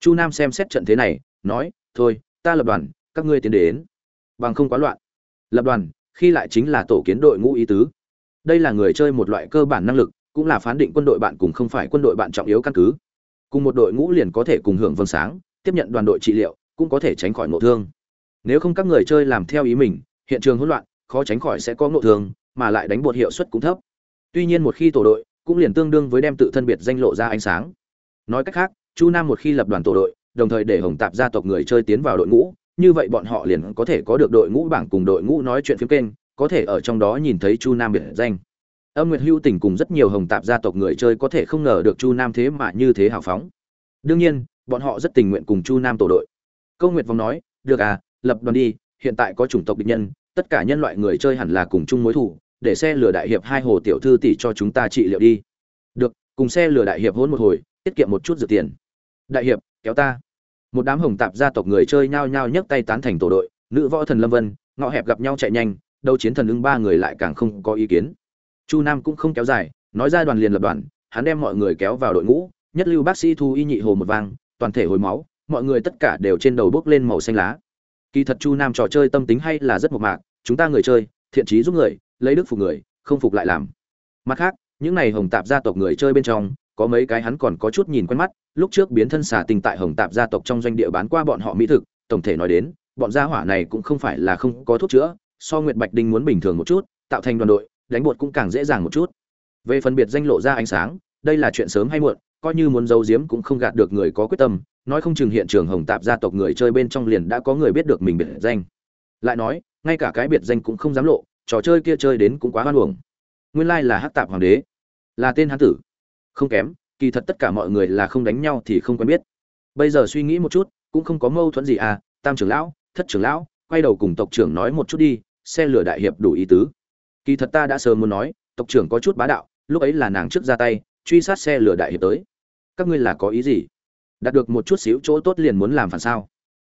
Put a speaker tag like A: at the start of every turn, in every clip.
A: chu nam xem xét trận thế này, nói, thôi, ta lập đoàn, các ngươi tiến đến. Bằng không quá loạn. Lập đoàn, khi lại chính là tổ kiến đội ngũ ý tứ. Đây là người chơi một loại cơ bản năng lực, cũng là phán định quân đội bạn cùng không phải quân đội bạn trọng yếu căn cứ. Cùng một đội ngũ liền có thể cùng hưởng vầng sáng, tiếp nhận đoàn đội trị liệu, cũng có thể tránh khỏi ngộ thương. Nếu không các người chơi làm theo ý mình, hiện trường hỗn loạn, khó tránh khỏi sẽ có ngộ thương, mà lại đánh bột hiệu suất cũng thấp. Tuy nhiên một khi tổ đội, cũng liền tương đương với đem tự thân biệt danh lộ ra ánh sáng. Nói cách khác chu nam một khi lập đoàn tổ đội, đồng thời để hồng tạp gia tộc người chơi tiến vào đội ngũ, như vậy bọn họ liền có thể có được đội ngũ bảng cùng đội ngũ nói chuyện phiếm kênh, có thể ở trong đó nhìn thấy chu nam biệt danh. Âm nguyệt hưu tình cùng rất nhiều hồng tạp gia tộc người chơi có thể không ngờ được chu nam thế mà như thế hào phóng. Đương nhiên, bọn họ rất tình nguyện cùng chu nam tổ đội. Câu nguyệt Vong nói, được à lập đoàn đi, hiện tại có chủng tộc địch nhân, tất cả nhân loại người chơi hẳn là cùng chung mối thủ để xe lửa đại hiệp hai hồ tiểu thư tỷ cho chúng ta trị liệu đi. Được, cùng xe lửa đại hiệp hôn một hồi, tiết kiệm một chút dự tiền đại hiệp, kéo ta. Một đám hồng tạp gia tộc người chơi nhao nhao nhấc tay tán thành tổ đội, nữ võ thần lâm vân, ngõ hẹp gặp nhau chạy nhanh đâu chiến thần ưng ba người lại càng không có ý kiến. Chu nam cũng không kéo dài, nói ra đoàn liền lập đoàn, hắn đem mọi người kéo vào đội ngũ, nhất lưu bác sĩ thu y nhị hồ một vang, toàn thể hồi máu, mọi người tất cả đều trên đầu bước lên màu xanh lá. Kỳ thật chu nam trò chơi tâm tính hay là rất mộc mạc, chúng ta người chơi, thiện trí giúp người, lấy đức phục người, không phục lại làm. Mặt khác, những này hồng tạp gia tộc người chơi bên trong, có mấy cái hắn còn có chút nhìn quen mắt lúc trước biến thân xả tình tại hồng tạp gia tộc trong doanh địa bán qua bọn họ mỹ thực, tổng thể nói đến, bọn gia hỏa này cũng không phải là không có thuốc chữa, so nguyệt bạch đinh muốn bình thường một chút, tạo thành đoàn đội, đánh bột cũng càng dễ dàng một chút. Về phân biệt danh lộ ra ánh sáng, đây là chuyện sớm hay muộn, coi như muốn giấu giếm cũng không gạt được người có quyết tâm, nói không chừng hiện trường hồng tạp gia tộc người chơi bên trong liền đã có người biết được mình biệt danh. Lại nói, ngay cả cái biệt danh cũng không dám lộ, trò chơi kia chơi đến cũng quá hoan uổng. Nguyên lai là hắc tạp hoàng đế, là tên hán tử. Không kém kỳ thật tất cả mọi người là không đánh nhau thì không quen biết. Bây giờ suy nghĩ một chút, cũng không có mâu thuẫn gì à tam trưởng lão, thất trưởng lão, quay đầu cùng tộc trưởng nói một chút đi, xe lửa đại hiệp đủ ý tứ. Kỳ thật ta đã sớm muốn nói, tộc trưởng có chút bá đạo, lúc ấy là nàng trước ra tay, truy sát xe lửa đại hiệp tới. Các ngươi là có ý gì? Đạt được một chút xíu chỗ tốt liền muốn làm phản sao?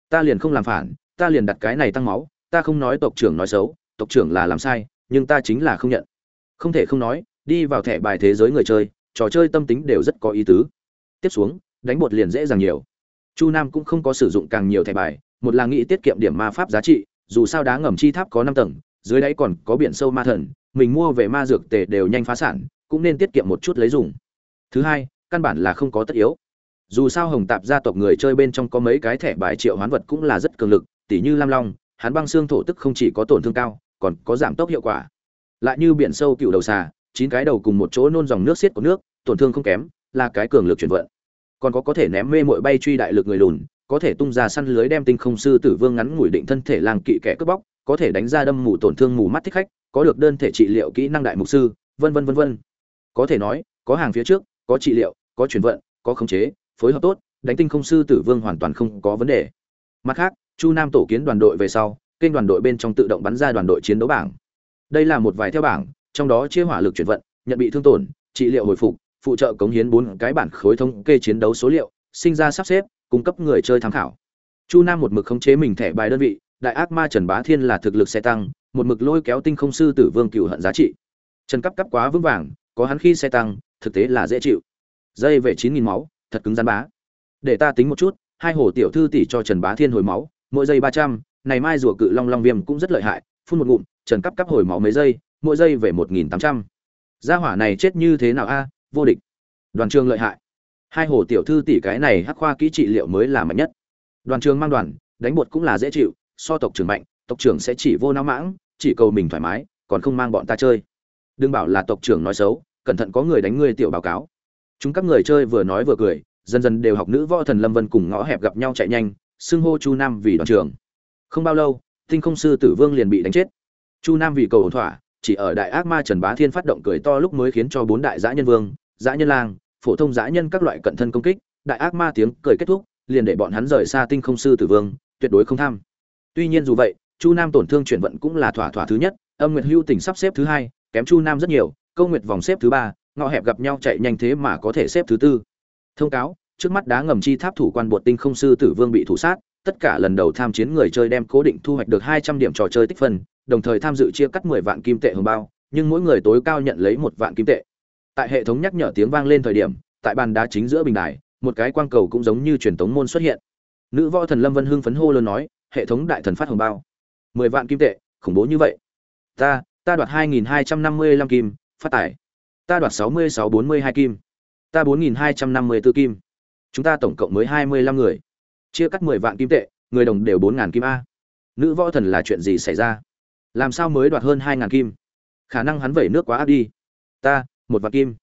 A: Ta liền không làm phản, ta liền đặt cái này tăng máu, ta không nói tộc trưởng nói xấu, tộc trưởng là làm sai, nhưng ta chính là không nhận. Không thể không nói, đi vào thẻ bài thế giới người chơi trò chơi tâm tính đều rất có ý tứ. Tiếp xuống, đánh bột liền dễ dàng nhiều. Chu nam cũng không có sử dụng càng nhiều thẻ bài, một là nghĩ tiết kiệm điểm ma pháp giá trị, dù sao đá ngầm chi tháp có năm tầng, dưới đáy còn có biển sâu ma thần, mình mua về ma dược tề đều nhanh phá sản, cũng nên tiết kiệm một chút lấy dùng. Thứ hai, căn bản là không có tất yếu. Dù sao hồng tạp gia tộc người chơi bên trong có mấy cái thẻ bài triệu hoán vật cũng là rất cường lực, tỉ như lam long, hắn băng xương thổ tức không chỉ có tổn thương cao, còn có giảm tốc hiệu quả. Lại như biển sâu cựu đầu xà chín cái đầu cùng một chỗ nôn dòng nước xiết của nước, tổn thương không kém, là cái cường lực chuyển vận. Còn có có thể ném mê mội bay truy đại lực người lùn, có thể tung ra săn lưới đem tinh không sư tử vương ngắn ngủi định thân thể làng kỵ kẻ cướp bóc, có thể đánh ra đâm mù tổn thương mù mắt thích khách, có được đơn thể trị liệu kỹ năng đại mục sư, vân vân vân vân. Có thể nói, có hàng phía trước, có trị liệu, có chuyển vận, có khống chế, phối hợp tốt, đánh tinh không sư tử vương hoàn toàn không có vấn đề. Mặt khác, chu nam tổ kiến đoàn đội về sau, kênh đoàn đội bên trong tự động bắn ra đoàn đội chiến đấu bảng. Đây là một vài theo bảng trong đó chia hỏa lực chuyển vận, nhận bị thương tổn, trị liệu hồi phục, phụ trợ cống hiến bốn cái bản khối thống kê chiến đấu số liệu, sinh ra sắp xếp, cung cấp người chơi tham khảo. Chu nam một mực khống chế mình thẻ bài đơn vị, đại ác ma trần bá thiên là thực lực xe tăng, một mực lôi kéo tinh không sư tử vương cựu hận giá trị. Trần cấp cấp quá vững vàng, có hắn khi xe tăng, thực tế là dễ chịu. Dây về chín nghìn máu, thật cứng rắn bá. Để ta tính một chút, hai hồ tiểu thư tỷ cho trần bá thiên hồi máu, mỗi giây ba trăm, này mai rùa cự long long viêm cũng rất lợi hại, phun một ngụm, trần cấp cấp hồi máu mấy giây mỗi giây về một nghìn tám trăm. Gia hỏa này chết như thế nào a? Vô địch. Đoàn trường lợi hại. Hai hồ tiểu thư tỷ cái này hắc khoa kỹ trị liệu mới là mạnh nhất. Đoàn trường mang đoàn, đánh bột cũng là dễ chịu, so tộc trưởng mạnh, tộc trưởng sẽ chỉ vô não mãng, chỉ cầu mình thoải mái, còn không mang bọn ta chơi. Đừng bảo là tộc trưởng nói xấu, cẩn thận có người đánh ngươi tiểu báo cáo. Chúng các người chơi vừa nói vừa cười, dần dần đều học nữ võ thần lâm vân cùng ngõ hẹp gặp nhau chạy nhanh, xưng hô chu nam vì đoàn trường. Không bao lâu, tinh không sư tử vương liền bị đánh chết. Chu nam vì cầu ổn thỏa chỉ ở đại ác ma trần bá thiên phát động cười to lúc mới khiến cho bốn đại giã nhân vương, giã nhân lang, phổ thông giã nhân các loại cận thân công kích, đại ác ma tiếng cười kết thúc, liền để bọn hắn rời xa tinh không sư tử vương, tuyệt đối không tham. Tuy nhiên dù vậy, chu nam tổn thương chuyển vận cũng là thỏa thỏa thứ nhất, âm nguyệt hưu tỉnh sắp xếp thứ hai, kém chu nam rất nhiều, câu nguyệt vòng xếp thứ ba, ngõ hẹp gặp nhau chạy nhanh thế mà có thể xếp thứ tư. Thông cáo, trước mắt đá ngầm chi tháp thủ quan bột tinh không sư tử vương bị thủ sát, tất cả lần đầu tham chiến người chơi đem cố định thu hoạch được hai trăm điểm trò chơi tích phân đồng thời tham dự chia cắt mười vạn kim tệ hồng bao, nhưng mỗi người tối cao nhận lấy một vạn kim tệ. Tại hệ thống nhắc nhở tiếng vang lên thời điểm, tại bàn đá chính giữa bình đài, một cái quang cầu cũng giống như truyền tống môn xuất hiện. Nữ võ thần lâm vân hưng phấn hô lớn nói, hệ thống đại thần phát hồng bao. Mười vạn kim tệ, khủng bố như vậy. Ta ta đoạt hai nghìn hai trăm năm mươi lăm kim, phát tải ta đoạt sáu mươi sáu bốn mươi hai kim. Ta bốn nghìn hai trăm năm mươi b ố kim. Chúng ta tổng cộng mới hai mươi lăm người. Chia cắt mười vạn kim tệ, người đồng đều bốn ngàn kim a. Nữ võ thần là chuyện gì xảy ra? Làm sao mới đoạt hơn hai ngàn kim? Khả năng hắn vẩy nước quá áp đi. Ta, một vạn kim.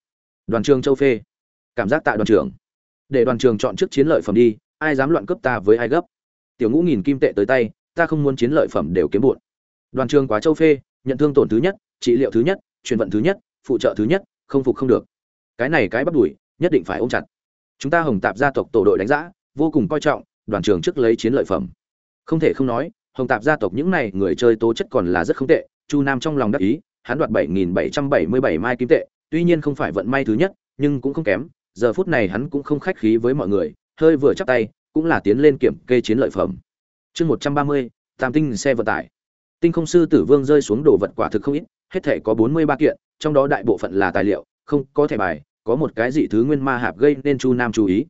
A: Đoàn trường châu phê. Cảm giác tại đoàn trưởng. Để đoàn trường chọn trước chiến lợi phẩm đi, ai dám loạn cướp ta với ai gấp? Tiểu ngũ nghìn kim tệ tới tay, ta không muốn chiến lợi phẩm đều kiếm bụn đoàn trường quá châu phê, nhận thương tổn thứ nhất, trị liệu thứ nhất, truyền vận thứ nhất, phụ trợ thứ nhất, không phục không được. Cái này cái bắt đuổi nhất định phải ôm chặt. Chúng ta hồng tạp gia tộc tổ đội đánh giá vô cùng coi trọng, đoàn trường trước lấy chiến lợi phẩm. Không thể không nói hồng tạp gia tộc những này người chơi tố chất còn là rất không tệ, chu nam trong lòng đắc ý, hắn đoạt bảy nghìn bảy trăm bảy mươi bảy mai kim tệ, tuy nhiên không phải vận may thứ nhất, nhưng cũng không kém, giờ phút này hắn cũng không khách khí với mọi người, hơi vừa chắp tay, cũng là tiến lên kiểm kê chiến lợi phẩm. Chương một trăm ba mươi, tam tinh xe vận tải. Tinh không sư tử vương rơi xuống đồ vật quả thực không ít, hết thể có bốn mươi ba kiện, trong đó đại bộ phận là tài liệu, không có thẻ bài, có một cái dị thứ nguyên ma hạp gây nên chu nam chú ý.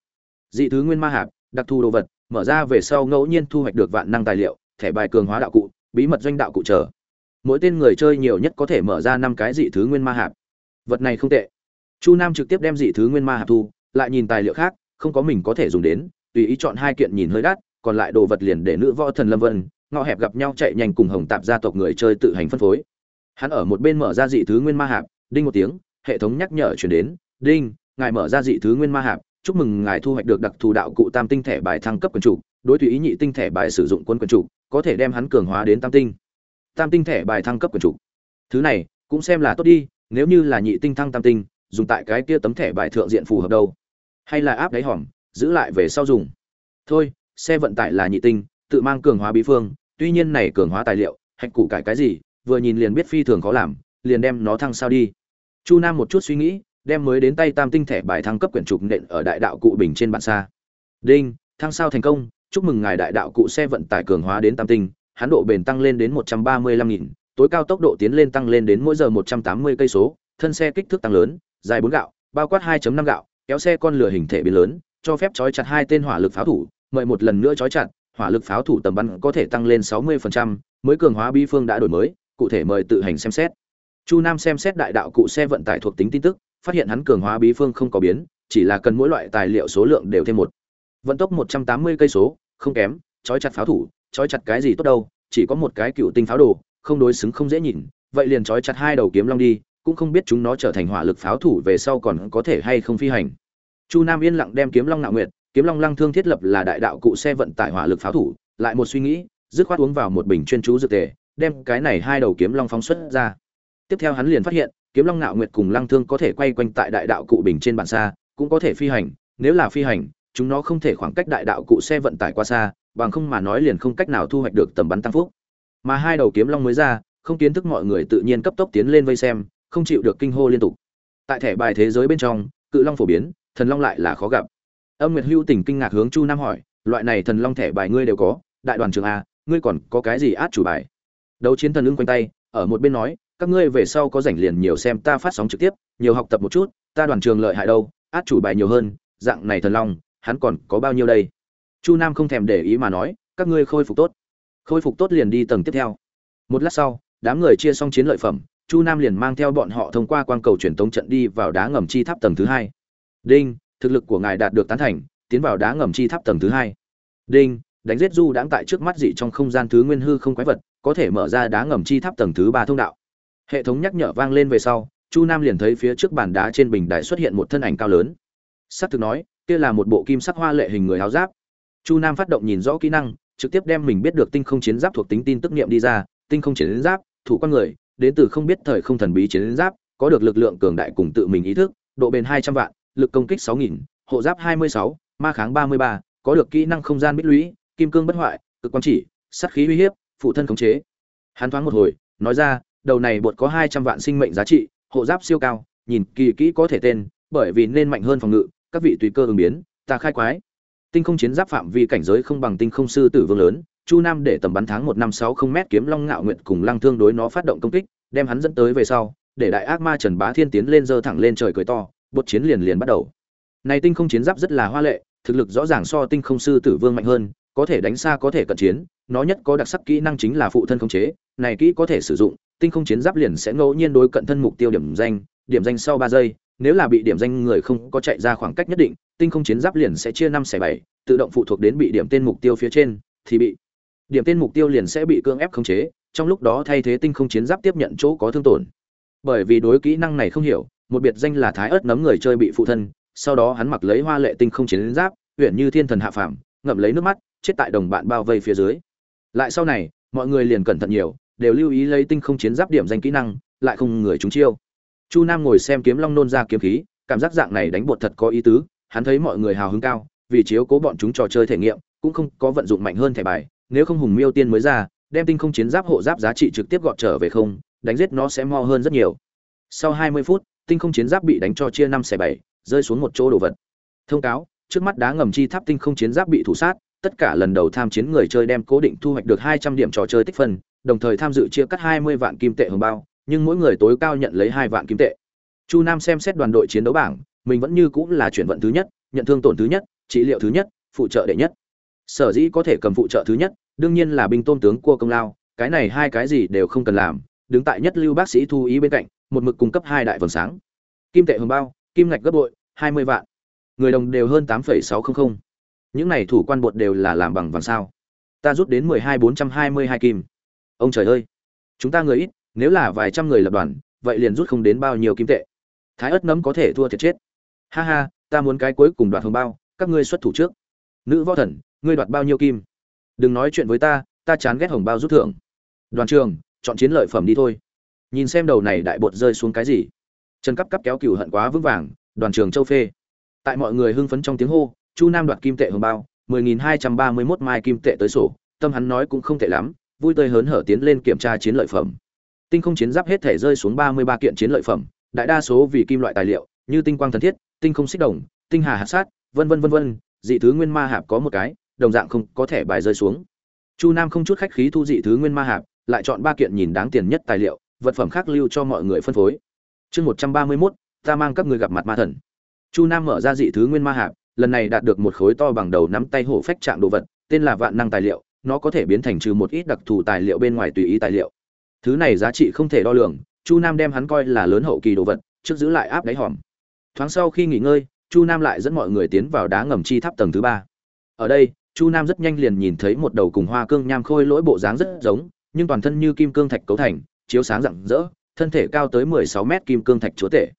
A: Dị thứ nguyên ma hạp, đặc thù đồ vật, mở ra về sau ngẫu nhiên thu hoạch được vạn năng tài liệu thẻ bài cường hóa đạo cụ, bí mật doanh đạo cụ trở. Mỗi tên người chơi nhiều nhất có thể mở ra năm cái dị thứ nguyên ma hạp. Vật này không tệ. Chu nam trực tiếp đem dị thứ nguyên ma hạp thu, lại nhìn tài liệu khác, không có mình có thể dùng đến, tùy ý chọn hai kiện nhìn hơi đắt, còn lại đồ vật liền để nữ võ thần lâm vân Ngọ hẹp gặp nhau chạy nhanh cùng hồng tạp gia tộc người chơi tự hành phân phối. Hắn ở một bên mở ra dị thứ nguyên ma hạp, đinh một tiếng, hệ thống nhắc nhở chuyển đến, đinh, ngài mở ra dị thứ nguyên ma hạp, chúc mừng ngài thu hoạch được đặc thù đạo cụ tam tinh thẻ bài thăng cấp quần chủ, đối tùy ý nhị tinh thẻ bài sử dụng quân quần chủ có thể đem hắn cường hóa đến tam tinh. Tam tinh thẻ bài thăng cấp quần chủ. Thứ này, cũng xem là tốt đi, nếu như là nhị tinh thăng tam tinh, dùng tại cái kia tấm thẻ bài thượng diện phù hợp đâu. Hay là áp đáy hỏm giữ lại về sau dùng. Thôi, xe vận tải là nhị tinh, tự mang cường hóa bí phương, tuy nhiên này cường hóa tài liệu, hạch cụ cải cái gì, vừa nhìn liền biết phi thường khó làm, liền đem nó thăng sao đi. Chu nam một chút suy nghĩ, đem mới đến tay tam tinh thẻ bài thăng cấp quyển trục nện ở đại đạo cụ bình trên bản xa. Đinh, thăng sao thành công chúc mừng ngài đại đạo cụ xe vận tải cường hóa đến tam tinh hán độ bền tăng lên đến một trăm ba mươi lăm nghìn tối cao tốc độ tiến lên tăng lên đến mỗi giờ một trăm tám mươi cây số thân xe kích thước tăng lớn dài bốn gạo bao quát 2 năm gạo kéo xe con lửa hình thể biến lớn cho phép trói chặt hai tên hỏa lực pháo thủ mời một lần nữa trói chặt hỏa lực pháo thủ tầm bắn có thể tăng lên 60%, mới cường hóa bi phương đã đổi mới cụ thể mời tự hành xem xét. Chu nam xem xét đại đạo cụ xe vận tải thuộc tính tin tức phát hiện hắn cường hóa bí phương không có biến chỉ là cần mỗi loại tài liệu số lượng đều thêm một vận tốc 180 cây số, không kém, trói chặt pháo thủ, trói chặt cái gì tốt đâu, chỉ có một cái cựu tinh pháo đồ, không đối xứng, không dễ nhìn, vậy liền trói chặt hai đầu kiếm long đi, cũng không biết chúng nó trở thành hỏa lực pháo thủ về sau còn có thể hay không phi hành. Chu nam yên lặng đem kiếm long nạo nguyệt, kiếm long lăng thương thiết lập là đại đạo cụ xe vận tải hỏa lực pháo thủ, lại một suy nghĩ, dứt khoát uống vào một bình chuyên chú dược tề, đem cái này hai đầu kiếm long phóng xuất ra. Tiếp theo hắn liền phát hiện, kiếm long nạo nguyệt cùng lăng thương có thể quay quanh tại đại đạo cụ bình trên bản xa, cũng có thể phi hành, nếu là phi hành chúng nó không thể khoảng cách đại đạo cụ xe vận tải qua xa, bằng không mà nói liền không cách nào thu hoạch được tầm bắn tăng phúc. Mà hai đầu kiếm long mới ra, không kiến thức mọi người tự nhiên cấp tốc tiến lên vây xem, không chịu được kinh hô liên tục. Tại thẻ bài thế giới bên trong, cự long phổ biến, thần long lại là khó gặp. Âm nguyệt hưu tỉnh kinh ngạc hướng chu nam hỏi, loại này thần long thẻ bài ngươi đều có? Đại đoàn trường a, ngươi còn có cái gì át chủ bài? Đấu chiến thần ưng quanh tay, ở một bên nói, các ngươi về sau có rảnh liền nhiều xem ta phát sóng trực tiếp, nhiều học tập một chút, ta đoàn trường lợi hại đâu, át chủ bài nhiều hơn, dạng này thần long hắn còn có bao nhiêu đây chu nam không thèm để ý mà nói các ngươi khôi phục tốt khôi phục tốt liền đi tầng tiếp theo một lát sau đám người chia xong chiến lợi phẩm Chu Nam liền mang theo bọn họ thông qua quang cầu truyền tống trận đi vào đá ngầm chi tháp tầng thứ hai. Đinh, thực lực của ngài đạt được tán thành, tiến vào đá ngầm chi tháp tầng thứ hai. Đinh, đánh giết du đãng tại trước mắt dị trong không gian thứ nguyên hư không quái vật, có thể mở ra đá ngầm chi tháp tầng thứ ba thông đạo. Hệ thống nhắc nhở vang lên về sau, Chu Nam liền thấy phía trước bàn đá trên bình đài xuất hiện một thân ảnh cao lớn. Sắc thực nói, kia là một bộ kim sắc hoa lệ hình người áo giáp. Chu Nam phát động nhìn rõ kỹ năng, trực tiếp đem mình biết được tinh không chiến giáp thuộc tính tin tức niệm đi ra, tinh không chiến giáp, thủ con người, đến từ không biết thời không thần bí chiến giáp, có được lực lượng cường đại cùng tự mình ý thức, độ bền 200 vạn, lực công kích 6000, hộ giáp 26, ma kháng 33, có được kỹ năng không gian bích lũy, kim cương bất hoại, cực quan chỉ, sát khí uy hiếp, phụ thân khống chế. Hắn thoáng một hồi, nói ra, đầu này bột có 200 vạn sinh mệnh giá trị, hộ giáp siêu cao, nhìn kỳ kỹ có thể tên, bởi vì nên mạnh hơn phòng ngự, các vị tùy cơ ứng biến, ta khai quái. Tinh không chiến giáp phạm vi cảnh giới không bằng tinh không sư tử vương lớn, Chu Nam để tầm bắn tháng một năm sáu không mét kiếm long ngạo nguyện cùng lăng thương đối nó phát động công kích, đem hắn dẫn tới về sau, để đại ác ma Trần Bá Thiên tiến lên giơ thẳng lên trời cười to, bột chiến liền liền bắt đầu. này tinh không chiến giáp rất là hoa lệ thực lực rõ ràng so tinh không sư tử vương mạnh hơn có thể đánh xa có thể cận chiến nó nhất có đặc sắc kỹ năng chính là phụ thân khống chế này kỹ có thể sử dụng tinh không chiến giáp liền sẽ ngẫu nhiên đối cận thân mục tiêu điểm danh điểm danh sau ba giây nếu là bị điểm danh người không có chạy ra khoảng cách nhất định, tinh không chiến giáp liền sẽ chia năm xẻ bảy, tự động phụ thuộc đến bị điểm tên mục tiêu phía trên, thì bị điểm tên mục tiêu liền sẽ bị cưỡng ép khống chế, trong lúc đó thay thế tinh không chiến giáp tiếp nhận chỗ có thương tổn. Bởi vì đối kỹ năng này không hiểu, một biệt danh là thái ớt nấm người chơi bị phụ thân, sau đó hắn mặc lấy hoa lệ tinh không chiến giáp huyện như thiên thần hạ phàm, ngậm lấy nước mắt, chết tại đồng bạn bao vây phía dưới. Lại sau này, mọi người liền cẩn thận nhiều, đều lưu ý lấy tinh không chiến giáp điểm danh kỹ năng, lại không người chúng chiêu chu nam ngồi xem kiếm long nôn ra kiếm khí, cảm giác dạng này đánh bột thật có ý tứ, hắn thấy mọi người hào hứng cao, vì chiếu cố bọn chúng trò chơi thể nghiệm, cũng không có vận dụng mạnh hơn thẻ bài, nếu không hùng miêu tiên mới ra, đem tinh không chiến giáp hộ giáp giá trị trực tiếp gọt trở về không, đánh giết nó sẽ mo hơn rất nhiều. Sau 20 phút, tinh không chiến giáp bị đánh cho chia năm xẻ bảy, rơi xuống một chỗ đồ vật. Thông cáo, trước mắt đá ngầm chi tháp tinh không chiến giáp bị thủ sát, tất cả lần đầu tham chiến người chơi đem cố định thu hoạch được 200 điểm trò chơi tích phân, đồng thời tham dự chia cắt 20 vạn kim tệ hồng bao nhưng mỗi người tối cao nhận lấy hai vạn kim tệ. Chu nam xem xét đoàn đội chiến đấu bảng, mình vẫn như cũng là chuyển vận thứ nhất, nhận thương tổn thứ nhất, trị liệu thứ nhất, phụ trợ đệ nhất. Sở dĩ có thể cầm phụ trợ thứ nhất, đương nhiên là binh tôn tướng cua công lao, cái này hai cái gì đều không cần làm, đứng tại nhất lưu bác sĩ thu ý bên cạnh, một mực cung cấp hai đại vầng sáng. Kim tệ hồng bao, kim ngạch gấp bội, hai mươi vạn. Người đồng đều hơn tám sáu trăm linh những này thủ quan bột đều là làm bằng vàng sao? Ta rút đến mười hai bốn trăm hai mươi hai kim. Ông trời ơi! Chúng ta người ít nếu là vài trăm người lập đoàn, vậy liền rút không đến bao nhiêu kim tệ. Thái ớt nấm có thể thua thiệt chết. Ha ha, ta muốn cái cuối cùng đoạt hồng bao, các ngươi xuất thủ trước. Nữ võ thần, ngươi đoạt bao nhiêu kim? Đừng nói chuyện với ta ta chán ghét hồng bao rút thưởng. Đoàn trường, chọn chiến lợi phẩm đi thôi. Nhìn xem đầu này đại bột rơi xuống cái gì. Trần cắp cắp kéo cựu hận quá vững vàng, đoàn trường châu phê. Tại mọi người hưng phấn trong tiếng hô, chu nam đoạt kim tệ hồng bao, mười nghìn hai trăm ba mươi mốt mai kim tệ tới sổ, tâm hắn nói cũng không tệ lắm, vui tươi hớn hở tiến lên kiểm tra chiến lợi phẩm tinh không chiến giáp hết thể rơi xuống ba mươi ba kiện chiến lợi phẩm, đại đa số vì kim loại tài liệu, như tinh quang thần thiết, tinh không xích đồng, tinh hà hạt sát vân vân vân vân, dị thứ nguyên ma hạp có một cái, đồng dạng không có thể bài rơi xuống. Chu nam không chút khách khí thu dị thứ nguyên ma hạp, lại chọn ba kiện nhìn đáng tiền nhất tài liệu, vật phẩm khác lưu cho mọi người phân phối. Chương một trăm ba mươi mốt, ta mang các người gặp mặt ma thần. Chu nam mở ra dị thứ nguyên ma hạp, lần này đạt được một khối to bằng đầu nắm tay hổ phách trạng đồ vật, tên là vạn năng tài liệu, nó có thể biến thành trừ một ít đặc thù tài liệu bên ngoài tùy ý tài liệu thứ này giá trị không thể đo lường, chu nam đem hắn coi là lớn hậu kỳ đồ vật, trước giữ lại áp đáy hòm. Thoáng sau khi nghỉ ngơi, chu nam lại dẫn mọi người tiến vào đá ngầm chi tháp tầng thứ ba. Ở đây, chu nam rất nhanh liền nhìn thấy một đầu cùng hoa cương nham khôi lỗi bộ dáng rất giống, nhưng toàn thân như kim cương thạch cấu thành, chiếu sáng rạng rỡ, thân thể cao tới mười sáu mét kim cương thạch chúa tể.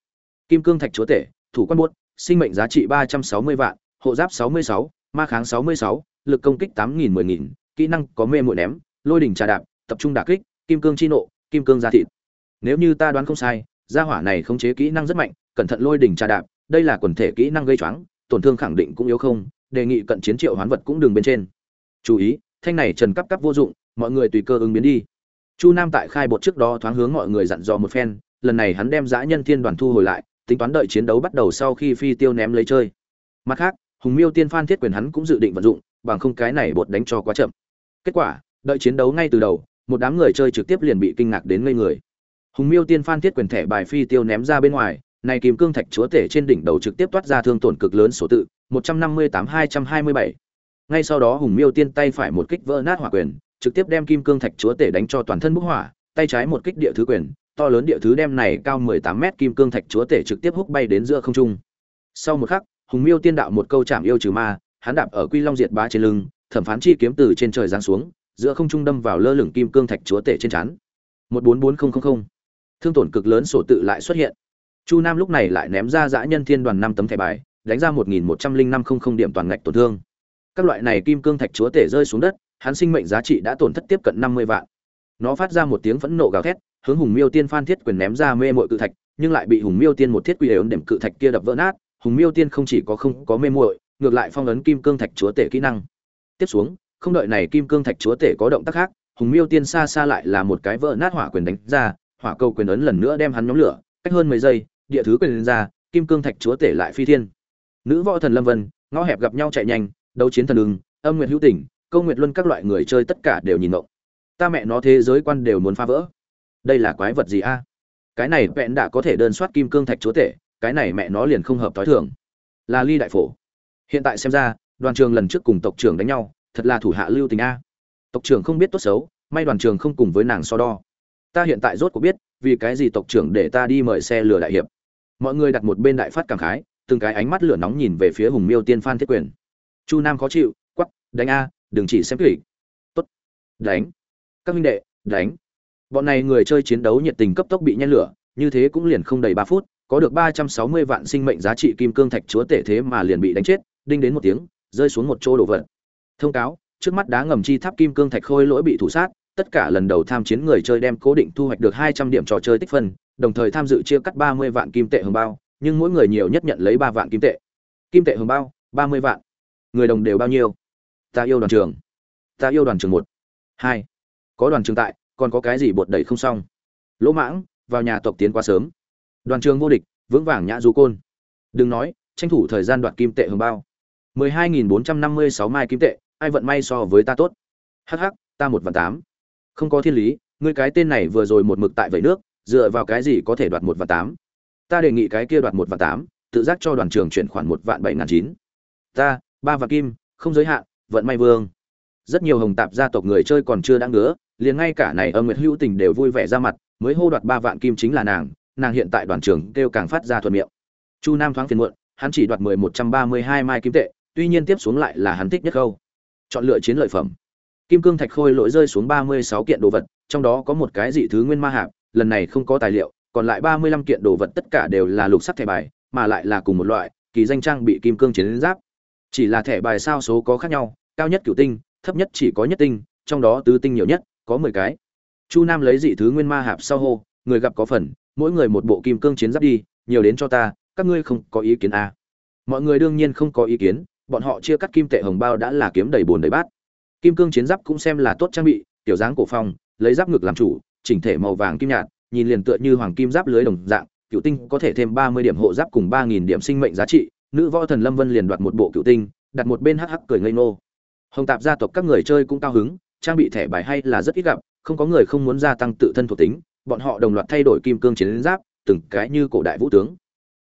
A: Kim cương thạch chúa tể, thủ quan buốt, sinh mệnh giá trị ba trăm sáu mươi vạn, hộ giáp sáu mươi sáu, ma kháng sáu mươi sáu, lực công kích tám nghìn mười nghìn, kỹ năng có mê mội ném, lôi đỉnh trà đạp, tập trung đả kích kim cương chi nộ, kim cương gia thịt. Nếu như ta đoán không sai, gia hỏa này khống chế kỹ năng rất mạnh, cẩn thận lôi đỉnh trà đạp, đây là quần thể kỹ năng gây choáng, tổn thương khẳng định cũng yếu không, đề nghị cận chiến triệu hoán vật cũng đường bên trên. Chú ý, thanh này trần cấp cấp vô dụng, mọi người tùy cơ ứng biến đi. Chu nam tại khai bột trước đó thoáng hướng mọi người dặn dò một phen, lần này hắn đem dã nhân thiên đoàn thu hồi lại, tính toán đợi chiến đấu bắt đầu sau khi phi tiêu ném lấy chơi. Mặt khác, hùng miêu tiên phan thiết quyền hắn cũng dự định vận dụng, bằng không cái này bột đánh cho quá chậm. Kết quả, đợi chiến đấu ngay từ đầu một đám người chơi trực tiếp liền bị kinh ngạc đến ngây người. Hùng miêu tiên phan thiết quyền thẻ bài phi tiêu ném ra bên ngoài, này kim cương thạch chúa tể trên đỉnh đầu trực tiếp toát ra thương tổn cực lớn số tự, một trăm năm mươi tám hai trăm hai mươi bảy. Ngay sau đó hùng miêu tiên tay phải một kích vỡ nát hỏa quyền, trực tiếp đem kim cương thạch chúa tể đánh cho toàn thân bốc hỏa, tay trái một kích địa thứ quyền, to lớn địa thứ đem này cao mười tám mét kim cương thạch chúa tể trực tiếp húc bay đến giữa không trung. Sau một khắc, hùng miêu tiên đạo một câu chạm yêu trừ ma, hắn đạp ở quy long diệt bá trên lưng, thẩm phán chi kiếm từ trên trời giáng xuống giữa không trung đâm vào lơ lửng kim cương thạch chúa tể trên chắn một bốn bốn không không không. Thương tổn cực lớn sổ tự lại xuất hiện. Chu nam lúc này lại ném ra dã nhân thiên đoàn năm tấm thẻ bài, đánh ra một nghìn một trăm linh năm không không điểm toàn ngạch tổn thương. Các loại này kim cương thạch chúa tể rơi xuống đất, hắn sinh mệnh giá trị đã tổn thất tiếp cận năm mươi vạn. Nó phát ra một tiếng phẫn nộ gào thét, hướng hùng miêu tiên phan thiết quyền ném ra mê muội cự thạch, nhưng lại bị hùng miêu tiên một thiết quy ấn điểm cự thạch kia đập vỡ nát. Hùng miêu tiên không chỉ có không có mê muội, ngược lại phong ấn kim cương thạch chúa tể kỹ năng. Tiếp xuống không đợi này kim cương thạch chúa tể có động tác khác, hùng miêu tiên xa xa lại là một cái vỡ nát hỏa quyền đánh ra, hỏa cầu quyền ấn lần nữa đem hắn nhóm lửa, cách hơn mười giây, địa thứ quyền lên ra, kim cương thạch chúa tể lại phi thiên. Nữ võ thần lâm vân, ngõ hẹp gặp nhau chạy nhanh, đấu chiến thần ưng, âm nguyệt hữu tỉnh câu nguyệt luân các loại người chơi tất cả đều nhìn ngộng. Ta mẹ nó thế giới quan đều muốn phá vỡ. Đây là quái vật gì a? Cái này vẹn đã có thể đơn soát kim cương thạch chúa tể, cái này mẹ nó liền không hợp thói thường. Là ly đại phổ. Hiện tại xem ra, đoàn trường lần trước cùng tộc trưởng đánh nhau thật là thủ hạ lưu tình a. Tộc trưởng không biết tốt xấu, may đoàn trường không cùng với nàng so đo. Ta hiện tại rốt cuộc biết, vì cái gì tộc trưởng để ta đi mời xe lửa đại hiệp. Mọi người đặt một bên đại phát cảm khái, từng cái ánh mắt lửa nóng nhìn về phía hùng miêu tiên phan thiết quyền. Chu nam khó chịu quắp đánh a, đừng chỉ xem kỹ tốt, đánh. Các minh đệ, đánh. Bọn này người chơi chiến đấu nhiệt tình cấp tốc bị nhen lửa, như thế cũng liền không đầy ba phút, có được ba trăm sáu mươi vạn sinh mệnh giá trị kim cương thạch chúa tể thế mà liền bị đánh chết, đinh đến một tiếng, rơi xuống một chỗ đổ vật thông cáo, trước mắt đá ngầm chi tháp kim cương thạch khôi lỗi bị thủ sát, tất cả lần đầu tham chiến người chơi đem cố định thu hoạch được hai trăm điểm trò chơi tích phân, đồng thời tham dự chia cắt ba mươi vạn kim tệ hồng bao, nhưng mỗi người nhiều nhất nhận lấy ba vạn kim tệ. Kim tệ hồng bao, ba mươi vạn. Người đồng đều bao nhiêu? Ta yêu đoàn trường ta yêu đoàn trường một. Hai. Có đoàn trường tại, còn có cái gì bột đẩy không xong? Lỗ mãng, vào nhà tộc tiến quá sớm. Đoàn trường vô địch, vững vàng nhã du côn. Đừng nói, tranh thủ thời gian đoạt kim tệ hồng bao. mười hai nghìn bốn trăm năm mươi sáu mai kim tệ ai vận may so với ta tốt? Hh ta một vạn tám. Không có thiên lý, ngươi cái tên này vừa rồi một mực tại vẫy nước, dựa vào cái gì có thể đoạt một vạn tám? Ta đề nghị cái kia đoạt một vạn tám, tự giác cho đoàn trường chuyển khoản một vạn bảy ngàn chín. Ta, ba vạn kim, không giới hạn, vận may vương. Rất nhiều hồng tạp gia tộc người chơi còn chưa đã ngứa, liền ngay cả này âm nguyệt hữu tình đều vui vẻ ra mặt, mới hô đoạt ba vạn kim chính là nàng nàng hiện tại đoàn trường kêu càng phát ra thuận miệng. Chu nam thoáng phiền muộn, hắn chỉ đoạt mười một trăm ba mươi hai mai kim tệ, tuy nhiên tiếp xuống lại là hắn thích nhất khâu chọn lựa chiến lợi phẩm. Kim cương thạch khôi lỗi rơi xuống ba mươi sáu kiện đồ vật, trong đó có một cái dị thứ nguyên ma hạp, lần này không có tài liệu, còn lại ba mươi lăm kiện đồ vật tất cả đều là lục sắc thẻ bài, mà lại là cùng một loại, kỳ danh trang bị kim cương chiến giáp. Chỉ là thẻ bài sao số có khác nhau, cao nhất cửu tinh, thấp nhất chỉ có nhất tinh, trong đó tứ tinh nhiều nhất, có mười cái. Chu nam lấy dị thứ nguyên ma hạp sau hô, người gặp có phần, mỗi người một bộ kim cương chiến giáp đi, nhiều đến cho ta, các ngươi không có ý kiến à. mọi người đương nhiên không có ý kiến bọn họ chia cắt kim tệ hồng bao đã là kiếm đầy bồn đầy bát. Kim cương chiến giáp cũng xem là tốt trang bị, tiểu dáng cổ phong, lấy giáp ngực làm chủ, chỉnh thể màu vàng kim nhạt, nhìn liền tựa như hoàng kim giáp lưới đồng dạng, cựu tinh có thể thêm ba mươi điểm hộ giáp cùng ba nghìn điểm sinh mệnh giá trị, nữ võ thần lâm vân liền đoạt một bộ cựu tinh, đặt một bên hắc hắc cười ngây ngô. Hồng tạp gia tộc các người chơi cũng cao hứng, trang bị thẻ bài hay là rất ít gặp, không có người không muốn gia tăng tự thân thuộc tính, bọn họ đồng loạt thay đổi kim cương chiến giáp, từng cái như cổ đại vũ tướng.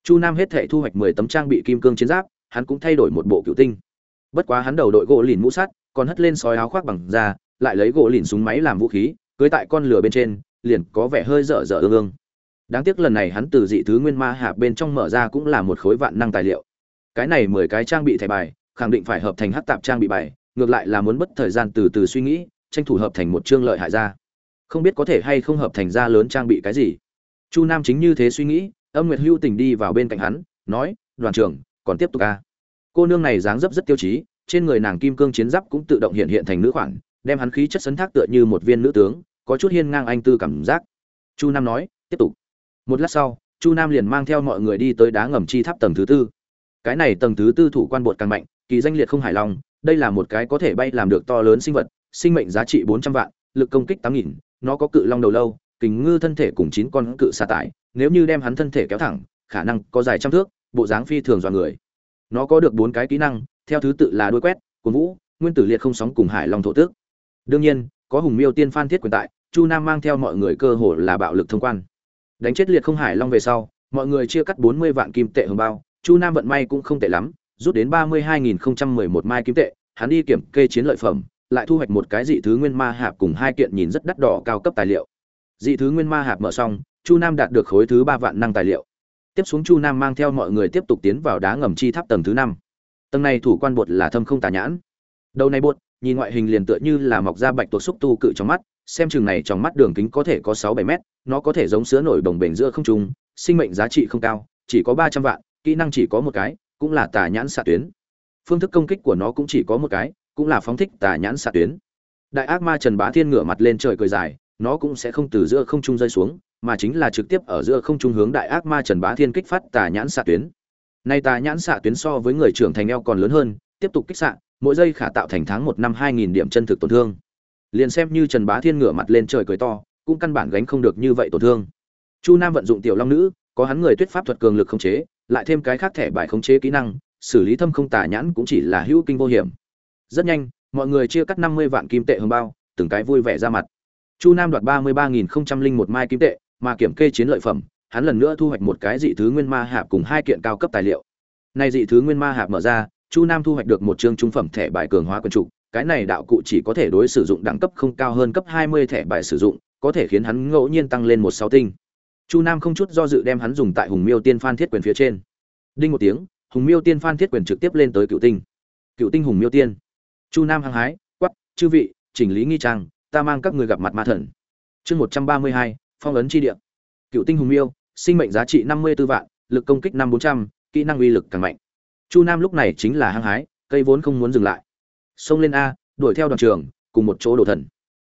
A: Chu nam hết thể thu hoạch mười tấm trang bị kim cương chiến giáp hắn cũng thay đổi một bộ cựu tinh. Bất quá hắn đầu đội gỗ lìn mũ sắt, còn hất lên sói áo khoác bằng da, lại lấy gỗ lìn súng máy làm vũ khí, cưới tại con lửa bên trên, liền có vẻ hơi dở dở ương ương. Đáng tiếc lần này hắn từ dị thứ nguyên ma hạ bên trong mở ra cũng là một khối vạn năng tài liệu. Cái này mười cái trang bị thẻ bài, khẳng định phải hợp thành hát tạp trang bị bài, ngược lại là muốn mất thời gian từ từ suy nghĩ, tranh thủ hợp thành một chương lợi hại ra. Không biết có thể hay không hợp thành ra lớn trang bị cái gì. Chu nam chính như thế suy nghĩ, âm nguyệt hưu tình đi vào bên cạnh hắn, nói, đoàn trưởng còn tiếp tục a à? cô nương này dáng dấp rất tiêu chí, trên người nàng kim cương chiến giáp cũng tự động hiện hiện thành nữ khoản, đem hắn khí chất sấn thác tựa như một viên nữ tướng, có chút hiên ngang anh tư cảm giác. Chu nam nói, tiếp tục. Một lát sau, chu nam liền mang theo mọi người đi tới đá ngầm chi tháp tầng thứ tư. Cái này tầng thứ tư thủ quan bột càng mạnh, kỳ danh liệt không hài lòng, đây là một cái có thể bay làm được to lớn sinh vật, sinh mệnh giá trị bốn trăm vạn, lực công kích tám nghìn, nó có cự long đầu lâu, kính ngư thân thể cùng chín con cự xa tải, nếu như đem hắn thân thể kéo thẳng, khả năng có dài trăm thước bộ dáng phi thường dọa người. Nó có được bốn cái kỹ năng, theo thứ tự là đuôi quét cuốn vũ, nguyên tử liệt không sóng cùng hải long thổ tước đương nhiên, có hùng miêu tiên phan thiết quyền tại, chu nam mang theo mọi người cơ hồ là bạo lực thông quan. Đánh chết liệt không hải long về sau, mọi người chia cắt bốn mươi vạn kim tệ hồng bao, chu nam vận may cũng không tệ lắm, rút đến ba mươi hai nghìn không trăm mười một mai kim tệ, hắn đi kiểm kê chiến lợi phẩm, lại thu hoạch một cái dị thứ nguyên ma hạp cùng hai kiện nhìn rất đắt đỏ cao cấp tài liệu. Dị thứ nguyên ma hạp mở xong, chu nam đạt được khối thứ ba vạn năng tài liệu tiếp xuống chu nam mang theo mọi người tiếp tục tiến vào đá ngầm chi tháp tầng thứ năm. Tầng này thủ quan bột là thâm không tà nhãn. Đầu này bột, nhìn ngoại hình liền tựa như là mọc ra bạch tuộc xúc tu cự trong mắt, xem chừng này trong mắt đường kính có thể có sáu bảy mét, nó có thể giống sứa nổi bồng bềnh giữa không trung, sinh mệnh giá trị không cao, chỉ có ba trăm vạn, kỹ năng chỉ có một cái, cũng là tà nhãn xạ tuyến. Phương thức công kích của nó cũng chỉ có một cái, cũng là phóng thích tà nhãn xạ tuyến. Đại ác ma trần bá thiên ngửa mặt lên trời cười dài, nó cũng sẽ không từ giữa không trung rơi xuống mà chính là trực tiếp ở giữa không trung hướng đại ác ma trần bá thiên kích phát tà nhãn xạ tuyến. Nay tà nhãn xạ tuyến so với người trưởng thành eo còn lớn hơn, tiếp tục kích xạ, mỗi giây khả tạo thành tháng một năm hai nghìn điểm chân thực tổn thương. Liền xem như trần bá thiên ngửa mặt lên trời cười to, cũng căn bản gánh không được như vậy tổn thương. Chu nam vận dụng tiểu long nữ, có hắn người tuyết pháp thuật cường lực khống chế, lại thêm cái khác thẻ bài khống chế kỹ năng, xử lý thâm không tà nhãn cũng chỉ là hữu kinh vô hiểm. Rất nhanh, mọi người chia cắt năm mươi vạn kim tệ hương bao, từng cái vui vẻ ra mặt. Chu nam đoạt ba mươi ba nghìn không trăm linh một mai kim tệ mà kiểm kê chiến lợi phẩm hắn lần nữa thu hoạch một cái dị thứ nguyên ma hạp cùng hai kiện cao cấp tài liệu Nay dị thứ nguyên ma hạp mở ra, Chu Nam thu hoạch được một chương trung phẩm thẻ bài cường hóa quân trụ, cái này đạo cụ chỉ có thể đối sử dụng đẳng cấp không cao hơn cấp 20 thẻ bài sử dụng, có thể khiến hắn ngẫu nhiên tăng lên một sáu tinh. Chu Nam không chút do dự đem hắn dùng tại Hùng Miêu Tiên Phan Thiết quyền phía trên. Đinh một tiếng, Hùng Miêu Tiên Phan Thiết quyền trực tiếp lên tới Cựu Tinh. Cựu Tinh Hùng Miêu Tiên. Chu Nam hăng hái, quắc, chư vị, chỉnh lý nghi trang, ta mang các người gặp mặt ma thần. Chương 132, phong ấn chi địa. Cựu Tinh Hùng Miêu, sinh mệnh giá trị 54 vạn, lực công kích năm 400, kỹ năng uy lực càng mạnh. Chu Nam lúc này chính là hăng hái, cây vốn không muốn dừng lại. Xông lên a, đuổi theo đoàn trường, cùng một chỗ đổ thần.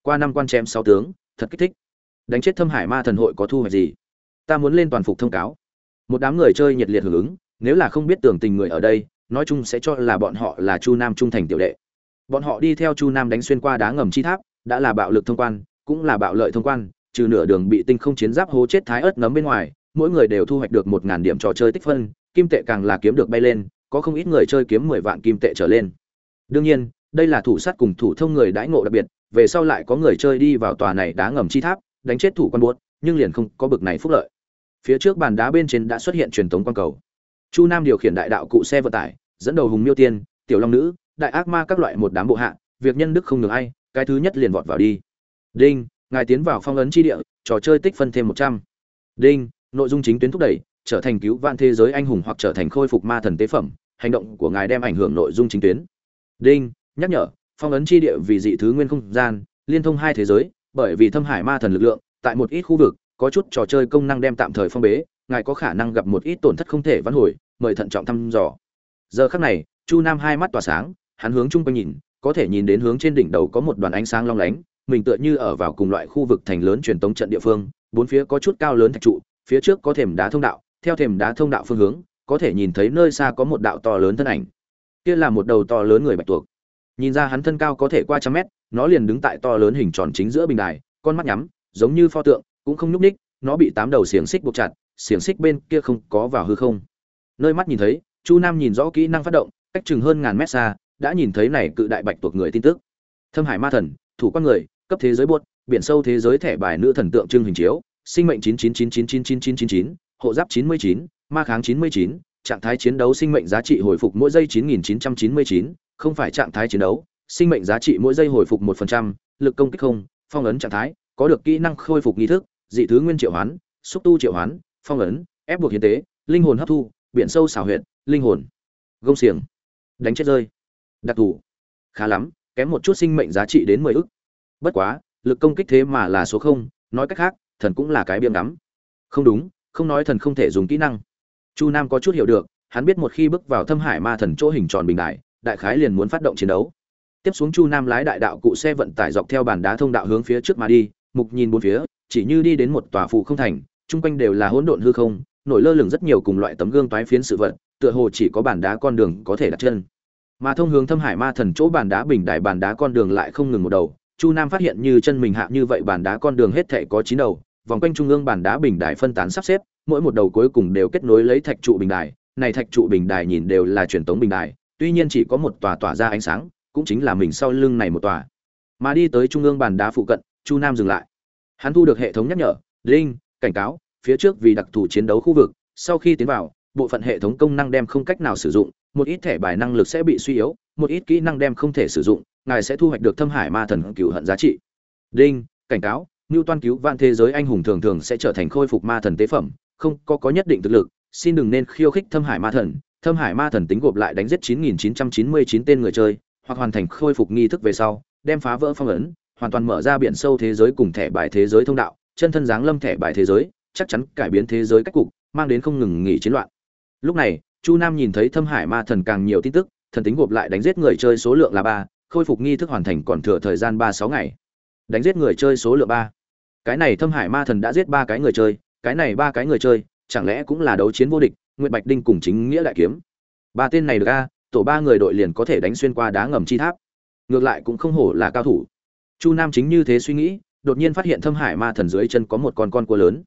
A: Qua năm quan chém sáu tướng, thật kích thích. Đánh chết Thâm Hải Ma thần hội có thu hoạch gì? Ta muốn lên toàn phục thông cáo. Một đám người chơi nhiệt liệt hưởng ứng, nếu là không biết tưởng tình người ở đây, nói chung sẽ cho là bọn họ là Chu Nam trung thành tiểu đệ. Bọn họ đi theo Chu Nam đánh xuyên qua đá ngầm chi tháp, đã là bạo lực thông quan, cũng là bạo lợi thông quan, trừ nửa đường bị tinh không chiến giáp hố chết thái ớt nấm bên ngoài, mỗi người đều thu hoạch được một ngàn điểm trò chơi tích phân, kim tệ càng là kiếm được bay lên, có không ít người chơi kiếm mười vạn kim tệ trở lên. Đương nhiên, đây là thủ sát cùng thủ thông người đãi ngộ đặc biệt, về sau lại có người chơi đi vào tòa này đá ngầm chi tháp, đánh chết thủ quan buốt, nhưng liền không có bực này phúc lợi. Phía trước bàn đá bên trên đã xuất hiện truyền tống quan cầu. Chu Nam điều khiển đại đạo cụ xe vận tải, dẫn đầu Hùng Miêu Tiên, Tiểu Long Nữ, đại ác ma các loại một đám bộ hạ, việc nhân đức không ngừng ai, cái thứ nhất liền vọt vào đi. Đinh, ngài tiến vào phong ấn chi địa, trò chơi tích phân thêm một trăm. Đinh, nội dung chính tuyến thúc đẩy, trở thành cứu vạn thế giới anh hùng hoặc trở thành khôi phục ma thần tế phẩm, hành động của ngài đem ảnh hưởng nội dung chính tuyến. Đinh, nhắc nhở, phong ấn chi địa vì dị thứ nguyên không gian, liên thông hai thế giới, bởi vì thâm hải ma thần lực lượng, tại một ít khu vực, có chút trò chơi công năng đem tạm thời phong bế, ngài có khả năng gặp một ít tổn thất không thể vãn hồi, mời thận trọng thăm dò. Giờ khắc này, Chu Nam hai mắt tỏa sáng, hắn hướng chung quanh nhìn, có thể nhìn đến hướng trên đỉnh đầu có một đoàn ánh sáng long lánh, mình tựa như ở vào cùng loại khu vực thành lớn truyền tống trận địa phương, bốn phía có chút cao lớn thạch trụ, phía trước có thềm đá thông đạo, theo thềm đá thông đạo phương hướng, có thể nhìn thấy nơi xa có một đạo to lớn thân ảnh. Kia là một đầu to lớn người bạch tuộc. Nhìn ra hắn thân cao có thể qua trăm mét, nó liền đứng tại to lớn hình tròn chính giữa bình đài, con mắt nhắm, giống như pho tượng, cũng không nhúc nhích, nó bị tám đầu xiềng xích buộc chặt, xiềng xích bên kia không có vào hư không. Nơi mắt nhìn thấy, Chu Nam nhìn rõ kỹ năng phát động, cách chừng hơn ngàn mét xa, đã nhìn thấy này cự đại bạch tuộc người tin tức. Thâm Hải Ma Thần, thủ quan người, cấp thế giới buốt, biển sâu thế giới thẻ bài nữ thần tượng trưng hình chiếu, sinh mệnh 999999999, hộ giáp 99, ma kháng 99, trạng thái chiến đấu sinh mệnh giá trị hồi phục mỗi giây 9999, không phải trạng thái chiến đấu, sinh mệnh giá trị mỗi giây hồi phục 1%, lực công kích không, phong ấn trạng thái, có được kỹ năng khôi phục nghi thức, dị thứ nguyên triệu hoán, xúc tu triệu hoán, phong ấn, ép buộc hiến tế, linh hồn hấp thu, biển sâu xảo huyệt, linh hồn. Gông xiềng. Đánh chết rơi. Đặc thủ. Khá lắm, kém một chút sinh mệnh giá trị đến 10 ức. Bất quá, lực công kích thế mà là số không. nói cách khác, thần cũng là cái biêm đắm. Không đúng, không nói thần không thể dùng kỹ năng. Chu Nam có chút hiểu được, hắn biết một khi bước vào Thâm Hải Ma Thần chỗ hình tròn bình đại, đại khái liền muốn phát động chiến đấu. Tiếp xuống Chu Nam lái đại đạo cụ xe vận tải dọc theo bàn đá thông đạo hướng phía trước mà đi, mục nhìn bốn phía, chỉ như đi đến một tòa phủ không thành, chung quanh đều là hỗn độn hư không, nổi lơ lửng rất nhiều cùng loại tấm gương toái phiến sự vật, tựa hồ chỉ có bàn đá con đường có thể đặt chân. Mà thông hướng Thâm Hải Ma Thần chỗ bàn đá bình đại bàn đá con đường lại không ngừng một đầu, Chu Nam phát hiện như chân mình hạ như vậy bàn đá con đường hết thảy có chín đầu, vòng quanh trung ương bàn đá bình đài phân tán sắp xếp, mỗi một đầu cuối cùng đều kết nối lấy thạch trụ bình đài, này thạch trụ bình đài nhìn đều là truyền tống bình đài, tuy nhiên chỉ có một tòa tỏa ra ánh sáng, cũng chính là mình sau lưng này một tòa. Mà đi tới trung ương bàn đá phụ cận, Chu Nam dừng lại. Hắn thu được hệ thống nhắc nhở, linh, cảnh cáo, phía trước vì đặc thù chiến đấu khu vực, sau khi tiến vào, bộ phận hệ thống công năng đem không cách nào sử dụng, một ít thẻ bài năng lực sẽ bị suy yếu, một ít kỹ năng đem không thể sử dụng, ngài sẽ thu hoạch được thâm hải ma thần cựu hận giá trị. Đinh, cảnh cáo, ngưu Toan cứu vạn thế giới anh hùng thường thường sẽ trở thành khôi phục ma thần tế phẩm, không có có nhất định thực lực, xin đừng nên khiêu khích thâm hải ma thần. Thâm hải ma thần tính gộp lại đánh giết 9999 tên người chơi, hoặc hoàn thành khôi phục nghi thức về sau, đem phá vỡ phong ấn, hoàn toàn mở ra biển sâu thế giới cùng thẻ bài thế giới thông đạo, chân thân dáng lâm thẻ bài thế giới, chắc chắn cải biến thế giới cách cục, mang đến không ngừng nghỉ chiến loạn. Lúc này, Chu Nam nhìn thấy Thâm Hải Ma Thần càng nhiều tin tức, thần tính gộp lại đánh giết người chơi số lượng là ba khôi phục nghi thức hoàn thành còn thừa thời gian 36 ngày. Đánh giết người chơi số lượng 3. Cái này Thâm Hải Ma Thần đã giết 3 cái người chơi, cái này ba cái người chơi, chẳng lẽ cũng là đấu chiến vô địch, Nguyệt Bạch Đinh cùng chính nghĩa đại kiếm. Ba tên này được a, tổ ba người đội liền có thể đánh xuyên qua đá ngầm chi tháp. Ngược lại cũng không hổ là cao thủ. Chu Nam chính như thế suy nghĩ, đột nhiên phát hiện Thâm Hải Ma Thần dưới chân có một con con cua lớn.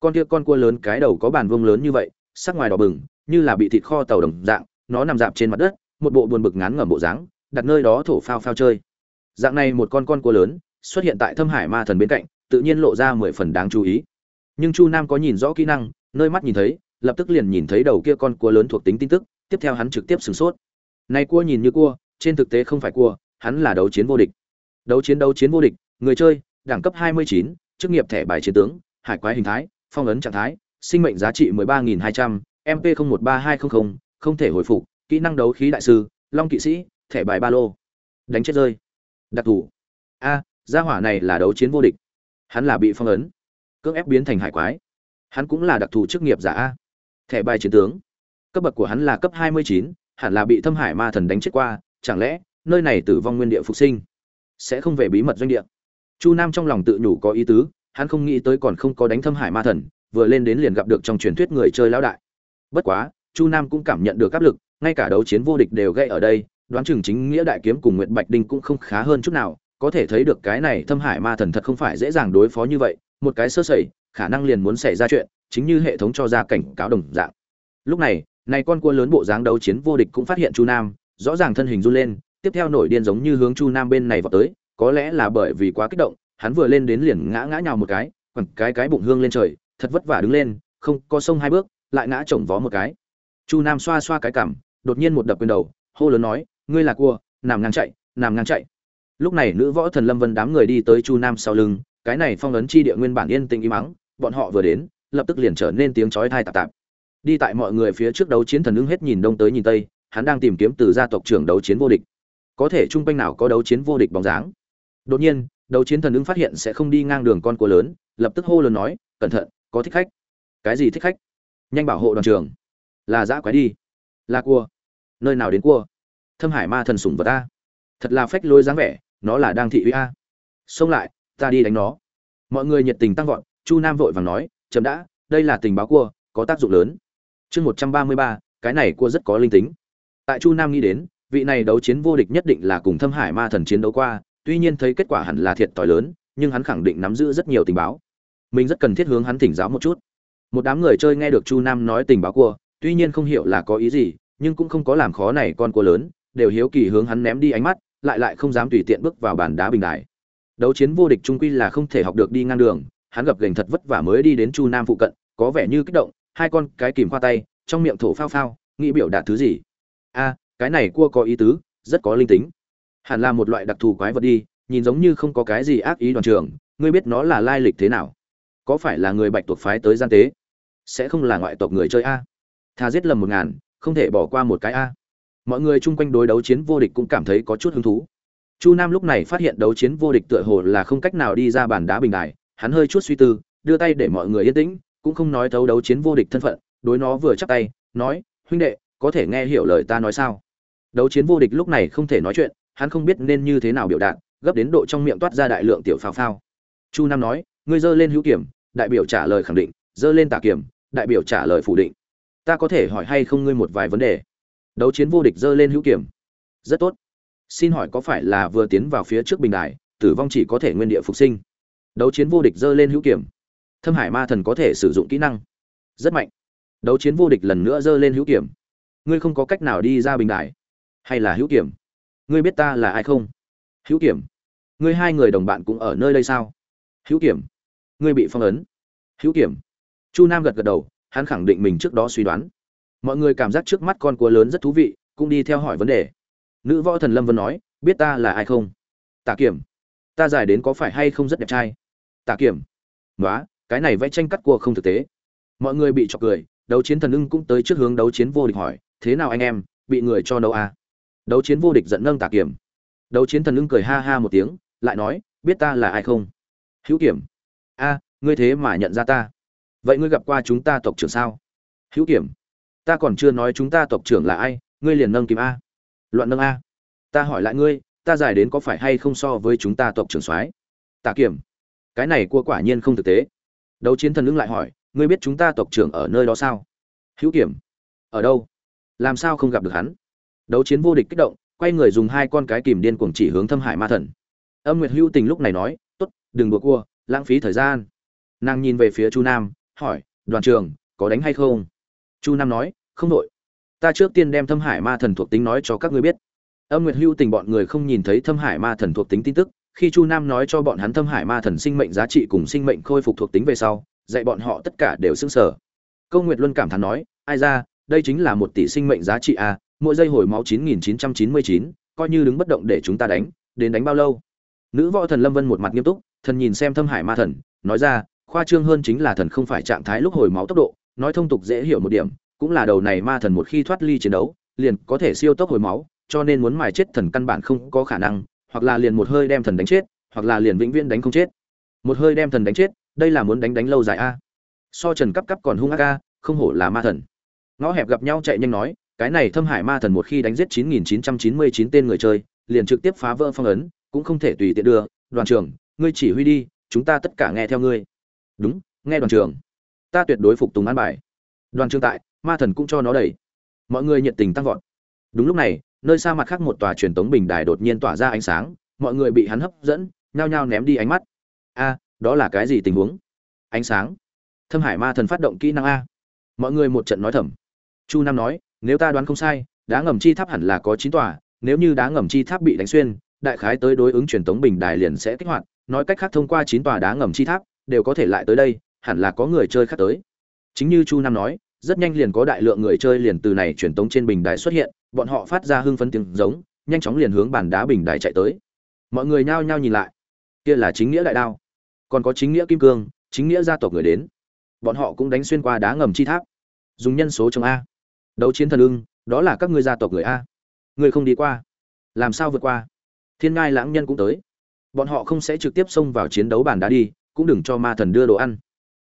A: Con kia con cua lớn cái đầu có bàn vuông lớn như vậy, sắc ngoài đỏ bừng, như là bị thịt kho tàu đồng dạng, nó nằm dạp trên mặt đất, một bộ buồn bực ngán ngẩm bộ dáng, đặt nơi đó thổ phao phao chơi. Dạng này một con con cua lớn xuất hiện tại Thâm Hải Ma Thần bên cạnh, tự nhiên lộ ra mười phần đáng chú ý. Nhưng Chu Nam có nhìn rõ kỹ năng, nơi mắt nhìn thấy, lập tức liền nhìn thấy đầu kia con cua lớn thuộc tính tin tức, tiếp theo hắn trực tiếp sửng sốt này cua nhìn như cua trên thực tế không phải cua hắn là đấu chiến vô địch đấu chiến đấu chiến vô địch người chơi đẳng cấp 29, chức nghiệp thẻ bài chiến tướng hải quái hình thái phong ấn trạng thái sinh mệnh giá trị 13.200, mp 013200, không thể hồi phục kỹ năng đấu khí đại sư long kỵ sĩ thẻ bài ba lô. Đánh chết rơi. Đặc thù. A gia hỏa này là đấu chiến vô địch. Hắn là bị phong ấn. Cưỡng ép biến thành hải quái. Hắn cũng là đặc thù chức nghiệp giả a. Thẻ bài chiến tướng. Cấp bậc của hắn là cấp 29, hẳn là bị thâm hải ma thần đánh chết qua. Chẳng lẽ nơi này tử vong nguyên địa phục sinh sẽ không về bí mật doanh địa? Chu nam trong lòng tự nhủ có ý tứ hắn không nghĩ tới còn không có đánh thâm hải ma thần vừa lên đến liền gặp được trong truyền thuyết người chơi lão đại. Bất quá chu nam cũng cảm nhận được áp lực ngay cả đấu chiến vô địch đều gây ở đây đoán chừng chính nghĩa đại kiếm cùng nguyệt bạch đinh cũng không khá hơn chút nào, có thể thấy được cái này thâm hải ma thần thật không phải dễ dàng đối phó như vậy, một cái sơ sẩy, khả năng liền muốn xảy ra chuyện, chính như hệ thống cho ra cảnh cáo đồng dạng. Lúc này này con cua lớn bộ dáng đấu chiến vô địch cũng phát hiện chu nam, rõ ràng thân hình run lên, tiếp theo nổi điên giống như hướng chu nam bên này vào tới, có lẽ là bởi vì quá kích động, hắn vừa lên đến liền ngã ngã nhào một cái, quẳng cái cái bụng hương lên trời, thật vất vả đứng lên, không có sông hai bước, lại ngã chồng vó một cái. Chu nam xoa xoa cái cằm, đột nhiên một đập quyền đầu, hô lớn nói ngươi là cua, nằm ngang chạy, nằm ngang chạy. Lúc này nữ võ thần lâm vân đám người đi tới chu nam sau lưng, cái này phong ấn chi địa nguyên bản yên tĩnh im mắng bọn họ vừa đến, lập tức liền trở nên tiếng chói thai tạp tạp. Đi tại mọi người phía trước đấu chiến thần ứng hết nhìn đông tới nhìn tây, hắn đang tìm kiếm từ gia tộc trưởng đấu chiến vô địch. Có thể trung quanh nào có đấu chiến vô địch bóng dáng. Đột nhiên, đấu chiến thần ứng phát hiện sẽ không đi ngang đường con cua lớn, lập tức hô lớn nói, cẩn thận, có thích khách. Cái gì thích khách? Nhanh bảo hộ đoàn trường là dã quái đi. Là cua. Nơi nào đến cua? Thâm hải ma thần sủng vật ta thật là phách lôi dáng vẻ, nó là đang thị uy a. Xông lại, ta đi đánh nó. Mọi người nhiệt tình tăng vọt, chu nam vội vàng nói, chậm đã, đây là tình báo cua, có tác dụng lớn. Chương một trăm ba mươi ba, cái này cua rất có linh tính. Tại chu nam nghĩ đến, vị này đấu chiến vô địch nhất định là cùng thâm hải ma thần chiến đấu qua, tuy nhiên thấy kết quả hẳn là thiệt t lớn, nhưng hắn khẳng định nắm giữ rất nhiều tình báo. Mình rất cần thiết hướng hắn thỉnh giáo một chút. Một đám người chơi nghe được chu nam nói tình báo cua, tuy nhiên không hiểu là có ý gì, nhưng cũng không có làm khó này con cua lớn đều hiếu kỳ hướng hắn ném đi ánh mắt, lại lại không dám tùy tiện bước vào bàn đá bình đài. Đấu chiến vô địch trung quy là không thể học được đi ngang đường, hắn gặp gành thật vất vả mới đi đến chu nam phụ cận, có vẻ như kích động, hai con cái kìm khoa tay, trong miệng thổ phao phao, nghĩ biểu đạt thứ gì. A, cái này cua có ý tứ, rất có linh tính. Hẳn là một loại đặc thù quái vật đi, nhìn giống như không có cái gì ác ý đoàn trường ngươi biết nó là lai lịch thế nào? Có phải là người bạch tuộc phái tới gian tế? Sẽ không là ngoại tộc người chơi a. Thà giết lầm một ngàn, không thể bỏ qua một cái a mọi người chung quanh đối đấu chiến vô địch cũng cảm thấy có chút hứng thú. Chu nam lúc này phát hiện đấu chiến vô địch tựa hồ là không cách nào đi ra bàn đá bình đài, hắn hơi chút suy tư, đưa tay để mọi người yên tĩnh, cũng không nói thấu đấu chiến vô địch thân phận, đối nó vừa chắp tay, nói, huynh đệ, có thể nghe hiểu lời ta nói sao? Đấu chiến vô địch lúc này không thể nói chuyện, hắn không biết nên như thế nào biểu đạt, gấp đến độ trong miệng toát ra đại lượng tiểu phao phao. Chu nam nói, ngươi dơ lên hữu kiểm, đại biểu trả lời khẳng định dơ lên tà kiểm, đại biểu trả lời phủ định. Ta có thể hỏi hay không ngươi một vài vấn đề? Đấu chiến vô địch dơ lên hữu kiểm. Rất tốt. Xin hỏi có phải là vừa tiến vào phía trước bình đài, tử vong chỉ có thể nguyên địa phục sinh? Đấu chiến vô địch dơ lên hữu kiểm. Thâm hải ma thần có thể sử dụng kỹ năng. Rất mạnh. Đấu chiến vô địch lần nữa dơ lên hữu kiểm. Ngươi không có cách nào đi ra bình đài. Hay là hữu kiểm? Ngươi biết ta là ai không? Hữu kiểm. Ngươi hai người đồng bạn cũng ở nơi đây sao? Hữu kiểm. Ngươi bị phong ấn. Hữu kiểm. Chu nam gật gật đầu, hắn khẳng định mình trước đó suy đoán mọi người cảm giác trước mắt con cua lớn rất thú vị, cũng đi theo hỏi vấn đề. Nữ võ thần lâm vân nói, biết ta là ai không? Tạ kiểm. Ta giải đến có phải hay không rất đẹp trai? Tạ kiểm. Nói cái này vẽ tranh cắt cua không thực tế. Mọi người bị chọc cười, đấu chiến thần ưng cũng tới trước hướng đấu chiến vô địch hỏi, thế nào anh em, bị người cho nấu à? đấu chiến vô địch giận nâng tạ kiểm. Đấu chiến thần ưng cười ha ha một tiếng, lại nói, biết ta là ai không? Hữu kiểm. A, ngươi thế mà nhận ra ta. Vậy ngươi gặp qua chúng ta tộc trưởng sao? Hữu kiểm ta còn chưa nói chúng ta tộc trưởng là ai, ngươi liền nâng kìm a. Loạn nâng a. Ta hỏi lại ngươi, ta giải đến có phải hay không so với chúng ta tộc trưởng soái? Tạ kiểm. Cái này cua quả nhiên không thực tế. Đấu chiến thần lưng lại hỏi, ngươi biết chúng ta tộc trưởng ở nơi đó sao? Hữu kiểm. Ở đâu? Làm sao không gặp được hắn? Đấu chiến vô địch kích động, quay người dùng hai con cái kìm điên cuồng chỉ hướng thâm hải ma thần. Âm nguyệt hữu tình lúc này nói t ố t đừng đùa cua, lãng phí thời gian. Nàng nhìn về phía chu nam, hỏi, đoàn trường có đánh hay không? Chu nam nói, không đội ta trước tiên đem thâm hải ma thần thuộc tính nói cho các ngươi biết. Âm nguyệt hưu tình bọn người không nhìn thấy thâm hải ma thần thuộc tính tin tức, khi chu nam nói cho bọn hắn thâm hải ma thần sinh mệnh giá trị cùng sinh mệnh khôi phục thuộc tính về sau, dạy bọn họ tất cả đều xứng sở câu nguyệt luân cảm thán nói, ai ra, đây chính là một tỷ sinh mệnh giá trị a mỗi giây hồi máu chín nghìn chín trăm chín mươi chín, coi như đứng bất động để chúng ta đánh, đến đánh bao lâu? Nữ võ thần lâm vân một mặt nghiêm túc, thần nhìn xem thâm hải ma thần, nói ra, khoa trương hơn chính là thần không phải trạng thái lúc hồi máu tốc độ nói thông tục dễ hiểu một điểm, cũng là đầu này ma thần một khi thoát ly chiến đấu, liền có thể siêu tốc hồi máu, cho nên muốn mài chết thần căn bản không có khả năng, hoặc là liền một hơi đem thần đánh chết, hoặc là liền vĩnh viễn đánh không chết. Một hơi đem thần đánh chết, đây là muốn đánh đánh lâu dài a. So trần cấp cấp còn hung ác a, không hổ là ma thần. Ngõ hẹp gặp nhau chạy nhanh nói, cái này thâm hải ma thần một khi đánh giết 9999 tên người chơi, liền trực tiếp phá vỡ phong ấn, cũng không thể tùy tiện đưa. Đoàn trưởng, ngươi chỉ huy đi, chúng ta tất cả nghe theo ngươi. Đúng, nghe đoàn trưởng ta tuyệt đối phục tùng an bài. Đoàn trưởng tại, ma thần cũng cho nó đẩy mọi người nhiệt tình tăng vọt. Đúng lúc này, nơi xa mặt khác một tòa truyền tống bình đài đột nhiên tỏa ra ánh sáng, mọi người bị hắn hấp dẫn, nhao nhao ném đi ánh mắt. A, đó là cái gì tình huống? Ánh sáng. Thâm hải ma thần phát động kỹ năng a. Mọi người một trận nói thầm. Chu nam nói, nếu ta đoán không sai, đá ngầm chi tháp hẳn là có chín tòa, nếu như đá ngầm chi tháp bị đánh xuyên, đại khái tới đối ứng truyền tống bình đài liền sẽ kích hoạt, nói cách khác thông qua chín tòa đá ngầm chi tháp, đều có thể lại tới đây hẳn là có người chơi khác tới. Chính như chu nam nói, rất nhanh liền có đại lượng người chơi liền từ này truyền tống trên bình đài xuất hiện, bọn họ phát ra hưng phấn tiếng giống, nhanh chóng liền hướng bàn đá bình đài chạy tới. Mọi người nhao nhao nhìn lại. Kia là chính nghĩa đại đao. Còn có chính nghĩa kim cương, chính nghĩa gia tộc người đến. Bọn họ cũng đánh xuyên qua đá ngầm chi tháp. Dùng nhân số trong a. Đấu chiến thần ưng, đó là các ngươi gia tộc người a. Người không đi qua. Làm sao vượt qua? Thiên ngai lãng nhân cũng tới. Bọn họ không sẽ trực tiếp xông vào chiến đấu bàn đá đi, cũng đừng cho ma thần đưa đồ ăn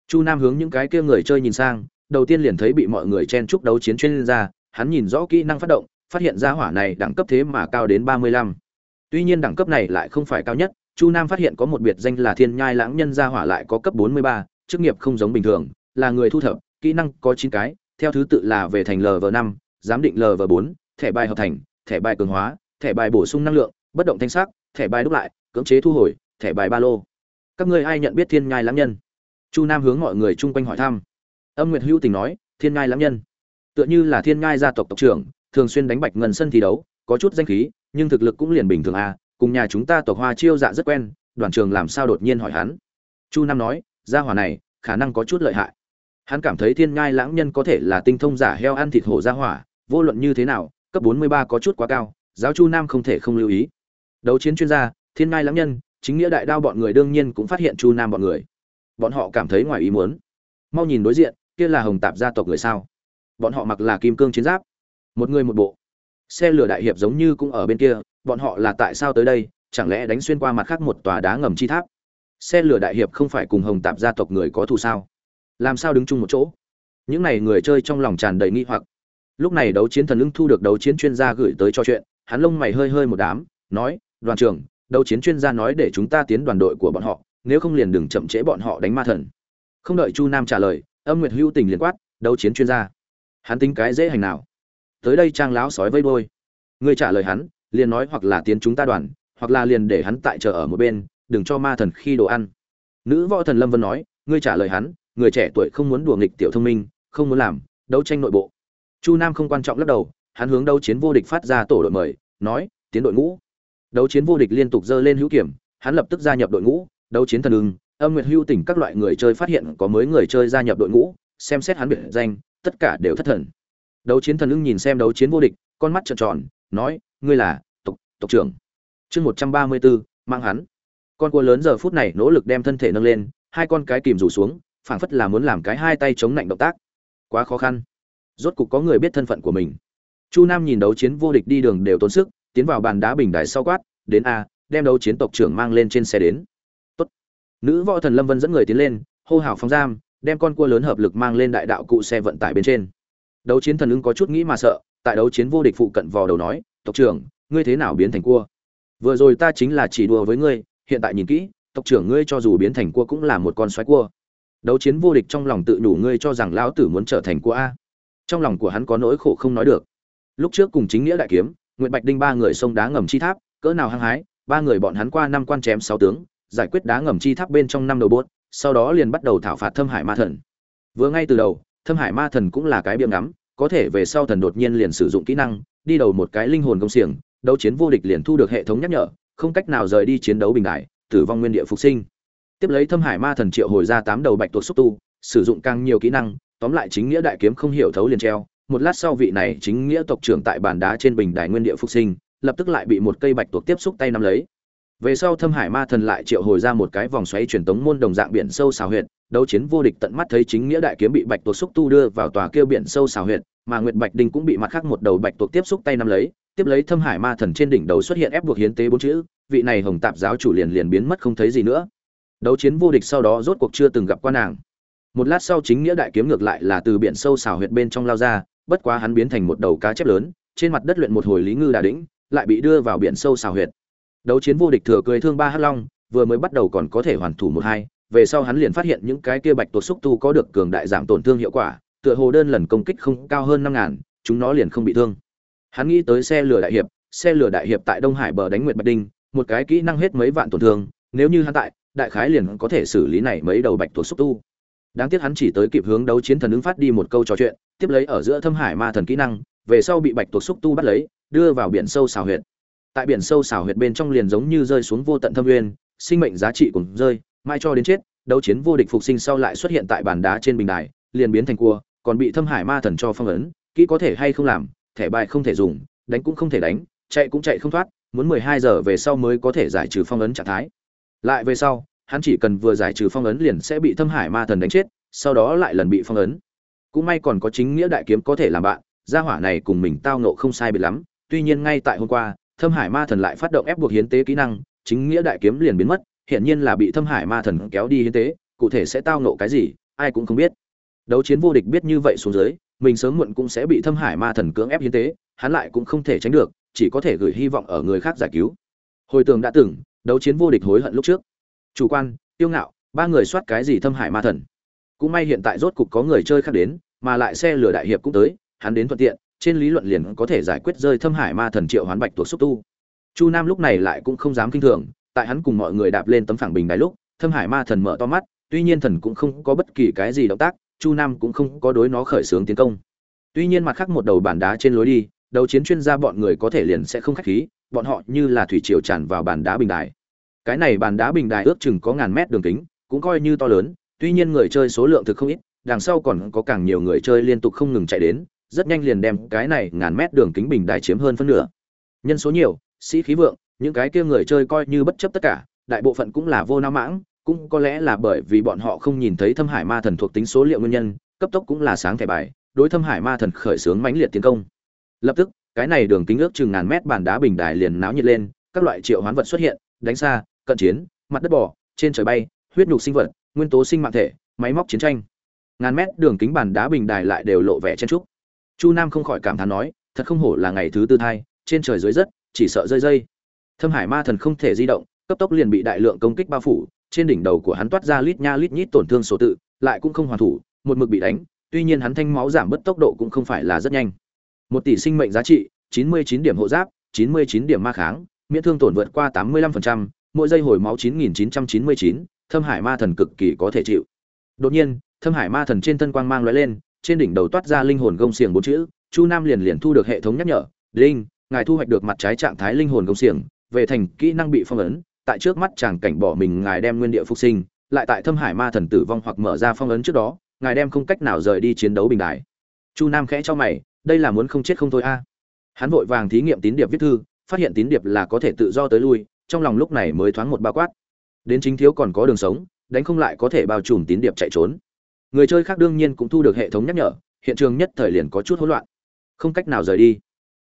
A: chu nam hướng những cái kia người chơi nhìn sang, đầu tiên liền thấy bị mọi người chen chúc đấu chiến chuyên ra hắn nhìn rõ kỹ năng phát động, phát hiện ra hỏa này đẳng cấp thế mà cao đến ba mươi lăm. Tuy nhiên đẳng cấp này lại không phải cao nhất, chu nam phát hiện có một biệt danh là thiên nhai lãng nhân gia hỏa lại có cấp bốn mươi ba, chức nghiệp không giống bình thường, là người thu thập, kỹ năng có chín cái, theo thứ tự là về thành lv năm, giám định lv bốn, thẻ bài hợp thành, thẻ bài cường hóa, thẻ bài bổ sung năng lượng, bất động thanh sắc, thẻ bài đúc lại, cưỡng chế thu hồi, thẻ bài ba lô. Các ngươi ai nhận biết thiên nhai lãng nhân? Chu nam hướng mọi người chung quanh hỏi thăm. Âm nguyệt hữu tình nói, thiên nhai lãng nhân, tựa như là thiên nhai gia tộc tộc trưởng, thường xuyên đánh bạch ngân sân thi đấu, có chút danh khí, nhưng thực lực cũng liền bình thường à cùng nhà chúng ta tộc hoa chiêu dạ rất quen, đoàn trường làm sao đột nhiên hỏi hắn? Chu nam nói, gia hỏa này, khả năng có chút lợi hại. Hắn cảm thấy thiên nhai lãng nhân có thể là tinh thông giả heo ăn thịt hổ gia hỏa, vô luận như thế nào, cấp bốn mươi ba có chút quá cao, giáo chu nam không thể không lưu ý. Đấu chiến chuyên gia, thiên nhai lãng nhân, chính nghĩa đại đao bọn người đương nhiên cũng phát hiện chu nam bọn người bọn họ cảm thấy ngoài ý muốn. Mau nhìn đối diện, kia là hồng tạp gia tộc người sao? Bọn họ mặc là kim cương chiến giáp. Một người một bộ. Xe lửa đại hiệp giống như cũng ở bên kia, bọn họ là tại sao tới đây? Chẳng lẽ đánh xuyên qua mặt khác một tòa đá ngầm chi tháp? Xe lửa đại hiệp không phải cùng hồng tạp gia tộc người có thù sao? Làm sao đứng chung một chỗ? Những n à y người chơi trong lòng tràn đầy nghi hoặc. Lúc này đấu chiến thần lưng thu được đấu chiến chuyên gia gửi tới cho chuyện, hắn lông mày hơi hơi một đám, nói, đoàn trưởng, đấu chiến chuyên gia nói để chúng ta tiến đoàn đội của bọn họ nếu không liền đừng chậm trễ bọn họ đánh ma thần. Không đợi chu nam trả lời, âm nguyệt hữu tình liền quát, đấu chiến chuyên gia, hắn tính cái dễ hành nào? Tới đây trang láo sói vây đôi ngươi trả lời hắn, liền nói hoặc là tiến chúng ta đoàn, hoặc là liền để hắn tại chờ ở một bên, đừng cho ma thần khi đồ ăn. Nữ võ thần lâm vân nói, ngươi trả lời hắn, người trẻ tuổi không muốn đùa nghịch tiểu thông minh, không muốn làm đấu tranh nội bộ. Chu nam không quan trọng lắc đầu, hắn hướng đấu chiến vô địch phát ra tổ đội mời, nói, tiến đội ngũ. Đấu chiến vô địch liên tục dơ lên hữu kiểm, hắn lập tức gia nhập đội ngũ đấu chiến thần ưng, âm nguyệt hưu tỉnh các loại người chơi phát hiện có mới người chơi gia nhập đội ngũ, xem xét hắn biệt danh, tất cả đều thất thần. Đấu chiến thần ưng nhìn xem đấu chiến vô địch, con mắt trợn tròn, nói, ngươi là tộc tộc trưởng. Chương một trăm ba mươi bốn mang hắn. Con cua lớn giờ phút này nỗ lực đem thân thể nâng lên, hai con cái kìm rủ xuống, phảng phất là muốn làm cái hai tay chống lạnh động tác. Quá khó khăn. Rốt cục có người biết thân phận của mình. Chu nam nhìn đấu chiến vô địch đi đường đều tốn sức, tiến vào bàn đá bình đài sau quát, đến a, đem đấu chiến tộc trưởng mang lên trên xe đến nữ võ thần lâm vân dẫn người tiến lên, hô hào phóng giam, đem con cua lớn hợp lực mang lên đại đạo cụ xe vận tải bên trên. Đấu chiến thần ưng có chút nghĩ mà sợ, tại đấu chiến vô địch phụ cận vò đầu nói, tộc trưởng, ngươi thế nào biến thành cua? Vừa rồi ta chính là chỉ đùa với ngươi, hiện tại nhìn kỹ, tộc trưởng ngươi cho dù biến thành cua cũng là một con xoáy cua. Đấu chiến vô địch trong lòng tự đủ ngươi cho rằng lão tử muốn trở thành cua a. Trong lòng của hắn có nỗi khổ không nói được. Lúc trước cùng chính nghĩa đại kiếm nguyễn bạch đinh ba người sông đá ngầm chi tháp, cỡ nào hăng hái, ba người bọn hắn qua năm quan chém sáu tướng giải quyết đá ngầm chi tháp bên trong năm đầu bốt, sau đó liền bắt đầu thảo phạt thâm hải ma thần. Vừa ngay từ đầu, thâm hải ma thần cũng là cái biếm ngắm, có thể về sau thần đột nhiên liền sử dụng kỹ năng, đi đầu một cái linh hồn công xiềng, đấu chiến vô địch liền thu được hệ thống nhắc nhở, không cách nào rời đi chiến đấu bình đại, tử vong nguyên địa phục sinh. Tiếp lấy thâm hải ma thần triệu hồi ra tám đầu bạch tuộc xúc tu, sử dụng càng nhiều kỹ năng, tóm lại chính nghĩa đại kiếm không hiểu thấu liền treo, một lát sau vị này chính nghĩa tộc trưởng tại bàn đá trên bình đài nguyên địa phục sinh, lập tức lại bị một cây bạch tuộc tiếp xúc tay nắm lấy về sau thâm hải ma thần lại triệu hồi ra một cái vòng xoáy truyền tống môn đồng dạng biển sâu xào huyệt, đấu chiến vô địch tận mắt thấy chính nghĩa đại kiếm bị bạch tuộc xúc tu đưa vào tòa kêu biển sâu xào huyệt, mà nguyệt bạch đinh cũng bị mặt khác một đầu bạch tuộc tiếp xúc tay nắm lấy, tiếp lấy thâm hải ma thần trên đỉnh đầu xuất hiện ép buộc hiến tế bốn chữ, vị này hồng tạp giáo chủ liền liền biến mất không thấy gì nữa. Đấu chiến vô địch sau đó rốt cuộc chưa từng gặp qua nàng. Một lát sau chính nghĩa đại kiếm ngược lại là từ biển sâu xào huyệt bên trong lao ra, bất quá hắn biến thành một đầu cá chép lớn, trên mặt đất luyện một hồi lý ngư đà đĩnh, lại bị đưa vào biển sâu xào huyệt đấu chiến vô địch thừa cười thương ba hắc long, vừa mới bắt đầu còn có thể hoàn thủ một hai, về sau hắn liền phát hiện những cái kia bạch tuộc xúc tu có được cường đại giảm tổn thương hiệu quả, tựa hồ đơn lần công kích không cao hơn năm ngàn, chúng nó liền không bị thương. Hắn nghĩ tới xe lửa đại hiệp, xe lửa đại hiệp tại đông hải bờ đánh nguyệt bạch đinh, một cái kỹ năng hết mấy vạn tổn thương, nếu như hắn tại, đại khái liền có thể xử lý này mấy đầu bạch tuộc xúc tu. Đáng tiếc hắn chỉ tới kịp hướng đấu chiến thần ứng phát đi một câu trò chuyện, tiếp lấy ở giữa thâm hải ma thần kỹ năng, về sau bị bạch tuộc xúc tu bắt lấy, đưa vào biển sâu xào huyệt tại biển sâu xảo huyệt bên trong liền giống như rơi xuống vô tận thâm nguyên, sinh mệnh giá trị cùng rơi mai cho đến chết, đấu chiến vô địch phục sinh sau lại xuất hiện tại bàn đá trên bình đài, liền biến thành cua, còn bị thâm hải ma thần cho phong ấn, kỹ có thể hay không làm, thẻ bài không thể dùng, đánh cũng không thể đánh, chạy cũng chạy không thoát, muốn mười hai giờ về sau mới có thể giải trừ phong ấn trạng thái. Lại về sau, hắn chỉ cần vừa giải trừ phong ấn liền sẽ bị thâm hải ma thần đánh chết, sau đó lại lần bị phong ấn. Cũng may còn có chính nghĩa đại kiếm có thể làm bạn, gia hỏa này cùng mình tao nộ không sai biệt lắm, tuy nhiên ngay tại hôm qua thâm hải ma thần lại phát động ép buộc hiến tế kỹ năng, chính nghĩa đại kiếm liền biến mất, hiển nhiên là bị thâm hải ma thần kéo đi hiến tế, cụ thể sẽ tao nộ cái gì, ai cũng không biết. Đấu chiến vô địch biết như vậy xuống dưới, mình sớm muộn cũng sẽ bị thâm hải ma thần cưỡng ép hiến tế, hắn lại cũng không thể tránh được, chỉ có thể gửi hy vọng ở người khác giải cứu. Hồi tường đã từng, đấu chiến vô địch hối hận lúc trước. Chủ quan tiêu ngạo, ba người soát cái gì thâm hải ma thần? Cũng may hiện tại rốt cục có người chơi khác đến, mà lại xe lửa đại hiệp cũng tới, hắn đến thuận tiện trên lý luận liền có thể giải quyết rơi thâm hải ma thần triệu hoán bạch tuộc xúc tu. Chu nam lúc này lại cũng không dám kinh thường, tại hắn cùng mọi người đạp lên tấm phẳng bình đài lúc, thâm hải ma thần mở to mắt, tuy nhiên thần cũng không có bất kỳ cái gì động tác, chu nam cũng không có đối nó khởi xướng tiến công. Tuy nhiên mặt khác một đầu bàn đá trên lối đi, đấu chiến chuyên gia bọn người có thể liền sẽ không khách khí, bọn họ như là thủy triều tràn vào bàn đá bình đài. Cái này bàn đá bình đài ước chừng có ngàn mét đường kính, cũng coi như to lớn, tuy nhiên người chơi số lượng thực không ít, đằng sau còn có càng nhiều người chơi liên tục không ngừng chạy đến rất nhanh liền đem cái này ngàn mét đường kính bình đài chiếm hơn phân nửa. Nhân số nhiều, sĩ khí vượng, những cái kia người chơi coi như bất chấp tất cả, đại bộ phận cũng là vô não mãng, cũng có lẽ là bởi vì bọn họ không nhìn thấy thâm hải ma thần thuộc tính số liệu nguyên nhân, cấp tốc cũng là sáng thẻ bài, đối thâm hải ma thần khởi xướng mãnh liệt tiến công. Lập tức, cái này đường kính ước chừng ngàn mét bàn đá bình đài liền náo nhiệt lên, các loại triệu hoán vật xuất hiện, đánh xa, cận chiến, mặt đất bò, trên trời bay, huyết nhục sinh vật, nguyên tố sinh mạng thể, máy móc chiến tranh. Ngàn mét đường kính bàn đá bình đài lại đều lộ vẻ chen trúc chu nam không khỏi cảm thán nói, thật không hổ là ngày thứ tư thai, trên trời dưới đất, chỉ sợ rơi dây. Thâm hải ma thần không thể di động, cấp tốc liền bị đại lượng công kích bao phủ, trên đỉnh đầu của hắn toát ra lít nha lít nhít tổn thương số tự, lại cũng không hoàn thủ, một mực bị đánh, tuy nhiên hắn thanh máu giảm bớt tốc độ cũng không phải là rất nhanh. Một tỷ sinh mệnh giá trị, chín mươi chín điểm hộ giáp, chín mươi chín điểm ma kháng, miễn thương tổn vượt qua tám mươi lăm phần trăm, mỗi giây hồi máu chín nghìn chín trăm chín mươi chín, thâm hải ma thần cực kỳ có thể chịu. Đột nhiên, thâm hải ma thần trên thân quang mang lóe lên trên đỉnh đầu toát ra linh hồn gông xiềng bốn chữ, chu nam liền liền thu được hệ thống nhắc nhở linh ngài thu hoạch được mặt trái trạng thái linh hồn gông xiềng, về thành kỹ năng bị phong ấn, tại trước mắt chàng cảnh bỏ mình ngài đem nguyên địa phục sinh, lại tại thâm hải ma thần tử vong hoặc mở ra phong ấn trước đó, ngài đem không cách nào rời đi chiến đấu bình đại. Chu nam khẽ cho mày, đây là muốn không chết không thôi a. Hắn vội vàng thí nghiệm tín điệp viết thư, phát hiện tín điệp là có thể tự do tới lui, trong lòng lúc này mới thoáng một bao quát. Đến chính thiếu còn có đường sống, đánh không lại có thể bao trùm tín điệp chạy trốn người chơi khác đương nhiên cũng thu được hệ thống nhắc nhở, hiện trường nhất thời liền có chút hỗn loạn. Không cách nào rời đi.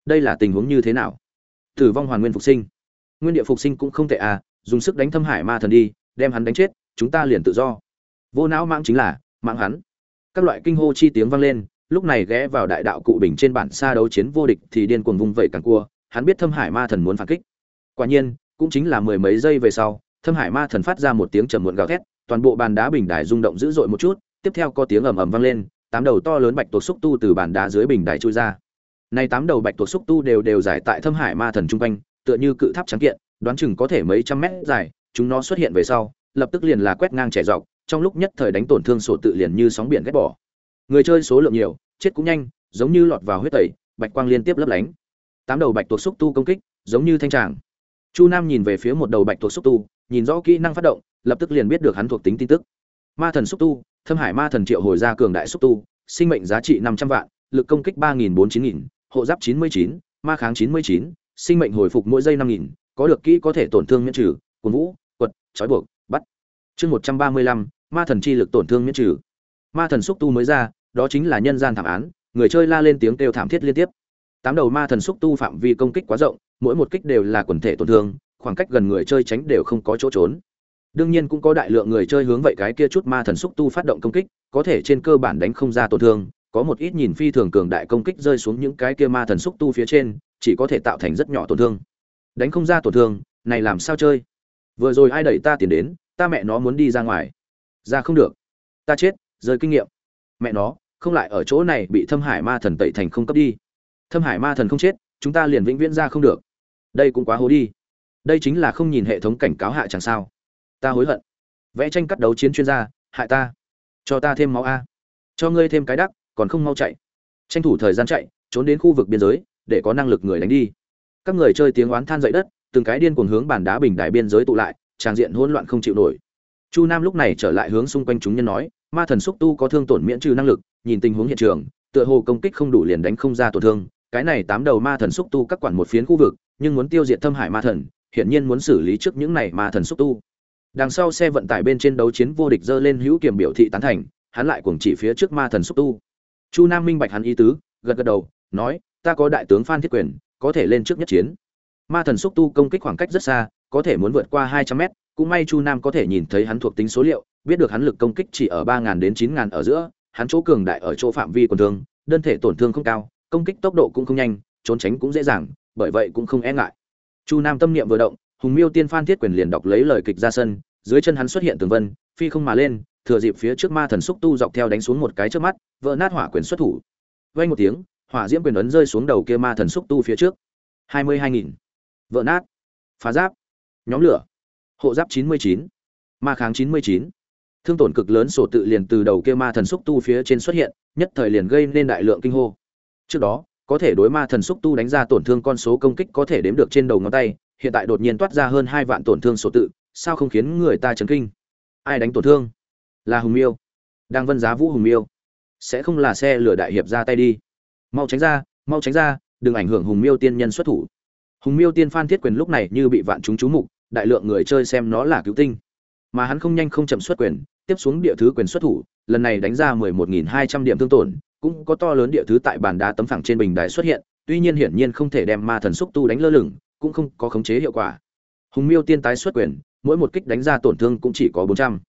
A: Đây là tình huống như thế nào? Tử vong hoàn nguyên phục sinh. Nguyên địa phục sinh cũng không tệ à dùng sức đánh thâm hải ma thần đi, đem hắn đánh chết, chúng ta liền tự do. Vô não mạng chính là mạng hắn. Các loại kinh hô chi tiếng vang lên, lúc này ghé vào đại đạo cụ bình trên bản xa đấu chiến vô địch thì điên cuồng vung vẩy càng cua, hắn biết thâm hải ma thần muốn phản kích. Quả nhiên, cũng chính là mười mấy giây về sau, thâm hải ma thần phát ra một tiếng trầm muộn gào thét, toàn bộ bàn đá bình đài rung động dữ dội một chút tiếp theo có tiếng ầm ầm vang lên, tám đầu to lớn bạch tuộc xúc tu từ bàn đá dưới bình đài trôi ra. Nay tám đầu bạch tuộc xúc tu đều đều giải tại thâm hải ma thần trung quanh, tựa như cự tháp trắng kiện, đoán chừng có thể mấy trăm mét dài, chúng nó xuất hiện về sau, lập tức liền là quét ngang trẻ dọc, trong lúc nhất thời đánh tổn thương sổ tự liền như sóng biển ghét bỏ. Người chơi số lượng nhiều, chết cũng nhanh, giống như lọt vào huyết tẩy, bạch quang liên tiếp lấp lánh. Tám đầu bạch tuộc xúc tu công kích, giống như thanh tràng. Chu nam nhìn về phía một đầu bạch tuộc xúc tu, nhìn rõ kỹ năng phát động, lập tức liền biết được hắn thuộc tính tin tức. Ma thần xúc tu thâm hải ma thần triệu hồi ra cường đại xúc tu, sinh mệnh giá trị năm trăm vạn, lực công kích ba nghìn bốn chín nghìn hộ giáp chín mươi chín, ma kháng chín mươi chín, sinh mệnh hồi phục mỗi giây năm nghìn, có được kỹ có thể tổn thương miễn trừ cồn vũ, quật, trói buộc, bắt. Chương một trăm ba mươi lăm, ma thần chi lực tổn thương miễn trừ. Ma thần xúc tu mới ra, đó chính là nhân gian thảm án, người chơi la lên tiếng kêu thảm thiết liên tiếp. Tám đầu ma thần xúc tu phạm vi công kích quá rộng, mỗi một kích đều là quần thể tổn thương, khoảng cách gần người chơi tránh đều không có chỗ trốn đương nhiên cũng có đại lượng người chơi hướng vậy cái kia chút ma thần xúc tu phát động công kích, có thể trên cơ bản đánh không ra tổn thương, có một ít nhìn phi thường cường đại công kích rơi xuống những cái kia ma thần xúc tu phía trên, chỉ có thể tạo thành rất nhỏ tổn thương. Đánh không ra tổn thương, này làm sao chơi? Vừa rồi ai đẩy ta tiền đến, ta mẹ nó muốn đi ra ngoài. Ra không được. Ta chết rơi kinh nghiệm. Mẹ nó, không lại ở chỗ này bị thâm hải ma thần tẩy thành không cấp đi. Thâm hải ma thần không chết, chúng ta liền vĩnh viễn ra không được. Đây cũng quá hố đi. Đây chính là không nhìn hệ thống cảnh cáo hạ chẳng sao ta hối hận. Vẽ tranh cắt đấu chiến chuyên gia, hại ta. Cho ta thêm máu a. Cho ngươi thêm cái đắc, còn không mau chạy. Tranh thủ thời gian chạy, trốn đến khu vực biên giới, để có năng lực người đánh đi. Các người chơi tiếng oán than dậy đất, từng cái điên cuồng hướng bàn đá bình đài biên giới tụ lại, tràng diện hỗn loạn không chịu nổi. Chu nam lúc này trở lại hướng xung quanh chúng nhân nói, ma thần xúc tu có thương tổn miễn trừ năng lực, nhìn tình huống hiện trường, tựa hồ công kích không đủ liền đánh không ra tổn thương. Cái này tám đầu ma thần xúc tu các quản một phiến khu vực, nhưng muốn tiêu diệt thâm hải ma thần, hiển nhiên muốn xử lý trước những này ma thần xúc tu đằng sau xe vận tải bên trên đấu chiến vô địch dơ lên hữu kiểm biểu thị tán thành, hắn lại cuồng chỉ phía trước ma thần xúc tu. Chu nam minh bạch hắn ý tứ, gật gật đầu, nói, ta có đại tướng phan thiết quyền, có thể lên trước nhất chiến. Ma thần xúc tu công kích khoảng cách rất xa, có thể muốn vượt qua hai trăm mét, cũng may chu nam có thể nhìn thấy hắn thuộc tính số liệu, biết được hắn lực công kích chỉ ở ba ngàn đến chín ngàn ở giữa, hắn chỗ cường đại ở chỗ phạm vi quần thương, đơn thể tổn thương không cao, công kích tốc độ cũng không nhanh, trốn tránh cũng dễ dàng, bởi vậy cũng không e ngại. Chu nam tâm niệm vừa động hùng miêu tiên phan thiết quyền liền đọc lấy lời kịch ra sân, dưới chân hắn xuất hiện tường vân, phi không mà lên, thừa dịp phía trước ma thần xúc tu dọc theo đánh xuống một cái trước mắt, vỡ nát hỏa quyền xuất thủ. Vây một tiếng, hỏa diễm quyền ấn rơi xuống đầu kia ma thần xúc tu phía trước. Hai mươi hai nghìn. Vỡ nát. Phá giáp. Nhóm lửa. Hộ giáp chín mươi chín. Ma kháng chín mươi chín. Thương tổn cực lớn sổ tự liền từ đầu kia ma thần xúc tu phía trên xuất hiện, nhất thời liền gây nên đại lượng kinh hô. Trước đó, có thể đối ma thần xúc tu đánh ra tổn thương con số công kích có thể đếm được trên đầu ngón tay hiện tại đột nhiên toát ra hơn hai vạn tổn thương sổ tự, sao không khiến người ta chấn kinh? Ai đánh tổn thương? Là hùng miêu. Đang vân giá vũ hùng miêu. Sẽ không là xe lửa đại hiệp ra tay đi. Mau tránh ra, mau tránh ra, đừng ảnh hưởng hùng miêu tiên nhân xuất thủ. Hùng miêu tiên phan thiết quyền lúc này như bị vạn chúng chú mục, đại lượng người chơi xem nó là cứu tinh. Mà hắn không nhanh không chậm xuất quyền, tiếp xuống địa thứ quyền xuất thủ, lần này đánh ra mười một nghìn hai trăm điểm thương tổn, cũng có to lớn địa thứ tại bàn đá tấm phẳng trên bình đài xuất hiện, tuy nhiên hiển nhiên không thể đem ma thần xúc tu đánh lơ lửng cũng không có khống chế hiệu quả. Hùng miêu tiên tái xuất quyền, mỗi một kích đánh ra tổn thương cũng chỉ có bốn trăm.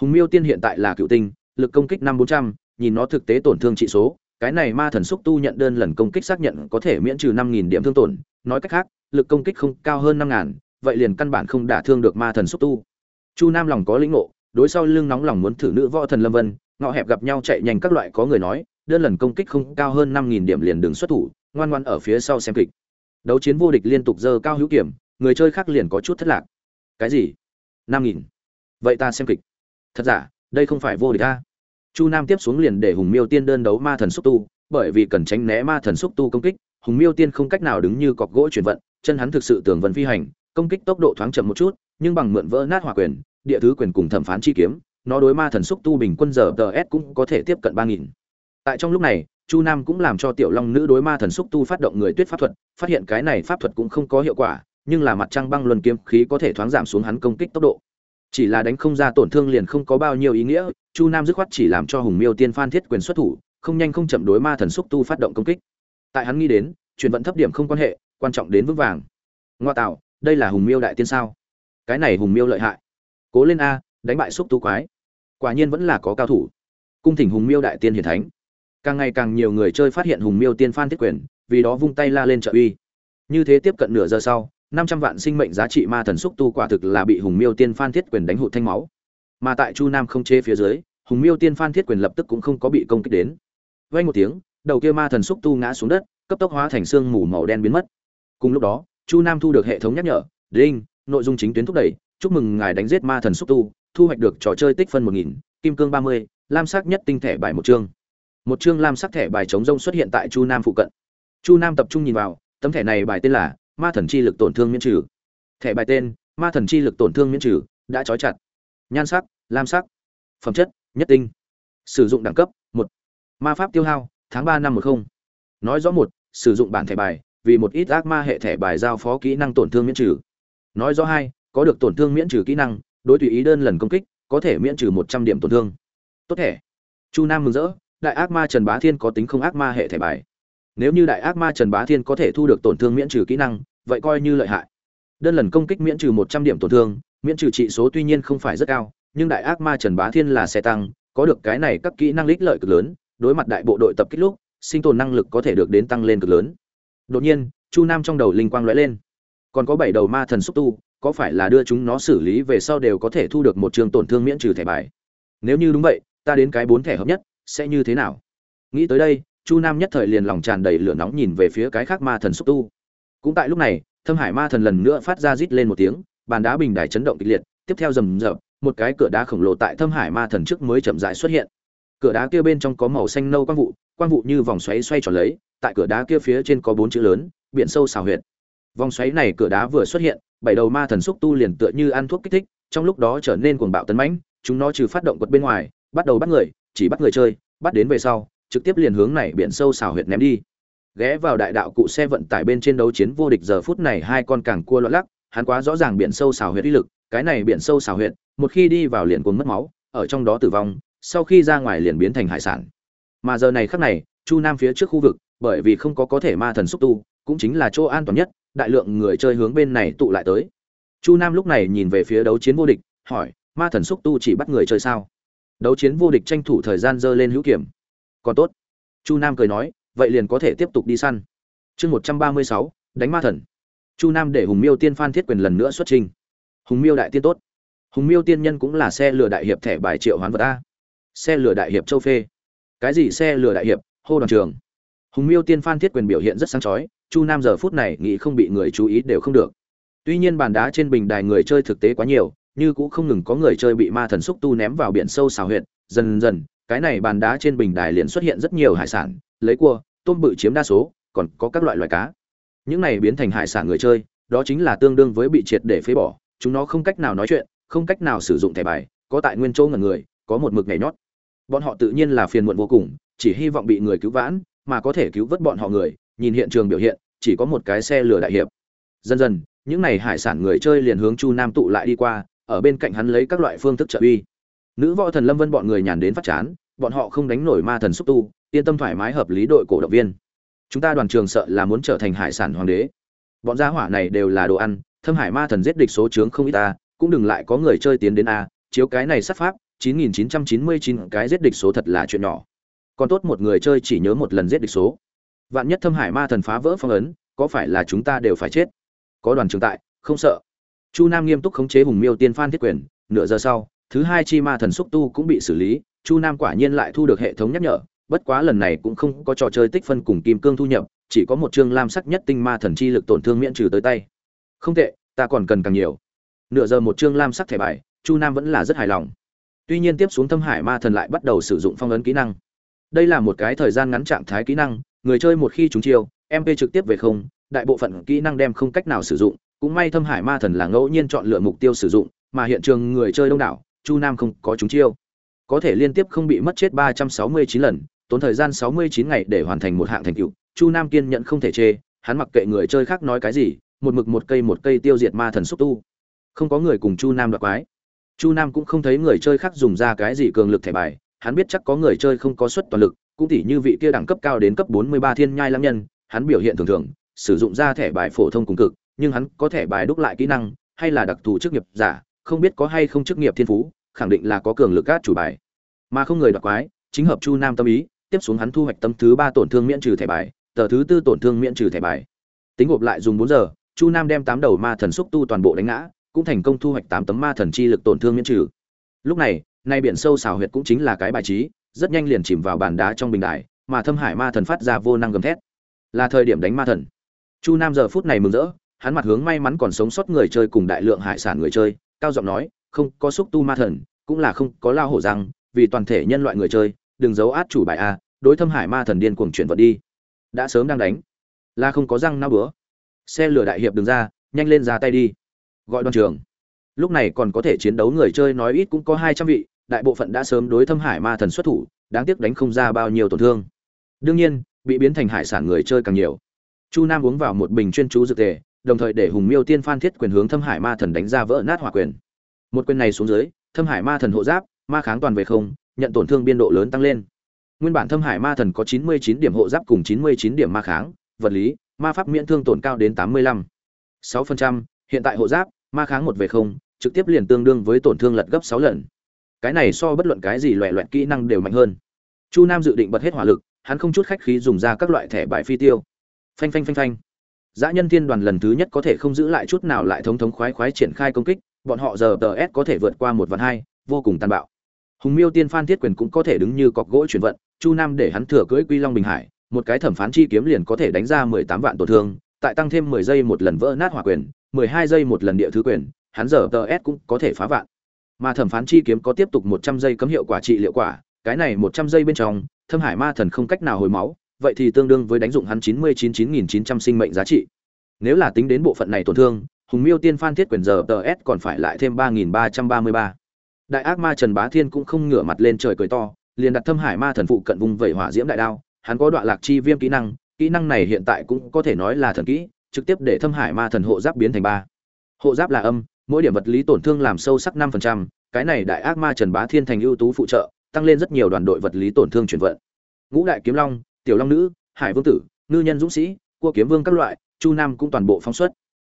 A: Hùng miêu tiên hiện tại là cựu tinh, lực công kích năm bốn trăm, nhìn nó thực tế tổn thương trị số, cái này ma thần xúc tu nhận đơn lần công kích xác nhận có thể miễn trừ năm nghìn điểm thương tổn, nói cách khác, lực công kích không cao hơn năm ngàn, vậy liền căn bản không đả thương được ma thần xúc tu. Chu nam lòng có lĩnh ngộ, đối sau lưng nóng lòng muốn thử nữ võ thần lâm vân, ngọ hẹp gặp nhau chạy nhanh các loại có người nói, đơn lần công kích không cao hơn năm nghìn điểm liền đường xuất thủ, ngoan ngoan ở phía sau xem kịch đấu chiến vô địch liên tục dơ cao hữu kiểm, người chơi khác liền có chút thất lạc. Cái gì? Năm nghìn. Vậy ta xem kịch. Thật giả? Đây không phải vô địch ta chu nam tiếp xuống liền để hùng miêu tiên đơn đấu ma thần xúc tu, bởi vì cần tránh né ma thần xúc tu công kích, hùng miêu tiên không cách nào đứng như cọc gỗ chuyển vận, chân hắn thực sự tưởng vần phi hành, công kích tốc độ thoáng chậm một chút, nhưng bằng mượn vỡ nát hỏa quyền, địa thứ quyền cùng thẩm phán chi kiếm, nó đối ma thần xúc tu bình quân giờ ts cũng có thể tiếp cận ba nghìn tại trong lúc này, chu nam cũng làm cho tiểu long nữ đối ma thần xúc tu phát động người tuyết pháp thuật, phát hiện cái này pháp thuật cũng không có hiệu quả, nhưng là mặt trăng băng luân kiếm khí có thể thoáng giảm xuống hắn công kích tốc độ. Chỉ là đánh không ra tổn thương liền không có bao nhiêu ý nghĩa, chu nam dứt khoát chỉ làm cho hùng miêu tiên phan thiết quyền xuất thủ, không nhanh không chậm đối ma thần xúc tu phát động công kích. Tại hắn nghĩ đến, chuyển vận thấp điểm không quan hệ, quan trọng đến vững vàng. Ngoa tạo, đây là hùng miêu đại tiên sao? Cái này hùng miêu lợi hại. Cố lên a, đánh bại xúc tu quái. Quả nhiên vẫn là có cao thủ. Cung thỉnh hùng miêu đại tiên hiển thánh càng ngày càng nhiều người chơi phát hiện hùng miêu tiên phan thiết quyền, vì đó vung tay la lên trợ uy. Như thế tiếp cận nửa giờ sau, năm trăm vạn sinh mệnh giá trị ma thần xúc tu quả thực là bị hùng miêu tiên phan thiết quyền đánh hụt thanh máu. Mà tại chu nam không chê phía dưới, hùng miêu tiên phan thiết quyền lập tức cũng không có bị công kích đến. Vay một tiếng, đầu kia ma thần xúc tu ngã xuống đất, cấp tốc hóa thành xương mù màu đen biến mất. Cùng lúc đó, chu nam thu được hệ thống nhắc nhở, đinh, nội dung chính tuyến thúc đẩy, chúc mừng ngài đánh giết ma thần xúc tu, thu hoạch được trò chơi tích phân một nghìn, kim cương ba mươi, lam sắc nhất tinh thể bài một chương một chương lam sắc thẻ bài chống rông xuất hiện tại chu nam phụ cận. Chu nam tập trung nhìn vào, tấm thẻ này bài tên là ma thần chi lực tổn thương miễn trừ. Thẻ bài tên, ma thần chi lực tổn thương miễn trừ, đã trói chặt. Nhan sắc, lam sắc. Phẩm chất, nhất tinh. Sử dụng đẳng cấp, một. Ma pháp tiêu hao, tháng ba năm một không. Nói rõ một, sử dụng bản thẻ bài, vì một ít ác ma hệ thẻ bài giao phó kỹ năng tổn thương miễn trừ. Nói rõ hai, có được tổn thương miễn trừ kỹ năng, đối tùy ý đơn lần công kích, có thể miễn trừ một trăm điểm tổn thương. Tốt thẻ. Chu nam mừng rỡ đại ác ma trần bá thiên có tính không ác ma hệ thẻ bài. Nếu như đại ác ma trần bá thiên có thể thu được tổn thương miễn trừ kỹ năng, vậy coi như lợi hại. Đơn lần công kích miễn trừ một trăm điểm tổn thương, miễn trừ trị số tuy nhiên không phải rất cao, nhưng đại ác ma trần bá thiên là xe tăng, có được cái này các kỹ năng lích lợi cực lớn, đối mặt đại bộ đội tập kích lúc, sinh tồn năng lực có thể được đến tăng lên cực lớn. Đột nhiên, chu nam trong đầu linh quang lóe lên. Còn có bảy đầu ma thần xúc tu, có phải là đưa chúng nó xử lý về sau đều có thể thu được một trường tổn thương miễn trừ thẻ bài? Nếu như đúng vậy, ta đến cái bốn thẻ hợp nhất sẽ như thế nào? Nghĩ tới đây, chu nam nhất thời liền lòng tràn đầy lửa nóng nhìn về phía cái khác ma thần xúc tu. Cũng tại lúc này, thâm hải ma thần lần nữa phát ra rít lên một tiếng, bàn đá bình đài chấn động kịch liệt, tiếp theo rầm rập, một cái cửa đá khổng lồ tại thâm hải ma thần trước mới chậm rãi xuất hiện. Cửa đá kia bên trong có màu xanh nâu quang vụ quang vụ như vòng xoáy xoay tròn lấy, tại cửa đá kia phía trên có bốn chữ lớn, biển sâu xào huyệt. Vòng xoáy này cửa đá vừa xuất hiện, bảy đầu ma thần xúc tu liền tựa như ăn thuốc kích thích, trong lúc đó trở nên cuồng bạo tấn mãnh, chúng nó trừ phát động quật bên ngoài, bắt đầu bắt người chỉ bắt người chơi, bắt đến về sau, trực tiếp liền hướng này biển sâu xào huyệt ném đi. Ghé vào đại đạo cụ xe vận tải bên trên đấu chiến vô địch giờ phút này hai con càng cua loạn lắc, hắn quá rõ ràng biển sâu xào huyệt uy lực, cái này biển sâu xào huyệt, một khi đi vào liền cuốn mất máu, ở trong đó tử vong, sau khi ra ngoài liền biến thành hải sản. Mà giờ này khắc này, chu nam phía trước khu vực, bởi vì không có có thể ma thần xúc tu, cũng chính là chỗ an toàn nhất, đại lượng người chơi hướng bên này tụ lại tới. Chu nam lúc này nhìn về phía đấu chiến vô địch, hỏi, ma thần xúc tu chỉ bắt người chơi sao? Đấu chiến vô địch tranh thủ thời gian dơ lên hữu kiểm. Còn tốt. Chu nam cười nói, vậy liền có thể tiếp tục đi săn. Chương một trăm ba mươi sáu, đánh ma thần. Chu nam để hùng miêu tiên phan thiết quyền lần nữa xuất trình. Hùng miêu đại tiên tốt. Hùng miêu tiên nhân cũng là xe lửa đại hiệp thẻ bài triệu hoán vật a. Xe lửa đại hiệp châu phê. Cái gì xe lửa đại hiệp? Hô đoàn trường hùng miêu tiên phan thiết quyền biểu hiện rất sáng chói, chu nam giờ phút này nghĩ không bị người chú ý đều không được. Tuy nhiên bàn đá trên bình đài người chơi thực tế quá nhiều như cũng không ngừng có người chơi bị ma thần xúc tu ném vào biển sâu xào huyện dần dần, cái này bàn đá trên bình đài liền xuất hiện rất nhiều hải sản, lấy cua, tôm bự chiếm đa số, còn có các loại loài cá. Những này biến thành hải sản người chơi, đó chính là tương đương với bị triệt để phế bỏ, chúng nó không cách nào nói chuyện, không cách nào sử dụng thẻ bài, có tại nguyên chỗ ngần người, có một mực nhảy nhót. Bọn họ tự nhiên là phiền muộn vô cùng, chỉ hy vọng bị người cứu vãn, mà có thể cứu vớt bọn họ người, nhìn hiện trường biểu hiện, chỉ có một cái xe lửa đại hiệp. Dần dần, những này hải sản người chơi liền hướng chu nam tụ lại đi qua ở bên cạnh hắn lấy các loại phương thức trợ uy. Nữ võ thần lâm vân bọn người nhàn đến phát chán, bọn họ không đánh nổi ma thần xúc tu, yên tâm thoải mái hợp lý đội cổ động viên. Chúng ta đoàn trường sợ là muốn trở thành hải sản hoàng đế. Bọn gia hỏa này đều là đồ ăn, thâm hải ma thần giết địch số chướng không ít ta, cũng đừng lại có người chơi tiến đến a, chiếu cái này sát pháp 9999 cái giết địch số thật là chuyện nhỏ. Còn tốt một người chơi chỉ nhớ một lần giết địch số. Vạn nhất thâm hải ma thần phá vỡ phong ấn, có phải là chúng ta đều phải chết? Có đoàn trường tại, không sợ chu nam nghiêm túc khống chế hùng miêu tiên phan thiết quyền, nửa giờ sau, thứ hai chi ma thần xúc tu cũng bị xử lý, chu nam quả nhiên lại thu được hệ thống nhắc nhở, bất quá lần này cũng không có trò chơi tích phân cùng kim cương thu nhập, chỉ có một chương lam sắc nhất tinh ma thần chi lực tổn thương miễn trừ tới tay. Không tệ, ta còn cần càng nhiều. Nửa giờ một chương lam sắc thẻ bài, chu nam vẫn là rất hài lòng. Tuy nhiên tiếp xuống thâm hải ma thần lại bắt đầu sử dụng phong ấn kỹ năng. Đây là một cái thời gian ngắn trạng thái kỹ năng, người chơi một khi trúng chiêu mp trực tiếp về không, đại bộ phận kỹ năng đem không cách nào sử dụng cũng may thâm hải ma thần là ngẫu nhiên chọn lựa mục tiêu sử dụng, mà hiện trường người chơi đông đảo, chu nam không có chúng chiêu. Có thể liên tiếp không bị mất chết ba trăm sáu mươi chín lần, tốn thời gian sáu mươi chín ngày để hoàn thành một hạng thành tựu, chu nam kiên nhận không thể chê, hắn mặc kệ người chơi khác nói cái gì, một mực một cây một cây tiêu diệt ma thần xúc tu. Không có người cùng chu nam đoạt quái. Chu nam cũng không thấy người chơi khác dùng ra cái gì cường lực thẻ bài, hắn biết chắc có người chơi không có suất toàn lực, cũng tỉ như vị kia đẳng cấp cao đến cấp bốn mươi ba thiên nhai lam nhân, hắn biểu hiện thường thường, sử dụng ra thẻ bài phổ thông cùng cực nhưng hắn có thể bài đúc lại kỹ năng, hay là đặc thù chức nghiệp giả, không biết có hay không chức nghiệp thiên phú, khẳng định là có cường lực cát chủ bài. Mà không người đoạt quái, chính hợp chu nam tâm ý, tiếp xuống hắn thu hoạch tâm thứ ba tổn thương miễn trừ thẻ bài, tờ thứ tư tổn thương miễn trừ thẻ bài. Tính gộp lại dùng bốn giờ, chu nam đem tám đầu ma thần xúc tu toàn bộ đánh ngã, cũng thành công thu hoạch tám tấm ma thần chi lực tổn thương miễn trừ. Lúc này, nay biển sâu xào huyệt cũng chính là cái bài trí, rất nhanh liền chìm vào bàn đá trong bình đài, mà thâm hải ma thần phát ra vô năng gầm thét. Là thời điểm đánh ma thần. Chu nam giờ phút này mừng rỡ hắn mặt hướng may mắn còn sống sót người chơi cùng đại lượng hải sản người chơi, cao giọng nói, không có xúc tu ma thần, cũng là không có lao hổ răng, vì toàn thể nhân loại người chơi, đừng giấu át chủ bài a, đối thâm hải ma thần điên cuồng chuyển vận đi. Đã sớm đang đánh, là không có răng nao bữa. Xe lửa đại hiệp đừng ra, nhanh lên ra tay đi. Gọi đoàn trường lúc này còn có thể chiến đấu người chơi nói ít cũng có hai trăm vị, đại bộ phận đã sớm đối thâm hải ma thần xuất thủ, đáng tiếc đánh không ra bao nhiêu tổn thương. Đương nhiên, bị biến thành hải sản người chơi càng nhiều. Chu nam uống vào một bình chuyên chú dược tề đồng thời để hùng miêu tiên phan thiết quyền hướng thâm hải ma thần đánh ra vỡ nát hỏa quyền. Một quyền này xuống dưới thâm hải ma thần hộ giáp ma kháng toàn về không nhận tổn thương biên độ lớn tăng lên. Nguyên bản thâm hải ma thần có 99 điểm hộ giáp cùng 99 điểm ma kháng vật lý ma pháp miễn thương tổn cao đến 85. 6%, hiện tại hộ giáp ma kháng một về không trực tiếp liền tương đương với tổn thương lật gấp 6 lần. Cái này so bất luận cái gì loẹ loẹt kỹ năng đều mạnh hơn. Chu nam dự định bật hết hỏa lực hắn không chút khách khí dùng ra các loại thẻ bài phi tiêu. Phanh phanh phanh phanh dã nhân thiên đoàn lần thứ nhất có thể không giữ lại chút nào lại thống thống khoái khoái triển khai công kích, bọn họ giờ tờ s có thể vượt qua một vạn hai, vô cùng tàn bạo. Hùng miêu tiên phan thiết quyền cũng có thể đứng như cọc gỗ chuyển vận, chu nam để hắn thừa cưỡi quy long bình hải, một cái thẩm phán chi kiếm liền có thể đánh ra mười tám vạn tổn thương, tại tăng thêm mười giây một lần vỡ nát hỏa quyền, mười hai giây một lần địa thứ quyền, hắn giờ tờ s cũng có thể phá vạn. Mà thẩm phán chi kiếm có tiếp tục một trăm giây cấm hiệu quả trị liệu quả, cái này một trăm giây bên trong, thâm hải ma thần không cách nào hồi máu vậy thì tương đương với đánh dụng hắn chín mươi chín chín nghìn chín trăm sinh mệnh giá trị. Nếu là tính đến bộ phận này tổn thương, hùng miêu tiên phan thiết quyền giờ tờ s còn phải lại thêm ba nghìn ba trăm ba mươi ba. Đại ác ma trần bá thiên cũng không ngửa mặt lên trời cười to, liền đặt thâm hải ma thần phụ cận vùng vẩy hỏa diễm đại đao. Hắn có đoạn lạc chi viêm kỹ năng kỹ năng này hiện tại cũng có thể nói là thần kỹ, trực tiếp để thâm hải ma thần hộ giáp biến thành ba. Hộ giáp là âm, mỗi điểm vật lý tổn thương làm sâu sắc năm phần trăm, cái này đại ác ma trần bá thiên thành ưu tú phụ trợ, tăng lên rất nhiều đoàn đội vật lý tổn thương chuyển vận. Ngũ đại kiếm long tiểu long nữ, hải vương tử, ngư nhân dũng sĩ, cua kiếm vương các loại, chu nam cũng toàn bộ phóng xuất.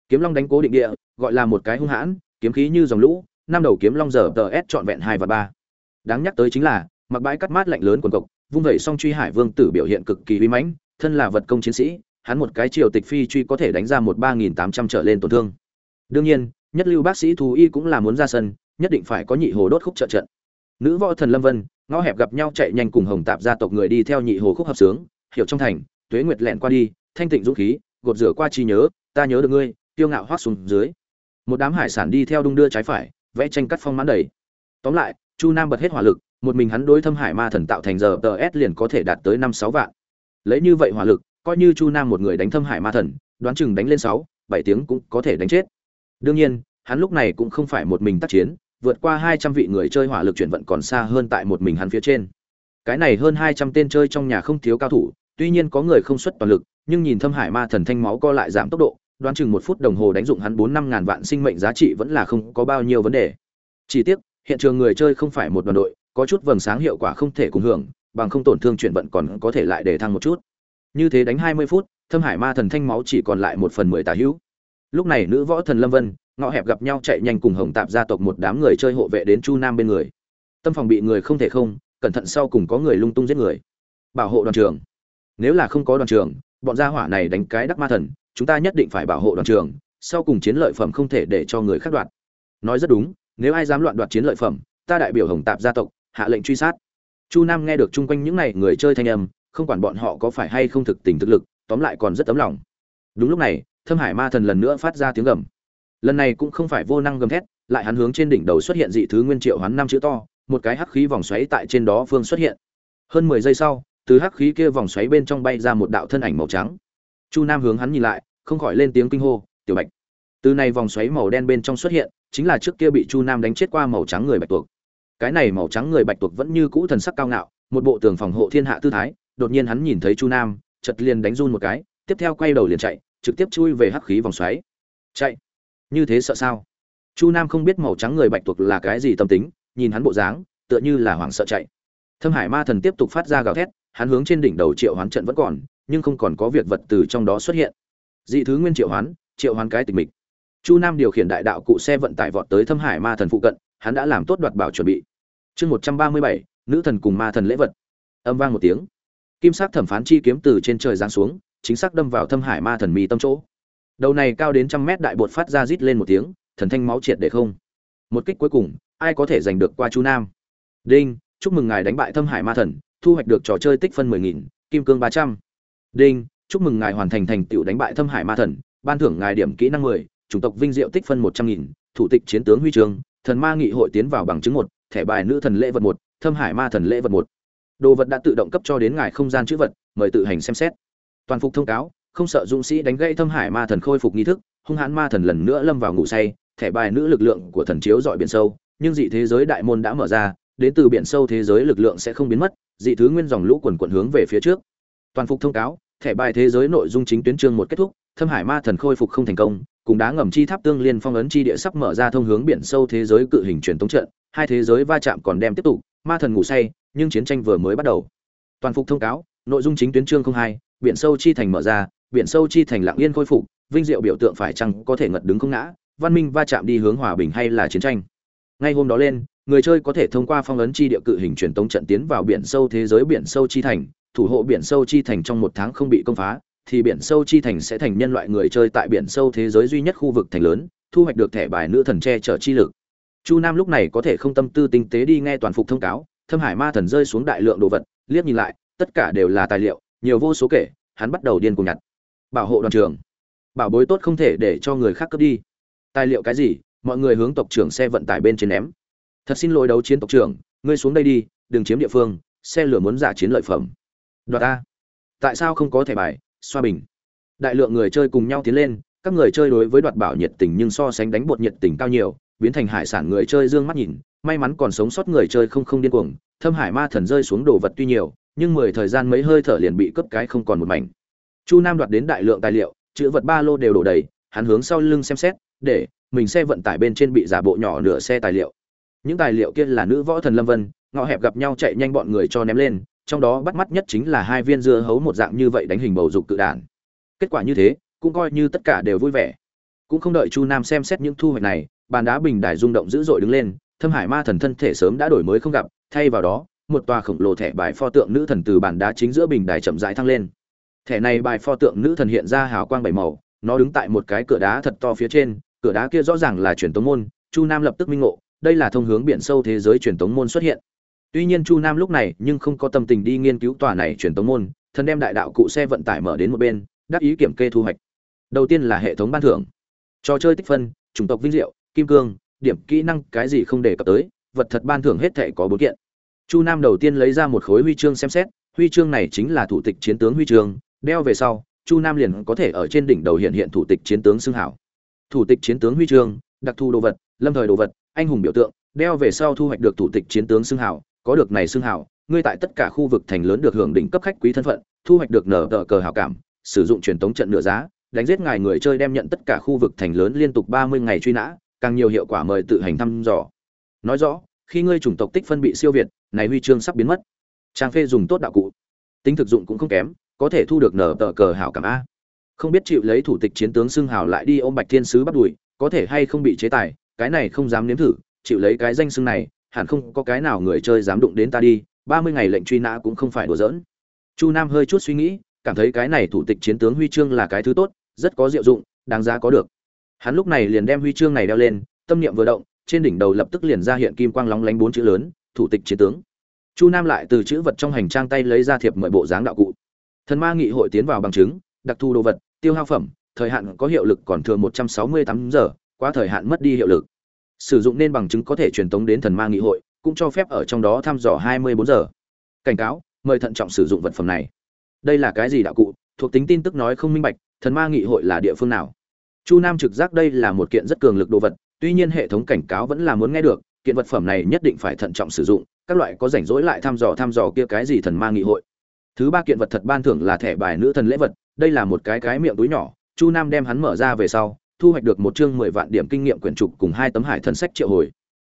A: Kiếm long đánh cố định địa, gọi là một cái hung hãn, kiếm khí như dòng lũ, năm đầu kiếm long giờ tờ s trọn vẹn hai và ba. Đáng nhắc tới chính là, mặc bãi cắt mát lạnh lớn quần cộc, vung vẩy song truy hải vương tử biểu hiện cực kỳ uy mãnh, thân là vật công chiến sĩ, hắn một cái triều tịch phi truy có thể đánh ra một ba nghìn tám trăm trở lên tổn thương. Đương nhiên, nhất lưu bác sĩ thú y cũng là muốn ra sân, nhất định phải có nhị hồ đốt khúc trợ trận. Nữ võ thần lâm vân ngõ hẹp gặp nhau chạy nhanh cùng hồng tạp gia tộc người đi theo nhị hồ khúc hợp sướng, hiểu trong thành, tuế nguyệt lẹn qua đi, thanh tịnh dũng khí, gột rửa qua chi nhớ, ta nhớ được ngươi tiêu ngạo hoác xuống dưới. Một đám hải sản đi theo đung đưa trái phải, vẽ tranh cắt phong mãn đầy. Tóm lại, chu nam bật hết hỏa lực, một mình hắn đối thâm hải ma thần tạo thành giờ tờ s liền có thể đạt tới năm sáu vạn. Lấy như vậy hỏa lực, coi như chu nam một người đánh thâm hải ma thần, đoán chừng đánh lên sáu, bảy tiếng cũng có thể đánh chết. Đương nhiên, hắn lúc này cũng không phải một mình tác chiến vượt qua hai trăm vị người chơi hỏa lực chuyển vận còn xa hơn tại một mình hắn phía trên. Cái này hơn hai trăm tên chơi trong nhà không thiếu cao thủ, tuy nhiên có người không xuất toàn lực, nhưng nhìn thâm hải ma thần thanh máu co lại giảm tốc độ, đoán chừng một phút đồng hồ đánh dụng hắn bốn năm ngàn vạn sinh mệnh giá trị vẫn là không có bao nhiêu vấn đề. Chỉ tiếc, hiện trường người chơi không phải một đoàn đội, có chút vầng sáng hiệu quả không thể cùng hưởng, bằng không tổn thương chuyển vận còn có thể lại để thăng một chút. Như thế đánh hai mươi phút, thâm hải ma thần thanh máu chỉ còn lại một phần mười tà hữu. Lúc này nữ võ thần lâm vân ngõ hẹp gặp nhau chạy nhanh cùng hồng tạp gia tộc một đám người chơi hộ vệ đến chu nam bên người. Tâm phòng bị người không thể không, cẩn thận sau cùng có người lung tung giết người. Bảo hộ đoàn trường nếu là không có đoàn trường bọn gia hỏa này đánh cái đắc ma thần, chúng ta nhất định phải bảo hộ đoàn trường sau cùng chiến lợi phẩm không thể để cho người khác đoạt. Nói rất đúng, nếu ai dám loạn đoạt chiến lợi phẩm, ta đại biểu hồng tạp gia tộc, hạ lệnh truy sát. Chu nam nghe được chung quanh những n à y người chơi thanh âm, không quản bọn họ có phải hay không thực tình thực lực, tóm lại còn rất tấm lòng. Đúng lúc này, thâm hải ma thần lần nữa phát ra tiếng gầm lần này cũng không phải vô năng gầm thét, lại hắn hướng trên đỉnh đầu xuất hiện dị thứ nguyên triệu hắn năm chữ to, một cái hắc khí vòng xoáy tại trên đó phương xuất hiện. Hơn mười giây sau, từ hắc khí kia vòng xoáy bên trong bay ra một đạo thân ảnh màu trắng. Chu nam hướng hắn nhìn lại, không khỏi lên tiếng kinh hô, tiểu bạch. Từ này vòng xoáy màu đen bên trong xuất hiện, chính là trước kia bị chu nam đánh chết qua màu trắng người bạch tuộc. Cái này màu trắng người bạch tuộc vẫn như cũ thần sắc cao ngạo, một bộ tường phòng hộ thiên hạ tư thái, đột nhiên hắn nhìn thấy chu nam chật liền đánh run một cái, tiếp theo quay đầu liền chạy, trực tiếp chui về hắc khí vòng xoáy. Chạy! Như thế sợ sao? Chu nam không biết màu trắng người bạch tuộc là cái gì tâm tính, nhìn hắn bộ dáng, tựa như là hoảng sợ chạy. Thâm hải ma thần tiếp tục phát ra gào thét, hắn hướng trên đỉnh đầu triệu hoán trận vẫn còn, nhưng không còn có việc vật từ trong đó xuất hiện. Dị thứ nguyên triệu hoán triệu hoán cái tịch mịch. Chu nam điều khiển đại đạo cụ xe vận tải vọt tới thâm hải ma thần phụ cận, hắn đã làm tốt đoạt bảo chuẩn bị. Chương một trăm ba mươi bảy, nữ thần cùng ma thần lễ vật. Âm vang một tiếng. Kim sắc thẩm phán chi kiếm từ trên trời giáng xuống, chính xác đâm vào thâm hải ma thần mì tâm chỗ đầu này cao đến trăm mét đại bột phát ra rít lên một tiếng, thần thanh máu triệt để không. Một kích cuối cùng, ai có thể giành được qua chu nam? Đinh, chúc mừng ngài đánh bại thâm hải ma thần, thu hoạch được trò chơi tích phân mười nghìn, kim cương ba trăm. Đinh, chúc mừng ngài hoàn thành thành tựu đánh bại thâm hải ma thần, ban thưởng ngài điểm kỹ năng mười, chủng tộc vinh diệu tích phân một trăm nghìn, thủ tịch chiến tướng huy trường, thần ma nghị hội tiến vào bằng chứng một, thẻ bài nữ thần lễ vật một, thâm hải ma thần lễ vật một. Đồ vật đã tự động cấp cho đến ngài không gian chữ vật, mời tự hành xem xét. Toàn phục thông cáo không sợ dũng sĩ đánh gãy thâm hải ma thần khôi phục nghi thức, hung hãn ma thần lần nữa lâm vào ngủ say, thẻ bài nữ lực lượng của thần chiếu dọi biển sâu, nhưng dị thế giới đại môn đã mở ra, đến từ biển sâu thế giới lực lượng sẽ không biến mất, dị thứ nguyên dòng lũ quần quận hướng về phía trước. Toàn phục thông cáo, thẻ bài thế giới nội dung chính tuyến chương một kết thúc, thâm hải ma thần khôi phục không thành công, cùng đá ngầm chi tháp tương liên phong ấn chi địa sắp mở ra thông hướng biển sâu thế giới cự hình truyền tống trận, hai thế giới va chạm còn đem tiếp tục, ma thần ngủ say, nhưng chiến tranh vừa mới bắt đầu. Toàn phục thông cáo, nội dung chính tuyến chương hai, biển sâu chi thành mở ra biển sâu chi thành lặng yên khôi phục, vinh diệu biểu tượng phải chăng có thể ngật đứng không ngã, văn minh va chạm đi hướng hòa bình hay là chiến tranh? Ngay hôm đó lên, người chơi có thể thông qua phong ấn chi địa cự hình truyền tống trận tiến vào biển sâu thế giới biển sâu chi thành, thủ hộ biển sâu chi thành trong một tháng không bị công phá, thì biển sâu chi thành sẽ thành nhân loại người chơi tại biển sâu thế giới duy nhất khu vực thành lớn, thu hoạch được thẻ bài nữ thần che chở chi lực. Chu nam lúc này có thể không tâm tư tinh tế đi nghe toàn phục thông cáo, thâm hải ma thần rơi xuống đại lượng đồ vật, liếc nhìn lại, tất cả đều là tài liệu, nhiều vô số kể, hắn bắt đầu điên cuồng nhặt bảo hộ đoàn trường bảo bối tốt không thể để cho người khác cướp đi. Tài liệu cái gì? Mọi người hướng tộc trưởng xe vận tải bên trên ném. Thật xin lỗi đấu chiến tộc trưởng, ngươi xuống đây đi, đừng chiếm địa phương, xe lửa muốn giả chiến lợi phẩm. Đoạt ta. Tại sao không có thẻ bài? Xoa bình. Đại lượng người chơi cùng nhau tiến lên, các người chơi đối với đoạt bảo nhiệt tình nhưng so sánh đánh bột nhiệt tình cao nhiều, biến thành hải sản người chơi dương mắt nhìn, may mắn còn sống sót người chơi không không điên cuồng, thâm hải ma thần rơi xuống đồ vật tuy nhiều, nhưng mười thời gian mấy hơi thở liền bị cướp cái không còn một mảnh chu nam đoạt đến đại lượng tài liệu, chữ vật ba lô đều đổ đầy, hắn hướng sau lưng xem xét, để mình xe vận tải bên trên bị giả bộ nhỏ nửa xe tài liệu. Những tài liệu kia là nữ võ thần lâm vân ngọ hẹp gặp nhau chạy nhanh bọn người cho ném lên, trong đó bắt mắt nhất chính là hai viên dưa hấu một dạng như vậy đánh hình bầu dục cự đản. Kết quả như thế, cũng coi như tất cả đều vui vẻ. Cũng không đợi chu nam xem xét những thu hoạch này, bàn đá bình đài rung động dữ dội đứng lên, thâm hải ma thần thân thể sớm đã đổi mới không gặp, thay vào đó, một tòa khổng lồ thẻ bài pho tượng nữ thần từ bàn đá chính giữa bình đài chậm rãi thăng lên thẻ này bài pho tượng nữ thần hiện ra hào quang bảy màu, nó đứng tại một cái cửa đá thật to phía trên, cửa đá kia rõ ràng là truyền tống môn, chu nam lập tức minh ngộ, đây là thông hướng biển sâu thế giới truyền tống môn xuất hiện. Tuy nhiên chu nam lúc này nhưng không có tâm tình đi nghiên cứu tòa này truyền tống môn, thần đem đại đạo cụ xe vận tải mở đến một bên đáp ý kiểm kê thu hoạch. Đầu tiên là hệ thống ban thưởng. Trò chơi tích phân, chủng tộc vinh diệu, kim cương, điểm kỹ năng cái gì không đề cập tới, vật thật ban thưởng hết thảy có bốn kiện. Chu nam đầu tiên lấy ra một khối huy chương xem xét, huy chương này chính là thủ tịch chiến tướng huy chương đeo về sau, chu nam liền có thể ở trên đỉnh đầu hiện hiện thủ tịch chiến tướng xưng hảo. Thủ tịch chiến tướng huy chương, đặc thù đồ vật, lâm thời đồ vật, anh hùng biểu tượng, đeo về sau thu hoạch được thủ tịch chiến tướng xưng hảo, có được này xưng hảo, ngươi tại tất cả khu vực thành lớn được hưởng đỉnh cấp khách quý thân phận, thu hoạch được nở tờ cờ hảo cảm, sử dụng truyền tống trận nửa giá, đánh giết ngài người chơi đem nhận tất cả khu vực thành lớn liên tục ba mươi ngày truy nã, càng nhiều hiệu quả mời tự hành thăm dò. Nói rõ, khi ngươi chủng tộc tích phân bị siêu việt, này huy chương sắp biến mất. Trang phê dùng tốt đạo cụ. Tính thực dụng cũng không kém có thể thu được nở tờ cờ hảo cảm a. Không biết chịu lấy thủ tịch chiến tướng xưng hào lại đi ôm bạch thiên sứ bắt đuổi, có thể hay không bị chế tài, cái này không dám nếm thử, chịu lấy cái danh xưng này, hẳn không có cái nào người chơi dám đụng đến ta đi, ba mươi ngày lệnh truy nã cũng không phải đùa giỡn. Chu nam hơi chút suy nghĩ, cảm thấy cái này thủ tịch chiến tướng huy chương là cái thứ tốt, rất có diệu dụng, đáng giá có được. Hắn lúc này liền đem huy chương này đeo lên, tâm niệm vừa động, trên đỉnh đầu lập tức liền ra hiện kim quang lóng lánh bốn chữ lớn, thủ tịch chiến tướng. Chu nam lại từ chữ vật trong hành trang tay lấy ra thiệp mời bộ dáng đạo cụ thần ma nghị hội tiến vào bằng chứng, đặc thù đồ vật, tiêu hao phẩm, thời hạn có hiệu lực còn thừa một trăm sáu mươi tám giờ qua thời hạn mất đi hiệu lực. Sử dụng nên bằng chứng có thể truyền tống đến thần ma nghị hội, cũng cho phép ở trong đó thăm dò hai mươi bốn giờ. Cảnh cáo, mời thận trọng sử dụng vật phẩm này. Đây là cái gì đạo cụ? Thuộc tính tin tức nói không minh bạch, thần ma nghị hội là địa phương nào? Chu nam trực giác đây là một kiện rất cường lực đồ vật, tuy nhiên hệ thống cảnh cáo vẫn là muốn nghe được, kiện vật phẩm này nhất định phải thận trọng sử dụng, các loại có rảnh rỗi lại thăm dò thăm dò kia cái gì thần ma nghị hội thứ ba kiện vật thật ban thưởng là thẻ bài nữ thần lễ vật, đây là một cái cái miệng túi nhỏ, chu nam đem hắn mở ra về sau, thu hoạch được một chương mười vạn điểm kinh nghiệm quyển trục cùng hai tấm hải thần sách triệu hồi.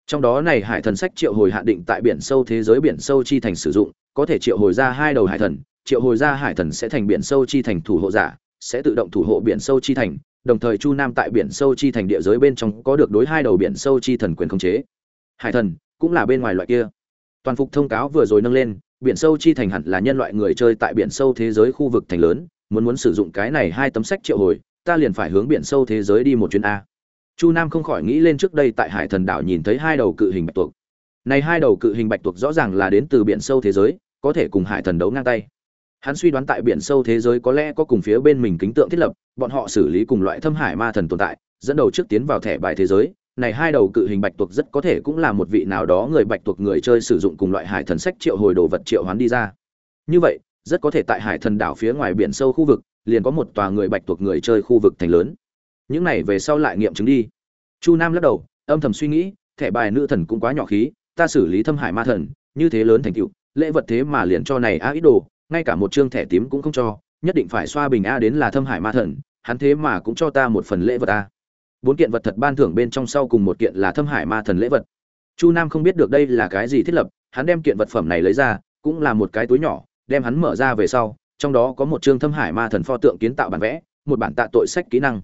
A: Trong đó này hải thần sách triệu hồi hạn định tại biển sâu thế giới biển sâu chi thành sử dụng, có thể triệu hồi ra hai đầu hải thần, triệu hồi ra hải thần sẽ thành biển sâu chi thành thủ hộ giả, sẽ tự động thủ hộ biển sâu chi thành, đồng thời chu nam tại biển sâu chi thành địa giới bên trong có được đối hai đầu biển sâu chi thần quyền khống chế. Hải thần cũng là bên ngoài loại kia. Toàn phục thông cáo vừa rồi nâng lên biển sâu chi thành hẳn là nhân loại người chơi tại biển sâu thế giới khu vực thành lớn, muốn muốn sử dụng cái này hai tấm sách triệu hồi, ta liền phải hướng biển sâu thế giới đi một chuyến a. Chu nam không khỏi nghĩ lên trước đây tại hải thần đảo nhìn thấy hai đầu cự hình bạch tuộc. Này hai đầu cự hình bạch tuộc rõ ràng là đến từ biển sâu thế giới, có thể cùng hải thần đấu ngang tay. Hắn suy đoán tại biển sâu thế giới có lẽ có cùng phía bên mình kính tượng thiết lập, bọn họ xử lý cùng loại thâm hải ma thần tồn tại, dẫn đầu trước tiến vào thẻ bài thế giới này hai đầu cự hình bạch tuộc rất có thể cũng là một vị nào đó người bạch tuộc người chơi sử dụng cùng loại hải thần sách triệu hồi đồ vật triệu hoán đi ra. Như vậy, rất có thể tại hải thần đảo phía ngoài biển sâu khu vực, liền có một tòa người bạch tuộc người chơi khu vực thành lớn. Những này về sau lại nghiệm chứng đi. Chu nam lắc đầu, âm thầm suy nghĩ, thẻ bài nữ thần cũng quá nhỏ khí, ta xử lý thâm hải ma thần, như thế lớn thành tựu, lễ vật thế mà liền cho này á ít đồ, ngay cả một chương thẻ tím cũng không cho, nhất định phải xoa bình a đến là thâm hải ma thần, hắn thế mà cũng cho ta một phần lễ vật a bốn kiện vật thật ban thưởng bên trong sau cùng một kiện là thâm hải ma thần lễ vật. Chu nam không biết được đây là cái gì thiết lập, hắn đem kiện vật phẩm này lấy ra, cũng là một cái túi nhỏ, đem hắn mở ra về sau, trong đó có một chương thâm hải ma thần pho tượng kiến tạo bản vẽ, một bản tạ tội sách kỹ năng.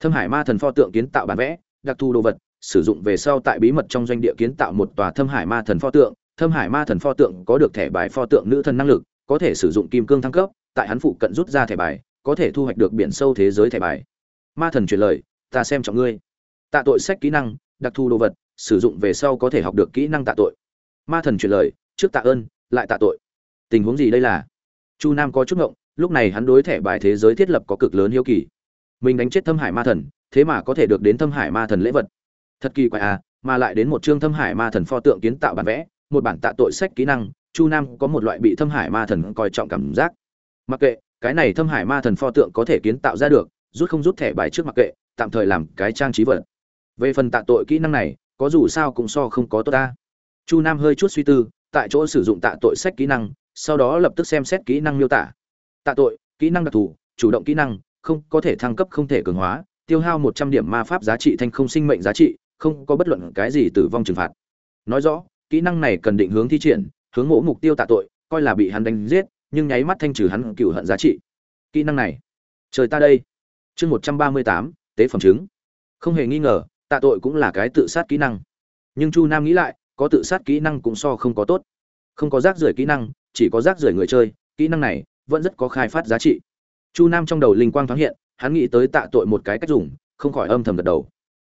A: Thâm hải ma thần pho tượng kiến tạo bản vẽ, đặc thù đồ vật, sử dụng về sau tại bí mật trong doanh địa kiến tạo một tòa thâm hải ma thần pho tượng. Thâm hải ma thần pho tượng có được thẻ bài pho tượng nữ thần năng lực, có thể sử dụng kim cương thăng cấp, tại hắn phụ cận rút ra thẻ bài, có thể thu hoạch được biển sâu thế giới thẻ bài. Ma thần truyền lời ta xem trọng ngươi. Tạ tội sách kỹ năng, đặc thù đồ vật, sử dụng về sau có thể học được kỹ năng tạ tội. Ma thần truyền lời, trước tạ ơn, lại tạ tội. Tình huống gì đây là? Chu nam có chút ngộng, lúc này hắn đối thẻ bài thế giới thiết lập có cực lớn hiếu kỳ. Mình đánh chết thâm hải ma thần, thế mà có thể được đến thâm hải ma thần lễ vật. Thật kỳ quái à mà lại đến một chương thâm hải ma thần pho tượng kiến tạo bản vẽ, một bản tạ tội sách kỹ năng, chu nam có một loại bị thâm hải ma thần coi trọng cảm giác. Mặc kệ, cái này thâm hải ma thần pho tượng có thể kiến tạo ra được, rút không rút thẻ bài trước mặc kệ tạm thời làm cái trang trí vật. Về phần tạ tội kỹ năng này, có dù sao cũng so không có tốt ta. Chu nam hơi chút suy tư, tại chỗ sử dụng tạ tội sách kỹ năng, sau đó lập tức xem xét kỹ năng miêu tả. Tạ tội, kỹ năng đặc thù, chủ động kỹ năng, không có thể thăng cấp không thể cường hóa, tiêu hao một trăm điểm ma pháp giá trị thanh không sinh mệnh giá trị, không có bất luận cái gì tử vong trừng phạt. Nói rõ, kỹ năng này cần định hướng thi triển, hướng mỗ mục tiêu tạ tội, coi là bị hắn đánh giết, nhưng nháy mắt thanh trừ hắn cựu hận giá trị. Kỹ năng này, trời ta đây. Chương một trăm ba mươi tám tế phẩm chứng. Không hề nghi ngờ, tạ tội cũng là cái tự sát kỹ năng. Nhưng chu nam nghĩ lại, có tự sát kỹ năng cũng so không có tốt. Không có rác rưởi kỹ năng, chỉ có rác rưởi người chơi, kỹ năng này vẫn rất có khai phát giá trị. Chu nam trong đầu linh quang thoáng hiện, hắn nghĩ tới tạ tội một cái cách dùng, không khỏi âm thầm gật đầu.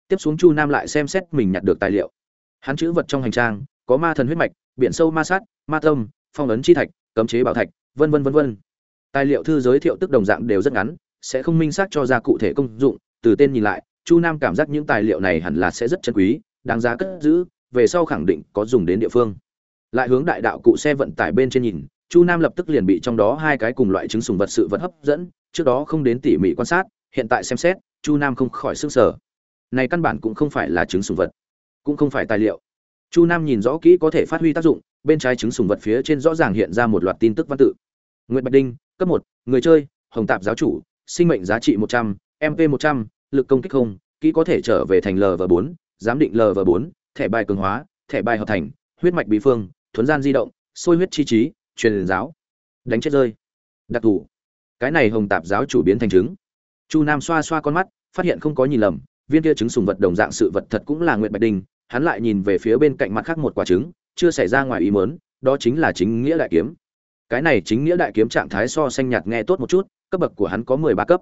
A: Tiếp xuống chu nam lại xem xét mình nhặt được tài liệu. Hắn chữ vật trong hành trang, có ma thần huyết mạch, biển sâu ma sát, ma tâm, phong ấn chi thạch, cấm chế bảo thạch, vân vân vân vân. Tài liệu thư giới thiệu tức đồng dạng đều rất ngắn, sẽ không minh xác cho ra cụ thể công dụng từ tên nhìn lại, chu nam cảm giác những tài liệu này hẳn là sẽ rất chân quý, đáng giá cất giữ, về sau khẳng định có dùng đến địa phương. Lại hướng đại đạo cụ xe vận tải bên trên nhìn, chu nam lập tức liền bị trong đó hai cái cùng loại trứng sùng vật sự vật hấp dẫn, trước đó không đến tỉ mỉ quan sát, hiện tại xem xét, chu nam không khỏi sức sở này căn bản cũng không phải là trứng sùng vật, cũng không phải tài liệu. Chu nam nhìn rõ kỹ có thể phát huy tác dụng, bên trái trứng sùng vật phía trên rõ ràng hiện ra một loạt tin tức văn tự. Nguyễn bạch đinh, cấp một, người chơi, hồng tạp giáo chủ, sinh mệnh giá trị một trăm mp một trăm lực công kích không, kỹ có thể trở về thành lv bốn, giám định lv bốn, thẻ bài cường hóa, thẻ bài hợp thành, huyết mạch bí phương, thuấn gian di động sôi huyết chi trí, truyền giáo. Đánh chết rơi. Đặc thù. Cái này hồng tạp giáo chủ biến thành trứng. Chu nam xoa xoa con mắt, phát hiện không có nhìn lầm, viên kia trứng sùng vật đồng dạng sự vật thật cũng là nguyện bạch đình, hắn lại nhìn về phía bên cạnh mặt khác một quả trứng, chưa xảy ra ngoài ý mớn đó chính là chính nghĩa đại kiếm. Cái này chính nghĩa đại kiếm trạng thái so xanh nhạt nghe tốt một chút, cấp bậc của hắn có mười ba cấp.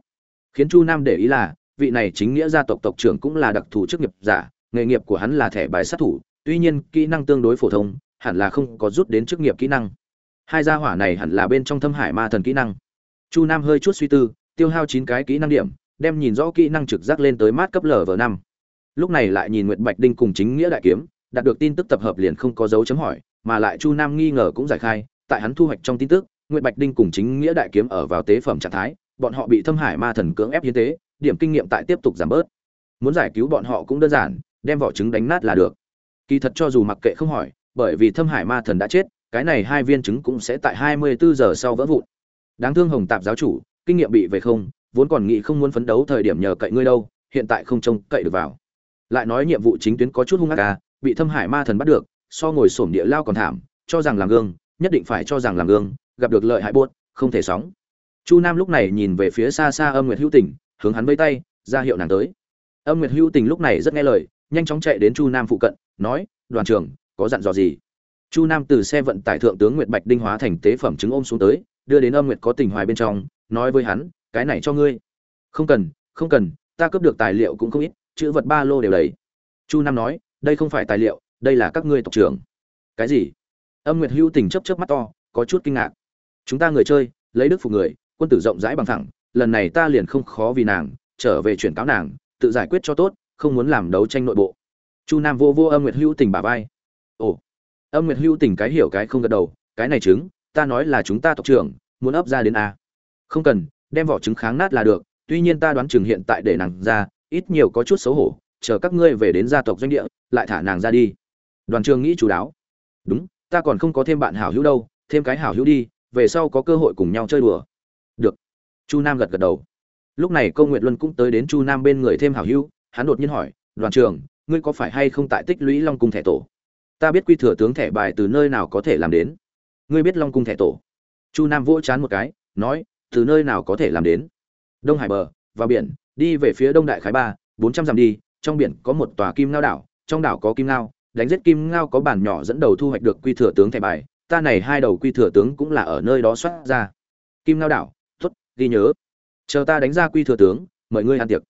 A: Khiến chu nam để ý là vị này chính nghĩa gia tộc tộc trưởng cũng là đặc thù chức nghiệp giả, nghề nghiệp của hắn là thẻ bài sát thủ, tuy nhiên kỹ năng tương đối phổ thông, hẳn là không có rút đến chức nghiệp kỹ năng. Hai gia hỏa này hẳn là bên trong thâm hải ma thần kỹ năng. Chu nam hơi chút suy tư, tiêu hao chín cái kỹ năng điểm, đem nhìn rõ kỹ năng trực giác lên tới mát cấp lv năm. Lúc này lại nhìn nguyệt bạch đinh cùng chính nghĩa đại kiếm, đạt được tin tức tập hợp liền không có dấu chấm hỏi, mà lại chu nam nghi ngờ cũng giải khai, tại hắn thu hoạch trong tin tức, nguyệt bạch đinh cùng chính nghĩa đại kiếm ở vào tế phẩm trạng thái, bọn họ bị thâm hải ma thần cưỡng ép hiến tế điểm kinh nghiệm tại tiếp tục giảm bớt. Muốn giải cứu bọn họ cũng đơn giản, đem vỏ trứng đánh nát là được. Kỳ thật cho dù mặc kệ không hỏi, bởi vì thâm hải ma thần đã chết, cái này hai viên trứng cũng sẽ tại 24 giờ sau vỡ vụn. Đáng thương hồng tạp giáo chủ, kinh nghiệm bị về không, vốn còn nghĩ không muốn phấn đấu thời điểm nhờ cậy ngươi đâu, hiện tại không trông cậy được vào. Lại nói nhiệm vụ chính tuyến có chút hung ác à bị thâm hải ma thần bắt được, so ngồi sổm địa lao còn thảm, cho rằng làm gương, nhất định phải cho rằng làm gương, gặp được lợi hại buốt, không thể sóng. Chu nam lúc này nhìn về phía xa xa âm nguyệt hữu tình hướng hắn vây tay, ra hiệu nàng tới. Âm nguyệt hữu tình lúc này rất nghe lời, nhanh chóng chạy đến chu nam phụ cận, nói, đoàn trưởng, có dặn dò gì? Chu nam từ xe vận tải thượng tướng nguyệt bạch đinh hóa thành tế phẩm chứng ôm xuống tới, đưa đến âm nguyệt có tình hoài bên trong, nói với hắn, cái này cho ngươi. Không cần không cần, ta cướp được tài liệu cũng không ít, chữ vật ba lô đều đầy. Chu nam nói, đây không phải tài liệu, đây là các ngươi tộc trưởng. Cái gì? Âm nguyệt hữu tình chấp chấp mắt to, có chút kinh ngạc. Chúng ta người chơi, lấy đức phục người, quân tử rộng rãi bằng thẳng lần này ta liền không khó vì nàng, trở về chuyển cáo nàng, tự giải quyết cho tốt, không muốn làm đấu tranh nội bộ. Chu nam vô vô âm nguyệt hữu tình bà vai. Ồ, âm nguyệt hữu tình cái hiểu cái không gật đầu, cái này chứng, ta nói là chúng ta tộc trưởng, muốn ấp ra đến a. Không cần, đem vỏ trứng kháng nát là được, tuy nhiên ta đoán chừng hiện tại để nàng ra, ít nhiều có chút xấu hổ, chờ các ngươi về đến gia tộc doanh địa, lại thả nàng ra đi. Đoàn trường nghĩ chú đáo. Đúng, ta còn không có thêm bạn hảo hữu đâu, thêm cái hảo hữu đi, về sau có cơ hội cùng nhau chơi đùa. Được chu nam gật gật đầu. Lúc này câu nguyệt luân cũng tới đến chu nam bên người thêm hảo hữu, hắn đột nhiên hỏi, đoàn trường ngươi có phải hay không tại tích lũy long cung thẻ tổ? Ta biết quy thừa tướng thẻ bài từ nơi nào có thể làm đến. Ngươi biết long cung thẻ tổ? Chu nam vỗ chán một cái, nói, từ nơi nào có thể làm đến? Đông hải bờ, vào biển, đi về phía đông đại khái ba, bốn trăm dặm đi, trong biển có một tòa kim ngao đảo, trong đảo có kim ngao, đánh giết kim ngao có bản nhỏ dẫn đầu thu hoạch được quy thừa tướng thẻ bài, ta này hai đầu quy thừa tướng cũng là ở nơi đó xuất ra. Kim ngao đảo ghi nhớ. Chờ ta đánh ra quy thừa tướng, mời ngươi ăn tiệc.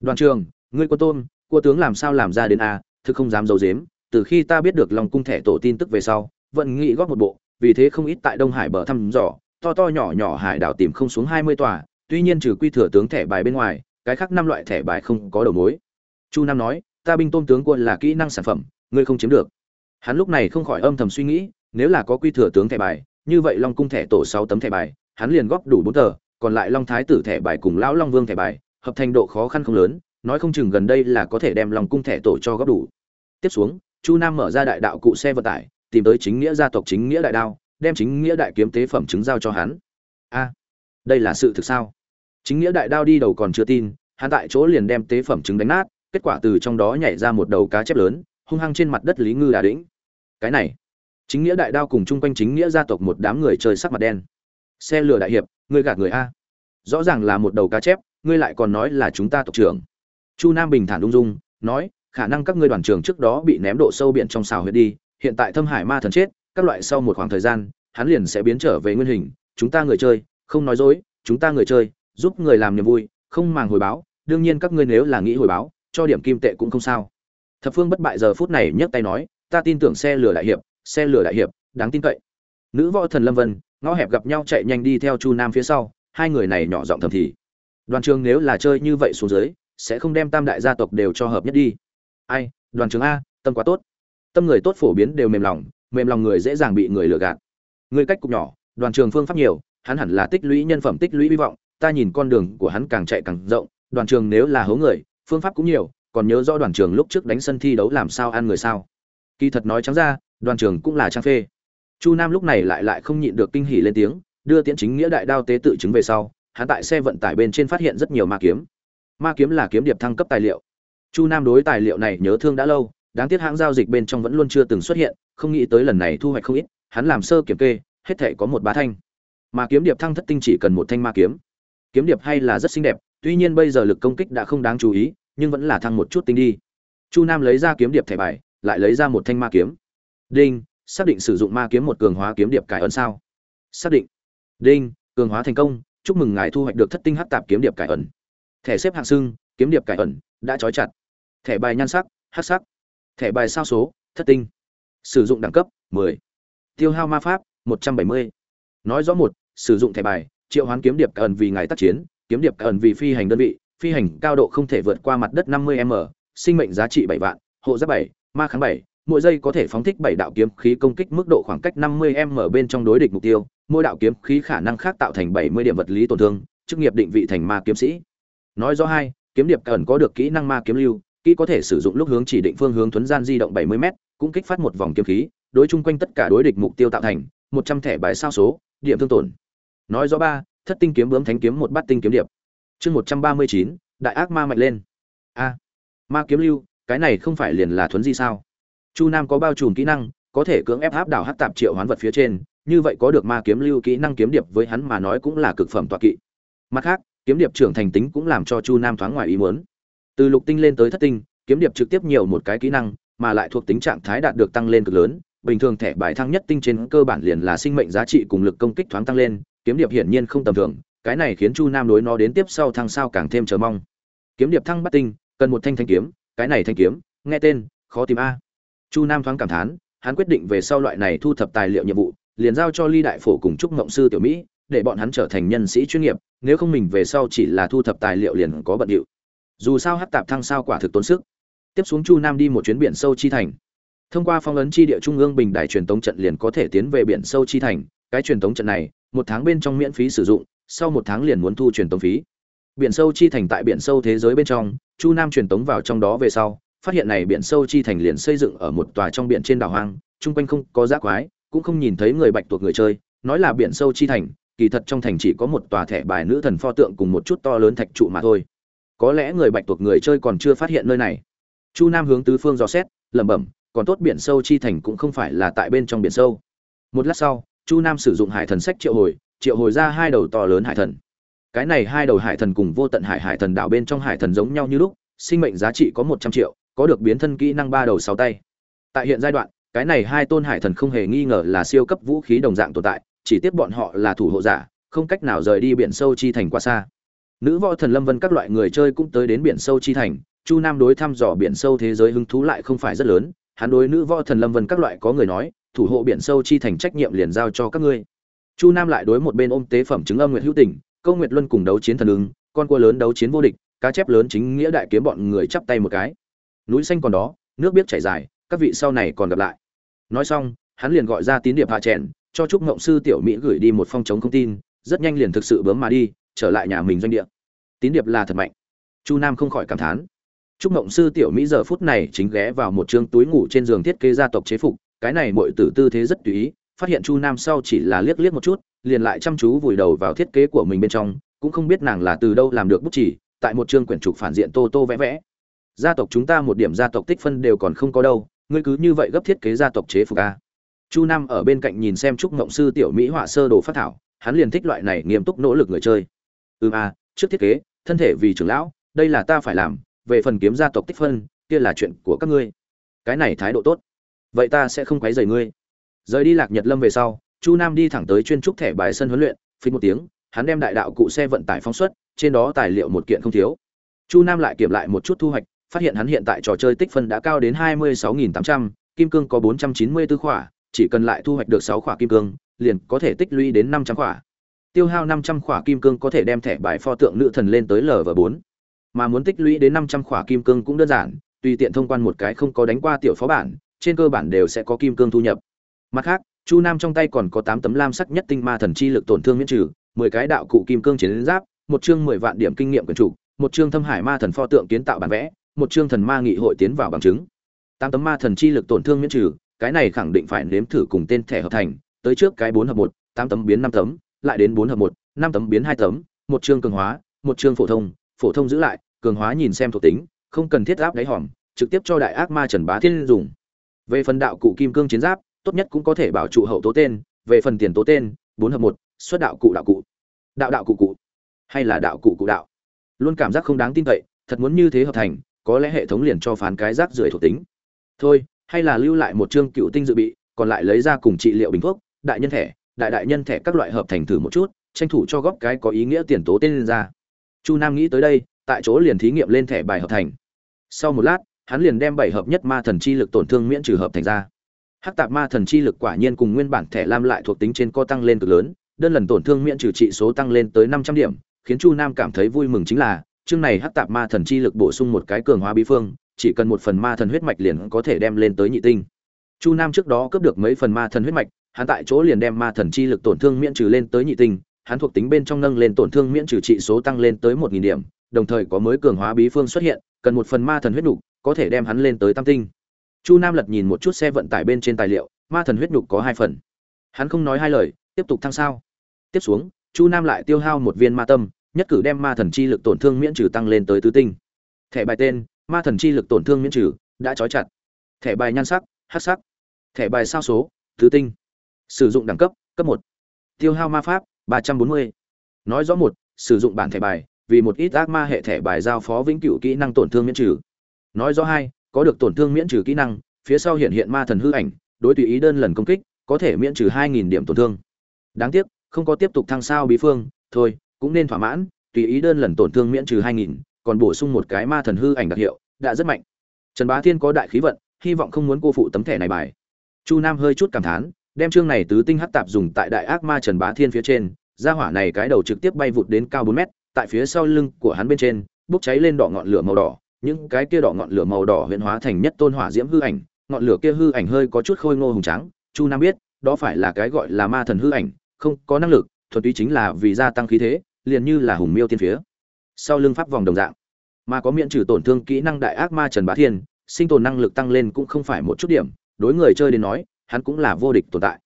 A: Đoàn trường, ngươi quân tôn, cua tướng làm sao làm ra đến a, thực không dám giấu dếm từ khi ta biết được lòng cung thẻ tổ tin tức về sau vận nghị góp một bộ, vì thế không ít tại đông hải bờ thăm dò, to to nhỏ nhỏ hải đảo tìm không xuống hai mươi tòa, tuy nhiên trừ quy thừa tướng thẻ bài bên ngoài, cái khác năm loại thẻ bài không có đầu mối. Chu nam nói, ta binh tôn tướng quân là kỹ năng sản phẩm, ngươi không chiếm được. Hắn lúc này không khỏi âm thầm suy nghĩ, nếu là có quy thừa tướng thẻ bài, như vậy long cung thẻ tổ sáu tấm thẻ bài, hắn liền góp đủ bốn tờ còn lại long thái tử thẻ bài cùng lão long vương thẻ bài, hợp thành độ khó khăn không lớn, nói không chừng gần đây là có thể đem long cung thẻ tổ cho góp đủ. Tiếp xuống, chu nam mở ra đại đạo cụ xe vận tải, tìm tới chính nghĩa gia tộc chính nghĩa đại đao, đem chính nghĩa đại kiếm tế phẩm chứng giao cho hắn. A, đây là sự thực sao? Chính nghĩa đại đao đi đầu còn chưa tin, hắn tại chỗ liền đem tế phẩm chứng đánh nát, kết quả từ trong đó nhảy ra một đầu cá chép lớn, hung hăng trên mặt đất lý ngư đà đĩnh. Cái này, chính nghĩa đại đao cùng chung quanh chính nghĩa gia tộc một đám người chơi sắc mặt đen xe lửa đại hiệp, ngươi gạt người a. Rõ ràng là một đầu cá chép, ngươi lại còn nói là chúng ta tộc trưởng. Chu nam bình thản ung dung, nói, khả năng các ngươi đoàn trưởng trước đó bị ném độ sâu biển trong xào huyệt đi, hiện tại thâm hải ma thần chết, các loại sau một khoảng thời gian, hắn liền sẽ biến trở về nguyên hình, chúng ta người chơi, không nói dối, chúng ta người chơi, giúp người làm niềm vui, không màng hồi báo, đương nhiên các ngươi nếu là nghĩ hồi báo, cho điểm kim tệ cũng không sao. Thập phương bất bại giờ phút này nhấc tay nói, ta tin tưởng xe lửa đại hiệp, xe lửa đại hiệp, đáng tin cậy. Nữ võ thần lâm vân ngõ hẹp gặp nhau chạy nhanh đi theo chu nam phía sau, hai người này nhỏ giọng thầm thì. Đoàn trường nếu là chơi như vậy xuống dưới, sẽ không đem tam đại gia tộc đều cho hợp nhất đi. Ai, đoàn trường a, tâm quá tốt. Tâm người tốt phổ biến đều mềm lòng mềm lòng người dễ dàng bị người lừa gạt. Người cách cục nhỏ, đoàn trường phương pháp nhiều, hắn hẳn là tích lũy nhân phẩm, tích lũy hy vọng, ta nhìn con đường của hắn càng chạy càng rộng, đoàn trường nếu là hố người, phương pháp cũng nhiều, còn nhớ rõ đoàn trường lúc trước đánh sân thi đấu làm sao ăn người sao. Kỳ thật nói trắng ra, đoàn trường cũng là trang phê chu nam lúc này lại lại không nhịn được kinh hỉ lên tiếng, đưa tiễn chính nghĩa đại đao tế tự chứng về sau, hắn tại xe vận tải bên trên phát hiện rất nhiều ma kiếm. Ma kiếm là kiếm điệp thăng cấp tài liệu. Chu nam đối tài liệu này nhớ thương đã lâu, đáng tiếc hãng giao dịch bên trong vẫn luôn chưa từng xuất hiện, không nghĩ tới lần này thu hoạch không ít, hắn làm sơ kiểm kê, hết thể có một bá thanh. Mà kiếm điệp thăng thất tinh chỉ cần một thanh ma kiếm. Kiếm điệp hay là rất xinh đẹp, tuy nhiên bây giờ lực công kích đã không đáng chú ý, nhưng vẫn là thăng một chút tinh đi. Chu nam lấy ra kiếm điệp thẻ bài, lại lấy ra một thanh ma kiếm. Đinh! Xác định sử dụng ma kiếm một cường hóa kiếm điệp cải ấn sao? Xác định. Đinh cường hóa thành công chúc mừng ngài thu hoạch được thất tinh hát tạp kiếm điệp cải ẩn. Thẻ xếp hạng sưng kiếm điệp cải ẩn đã trói chặt. Thẻ bài nhan sắc hát sắc. Thẻ bài sao số thất tinh. Sử dụng đẳng cấp 10. tiêu hao ma pháp 170. nói rõ một sử dụng thẻ bài triệu hoán kiếm điệp cẩn vì ngài tác chiến kiếm điệp cẩn vì phi hành đơn vị phi hành cao độ không thể vượt qua mặt đất 50 m sinh mệnh giá trị 7 vạn hộ giáp 7, ma kháng 7, mỗi giây có thể phóng thích 7 đạo kiếm khí công kích mức độ khoảng cách 50 m bên trong đối địch mục tiêu mỗi đạo kiếm khí khả năng khác tạo thành 70 điểm vật lý tổn thương chức nghiệp định vị thành ma kiếm sĩ. Nói rõ hai kiếm điệp cần có được kỹ năng ma kiếm lưu kỹ có thể sử dụng lúc hướng chỉ định phương hướng thuấn gian di động 70 m cũng kích phát một vòng kiếm khí đối chung quanh tất cả đối địch mục tiêu tạo thành 100 thẻ bài sao số điểm thương tổn. Nói rõ ba thất tinh kiếm bướm thánh kiếm một bát tinh kiếm điệp. Chương 139, đại ác ma mạnh lên. A ma kiếm lưu cái này không phải liền là thuấn di sao? Chu nam có bao trùm kỹ năng, có thể cưỡng ép áp đảo hắc tạp triệu hoán vật phía trên, như vậy có được ma kiếm lưu kỹ năng kiếm điệp với hắn mà nói cũng là cực phẩm tọa kỵ. Mặt khác, kiếm điệp trưởng thành tính cũng làm cho chu nam thoáng ngoài ý muốn. Từ lục tinh lên tới thất tinh, kiếm điệp trực tiếp nhiều một cái kỹ năng, mà lại thuộc tính trạng thái đạt được tăng lên cực lớn, bình thường thẻ bài thăng nhất tinh trên cơ bản liền là sinh mệnh giá trị cùng lực công kích thoáng tăng lên, kiếm điệp hiển nhiên không tầm thường, cái này khiến chu nam đối nó đến tiếp sau thăng sao càng thêm chờ mong. Kiếm điệp thăng bắt tinh, cần một thanh thanh kiếm, cái này thanh kiếm, nghe tên, khó tìm a chu nam thoáng cảm thán, hắn quyết định về sau loại này thu thập tài liệu nhiệm vụ, liền giao cho ly đại phổ cùng trúc ngộng sư tiểu mỹ, để bọn hắn trở thành nhân sĩ chuyên nghiệp, nếu không mình về sau chỉ là thu thập tài liệu liền có bận điệu. Dù sao hát tạp thăng sao quả thực tốn sức. Tiếp xuống chu nam đi một chuyến biển sâu chi thành. Thông qua phong ấn chi địa trung ương bình đài truyền tống trận liền có thể tiến về biển sâu chi thành. Cái truyền tống trận này, một tháng bên trong miễn phí sử dụng, sau một tháng liền muốn thu truyền tống phí. Biển sâu chi thành tại biển sâu thế giới bên trong, chu nam truyền tống vào trong đó về sau phát hiện này biển sâu chi thành liền xây dựng ở một tòa trong biển trên đảo hoang, chung quanh không có giác quái, cũng không nhìn thấy người bạch tuộc người chơi, nói là biển sâu chi thành, kỳ thật trong thành chỉ có một tòa thẻ bài nữ thần pho tượng cùng một chút to lớn thạch trụ mà thôi. Có lẽ người bạch tuộc người chơi còn chưa phát hiện nơi này. Chu nam hướng tứ phương dò xét, lẩm bẩm, còn tốt biển sâu chi thành cũng không phải là tại bên trong biển sâu. Một lát sau, chu nam sử dụng hải thần sách triệu hồi triệu hồi ra hai đầu to lớn hải thần. Cái này hai đầu hải thần cùng vô tận hải hải thần đảo bên trong hải thần giống nhau như lúc, sinh mệnh giá trị có một trăm triệu có được biến thân kỹ năng ba đầu sáu tay. Tại hiện giai đoạn, cái này hai tôn hải thần không hề nghi ngờ là siêu cấp vũ khí đồng dạng tồn tại, chỉ tiếp bọn họ là thủ hộ giả, không cách nào rời đi biển sâu chi thành quá xa. Nữ võ thần lâm vân các loại người chơi cũng tới đến biển sâu chi thành, chu nam đối thăm dò biển sâu thế giới hứng thú lại không phải rất lớn, hắn đối nữ võ thần lâm vân các loại có người nói, thủ hộ biển sâu chi thành trách nhiệm liền giao cho các ngươi. Chu nam lại đối một bên ôm tế phẩm chứng âm nguyệt hữu tình, câu nguyệt luân cùng đấu chiến thần ứng, con cua lớn đấu chiến vô địch, cá chép lớn chính nghĩa đại kiếm bọn người chắp tay một cái núi xanh còn đó, nước biết chảy dài, các vị sau này còn gặp lại. Nói xong, hắn liền gọi ra tín điệp hạ trẻn cho trúc ngộng sư tiểu mỹ gửi đi một phong chống thông tin, rất nhanh liền thực sự bướm mà đi, trở lại nhà mình doanh địa. Tín điệp là thật mạnh. Chu nam không khỏi cảm thán. Trúc ngộng sư tiểu mỹ giờ phút này chính ghé vào một chương túi ngủ trên giường thiết kế gia tộc chế phục, cái này mọi tử tư thế rất tùy ý, phát hiện chu nam sau chỉ là liếc liếc một chút, liền lại chăm chú vùi đầu vào thiết kế của mình bên trong, cũng không biết nàng là từ đâu làm được bút chỉ tại một chương quyển trục phản diện tô tô vẽ vẽ gia tộc chúng ta một điểm gia tộc tích phân đều còn không có đâu, ngươi cứ như vậy gấp thiết kế gia tộc chế phục a. Chu nam ở bên cạnh nhìn xem trúc ngộng sư tiểu mỹ họa sơ đồ phát thảo, hắn liền thích loại này nghiêm túc nỗ lực người chơi. Ừm a, trước thiết kế, thân thể vì trưởng lão, đây là ta phải làm, về phần kiếm gia tộc tích phân, kia là chuyện của các ngươi. Cái này thái độ tốt. Vậy ta sẽ không quấy rầy ngươi. Rời đi lạc nhật lâm về sau, chu nam đi thẳng tới chuyên trúc thẻ bài sân huấn luyện, phí một tiếng, hắn đem đại đạo cụ xe vận tải phóng xuất, trên đó tài liệu một kiện không thiếu. Chu nam lại kiểm lại một chút thu hoạch phát hiện hắn hiện tại trò chơi tích phân đã cao đến hai mươi sáu nghìn tám trăm, kim cương có 494 khỏa, chỉ cần lại thu hoạch được 6 khỏa kim cương, liền có thể tích lũy đến năm trăm khỏa. Tiêu hao năm trăm khỏa kim cương có thể đem thẻ bài pho tượng nữ thần lên tới lv bốn. Mà muốn tích lũy đến năm trăm khỏa kim cương cũng đơn giản, tùy tiện thông quan một cái không có đánh qua tiểu phó bản, trên cơ bản đều sẽ có kim cương thu nhập. Mặt khác, chu nam trong tay còn có tám tấm lam sắc nhất tinh ma thần chi lực tổn thương miễn trừ, mười cái đạo cụ kim cương chiến giáp, một chương mười vạn điểm kinh nghiệm quyển chủ, một chương thâm hải ma thần pho tượng kiến tạo bản vẽ một chương thần ma nghị hội tiến vào bằng chứng. Tám tấm ma thần chi lực tổn thương miễn trừ, cái này khẳng định phải nếm thử cùng tên thẻ hợp thành, tới trước cái bốn hợp một, tám tấm biến năm tấm, lại đến bốn hợp một, năm tấm biến hai tấm, một chương cường hóa, một chương phổ thông phổ thông giữ lại, cường hóa nhìn xem thuộc tính, không cần thiết áp đáy hòm, trực tiếp cho đại ác ma trần bá thiên dùng. Về phần đạo cụ kim cương chiến giáp, tốt nhất cũng có thể bảo trụ hậu tố tên, về phần tiền tố tên, bốn hợp một, xuất đạo cụ đạo cụ. Đạo đạo cụ cụ, hay là đạo cụ cụ đạo. Luôn cảm giác không đáng tin cậy, thật muốn như thế hợp thành có lẽ hệ thống liền cho phán cái rác rưởi thuộc tính. Thôi, hay là lưu lại một chương cựu tinh dự bị, còn lại lấy ra cùng trị liệu bình thuốc, đại nhân thẻ, đại đại nhân thẻ các loại hợp thành thử một chút, tranh thủ cho góp cái có ý nghĩa tiền tố tên lên ra. Chu nam nghĩ tới đây, tại chỗ liền thí nghiệm lên thẻ bài hợp thành. Sau một lát, hắn liền đem bảy hợp nhất ma thần chi lực tổn thương miễn trừ hợp thành ra. Hắc tạp ma thần chi lực quả nhiên cùng nguyên bản thẻ lam lại thuộc tính trên co tăng lên cực lớn, đơn lần tổn thương miễn trừ trị số tăng lên tới năm trăm điểm, khiến chu nam cảm thấy vui mừng chính là chương này hắc tạp ma thần chi lực bổ sung một cái cường hóa bí phương chỉ cần một phần ma thần huyết mạch liền có thể đem lên tới nhị tinh. Chu nam trước đó cướp được mấy phần ma thần huyết mạch hắn tại chỗ liền đem ma thần chi lực tổn thương miễn trừ lên tới nhị tinh hắn thuộc tính bên trong nâng lên tổn thương miễn trừ trị số tăng lên tới một nghìn điểm đồng thời có mới cường hóa bí phương xuất hiện cần một phần ma thần huyết nục, có thể đem hắn lên tới tam tinh. Chu nam lật nhìn một chút xe vận tải bên trên tài liệu ma thần huyết nục có hai phần. Hắn không nói hai lời tiếp tục thăng sao. Tiếp xuống chu nam lại tiêu hao một viên ma tâm nhất cử đem ma thần chi lực tổn thương miễn trừ tăng lên tới tứ tinh. Thẻ bài tên, ma thần chi lực tổn thương miễn trừ, đã trói chặt. Thẻ bài nhan sắc hát sắc. Thẻ bài sao số, tứ tinh. Sử dụng đẳng cấp cấp một. Tiêu hao ma pháp, ba trăm bốn mươi. Nói rõ một, sử dụng bản thẻ bài, vì một ít ác ma hệ thẻ bài giao phó vĩnh cửu kỹ năng tổn thương miễn trừ. Nói rõ hai, có được tổn thương miễn trừ kỹ năng, phía sau hiện hiện ma thần hư ảnh, đối tùy ý đơn lần công kích, có thể miễn trừ hai nghìn điểm tổn thương. Đáng tiếc, không có tiếp tục thăng sao bí phương, thôi cũng nên thỏa mãn tùy ý đơn lần tổn thương miễn trừ hai nghìn còn bổ sung một cái ma thần hư ảnh đặc hiệu đã rất mạnh. Trần bá thiên có đại khí vận hy vọng không muốn cô phụ tấm thẻ này bài. Chu nam hơi chút cảm thán đem chương này tứ tinh hắc tạp dùng tại đại ác ma trần bá thiên phía trên ra hỏa này cái đầu trực tiếp bay vụt đến cao bốn mét tại phía sau lưng của hắn bên trên bốc cháy lên đỏ ngọn lửa màu đỏ những cái kia đỏ ngọn lửa màu đỏ huyện hóa thành nhất tôn hỏa diễm hư ảnh, ngọn lửa kia hư ảnh hơi có chút khôi ngô hùng trắng, Chu Nam biết, đó phải là cái gọi là ma thần hư ảnh, không có năng lực, Thuật túy chính là vì gia tăng khí thế, liền như là hùng miêu tiên phía. Sau lưng pháp vòng đồng dạng, mà có miễn trừ tổn thương kỹ năng đại ác ma Trần Bá Thiên, sinh tồn năng lực tăng lên cũng không phải một chút điểm, đối người chơi đến nói, hắn cũng là vô địch tồn tại.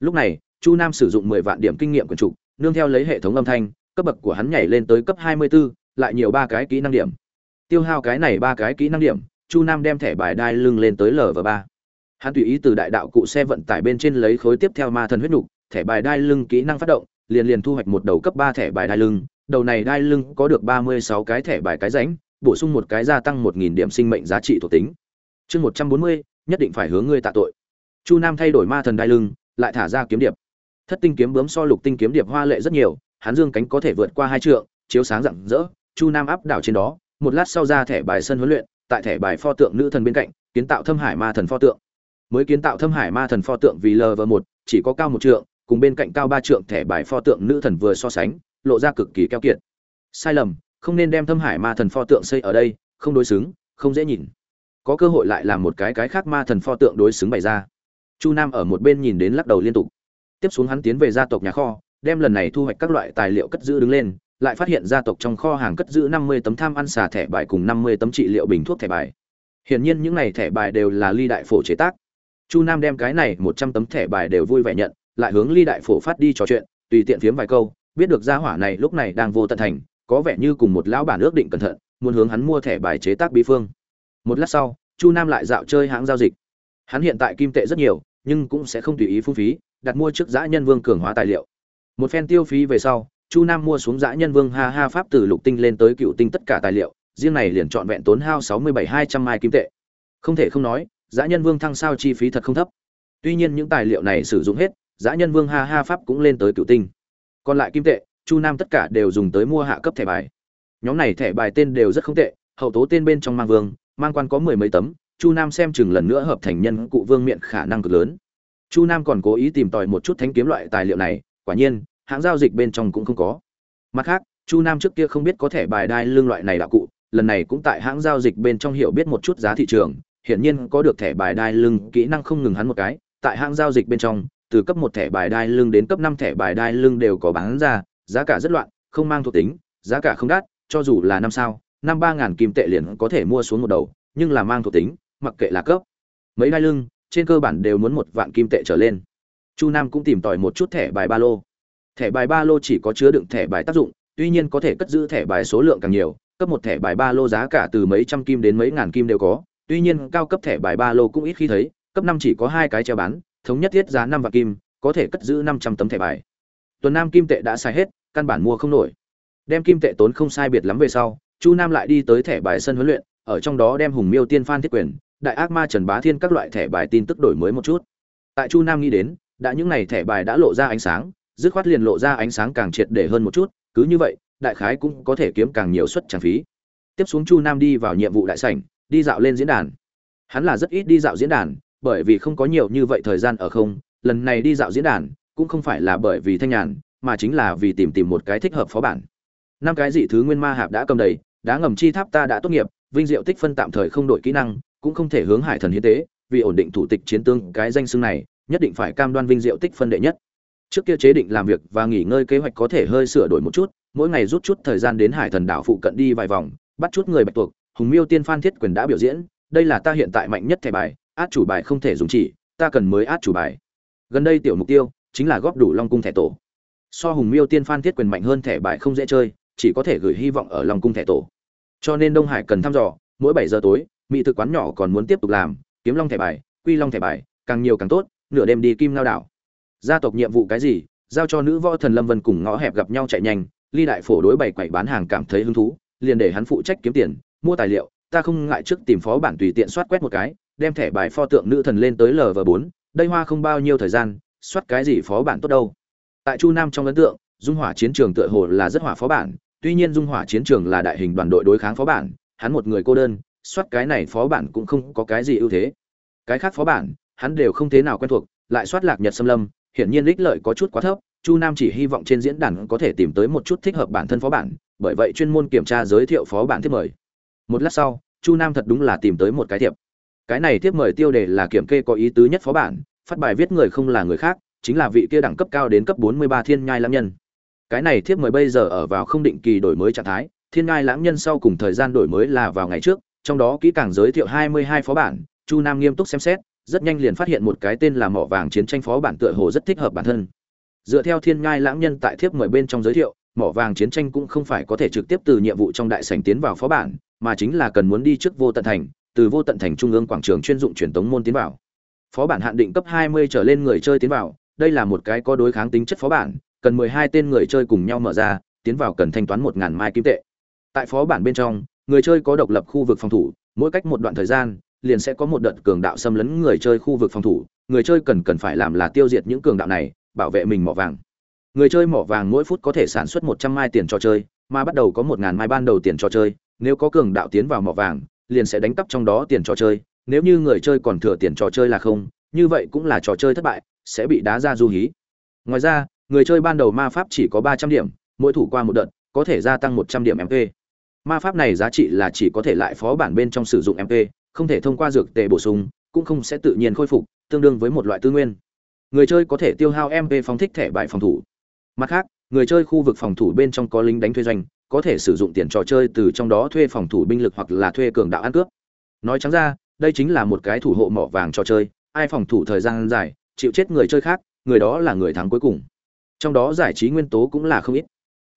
A: Lúc này, chu nam sử dụng mười vạn điểm kinh nghiệm quần trục nương theo lấy hệ thống âm thanh cấp bậc của hắn nhảy lên tới cấp hai mươi 24, lại nhiều ba cái kỹ năng điểm tiêu hao cái này ba cái kỹ năng điểm chu nam đem thẻ bài đai lưng lên tới lv ba hắn tùy ý từ đại đạo cụ xe vận tải bên trên lấy khối tiếp theo ma thần huyết nục thẻ bài đai lưng kỹ năng phát động liền liền thu hoạch một đầu cấp ba thẻ bài đai lưng đầu này đai lưng có được ba mươi sáu cái thẻ bài cái rảnh, bổ sung một cái gia tăng một nghìn điểm sinh mệnh giá trị thuộc tính. Chương một trăm bốn mươi nhất định phải hướng ngươi tạ tội. Chu nam thay đổi ma thần đai lưng lại thả ra kiếm điệp. Thất tinh kiếm bướm so lục tinh kiếm điệp hoa lệ rất nhiều hắn dương cánh có thể vượt qua hai trượng chiếu sáng rạng rỡ chu nam áp đảo trên đó một lát sau ra thẻ bài sân huấn luyện tại thẻ bài pho tượng nữ thần bên cạnh kiến tạo thâm hải ma thần pho tượng. Mới kiến tạo thâm hải ma thần pho tượng vì lv một chỉ có cao một trượng cùng bên cạnh cao ba trượng thẻ bài pho tượng nữ thần vừa so sánh, lộ ra cực kỳ keo kiệt. Sai lầm, không nên đem thâm hải ma thần pho tượng xây ở đây, không đối xứng, không dễ nhìn. Có cơ hội lại làm một cái cái khác ma thần pho tượng đối xứng bày ra. Chu nam ở một bên nhìn đến lắc đầu liên tục. Tiếp xuống hắn tiến về gia tộc nhà kho, đem lần này thu hoạch các loại tài liệu cất giữ đứng lên, lại phát hiện gia tộc trong kho hàng cất giữ năm mươi tấm tham ăn xà thẻ bài cùng năm mươi tấm trị liệu bình thuốc thẻ bài. Hiển nhiên những này thẻ bài đều là ly đại phổ chế tác. Chu nam đem cái này một trăm tấm thẻ bài đều vui vẻ nhận lại hướng ly đại phổ phát đi trò chuyện, tùy tiện phiếm vài câu, biết được gia hỏa này lúc này đang vô tận thành, có vẻ như cùng một lão bản ước định cẩn thận, muốn hướng hắn mua thẻ bài chế tác bí phương. Một lát sau, chu nam lại dạo chơi hãng giao dịch. Hắn hiện tại kim tệ rất nhiều, nhưng cũng sẽ không tùy ý phung phí, đặt mua trước giã nhân vương cường hóa tài liệu. Một phen tiêu phí về sau, chu nam mua xuống giã nhân vương ha ha pháp từ lục tinh lên tới cựu tinh tất cả tài liệu, riêng này liền trọn vẹn tốn hao sáu mươi bảy hai trăm mai kim tệ. Không thể không nói, giã nhân vương thăng sao chi phí thật không thấp. Tuy nhiên những tài liệu này sử dụng hết giã nhân vương ha ha pháp cũng lên tới cựu tinh. Còn lại kim tệ, chu nam tất cả đều dùng tới mua hạ cấp thẻ bài. Nhóm này thẻ bài tên đều rất không tệ, hậu tố tên bên trong mang vương, mang quan có mười mấy tấm, chu nam xem chừng lần nữa hợp thành nhân cụ vương miệng khả năng cực lớn. Chu nam còn cố ý tìm tòi một chút thánh kiếm loại tài liệu này, quả nhiên, hãng giao dịch bên trong cũng không có. Mặt khác, chu nam trước kia không biết có thẻ bài đai lương loại này đạo cụ, lần này cũng tại hãng giao dịch bên trong hiểu biết một chút giá thị trường, hiển nhiên có được thẻ bài đai lưng kỹ năng không ngừng hắn một cái, tại hãng giao dịch bên trong từ cấp một thẻ bài đai lưng đến cấp năm thẻ bài đai lưng đều có bán ra, giá cả rất loạn, không mang thuộc tính, giá cả không đắt, cho dù là năm sao, năm ba ngàn kim tệ liền có thể mua xuống một đầu, nhưng là mang thuộc tính, mặc kệ là cấp. Mấy đai lưng, trên cơ bản đều muốn một vạn kim tệ trở lên. Chu nam cũng tìm tòi một chút thẻ bài ba lô. Thẻ bài ba lô chỉ có chứa đựng thẻ bài tác dụng, tuy nhiên có thể cất giữ thẻ bài số lượng càng nhiều, cấp một thẻ bài ba lô giá cả từ mấy trăm kim đến mấy ngàn kim đều có, tuy nhiên cao cấp thẻ bài ba lô cũng ít khi thấy, cấp năm chỉ có hai cái treo bán thống nhất thiết giá năm vạn kim, có thể cất giữ năm trăm tấm thẻ bài. Tuần nam kim tệ đã xài hết, căn bản mua không nổi. Đem kim tệ tốn không sai biệt lắm về sau, chu nam lại đi tới thẻ bài sân huấn luyện, ở trong đó đem hùng miêu tiên phan thiết quyền, đại ác ma trần bá thiên các loại thẻ bài tin tức đổi mới một chút. Tại chu nam nghĩ đến, đã những này thẻ bài đã lộ ra ánh sáng, dứt khoát liền lộ ra ánh sáng càng triệt để hơn một chút, cứ như vậy, đại khái cũng có thể kiếm càng nhiều suất trang phí. Tiếp xuống chu nam đi vào nhiệm vụ đại sảnh, đi dạo lên diễn đàn. Hắn là rất ít đi dạo diễn đàn bởi vì không có nhiều như vậy thời gian ở không, lần này đi dạo diễn đàn cũng không phải là bởi vì thanh nhàn, mà chính là vì tìm tìm một cái thích hợp phó bản. Năm cái dị thứ nguyên ma hạp đã cầm đầy, đá ngầm chi tháp ta đã tốt nghiệp, vinh diệu tích phân tạm thời không đổi kỹ năng, cũng không thể hướng hải thần hiến tế, vì ổn định thủ tịch chiến tướng cái danh xưng này, nhất định phải cam đoan vinh diệu tích phân đệ nhất. Trước kia chế định làm việc và nghỉ ngơi kế hoạch có thể hơi sửa đổi một chút, mỗi ngày rút chút thời gian đến hải thần đảo phụ cận đi vài vòng, bắt chút người bạch tuộc, hùng miêu tiên phan thiết quyền đã biểu diễn, đây là ta hiện tại mạnh nhất thẻ bài át chủ bài không thể dùng chỉ, ta cần mới át chủ bài. Gần đây tiểu mục tiêu chính là góp đủ long cung thẻ tổ. So hùng miêu tiên phan thiết quyền mạnh hơn thẻ bài không dễ chơi, chỉ có thể gửi hy vọng ở long cung thẻ tổ. Cho nên đông hải cần thăm dò, mỗi bảy giờ tối, mỹ thực quán nhỏ còn muốn tiếp tục làm, kiếm long thẻ bài, quy long thẻ bài, càng nhiều càng tốt, nửa đêm đi kim lao đảo. Gia tộc nhiệm vụ cái gì, giao cho nữ võ thần lâm vân cùng ngõ hẹp gặp nhau chạy nhanh, ly đại phổ đối bày quẩy bán hàng cảm thấy hứng thú, liền để hắn phụ trách kiếm tiền, mua tài liệu, ta không ngại trước tìm phó bản tùy tiện soát quét một cái đem thẻ bài pho tượng nữ thần lên tới lv bốn, đây hoa không bao nhiêu thời gian, soát cái gì phó bản tốt đâu. Tại chu nam trong ấn tượng, dung hỏa chiến trường tựa hồ là rất hỏa phó bản, tuy nhiên dung hỏa chiến trường là đại hình đoàn đội đối kháng phó bản, hắn một người cô đơn, soát cái này phó bản cũng không có cái gì ưu thế. Cái khác phó bản, hắn đều không thế nào quen thuộc, lại soát lạc nhật xâm lâm, hiển nhiên ích lợi có chút quá thấp, chu nam chỉ hy vọng trên diễn đàn có thể tìm tới một chút thích hợp bản thân phó bản, bởi vậy chuyên môn kiểm tra giới thiệu phó bản tiếp mời. Một lát sau, chu nam thật đúng là tìm tới một cái thiệp cái này tiếp mời tiêu đề là kiểm kê có ý tứ nhất phó bản, phát bài viết người không là người khác, chính là vị kia đẳng cấp cao đến cấp 43 thiên nhai lãng nhân. Cái này thiếp mời bây giờ ở vào không định kỳ đổi mới trạng thái, thiên nhai lãng nhân sau cùng thời gian đổi mới là vào ngày trước, trong đó kỹ càng giới thiệu 22 phó bản, chu nam nghiêm túc xem xét, rất nhanh liền phát hiện một cái tên là mỏ vàng chiến tranh phó bản tựa hồ rất thích hợp bản thân. Dựa theo thiên ngai lãng nhân tại thiếp mời bên trong giới thiệu, mỏ vàng chiến tranh cũng không phải có thể trực tiếp từ nhiệm vụ trong đại sảnh tiến vào phó bản, mà chính là cần muốn đi trước vô tận thành từ vô tận thành trung ương quảng trường chuyên dụng truyền tống môn tiến vào. Phó bản hạn định cấp 20 trở lên người chơi tiến vào, đây là một cái có đối kháng tính chất phó bản, cần 12 tên người chơi cùng nhau mở ra, tiến vào cần thanh toán 1000 mai kim tệ. Tại phó bản bên trong, người chơi có độc lập khu vực phòng thủ, mỗi cách một đoạn thời gian, liền sẽ có một đợt cường đạo xâm lấn người chơi khu vực phòng thủ, người chơi cần cần phải làm là tiêu diệt những cường đạo này, bảo vệ mình mỏ vàng. Người chơi mỏ vàng mỗi phút có thể sản xuất một trăm mai tiền trò chơi, mà bắt đầu có một ngàn mai ban đầu tiền trò chơi, nếu có cường đạo tiến vào mỏ vàng liền sẽ đánh cắp trong đó tiền trò chơi, nếu như người chơi còn thừa tiền trò chơi là không, như vậy cũng là trò chơi thất bại, sẽ bị đá ra du hí. Ngoài ra, người chơi ban đầu ma pháp chỉ có ba trăm điểm, mỗi thủ qua một đợt, có thể gia tăng một trăm điểm mp ma pháp này giá trị là chỉ có thể lại phó bản bên trong sử dụng mp không thể thông qua dược tệ bổ sung, cũng không sẽ tự nhiên khôi phục, tương đương với một loại tư nguyên. Người chơi có thể tiêu hao mp phóng thích thẻ bài phòng thủ. Mặt khác, người chơi khu vực phòng thủ bên trong có lính đánh thuê doanh có thể sử dụng tiền trò chơi từ trong đó thuê phòng thủ binh lực hoặc là thuê cường đạo ăn cướp. Nói trắng ra, đây chính là một cái thủ hộ mỏ vàng trò chơi, ai phòng thủ thời gian dài, chịu chết người chơi khác, người đó là người thắng cuối cùng. Trong đó giải trí nguyên tố cũng là không ít.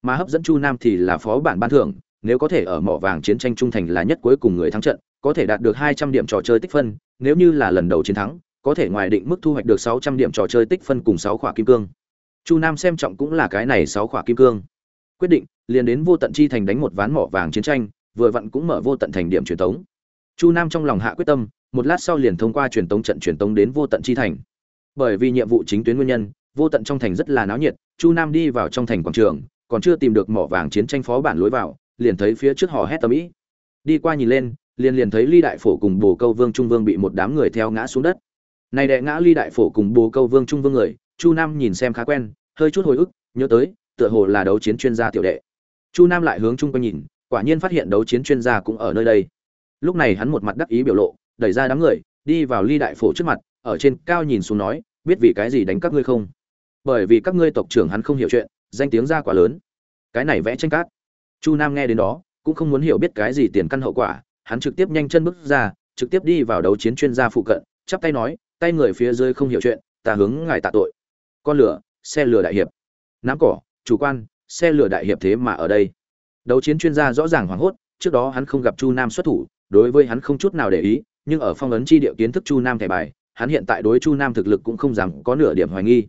A: Mà hấp dẫn chu nam thì là phó bản ban thưởng, nếu có thể ở mỏ vàng chiến tranh trung thành là nhất cuối cùng người thắng trận, có thể đạt được hai trăm điểm trò chơi tích phân, nếu như là lần đầu chiến thắng, có thể ngoài định mức thu hoạch được sáu trăm điểm trò chơi tích phân cùng sáu khỏa kim cương. Chu nam xem trọng cũng là cái này sáu khỏa kim cương. Quyết định liền đến vô tận chi thành đánh một ván mỏ vàng chiến tranh, vừa vặn cũng mở vô tận thành điểm truyền tống. Chu nam trong lòng hạ quyết tâm, một lát sau liền thông qua truyền tống trận truyền tống đến vô tận chi thành. Bởi vì nhiệm vụ chính tuyến nguyên nhân, vô tận trong thành rất là náo nhiệt, chu nam đi vào trong thành quảng trường, còn chưa tìm được mỏ vàng chiến tranh phó bản lối vào, liền thấy phía trước họ hét tầm ĩ. Đi qua nhìn lên, liền liền thấy ly đại phổ cùng bồ câu vương trung vương bị một đám người theo ngã xuống đất. Này đệ ngã ly đại phổ cùng bồ câu vương trung vương người, chu nam nhìn xem khá quen, hơi chút hồi ức, nhớ tới, tựa hồ là đấu chiến chuyên gia tiểu đệ chu nam lại hướng chung quanh nhìn, quả nhiên phát hiện đấu chiến chuyên gia cũng ở nơi đây. Lúc này hắn một mặt đắc ý biểu lộ, đẩy ra đám người, đi vào ly đại phổ trước mặt, ở trên cao nhìn xuống nói, biết vì cái gì đánh các ngươi không? Bởi vì các ngươi tộc trưởng hắn không hiểu chuyện, danh tiếng ra quá lớn. Cái này vẽ tranh cát. Chu nam nghe đến đó, cũng không muốn hiểu biết cái gì tiền căn hậu quả, hắn trực tiếp nhanh chân bước ra, trực tiếp đi vào đấu chiến chuyên gia phụ cận, chắp tay nói, tay người phía dưới không hiểu chuyện, ta hướng ngài tạ tội. Con lửa, xe lửa đại hiệp. Nắm cỏ, chủ quan xe lửa đại hiệp thế mà ở đây. Đấu chiến chuyên gia rõ ràng hoảng hốt, trước đó hắn không gặp chu nam xuất thủ, đối với hắn không chút nào để ý, nhưng ở phong ấn chi địa kiến thức chu nam thẻ bài, hắn hiện tại đối chu nam thực lực cũng không dám có nửa điểm hoài nghi.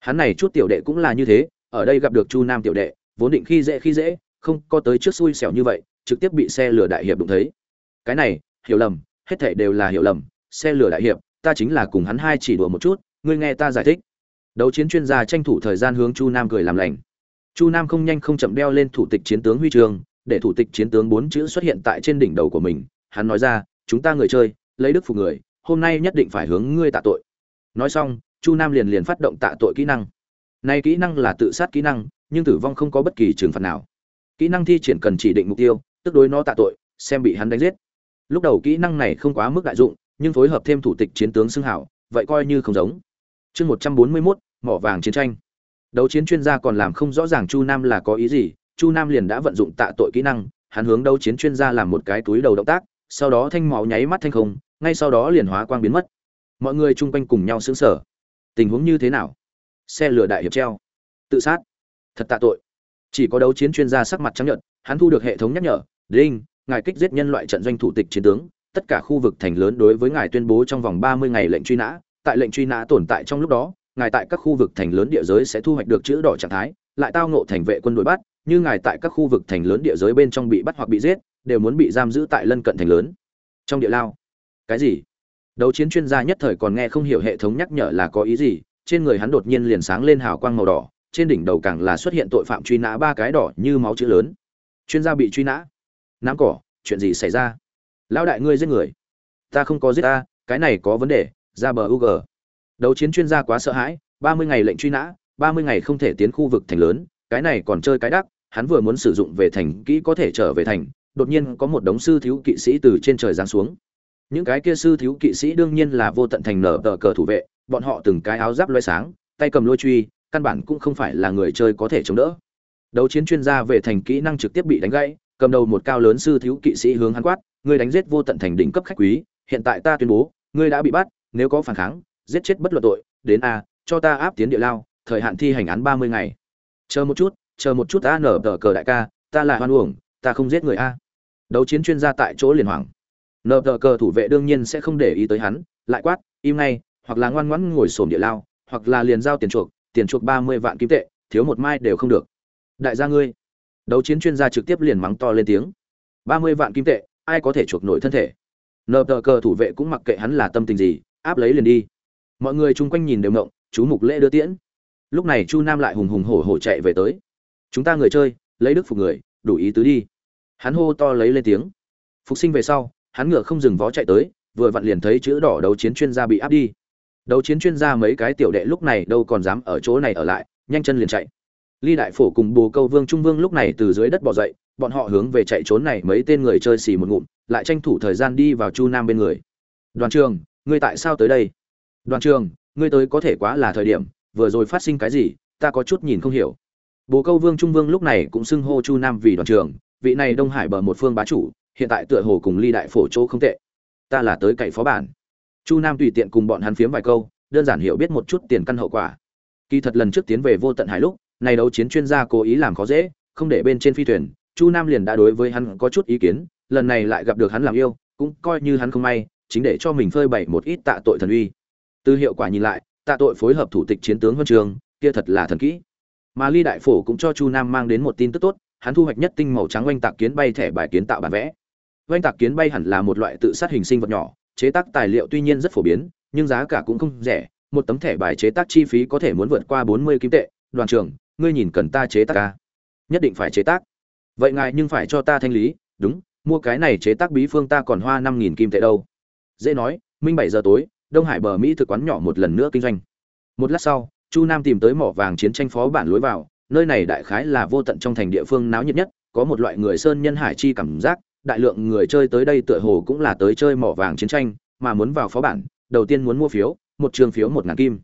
A: Hắn này chút tiểu đệ cũng là như thế, ở đây gặp được chu nam tiểu đệ, vốn định khi dễ khi dễ, không có tới trước xui xẻo như vậy, trực tiếp bị xe lửa đại hiệp đụng thấy. Cái này, hiểu lầm, hết thảy đều là hiểu lầm, xe lửa đại hiệp, ta chính là cùng hắn hai chỉ đùa một chút, ngươi nghe ta giải thích. Đấu chiến chuyên gia tranh thủ thời gian hướng chu nam cười làm lành chu nam không nhanh không chậm đeo lên thủ tịch chiến tướng huy trường, để thủ tịch chiến tướng bốn chữ xuất hiện tại trên đỉnh đầu của mình. Hắn nói ra, chúng ta người chơi, lấy đức phục người, hôm nay nhất định phải hướng ngươi tạ tội. Nói xong, chu nam liền liền phát động tạ tội kỹ năng. Này kỹ năng là tự sát kỹ năng, nhưng tử vong không có bất kỳ trừng phạt nào. Kỹ năng thi triển cần chỉ định mục tiêu, tức đối nó tạ tội, xem bị hắn đánh giết. Lúc đầu kỹ năng này không quá mức đại dụng, nhưng phối hợp thêm thủ tịch chiến tướng xưng hảo, vậy coi như không giống. Chương một trăm bốn mươi mốt, mỏ vàng chiến tranh đấu chiến chuyên gia còn làm không rõ ràng chu nam là có ý gì, chu nam liền đã vận dụng tạ tội kỹ năng, hắn hướng đấu chiến chuyên gia làm một cái túi đầu động tác, sau đó thanh máu nháy mắt thanh không, ngay sau đó liền hóa quang biến mất. Mọi người chung quanh cùng nhau xứng sở tình huống như thế nào? Xe lửa đại hiệp treo. Tự sát. Thật tạ tội. Chỉ có đấu chiến chuyên gia sắc mặt trắng nhợt, hắn thu được hệ thống nhắc nhở, đinh, ngài kích giết nhân loại trận doanh thủ tịch chiến tướng, tất cả khu vực thành lớn đối với ngài tuyên bố trong vòng ba mươi ngày lệnh truy nã, tại lệnh truy nã tồn tại trong lúc đó ngài tại các khu vực thành lớn địa giới sẽ thu hoạch được chữ đỏ trạng thái, lại tao ngộ thành vệ quân đội bắt, như ngài tại các khu vực thành lớn địa giới bên trong bị bắt hoặc bị giết, đều muốn bị giam giữ tại lân cận thành lớn. Trong địa lao. Cái gì? Đấu chiến chuyên gia nhất thời còn nghe không hiểu hệ thống nhắc nhở là có ý gì, trên người hắn đột nhiên liền sáng lên hào quang màu đỏ, trên đỉnh đầu càng là xuất hiện tội phạm truy nã ba cái đỏ như máu chữ lớn. Chuyên gia bị truy nã. Nám cỏ, chuyện gì xảy ra? Lão đại ngươi giết người. Ta không có giết ta, cái này có vấn đề, ra bờ ug đấu chiến chuyên gia quá sợ hãi, ba mươi ngày lệnh truy nã, ba mươi ngày không thể tiến khu vực thành lớn, cái này còn chơi cái đắc, hắn vừa muốn sử dụng về thành, kỹ có thể trở về thành, đột nhiên có một đống sư thiếu kỵ sĩ từ trên trời giáng xuống. Những cái kia sư thiếu kỵ sĩ đương nhiên là vô tận thành nở tờ cờ thủ vệ, bọn họ từng cái áo giáp loay sáng, tay cầm lôi truy, căn bản cũng không phải là người chơi có thể chống đỡ. Đấu chiến chuyên gia về thành kỹ năng trực tiếp bị đánh gãy, cầm đầu một cao lớn sư thiếu kỵ sĩ hướng hắn quát, ngươi đánh giết vô tận thành đỉnh cấp khách quý, hiện tại ta tuyên bố, ngươi đã bị bắt, nếu có phản kháng giết chết bất luận tội, đến a, cho ta áp tiến địa lao, thời hạn thi hành án ba mươi ngày. Chờ một chút, chờ một chút ta nở tờ cờ đại ca, ta là hoan uổng, ta không giết người a. Đấu chiến chuyên gia tại chỗ liền hoảng. Nở tờ cờ thủ vệ đương nhiên sẽ không để ý tới hắn, lại quát, im ngay, hoặc là ngoan ngoãn ngồi sổm địa lao, hoặc là liền giao tiền chuộc tiền chuộc ba mươi vạn kim tệ, thiếu một mai đều không được. Đại gia ngươi, đấu chiến chuyên gia trực tiếp liền mắng to lên tiếng. Ba mươi vạn kim tệ, ai có thể chuộc nổi thân thể? Nợ tờ cờ thủ vệ cũng mặc kệ hắn là tâm tình gì, áp lấy liền đi mọi người chung quanh nhìn đều ngộng, chú mục lễ đưa tiễn. Lúc này chu nam lại hùng hùng hổ hổ chạy về tới. Chúng ta người chơi, lấy đức phục người, đủ ý tứ đi. Hắn hô to lấy lên tiếng. Phục sinh về sau, hắn ngựa không dừng vó chạy tới, vừa vặn liền thấy chữ đỏ đấu chiến chuyên gia bị áp đi. Đấu chiến chuyên gia mấy cái tiểu đệ lúc này đâu còn dám ở chỗ này ở lại, nhanh chân liền chạy. Ly đại phổ cùng bồ câu vương trung vương lúc này từ dưới đất bỏ dậy, bọn họ hướng về chạy trốn này mấy tên người chơi xì một ngụm, lại tranh thủ thời gian đi vào chu nam bên người. Đoàn trường, ngươi tại sao tới đây? Đoàn trường, ngươi tới có thể quá là thời điểm, vừa rồi phát sinh cái gì, ta có chút nhìn không hiểu. Bồ câu vương trung vương lúc này cũng xưng hô chu nam vì đoàn trường, vị này đông hải bờ một phương bá chủ, hiện tại tựa hồ cùng ly đại phổ chỗ không tệ. Ta là tới cậy phó bản. Chu nam tùy tiện cùng bọn hắn phiếm vài câu, đơn giản hiểu biết một chút tiền căn hậu quả. Kỳ thật lần trước tiến về vô tận hải lúc, này đấu chiến chuyên gia cố ý làm khó dễ, không để bên trên phi thuyền, chu nam liền đã đối với hắn có chút ý kiến, lần này lại gặp được hắn làm yêu, cũng coi như hắn không may, chính để cho mình phơi bày một ít tạ tội thần uy từ hiệu quả nhìn lại, tạ tội phối hợp thủ tịch chiến tướng huân trường, kia thật là thần kỹ. Mà ly đại phổ cũng cho chu nam mang đến một tin tức tốt, hắn thu hoạch nhất tinh màu trắng oanh tạc kiến bay thẻ bài kiến tạo bản vẽ. Oanh tạc kiến bay hẳn là một loại tự sát hình sinh vật nhỏ, chế tác tài liệu tuy nhiên rất phổ biến, nhưng giá cả cũng không rẻ, một tấm thẻ bài chế tác chi phí có thể muốn vượt qua bốn mươi kim tệ. Đoàn trưởng, ngươi nhìn cần ta chế tác ca nhất định phải chế tác. Vậy ngài nhưng phải cho ta thanh lý, đúng, mua cái này chế tác bí phương ta còn hoa năm nghìn kim tệ đâu. Dễ nói, minh bảy giờ tối đông hải bờ mỹ thực quán nhỏ một lần nữa kinh doanh. Một lát sau, chu nam tìm tới mỏ vàng chiến tranh phó bản lối vào, nơi này đại khái là vô tận trong thành địa phương náo nhiệt nhất, có một loại người sơn nhân hải chi cảm giác, đại lượng người chơi tới đây tựa hồ cũng là tới chơi mỏ vàng chiến tranh, mà muốn vào phó bản, đầu tiên muốn mua phiếu, một trường phiếu một ngàn kim.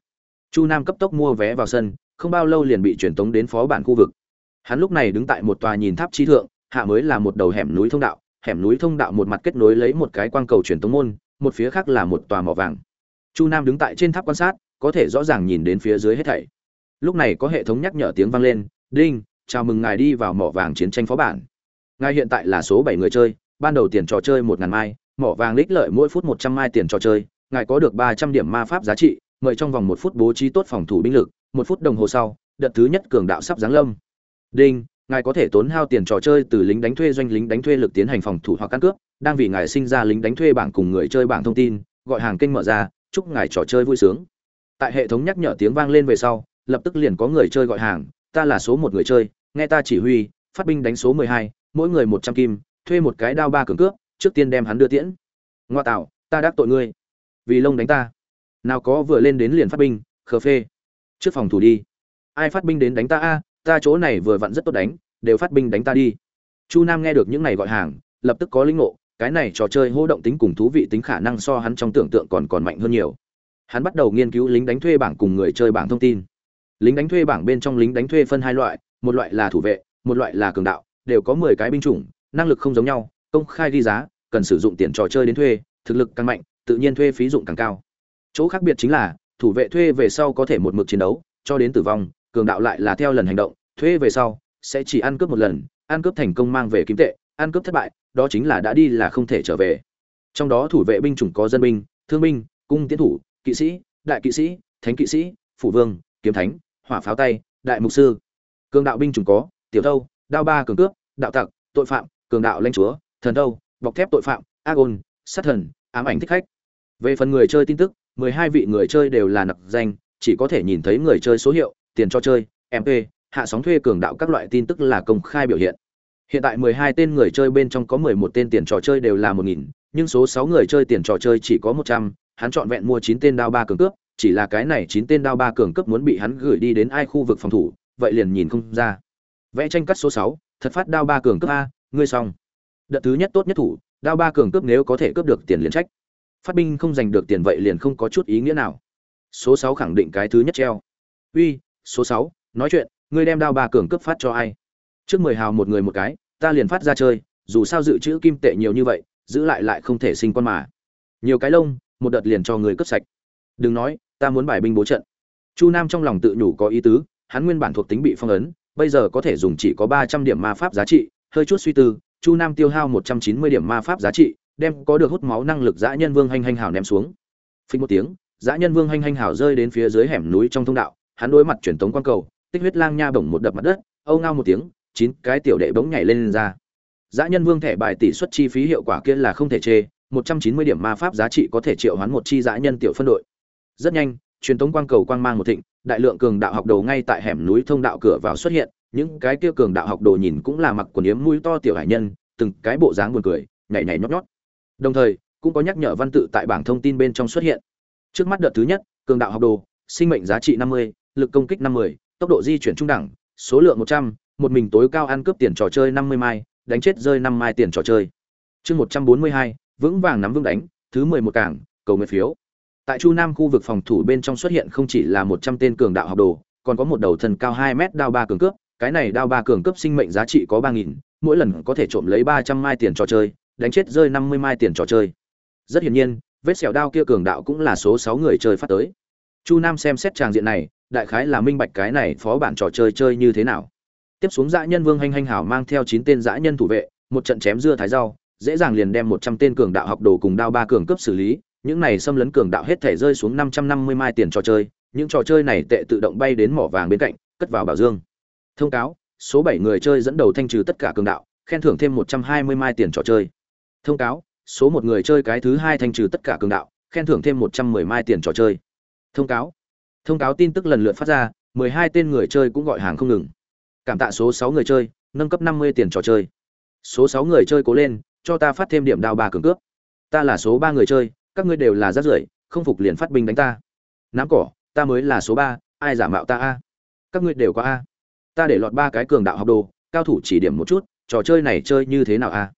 A: Chu nam cấp tốc mua vé vào sân, không bao lâu liền bị truyền tống đến phó bản khu vực. Hắn lúc này đứng tại một tòa nhìn tháp chi thượng, hạ mới là một đầu hẻm núi thông đạo, hẻm núi thông đạo một mặt kết nối lấy một cái quang cầu truyền tống môn, một phía khác là một tòa mỏ vàng chu nam đứng tại trên tháp quan sát, có thể rõ ràng nhìn đến phía dưới hết thảy lúc này có hệ thống nhắc nhở tiếng vang lên, đinh, chào mừng ngài đi vào mỏ vàng chiến tranh phó bản ngài hiện tại là số bảy người chơi, ban đầu tiền trò chơi một ngàn mai, mỏ vàng lích lợi mỗi phút một trăm mai tiền trò chơi, ngài có được ba trăm điểm ma pháp giá trị, mời trong vòng một phút bố trí tốt phòng thủ binh lực, một phút đồng hồ sau, đợt thứ nhất cường đạo sắp giáng lâm đinh, ngài có thể tốn hao tiền trò chơi từ lính đánh thuê doanh lính đánh thuê lực tiến hành phòng thủ hoặc căn cước. đang vì ngài sinh ra lính đánh thuê bảng cùng người chơi bảng thông tin, gọi hàng kênh mở ra chúc ngài trò chơi vui sướng. Tại hệ thống nhắc nhở tiếng vang lên về sau, lập tức liền có người chơi gọi hàng, ta là số một người chơi, nghe ta chỉ huy, phát binh đánh số mười hai, mỗi người một trăm kim, thuê một cái đao ba cường cướp trước tiên đem hắn đưa tiễn. Ngoa tạo, ta đắc tội ngươi. Vì lông đánh ta. Nào có vừa lên đến liền phát binh, khờ phê. Trước phòng thủ đi. Ai phát binh đến đánh ta a, ta chỗ này vừa vặn rất tốt đánh, đều phát binh đánh ta đi. Chu nam nghe được những này gọi hàng, lập tức có linh ngộ cái này trò chơi hô động tính cùng thú vị tính khả năng so hắn trong tưởng tượng còn còn mạnh hơn nhiều. Hắn bắt đầu nghiên cứu lính đánh thuê bảng cùng người chơi bảng thông tin. Lính đánh thuê bảng bên trong lính đánh thuê phân hai loại, một loại là thủ vệ, một loại là cường đạo, đều có mười cái binh chủng, năng lực không giống nhau, công khai ghi giá, cần sử dụng tiền trò chơi đến thuê, thực lực càng mạnh, tự nhiên thuê phí dụng càng cao. Chỗ khác biệt chính là, thủ vệ thuê về sau có thể một mực chiến đấu, cho đến tử vong, cường đạo lại là theo lần hành động, thuê về sau sẽ chỉ ăn cướp một lần, ăn cướp thành công mang về kim tệ, ăn cướp thất bại đó chính là đã đi là không thể trở về. Trong đó thủ vệ binh chủng có dân binh, thương binh, cung tiến thủ, kỵ sĩ, đại kỵ sĩ, thánh kỵ sĩ, phủ vương, kiếm thánh, hỏa pháo tay, đại mục sư. Cường đạo binh chủng có, tiểu thâu, đao ba cường cướp đạo tặc, tội phạm, cường đạo lãnh chúa, thần thâu, bọc thép tội phạm agon sát thần, ám ảnh thích khách. Về phần người chơi tin tức, mười hai vị người chơi đều là nặc danh, chỉ có thể nhìn thấy người chơi số hiệu, tiền cho chơi mp hạ sóng thuê cường đạo các loại tin tức là công khai biểu hiện hiện tại mười hai tên người chơi bên trong có mười một tên tiền trò chơi đều là một nghìn, nhưng số sáu người chơi tiền trò chơi chỉ có một trăm, hắn chọn vẹn mua chín tên đao ba cường cướp, chỉ là cái này chín tên đao ba cường cấp muốn bị hắn gửi đi đến ai khu vực phòng thủ, vậy liền nhìn không ra. Vẽ tranh cắt số sáu, thật phát đao ba cường cấp a, ngươi xong. Đợt thứ nhất tốt nhất thủ, đao ba cường cướp nếu có thể cướp được tiền liền trách. Phát binh không giành được tiền vậy liền không có chút ý nghĩa nào. Số sáu khẳng định cái thứ nhất treo. Uy, số sáu, nói chuyện, ngươi đem đao ba cường cướp phát cho ai? Trước mười hào một người một cái, ta liền phát ra chơi, dù sao dự trữ kim tệ nhiều như vậy, giữ lại lại không thể sinh con mà. Nhiều cái lông, một đợt liền cho người cướp sạch. Đừng nói, ta muốn bài binh bố trận. Chu nam trong lòng tự nhủ có ý tứ, hắn nguyên bản thuộc tính bị phong ấn, bây giờ có thể dùng chỉ có ba trăm điểm ma pháp giá trị, hơi chút suy tư, chu nam tiêu hao một trăm chín mươi điểm ma pháp giá trị, đem có được hút máu năng lực dã nhân vương Hành Hành hào ném xuống. Phình một tiếng, dã nhân vương Hành Hành hào rơi đến phía dưới hẻm núi trong thông đạo, hắn đối mặt truyền tống quan cầu, tích huyết lang nha bổng một đập mặt đất, âu ngao một tiếng chín cái tiểu đệ bỗng nhảy lên, lên ra. Dã nhân vương thẻ bài tỷ suất chi phí hiệu quả kia là không thể chê một trăm chín mươi điểm ma pháp giá trị có thể triệu hoán một chi dã nhân tiểu phân đội. Rất nhanh truyền tống quang cầu quang mang một thịnh đại lượng cường đạo học đồ ngay tại hẻm núi thông đạo cửa vào xuất hiện những cái kia cường đạo học đồ nhìn cũng là mặc quần yếm mũi to tiểu hải nhân từng cái bộ dáng buồn cười nhảy nhảy nhót nhót. Đồng thời cũng có nhắc nhở văn tự tại bảng thông tin bên trong xuất hiện. Trước mắt đợt thứ nhất cường đạo học đồ sinh mệnh giá trị năm mươi lực công kích năm mươi tốc độ di chuyển trung đẳng số lượng một trăm một mình tối cao ăn cướp tiền trò chơi năm mươi mai, đánh chết rơi năm mai tiền trò chơi. Chương một trăm bốn mươi hai, vững vàng nắm vững đánh, thứ mười một cảng, cầu nguyện phiếu. Tại chu nam khu vực phòng thủ bên trong xuất hiện không chỉ là một trăm tên cường đạo học đồ, còn có một đầu thần cao hai mét đao ba cường cướp, cái này đao ba cường cướp sinh mệnh giá trị có ba nghìn, mỗi lần có thể trộm lấy ba trăm mai tiền trò chơi, đánh chết rơi năm mươi mai tiền trò chơi. Rất hiển nhiên, vết sẹo đao kia cường đạo cũng là số sáu người chơi phát tới. Chu nam xem xét tràng diện này, đại khái là minh bạch cái này phó bản trò chơi chơi như thế nào tiếp xuống dã nhân vương hành hành hảo mang theo chín tên dã nhân thủ vệ, một trận chém dưa thái rau, dễ dàng liền đem một trăm tên cường đạo học đồ cùng đao ba cường cấp xử lý, những này xâm lấn cường đạo hết thể rơi xuống năm trăm năm mươi mai tiền trò chơi, những trò chơi này tệ tự động bay đến mỏ vàng bên cạnh, cất vào bảo dương. Thông cáo, số bảy người chơi dẫn đầu thanh trừ tất cả cường đạo, khen thưởng thêm một trăm hai mươi mai tiền trò chơi. Thông cáo, số một người chơi cái thứ hai thanh trừ tất cả cường đạo, khen thưởng thêm một trăm mười mai tiền trò chơi. Thông cáo thông cáo tin tức lần lượt phát ra, mười hai tên người chơi cũng gọi hàng không ngừng cảm tạ số sáu người chơi, nâng cấp năm mươi tiền trò chơi. Số sáu người chơi cố lên, cho ta phát thêm điểm đao ba cường cướp ta là số ba người chơi, các ngươi đều là rát rưởi, không phục liền phát binh đánh ta. Nắm cỏ, ta mới là số ba, ai giả mạo ta a? Các ngươi đều có a. Ta để lọt ba cái cường đạo học đồ, cao thủ chỉ điểm một chút, trò chơi này chơi như thế nào a?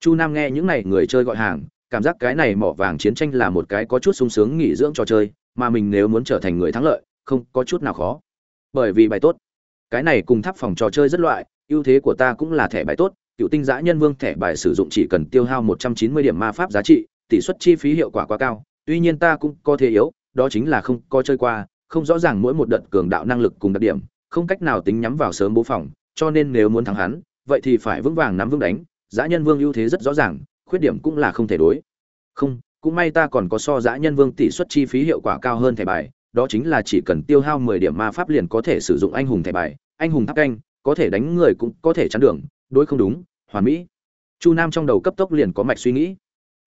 A: Chu nam nghe những này người chơi gọi hàng, cảm giác cái này mỏ vàng chiến tranh là một cái có chút sung sướng nghỉ dưỡng trò chơi, mà mình nếu muốn trở thành người thắng lợi, không có chút nào khó. Bởi vì bài tốt cái này cùng tháp phòng trò chơi rất loại, ưu thế của ta cũng là thẻ bài tốt, cựu tinh giã nhân vương thẻ bài sử dụng chỉ cần tiêu hao một trăm chín mươi điểm ma pháp giá trị, tỷ suất chi phí hiệu quả quá cao, tuy nhiên ta cũng có thế yếu, đó chính là không có chơi qua, không rõ ràng mỗi một đợt cường đạo năng lực cùng đặc điểm, không cách nào tính nhắm vào sớm bố phòng, cho nên nếu muốn thắng hắn, vậy thì phải vững vàng nắm vững đánh, giã nhân vương ưu thế rất rõ ràng, khuyết điểm cũng là không thể đối. Không, cũng may ta còn có so giã nhân vương tỷ suất chi phí hiệu quả cao hơn thẻ bài, đó chính là chỉ cần tiêu hao mười điểm ma pháp liền có thể sử dụng anh hùng thẻ bài anh hùng tháp canh, có thể đánh người cũng có thể chắn đường, đối không đúng, hoàn mỹ. Chu nam trong đầu cấp tốc liền có mạch suy nghĩ.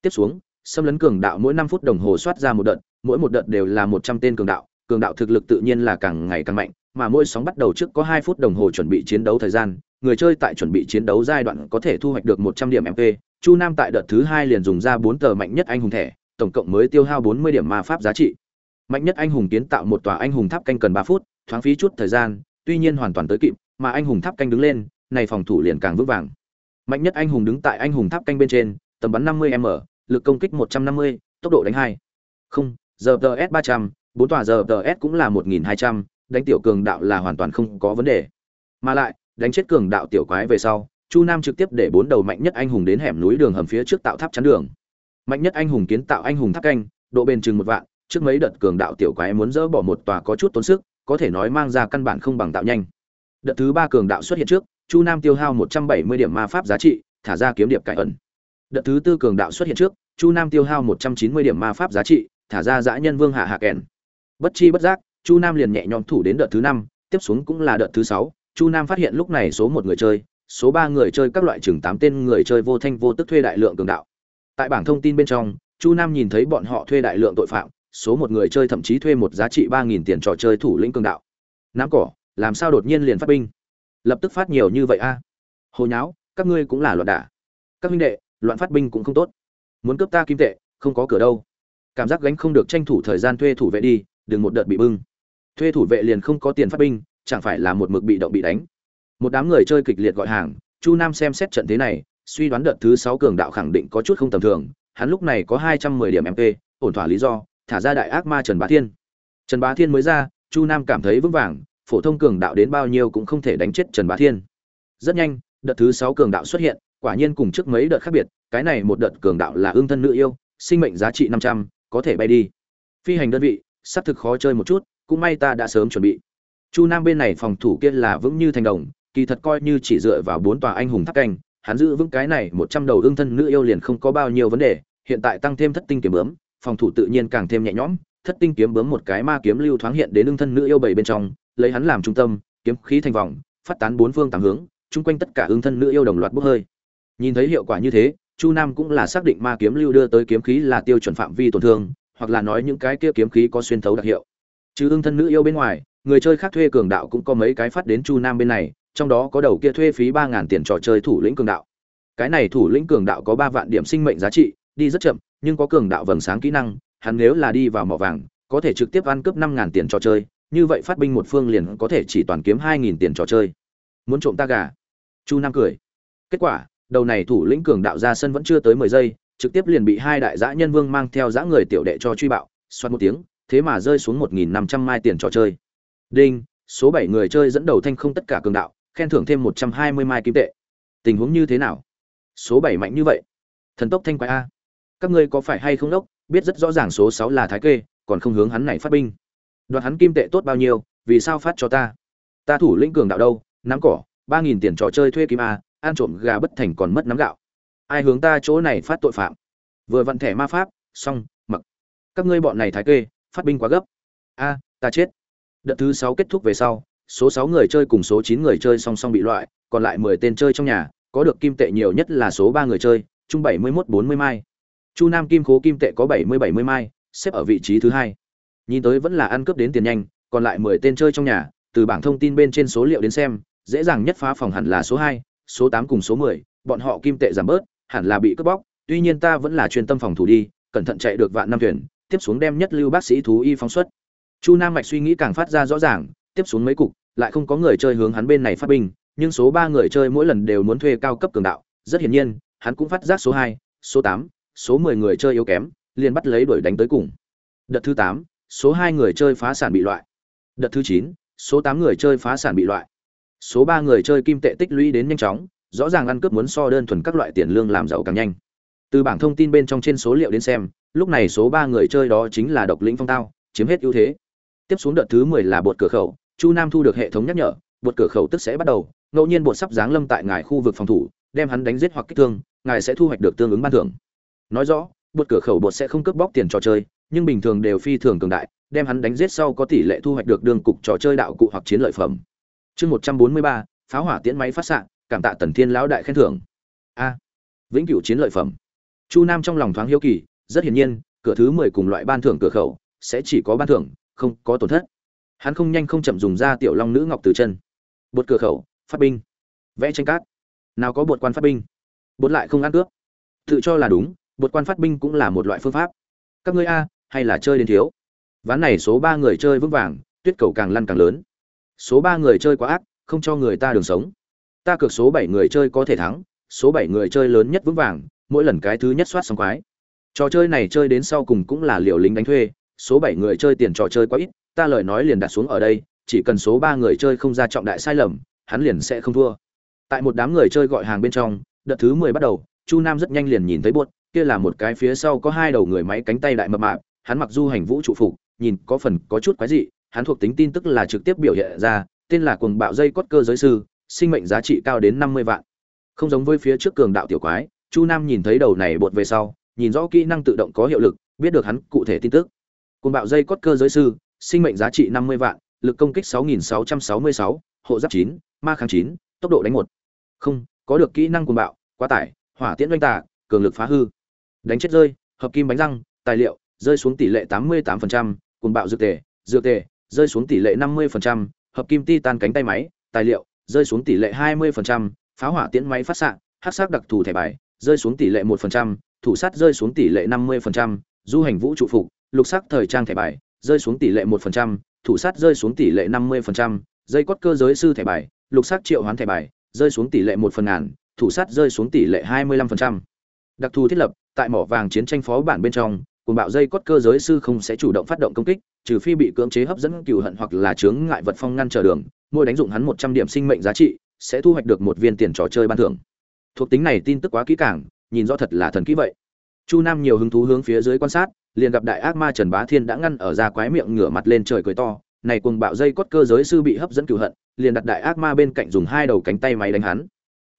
A: Tiếp xuống, xâm lấn cường đạo mỗi năm phút đồng hồ soát ra một đợt, mỗi một đợt đều là một trăm tên cường đạo cường đạo thực lực tự nhiên là càng ngày càng mạnh, mà mỗi sóng bắt đầu trước có hai phút đồng hồ chuẩn bị chiến đấu thời gian, người chơi tại chuẩn bị chiến đấu giai đoạn có thể thu hoạch được một trăm điểm mp chu nam tại đợt thứ hai liền dùng ra bốn tờ mạnh nhất anh hùng thẻ, tổng cộng mới tiêu hao bốn mươi điểm ma pháp giá trị. Mạnh nhất anh hùng kiến tạo một tòa anh hùng tháp canh cần ba phút, thoáng phí chút thời gian tuy nhiên hoàn toàn tới kịp mà anh hùng tháp canh đứng lên này phòng thủ liền càng vững vàng. Mạnh nhất anh hùng đứng tại anh hùng tháp canh bên trên tầm bắn 50 m lực công kích 150, tốc độ đánh hai. Không giờ DS 300, bốn tòa giờ DS cũng là 1200, đánh tiểu cường đạo là hoàn toàn không có vấn đề. Mà lại đánh chết cường đạo tiểu quái về sau chu nam trực tiếp để bốn đầu mạnh nhất anh hùng đến hẻm núi đường hầm phía trước tạo tháp chắn đường. Mạnh nhất anh hùng kiến tạo anh hùng tháp canh độ bền chừng một vạn trước mấy đợt cường đạo tiểu quái muốn dỡ bỏ một tòa có chút tốn sức có thể nói mang ra căn bản không bằng tạo nhanh. Đợt thứ ba cường đạo xuất hiện trước, chu nam tiêu hao một trăm bảy mươi điểm ma pháp giá trị, thả ra kiếm điệp cải ẩn. Đợt thứ tư cường đạo xuất hiện trước, chu nam tiêu hao một trăm chín mươi điểm ma pháp giá trị, thả ra dã nhân vương hạ hạ kèn. Bất chi bất giác, chu nam liền nhẹ nhõm thủ đến đợt thứ năm, tiếp xuống cũng là đợt thứ sáu. Chu nam phát hiện lúc này số một người chơi, số ba người chơi các loại chừng tám tên người chơi vô thanh vô tức thuê đại lượng cường đạo. Tại bảng thông tin bên trong, chu nam nhìn thấy bọn họ thuê đại lượng tội phạm số một người chơi thậm chí thuê một giá trị ba nghìn tiền trò chơi thủ lĩnh cường đạo. Nắm cỏ, làm sao đột nhiên liền phát binh? Lập tức phát nhiều như vậy a? Hồi nháo, các ngươi cũng là loạn đả. Các huynh đệ, loạn phát binh cũng không tốt. Muốn cướp ta kim tệ, không có cửa đâu. Cảm giác gánh không được tranh thủ thời gian thuê thủ vệ đi, đừng một đợt bị bưng. Thuê thủ vệ liền không có tiền phát binh, chẳng phải là một mực bị động bị đánh. Một đám người chơi kịch liệt gọi hàng, chu nam xem xét trận thế này, suy đoán đợt thứ sáu cường đạo khẳng định có chút không tầm thường, hắn lúc này có hai trăm mười điểm mp ổn thỏa lý do thả ra đại ác ma trần bá thiên. Trần bá thiên mới ra, chu nam cảm thấy vững vàng, phổ thông cường đạo đến bao nhiêu cũng không thể đánh chết trần bá thiên. Rất nhanh, đợt thứ sáu cường đạo xuất hiện, quả nhiên cùng trước mấy đợt khác biệt, cái này một đợt cường đạo là ương thân nữ yêu, sinh mệnh giá trị năm trăm, có thể bay đi. Phi hành đơn vị xác thực khó chơi một chút, cũng may ta đã sớm chuẩn bị. Chu nam bên này phòng thủ kia là vững như thành đồng, kỳ thật coi như chỉ dựa vào bốn tòa anh hùng tháp canh, hắn giữ vững cái này một trăm đầu ương thân nữ yêu liền không có bao nhiêu vấn đề, hiện tại tăng thêm thất tinh kiểm bướm phòng thủ tự nhiên càng thêm nhẹ nhõm, thất tinh kiếm bướm một cái ma kiếm lưu thoáng hiện đến lưng thân nữ yêu bảy bên trong, lấy hắn làm trung tâm, kiếm khí thành vòng, phát tán bốn phương tám hướng, chung quanh tất cả ương thân nữ yêu đồng loạt bốc hơi. Nhìn thấy hiệu quả như thế, chu nam cũng là xác định ma kiếm lưu đưa tới kiếm khí là tiêu chuẩn phạm vi tổn thương, hoặc là nói những cái kia kiếm khí có xuyên thấu đặc hiệu. Chứ ương thân nữ yêu bên ngoài, người chơi khác thuê cường đạo cũng có mấy cái phát đến chu nam bên này, trong đó có đầu kia thuê phí ba ngàn tiền trò chơi thủ lĩnh cường đạo. Cái này thủ lĩnh cường đạo có ba vạn điểm sinh mệnh giá trị đi rất chậm, nhưng có cường đạo vầng sáng kỹ năng, hắn nếu là đi vào mỏ vàng, có thể trực tiếp ăn cướp năm ngàn tiền trò chơi, như vậy phát binh một phương liền có thể chỉ toàn kiếm hai nghìn tiền trò chơi. Muốn trộm ta gà? Chu nam cười. Kết quả, đầu này thủ lĩnh cường đạo ra sân vẫn chưa tới mười giây, trực tiếp liền bị hai đại dã nhân vương mang theo dã người tiểu đệ cho truy bạo, xoát một tiếng, thế mà rơi xuống một nghìn năm trăm mai tiền trò chơi. Đinh, số bảy người chơi dẫn đầu thanh không tất cả cường đạo, khen thưởng thêm một trăm hai mươi mai kim tệ. Tình huống như thế nào? Số bảy mạnh như vậy. Thần tốc thanh quái a các ngươi có phải hay không đốc? Biết rất rõ ràng số sáu là thái kê, còn không hướng hắn này phát binh. Đoạt hắn kim tệ tốt bao nhiêu, vì sao phát cho ta? Ta thủ lĩnh cường đạo đâu? Nắm cỏ, ba nghìn tiền trò chơi thuê kim a, ăn trộm gà bất thành còn mất nắm gạo. Ai hướng ta chỗ này phát tội phạm? Vừa vặn thẻ ma pháp, xong, mặc. Các ngươi bọn này thái kê, phát binh quá gấp. A, ta chết. Đợt thứ sáu kết thúc về sau, số sáu người chơi cùng số chín người chơi song song bị loại, còn lại mười tên chơi trong nhà, có được kim tệ nhiều nhất là số ba người chơi, chung bảy mươi mốt bốn mươi mai chu nam kim khố kim tệ có bảy mươi bảy mươi mai, xếp ở vị trí thứ hai. Nhìn tới vẫn là ăn cướp đến tiền nhanh, còn lại mười tên chơi trong nhà, từ bảng thông tin bên trên số liệu đến xem, dễ dàng nhất phá phòng hẳn là số hai, số tám cùng số mười, bọn họ kim tệ giảm bớt, hẳn là bị cướp bóc, tuy nhiên ta vẫn là chuyên tâm phòng thủ đi, cẩn thận chạy được vạn năm thuyền, tiếp xuống đem nhất lưu bác sĩ thú y phóng xuất. Chu nam mạch suy nghĩ càng phát ra rõ ràng, tiếp xuống mấy cục, lại không có người chơi hướng hắn bên này phát binh, nhưng số ba người chơi mỗi lần đều muốn thuê cao cấp cường đạo, rất hiển nhiên, hắn cũng phát giác số hai, số tám số mười người chơi yếu kém, liền bắt lấy đuổi đánh tới cùng. Đợt thứ tám, số hai người chơi phá sản bị loại. Đợt thứ chín, số tám người chơi phá sản bị loại. Số ba người chơi kim tệ tích lũy đến nhanh chóng, rõ ràng ăn cướp muốn so đơn thuần các loại tiền lương làm giàu càng nhanh. Từ bảng thông tin bên trong trên số liệu đến xem, lúc này số ba người chơi đó chính là độc lĩnh phong tao, chiếm hết ưu thế. Tiếp xuống đợt thứ mười là bột cửa khẩu, chu nam thu được hệ thống nhắc nhở, bột cửa khẩu tức sẽ bắt đầu, ngẫu nhiên bột sắp giáng lâm tại ngài khu vực phòng thủ, đem hắn đánh giết hoặc kích thương, ngài sẽ thu hoạch được tương ứng ban thưởng nói rõ bột cửa khẩu bột sẽ không cướp bóc tiền trò chơi, nhưng bình thường đều phi thường cường đại, đem hắn đánh giết sau có tỷ lệ thu hoạch được đường cục trò chơi đạo cụ hoặc chiến lợi phẩm. Chương một trăm bốn mươi ba pháo hỏa tiễn máy phát xạ, cảm tạ tần thiên lão đại khen thưởng. A. Vĩnh cửu chiến lợi phẩm. Chu nam trong lòng thoáng hiếu kỳ, rất hiển nhiên, cửa thứ mười cùng loại ban thưởng cửa khẩu sẽ chỉ có ban thưởng, không có tổn thất. Hắn không nhanh không chậm dùng ra tiểu long nữ ngọc từ chân. Bột cửa khẩu, phát binh. Vẽ tranh cát. Nào có bột quan phát binh? Bột lại không ăn cướp. Tự cho là đúng bột quan phát binh cũng là một loại phương pháp. Các ngươi a, hay là chơi đến thiếu? Ván này số ba người chơi vững vàng, tuyết cầu càng lăn càng lớn. Số ba người chơi quá ác, không cho người ta đường sống. Ta cược số bảy người chơi có thể thắng, số bảy người chơi lớn nhất vững vàng, mỗi lần cái thứ nhất soát xong quái. Trò chơi này chơi đến sau cùng cũng là liều lính đánh thuê, số bảy người chơi tiền trò chơi quá ít, ta lời nói liền đặt xuống ở đây, chỉ cần số ba người chơi không ra trọng đại sai lầm, hắn liền sẽ không thua. Tại một đám người chơi gọi hàng bên trong, đợt thứ mười bắt đầu, chu nam rất nhanh liền nhìn thấy buốt kia là một cái phía sau có hai đầu người máy cánh tay đại mập mạp hắn mặc du hành vũ trụ phục nhìn có phần có chút quái dị hắn thuộc tính tin tức là trực tiếp biểu hiện ra tên là cuồng bạo dây cốt cơ giới sư sinh mệnh giá trị cao đến năm mươi vạn. Không giống với phía trước cường đạo tiểu quái chu nam nhìn thấy đầu này bột về sau nhìn rõ kỹ năng tự động có hiệu lực biết được hắn cụ thể tin tức. Cuồng bạo dây cốt cơ giới sư sinh mệnh giá trị năm mươi vạn lực công kích sáu nghìn sáu trăm sáu mươi sáu hộ giáp chín ma kháng chín tốc độ đánh một. Không có được kỹ năng cuồng bạo quá tải hỏa tiễn doanh tạc, cường lực phá hư đánh chết rơi hợp kim bánh răng tài liệu rơi xuống tỷ lệ 88%, cùng bạo dược tề dược tề rơi xuống tỷ lệ năm mươi hợp kim titan cánh tay máy tài liệu rơi xuống tỷ lệ hai mươi pháo hỏa tiễn máy phát xạ hắc sắc đặc thù thẻ bài rơi xuống tỷ lệ 1%, thủ sát rơi xuống tỷ lệ năm mươi du hành vũ trụ phục lục sắc thời trang thẻ bài rơi xuống tỷ lệ 1%, thủ sát rơi xuống tỷ lệ năm mươi dây cốt cơ giới sư thẻ bài lục sắc triệu hoán thẻ bài rơi xuống tỷ lệ một phần ngàn thủ sát rơi xuống tỷ lệ hai mươi lăm đặc thù thiết lập tại mỏ vàng chiến tranh phó bản bên trong cùng bạo dây cốt cơ giới sư không sẽ chủ động phát động công kích, trừ phi bị cưỡng chế hấp dẫn cừu hận hoặc là chướng ngại vật phong ngăn trở đường, mỗi đánh dụng hắn một trăm điểm sinh mệnh giá trị, sẽ thu hoạch được một viên tiền trò chơi ban thưởng. Thuộc tính này tin tức quá kỹ càng, nhìn rõ thật là thần kỹ vậy. Chu nam nhiều hứng thú hướng phía dưới quan sát, liền gặp đại ác ma trần bá thiên đã ngăn ở ra quái miệng ngửa mặt lên trời cười to, này cuồng bạo dây cốt cơ giới sư bị hấp dẫn cửu hận, liền đặt đại ác ma bên cạnh dùng hai đầu cánh tay máy đánh hắn.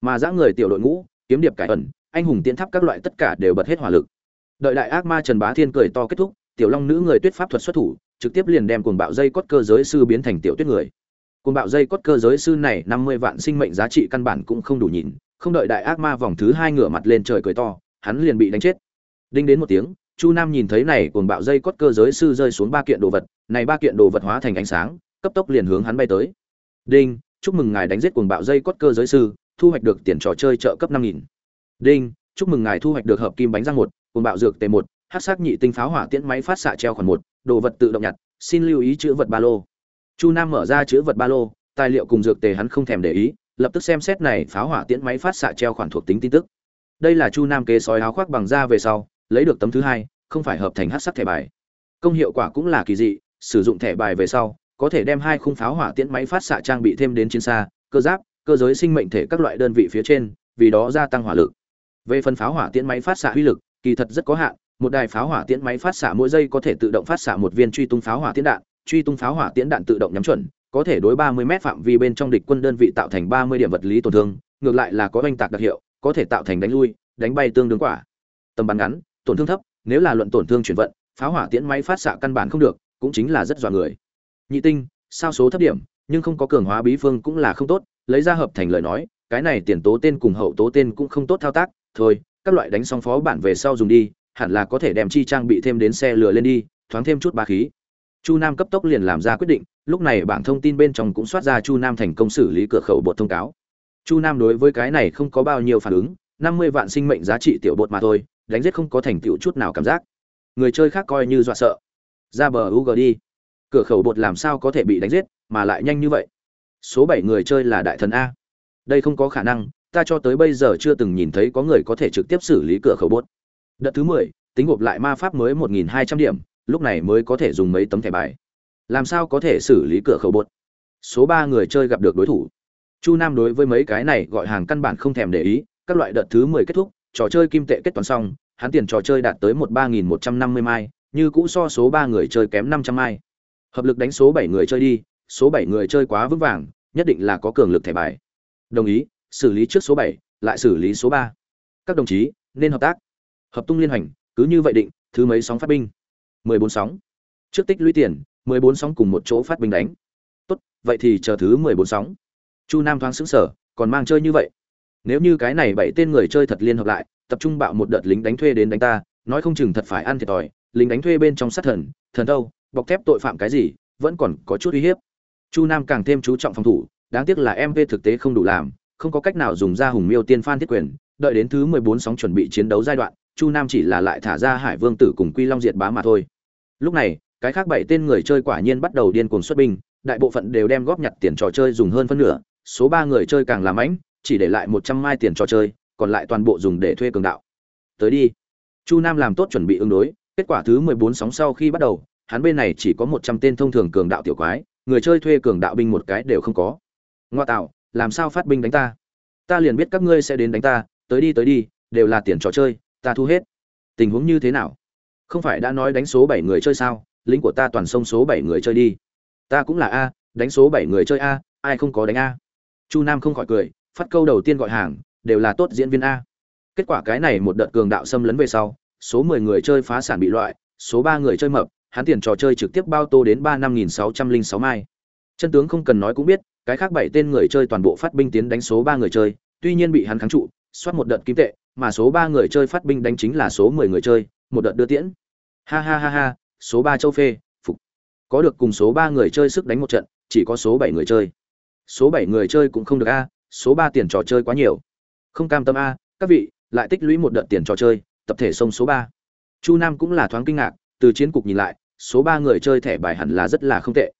A: Mà dã người tiểu đội ngũ, kiếm điệp cải ẩn anh hùng tiến tháp các loại tất cả đều bật hết hỏa lực. Đợi đại ác ma trần bá thiên cười to kết thúc, tiểu long nữ người tuyết pháp thuật xuất thủ, trực tiếp liền đem cuồng bạo dây cốt cơ giới sư biến thành tiểu tuyết người. Cuồng bạo dây cốt cơ giới sư này, năm mươi vạn sinh mệnh giá trị căn bản cũng không đủ nhìn, không đợi đại ác ma vòng thứ hai ngửa mặt lên trời cười to, hắn liền bị đánh chết. Đinh đến một tiếng, chu nam nhìn thấy này, cuồng bạo dây cốt cơ giới sư rơi xuống ba kiện đồ vật, này ba kiện đồ vật hóa thành ánh sáng, cấp tốc liền hướng hắn bay tới. Đinh, chúc mừng ngài đánh giết cuồng bạo dây cốt cơ giới sư, thu hoạch được tiền trò chơi trợ cấp năm nghìn đinh, chúc mừng ngài thu hoạch được hợp kim bánh răng một, cuồng bạo dược t một hát sắc nhị tinh pháo hỏa tiễn máy phát xạ treo khoản một, đồ vật tự động nhặt, xin lưu ý chữ vật ba lô. Chu nam mở ra chữ vật ba lô, tài liệu cùng dược tề hắn không thèm để ý, lập tức xem xét này pháo hỏa tiễn máy phát xạ treo khoản thuộc tính tin tức. Đây là chu nam kế sói áo khoác bằng da về sau, lấy được tấm thứ hai, không phải hợp thành hát sắc thẻ bài. Công hiệu quả cũng là kỳ dị, sử dụng thẻ bài về sau, có thể đem hai khung pháo hỏa tiễn máy phát xạ trang bị thêm đến chiến xa, cơ giáp, cơ giới sinh mệnh thể các loại đơn vị phía trên, vì đó gia tăng hỏa lực về phần pháo hỏa tiễn máy phát xạ uy lực, kỳ thật rất có hạn, một đài pháo hỏa tiễn máy phát xạ mỗi giây có thể tự động phát xạ một viên truy tung pháo hỏa tiễn đạn, truy tung pháo hỏa tiễn đạn tự động nhắm chuẩn, có thể đối 30 mét phạm vi bên trong địch quân đơn vị tạo thành 30 điểm vật lý tổn thương, ngược lại là có oanh tạc đặc hiệu, có thể tạo thành đánh lui, đánh bay tương đương quả. Tầm bắn ngắn, tổn thương thấp, nếu là luận tổn thương chuyển vận, pháo hỏa tiễn máy phát xạ căn bản không được, cũng chính là rất dọa người. Nhị tinh, sao số thấp điểm, nhưng không có cường hóa bí phương cũng là không tốt, lấy ra hợp thành lời nói, cái này tiền tố tên cùng hậu tố tên cũng không tốt thao tác thôi, các loại đánh xong phó bản về sau dùng đi, hẳn là có thể đem chi trang bị thêm đến xe lửa lên đi, thoáng thêm chút ba khí. Chu nam cấp tốc liền làm ra quyết định, lúc này bảng thông tin bên trong cũng soát ra chu nam thành công xử lý cửa khẩu bột thông cáo. Chu nam đối với cái này không có bao nhiêu phản ứng, năm mươi vạn sinh mệnh giá trị tiểu bột mà thôi, đánh giết không có thành tựu chút nào cảm giác. Người chơi khác coi như dọa sợ. Ra bờ u g đi. Cửa khẩu bột làm sao có thể bị đánh giết, mà lại nhanh như vậy? Số bảy người chơi là đại thần a. Đây không có khả năng ta cho tới bây giờ chưa từng nhìn thấy có người có thể trực tiếp xử lý cửa khẩu bốt. đợt thứ mười, tính gộp lại ma pháp mới một nghìn hai trăm điểm, lúc này mới có thể dùng mấy tấm thẻ bài làm sao có thể xử lý cửa khẩu bốt? số ba người chơi gặp được đối thủ chu nam đối với mấy cái này gọi hàng căn bản không thèm để ý, các loại đợt thứ mười kết thúc, trò chơi kim tệ kết toán xong, hắn tiền trò chơi đạt tới một ba nghìn một trăm năm mươi mai, như cũ so số ba người chơi kém năm trăm mai hợp lực đánh số bảy người chơi đi, số bảy người chơi quá vững vàng, nhất định là có cường lực thẻ bài đồng ý xử lý trước số bảy, lại xử lý số ba. Các đồng chí, nên hợp tác. Hợp tung liên hành cứ như vậy định, thứ mấy sóng phát binh? Mười bốn sóng. Trước tích lũy tiền, mười bốn sóng cùng một chỗ phát binh đánh. Tốt, vậy thì chờ thứ mười bốn sóng. Chu nam thoáng xứng sở còn mang chơi như vậy? Nếu như cái này bảy tên người chơi thật liên hợp lại, tập trung bạo một đợt lính đánh thuê đến đánh ta, nói không chừng thật phải ăn thiệt thòi. Lính đánh thuê bên trong sát thần thần đâu, bọc thép tội phạm cái gì, vẫn còn có chút uy hiếp. Chu nam càng thêm chú trọng phòng thủ, đáng tiếc là mv thực tế không đủ làm không có cách nào dùng ra hùng miêu tiên phan thiết quyền, đợi đến thứ mười bốn sóng chuẩn bị chiến đấu giai đoạn, chu nam chỉ là lại thả ra hải vương tử cùng quy long diệt bá mà thôi. Lúc này, cái khác bảy tên người chơi quả nhiên bắt đầu điên cuồng xuất binh, đại bộ phận đều đem góp nhặt tiền trò chơi dùng hơn phân nửa, số ba người chơi càng làm ánh chỉ để lại một trăm mai tiền trò chơi, còn lại toàn bộ dùng để thuê cường đạo. Tới đi. Chu nam làm tốt chuẩn bị ứng đối, kết quả thứ mười bốn sóng sau khi bắt đầu, hắn bên này chỉ có một trăm tên thông thường cường đạo tiểu quái, người chơi thuê cường đạo binh một cái đều không có. Ngoa tạo làm sao phát binh đánh ta? Ta liền biết các ngươi sẽ đến đánh ta, tới đi tới đi, đều là tiền trò chơi, ta thu hết. Tình huống như thế nào? Không phải đã nói đánh số bảy người chơi sao? Lính của ta toàn sông số bảy người chơi đi. Ta cũng là a, đánh số bảy người chơi a, ai không có đánh a? Chu nam không khỏi cười, phát câu đầu tiên gọi hàng, đều là tốt diễn viên a. Kết quả cái này một đợt cường đạo xâm lấn về sau, số mười người chơi phá sản bị loại, số ba người chơi mập, hắn tiền trò chơi trực tiếp bao tô đến ba năm nghìn sáu trăm linh sáu mai. Chân tướng không cần nói cũng biết cái khác bảy tên người chơi toàn bộ phát binh tiến đánh số ba người chơi, tuy nhiên bị hắn kháng trụ, soát một đợt kim tệ, mà số ba người chơi phát binh đánh chính là số mười người chơi, một đợt đưa tiễn. Ha ha ha ha, số ba châu phê, phục. Có được cùng số ba người chơi sức đánh một trận, chỉ có số bảy người chơi. Số bảy người chơi cũng không được a, số ba tiền trò chơi quá nhiều. Không cam tâm a, các vị, lại tích lũy một đợt tiền trò chơi, tập thể sông số ba. Chu nam cũng là thoáng kinh ngạc, từ chiến cục nhìn lại, số ba người chơi thẻ bài hẳn là rất là không tệ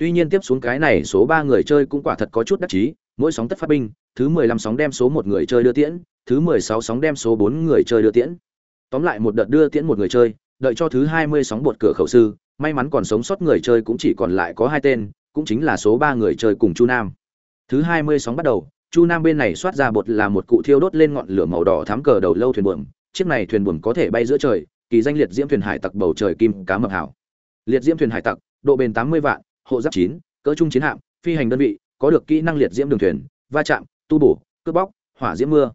A: tuy nhiên tiếp xuống cái này số ba người chơi cũng quả thật có chút đắc chí, mỗi sóng tất phát binh, thứ mười lăm sóng đem số một người chơi đưa tiễn, thứ mười sáu sóng đem số bốn người chơi đưa tiễn. Tóm lại một đợt đưa tiễn một người chơi, đợi cho thứ hai mươi sóng bột cửa khẩu sư, may mắn còn sống sót người chơi cũng chỉ còn lại có hai tên, cũng chính là số ba người chơi cùng chu nam. Thứ hai mươi sóng bắt đầu, chu nam bên này xoát ra bột là một cụ thiêu đốt lên ngọn lửa màu đỏ thắm cờ đầu lâu thuyền buồm, chiếc này thuyền buồm có thể bay giữa trời, kỳ danh liệt diễm thuyền hải tặc bầu trời kim cá mập hảo. Liệt diễm thuyền hải tặc, độ bền tám mươi vạn hộ giáp chín cỡ trung chiến hạm phi hành đơn vị có được kỹ năng liệt diễm đường thuyền va chạm tu bổ cướp bóc hỏa diễm mưa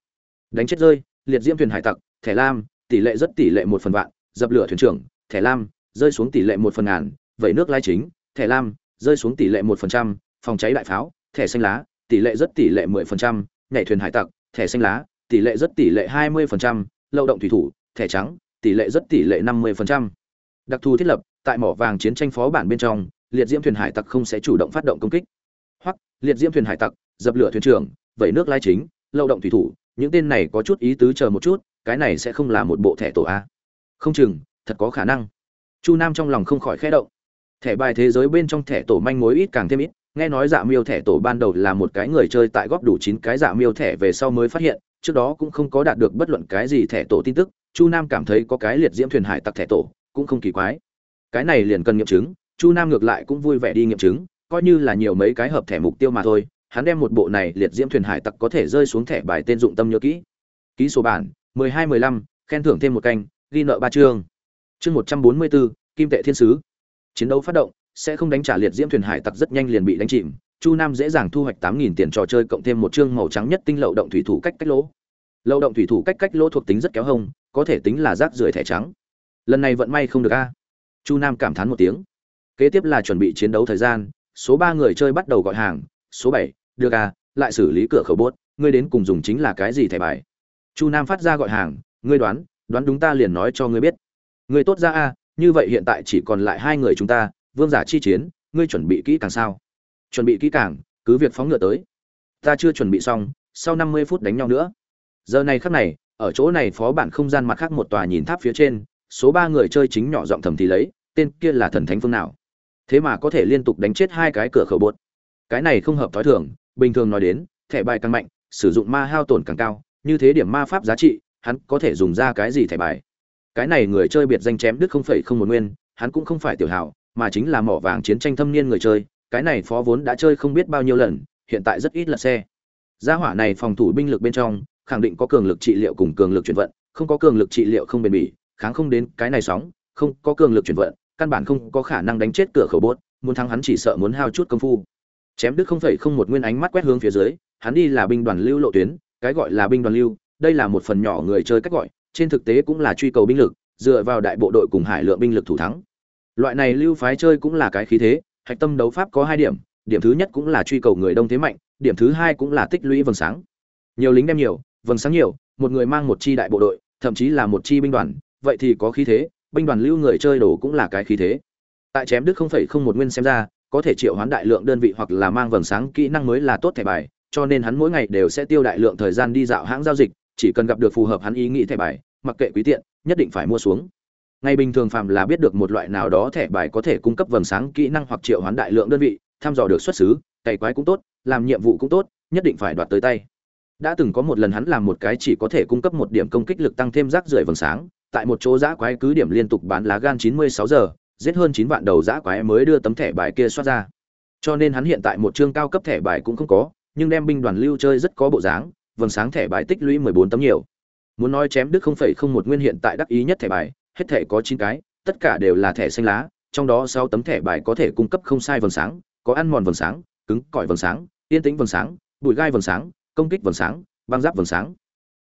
A: đánh chết rơi liệt diễm thuyền hải tặc thẻ lam tỷ lệ rất tỷ lệ một phần vạn dập lửa thuyền trưởng thẻ lam rơi xuống tỷ lệ một phần ngàn vẩy nước lai chính thẻ lam rơi xuống tỷ lệ một phần trăm phòng cháy đại pháo thẻ xanh lá tỷ lệ rất tỷ lệ mười phần trăm nhảy thuyền hải tặc thẻ xanh lá tỷ lệ rất tỷ lệ hai mươi phần trăm lâu động thủy thủ thẻ trắng tỷ lệ rất tỷ lệ năm mươi phần trăm đặc thù thiết lập tại mỏ vàng chiến tranh phó bản bên trong liệt diễm thuyền hải tặc không sẽ chủ động phát động công kích. Hoặc, liệt diễm thuyền hải tặc, dập lửa thuyền trưởng, vẩy nước lai chính, lâu động thủy thủ, những tên này có chút ý tứ chờ một chút, cái này sẽ không là một bộ thẻ tổ a. Không chừng, thật có khả năng. Chu nam trong lòng không khỏi khẽ động. Thẻ bài thế giới bên trong thẻ tổ manh mối ít càng thêm ít, nghe nói dạ miêu thẻ tổ ban đầu là một cái người chơi tại góp đủ chín cái dạ miêu thẻ về sau mới phát hiện, trước đó cũng không có đạt được bất luận cái gì thẻ tổ tin tức, chu nam cảm thấy có cái liệt diễm thuyền hải tặc thẻ tổ cũng không kỳ quái. Cái này liền cần nghiệm chứng chu nam ngược lại cũng vui vẻ đi nghiệm chứng, coi như là nhiều mấy cái hợp thẻ mục tiêu mà thôi, hắn đem một bộ này liệt diễm thuyền hải tặc có thể rơi xuống thẻ bài tên dụng tâm nhớ kỹ. Ký số bản, mười hai, mười lăm, khen thưởng thêm một canh, ghi nợ ba chương. Chương một trăm bốn mươi bốn kim tệ thiên sứ. Chiến đấu phát động, sẽ không đánh trả liệt diễm thuyền hải tặc rất nhanh liền bị đánh chìm. Chu nam dễ dàng thu hoạch tám nghìn tiền trò chơi cộng thêm một chương màu trắng nhất tinh lậu động thủy thủ cách cách lỗ. Lậu động thủy thủ cách cách lỗ thuộc tính rất kéo hông, có thể tính là rác rưởi thẻ trắng. Lần này vận may không được a. Chu nam cảm thán một tiếng kế tiếp là chuẩn bị chiến đấu thời gian, số ba người chơi bắt đầu gọi hàng, số bảy, được à? lại xử lý cửa khẩu bốt, ngươi đến cùng dùng chính là cái gì thẻ bài? Chu nam phát ra gọi hàng, ngươi đoán đoán đúng ta liền nói cho ngươi biết. Ngươi tốt ra a, như vậy hiện tại chỉ còn lại hai người chúng ta, vương giả chi chiến, ngươi chuẩn bị kỹ càng sao? Chuẩn bị kỹ càng, cứ việc phóng ngựa tới. Ta chưa chuẩn bị xong, sau năm mươi phút đánh nhau nữa. Giờ này khắc này, ở chỗ này phó bản không gian mặt khác một tòa nhìn tháp phía trên, số ba người chơi chính nhỏ giọng thầm thì lấy, tên kia là thần thánh phương nào? Thế mà có thể liên tục đánh chết hai cái cửa khẩu bột. Cái này không hợp thói thường, bình thường nói đến, thẻ bài càng mạnh, sử dụng ma hao tổn càng cao, như thế điểm ma pháp giá trị, hắn có thể dùng ra cái gì thẻ bài? Cái này người chơi biệt danh chém đứt không phẩy không một nguyên, hắn cũng không phải tiểu hảo mà chính là mỏ vàng chiến tranh thâm niên người chơi, cái này phó vốn đã chơi không biết bao nhiêu lần, hiện tại rất ít lật xe. Gia hỏa này phòng thủ binh lực bên trong, khẳng định có cường lực trị liệu cùng cường lực chuyển vận, không có cường lực trị liệu không bền bỉ, kháng không đến cái này sóng, không có cường lực chuyển vận căn bản không có khả năng đánh chết cửa khẩu bốt, muốn thắng hắn chỉ sợ muốn hao chút công phu. Chém đứt không phải không một nguyên ánh mắt quét hướng phía dưới, hắn đi là binh đoàn lưu lộ tuyến, cái gọi là binh đoàn lưu, đây là một phần nhỏ người chơi cách gọi, trên thực tế cũng là truy cầu binh lực, dựa vào đại bộ đội cùng hải lượng binh lực thủ thắng. Loại này lưu phái chơi cũng là cái khí thế, hạch tâm đấu pháp có hai điểm điểm thứ nhất cũng là truy cầu người đông thế mạnh, điểm thứ hai cũng là tích lũy vầng sáng. Nhiều lính đem nhiều, vầng sáng nhiều, một người mang một chi đại bộ đội, thậm chí là một chi binh đoàn, vậy thì có khí thế binh đoàn lưu người chơi đồ cũng là cái khí thế. Tại chém đức không phẩy không một nguyên xem ra, có thể triệu hoán đại lượng đơn vị hoặc là mang vầng sáng kỹ năng mới là tốt thẻ bài, cho nên hắn mỗi ngày đều sẽ tiêu đại lượng thời gian đi dạo hãng giao dịch, chỉ cần gặp được phù hợp hắn ý nghĩ thẻ bài, mặc kệ quý tiện, nhất định phải mua xuống. Ngày bình thường phàm là biết được một loại nào đó thẻ bài có thể cung cấp vầng sáng kỹ năng hoặc triệu hoán đại lượng đơn vị thăm dò được xuất xứ, cày quái cũng tốt, làm nhiệm vụ cũng tốt, nhất định phải đoạt tới tay. Đã từng có một lần hắn làm một cái chỉ có thể cung cấp một điểm công kích lực tăng thêm rác rưởi vầng sáng tại một chỗ giã quái cứ điểm liên tục bán lá gan 96 giờ, giết hơn 9 vạn đầu giã quái mới đưa tấm thẻ bài kia xoát ra. Cho nên hắn hiện tại một chương cao cấp thẻ bài cũng không có, nhưng đem binh đoàn lưu chơi rất có bộ dáng, vầng sáng thẻ bài tích lũy 14 tấm nhiều. Muốn nói chém đức không không một nguyên hiện tại đắc ý nhất thẻ bài, hết thẻ có 9 cái, tất cả đều là thẻ xanh lá, trong đó sáu tấm thẻ bài có thể cung cấp không sai vầng sáng, có ăn mòn vầng sáng, cứng cỏi vầng sáng, yên tĩnh vầng sáng, bụi gai vầng sáng, công kích vầng sáng, băng giáp vầng sáng.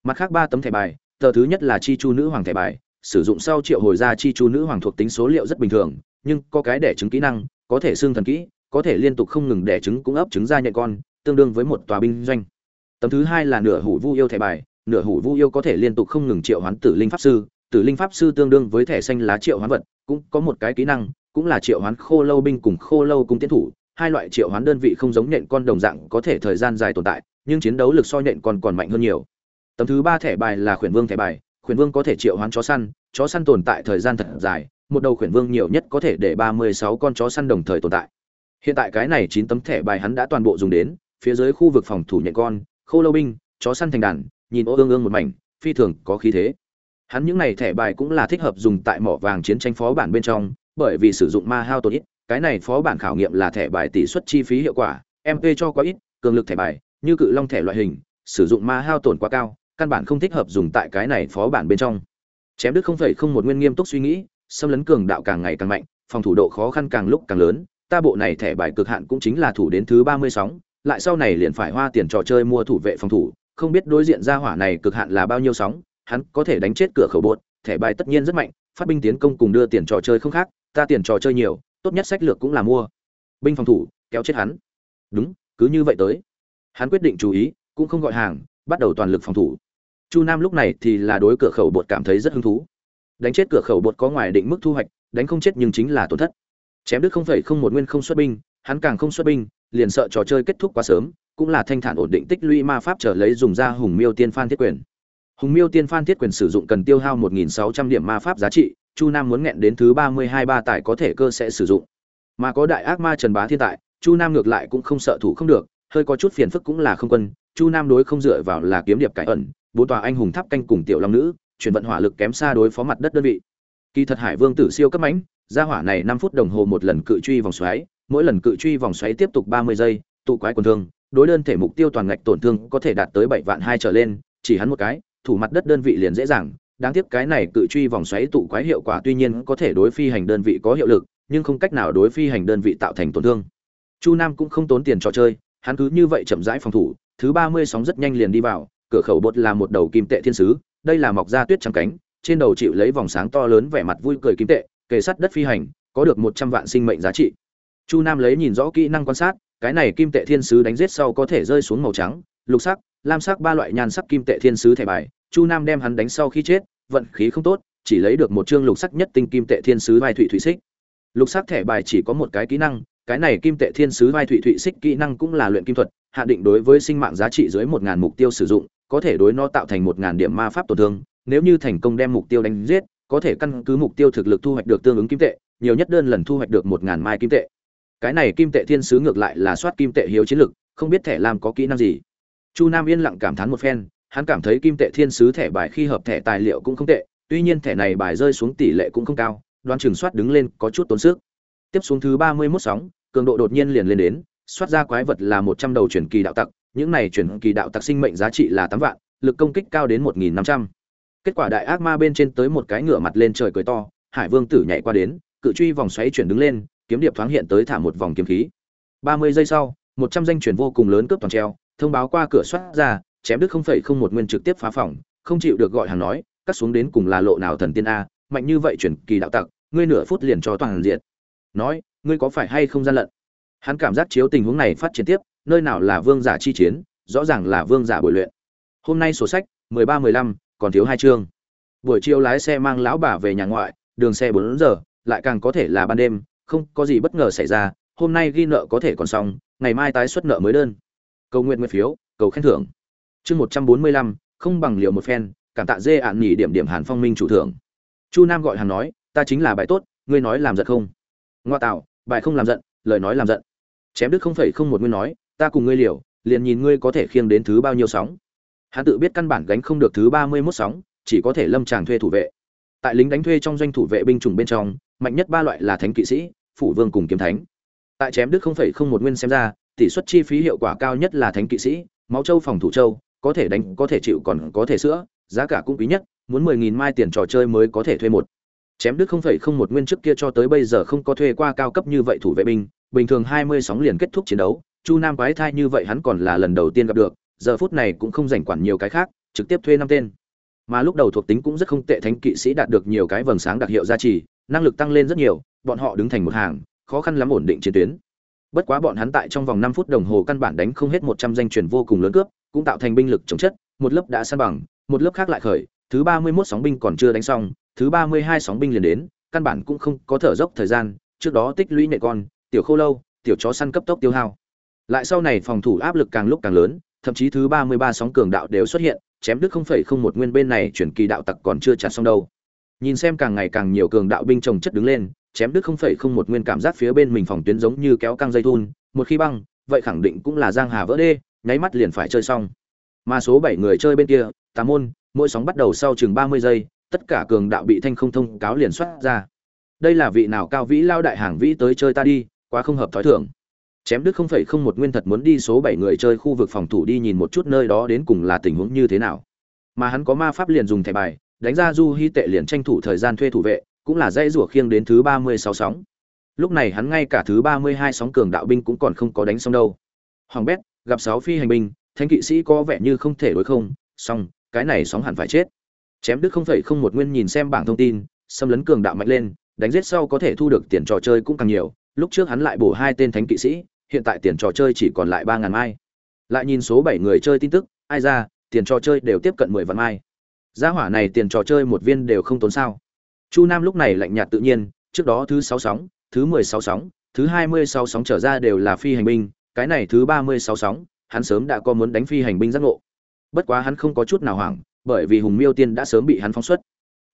A: Mặt khác ba tấm thẻ bài tờ thứ nhất là chi chu nữ hoàng thẻ bài, sử dụng sau triệu hồi ra chi chu nữ hoàng thuộc tính số liệu rất bình thường, nhưng có cái đẻ trứng kỹ năng, có thể xương thần kỹ, có thể liên tục không ngừng đẻ trứng cũng ấp trứng ra nhận con, tương đương với một tòa binh doanh. Tấm thứ hai là nửa hủ vu yêu thẻ bài, nửa hủ vu yêu có thể liên tục không ngừng triệu hoán tử linh pháp sư, tử linh pháp sư tương đương với thẻ xanh lá triệu hoán vật, cũng có một cái kỹ năng, cũng là triệu hoán khô lâu binh cùng khô lâu cung tiến thủ, hai loại triệu hoán đơn vị không giống nhện con đồng dạng có thể thời gian dài tồn tại, nhưng chiến đấu lực so nhện con còn mạnh hơn nhiều tấm thứ ba thẻ bài là khuyển vương thẻ bài, khuyển vương có thể triệu hoán chó săn chó săn tồn tại thời gian thật dài, một đầu khuyển vương nhiều nhất có thể để ba mươi sáu con chó săn đồng thời tồn tại. Hiện tại cái này chín tấm thẻ bài hắn đã toàn bộ dùng đến, phía dưới khu vực phòng thủ nhện con, khô lâu binh, chó săn thành đàn, nhìn ô ương ương một mảnh, phi thường có khí thế. Hắn những này thẻ bài cũng là thích hợp dùng tại mỏ vàng chiến tranh phó bản bên trong, bởi vì sử dụng ma hao tổn ít, cái này phó bản khảo nghiệm là thẻ bài tỷ suất chi phí hiệu quả mp cho quá ít, cường lực thẻ bài, như cự long thẻ loại hình, sử dụng ma hao tổn quá cao căn bản không thích hợp dùng tại cái này phó bản bên trong. Chém đức không phải không một nguyên nghiêm túc suy nghĩ, xâm lấn cường đạo càng ngày càng mạnh, phòng thủ độ khó khăn càng lúc càng lớn, ta bộ này thẻ bài cực hạn cũng chính là thủ đến thứ ba mươi sóng, lại sau này liền phải hoa tiền trò chơi mua thủ vệ phòng thủ, không biết đối diện ra hỏa này cực hạn là bao nhiêu sóng, hắn có thể đánh chết cửa khẩu bột, thẻ bài tất nhiên rất mạnh, phát binh tiến công cùng đưa tiền trò chơi không khác, ta tiền trò chơi nhiều, tốt nhất sách lược cũng là mua. Binh phòng thủ, kéo chết hắn. Đúng, cứ như vậy tới. Hắn quyết định chú ý, cũng không gọi hàng, bắt đầu toàn lực phòng thủ chu nam lúc này thì là đối cửa khẩu bột cảm thấy rất hứng thú. Đánh chết cửa khẩu bột có ngoài định mức thu hoạch, đánh không chết nhưng chính là tổn thất. Chém đức không phải không một nguyên không xuất binh, hắn càng không xuất binh, liền sợ trò chơi kết thúc quá sớm, cũng là thanh thản ổn định tích lũy ma pháp trở lấy dùng ra hùng miêu tiên phan thiết quyền. Hùng miêu tiên phan thiết quyền sử dụng cần tiêu hao 1.600 điểm ma pháp giá trị, chu nam muốn nghẹn đến thứ 32 ba tài có thể cơ sẽ sử dụng. Mà có đại ác ma trần bá thiên tại, chu nam ngược lại cũng không sợ thủ không được, hơi có chút phiền phức cũng là không quân chu nam đối không dựa vào là kiếm điệp cải ẩn, bốn tòa anh hùng tháp canh cùng tiểu long nữ, chuyển vận hỏa lực kém xa đối phó mặt đất đơn vị. Kỳ thật hải vương tử siêu cấp mãnh, gia hỏa này năm phút đồng hồ một lần cự truy vòng xoáy, mỗi lần cự truy vòng xoáy tiếp tục ba mươi giây, tụ quái quần thương, đối đơn thể mục tiêu toàn ngạch tổn thương có thể đạt tới bảy vạn hai trở lên, chỉ hắn một cái, thủ mặt đất đơn vị liền dễ dàng. Đáng tiếc cái này cự truy vòng xoáy tụ quái hiệu quả tuy nhiên có thể đối phi hành đơn vị có hiệu lực, nhưng không cách nào đối phi hành đơn vị tạo thành tổn thương. Chu nam cũng không tốn tiền trò chơi, hắn cứ như vậy chậm rãi phòng thủ thứ ba mươi sóng rất nhanh liền đi vào, cửa khẩu bột là một đầu kim tệ thiên sứ, đây là mọc ra tuyết trắng cánh, trên đầu chịu lấy vòng sáng to lớn vẻ mặt vui cười kim tệ, kề sắt đất phi hành, có được một trăm vạn sinh mệnh giá trị. Chu nam lấy nhìn rõ kỹ năng quan sát, cái này kim tệ thiên sứ đánh giết sau có thể rơi xuống màu trắng, lục sắc, lam sắc ba loại nhan sắc kim tệ thiên sứ thẻ bài, chu nam đem hắn đánh sau khi chết, vận khí không tốt, chỉ lấy được một chương lục sắc nhất tinh kim tệ thiên sứ vai thủy thủy xích. Lục sắc thẻ bài chỉ có một cái kỹ năng, cái này kim tệ thiên sứ vai thủy thủy xích kỹ năng cũng là luyện kim thuật hạ định đối với sinh mạng giá trị dưới một ngàn mục tiêu sử dụng, có thể đối nó tạo thành một ngàn điểm ma pháp tổn thương. Nếu như thành công đem mục tiêu đánh giết, có thể căn cứ mục tiêu thực lực thu hoạch được tương ứng kim tệ, nhiều nhất đơn lần thu hoạch được một ngàn mai kim tệ. Cái này kim tệ thiên sứ ngược lại là soát kim tệ hiếu chiến lực, không biết thẻ làm có kỹ năng gì. Chu nam yên lặng cảm thán một phen, hắn cảm thấy kim tệ thiên sứ thẻ bài khi hợp thẻ tài liệu cũng không tệ, tuy nhiên thẻ này bài rơi xuống tỷ lệ cũng không cao đoan chừng soát đứng lên có chút tốn sức. Tiếp xuống thứ ba mươi 31 sóng, cường độ đột nhiên liền lên đến soát ra quái vật là một trăm đầu truyền kỳ đạo tặc, những này truyền kỳ đạo tặc sinh mệnh giá trị là tám vạn, lực công kích cao đến một nghìn năm trăm. Kết quả đại ác ma bên trên tới một cái ngựa mặt lên trời cười to, hải vương tử nhảy qua đến, cự truy vòng xoáy chuyển đứng lên, kiếm điệp thoáng hiện tới thả một vòng kiếm khí. Ba mươi giây sau, một trăm danh chuyển vô cùng lớn cướp toàn treo, thông báo qua cửa soát ra, chém đứt không phẩy không một nguyên trực tiếp phá phòng, không chịu được gọi hàng nói, cắt xuống đến cùng là lộ nào thần tiên a, mạnh như vậy chuyển kỳ đạo tặc, ngươi nửa phút liền cho toàn diện. Nói, ngươi có phải hay không gian lận? Hắn cảm giác chiếu tình huống này phát triển tiếp, nơi nào là vương giả chi chiến, rõ ràng là vương giả bồi luyện. Hôm nay sổ sách, mười ba mười lăm, còn thiếu hai chương. Buổi chiều lái xe mang lão bà về nhà ngoại, đường xe bốn giờ, lại càng có thể là ban đêm, không có gì bất ngờ xảy ra, hôm nay ghi nợ có thể còn xong, ngày mai tái xuất nợ mới đơn. Cầu nguyện nguyện phiếu, cầu khen thưởng. Chương một trăm bốn mươi lăm, không bằng liệu một phen, cảm tạ dê ạn nghỉ điểm điểm hàn phong minh chủ thưởng. Chu nam gọi hàn nói, ta chính là bài tốt, ngươi nói làm giận không? Ngoa tạo, bài không làm giận, lời nói làm giận chém đức không phải không một nguyên nói, ta cùng ngươi liều, liền nhìn ngươi có thể khiêng đến thứ bao nhiêu sóng. Hắn tự biết căn bản gánh không được thứ ba mươi mốt sóng, chỉ có thể lâm tràng thuê thủ vệ. Tại lính đánh thuê trong doanh thủ vệ binh chủng bên trong, mạnh nhất ba loại là thánh kỵ sĩ, phủ vương cùng kiếm thánh. Tại chém đức không phải không một nguyên xem ra, tỷ suất chi phí hiệu quả cao nhất là thánh kỵ sĩ, máu châu phòng thủ châu, có thể đánh, có thể chịu còn có thể sữa, giá cả cũng quý nhất, muốn mười nghìn mai tiền trò chơi mới có thể thuê một. Chém đức không phải không một nguyên trước kia cho tới bây giờ không có thuê qua cao cấp như vậy thủ vệ binh bình thường hai mươi sóng liền kết thúc chiến đấu, chu nam quái thai như vậy hắn còn là lần đầu tiên gặp được, giờ phút này cũng không rảnh quản nhiều cái khác, trực tiếp thuê năm tên. Mà lúc đầu thuộc tính cũng rất không tệ, thánh kỵ sĩ đạt được nhiều cái vầng sáng đặc hiệu gia trì, năng lực tăng lên rất nhiều, bọn họ đứng thành một hàng, khó khăn lắm ổn định chiến tuyến. Bất quá bọn hắn tại trong vòng năm phút đồng hồ căn bản đánh không hết một trăm danh truyền vô cùng lớn cướp, cũng tạo thành binh lực chống chất, một lớp đã san bằng, một lớp khác lại khởi, thứ ba mươi 31 sóng binh còn chưa đánh xong, thứ ba mươi hai sóng binh liền đến, căn bản cũng không có thở dốc thời gian, trước đó tích lũy nệ con tiểu khô lâu, tiểu chó săn cấp tốc tiêu hao. Lại sau này phòng thủ áp lực càng lúc càng lớn, thậm chí thứ ba mươi ba sóng cường đạo đều xuất hiện, chém đứt không phẩy không một nguyên bên này chuyển kỳ đạo tặc còn chưa chặt xong đâu. Nhìn xem càng ngày càng nhiều cường đạo binh chồng chất đứng lên, chém đứt không phẩy không một nguyên cảm giác phía bên mình phòng tuyến giống như kéo căng dây thun, một khi băng, vậy khẳng định cũng là giang hà vỡ đê, nháy mắt liền phải chơi xong. Mà số bảy người chơi bên kia Tam môn, mỗi sóng bắt đầu sau chừng ba mươi giây, tất cả cường đạo bị thanh không thông cáo liền soát ra. Đây là vị nào cao vĩ lao đại hàng vĩ tới chơi ta đi quá không hợp thói thường. Chém đức không phải không một nguyên thật muốn đi số bảy người chơi khu vực phòng thủ đi nhìn một chút nơi đó đến cùng là tình huống như thế nào. Mà hắn có ma pháp liền dùng thẻ bài, đánh ra du hy tệ liền tranh thủ thời gian thuê thủ vệ, cũng là dây rủa khiêng đến thứ ba mươi sáu sóng. Lúc này hắn ngay cả thứ ba mươi hai sóng cường đạo binh cũng còn không có đánh xong đâu. Hoàng bét, gặp sáu phi hành binh thanh kỵ sĩ có vẻ như không thể đối không, xong, cái này sóng hẳn phải chết. Chém đức không phải không một nguyên nhìn xem bảng thông tin, xâm lấn cường đạo mạnh lên, đánh giết sau có thể thu được tiền trò chơi cũng càng nhiều lúc trước hắn lại bổ hai tên thánh kỵ sĩ, hiện tại tiền trò chơi chỉ còn lại ba ngàn mai. Lại nhìn số bảy người chơi tin tức, ai ra, tiền trò chơi đều tiếp cận mười vạn mai. Giá hỏa này tiền trò chơi một viên đều không tốn sao. Chu nam lúc này lạnh nhạt tự nhiên, trước đó thứ sáu sóng, thứ mười sáu sóng, thứ hai mươi sáu sóng trở ra đều là phi hành binh, cái này thứ ba mươi sáu sóng, hắn sớm đã có muốn đánh phi hành binh giác ngộ. Bất quá hắn không có chút nào hoảng, bởi vì hùng miêu tiên đã sớm bị hắn phóng xuất.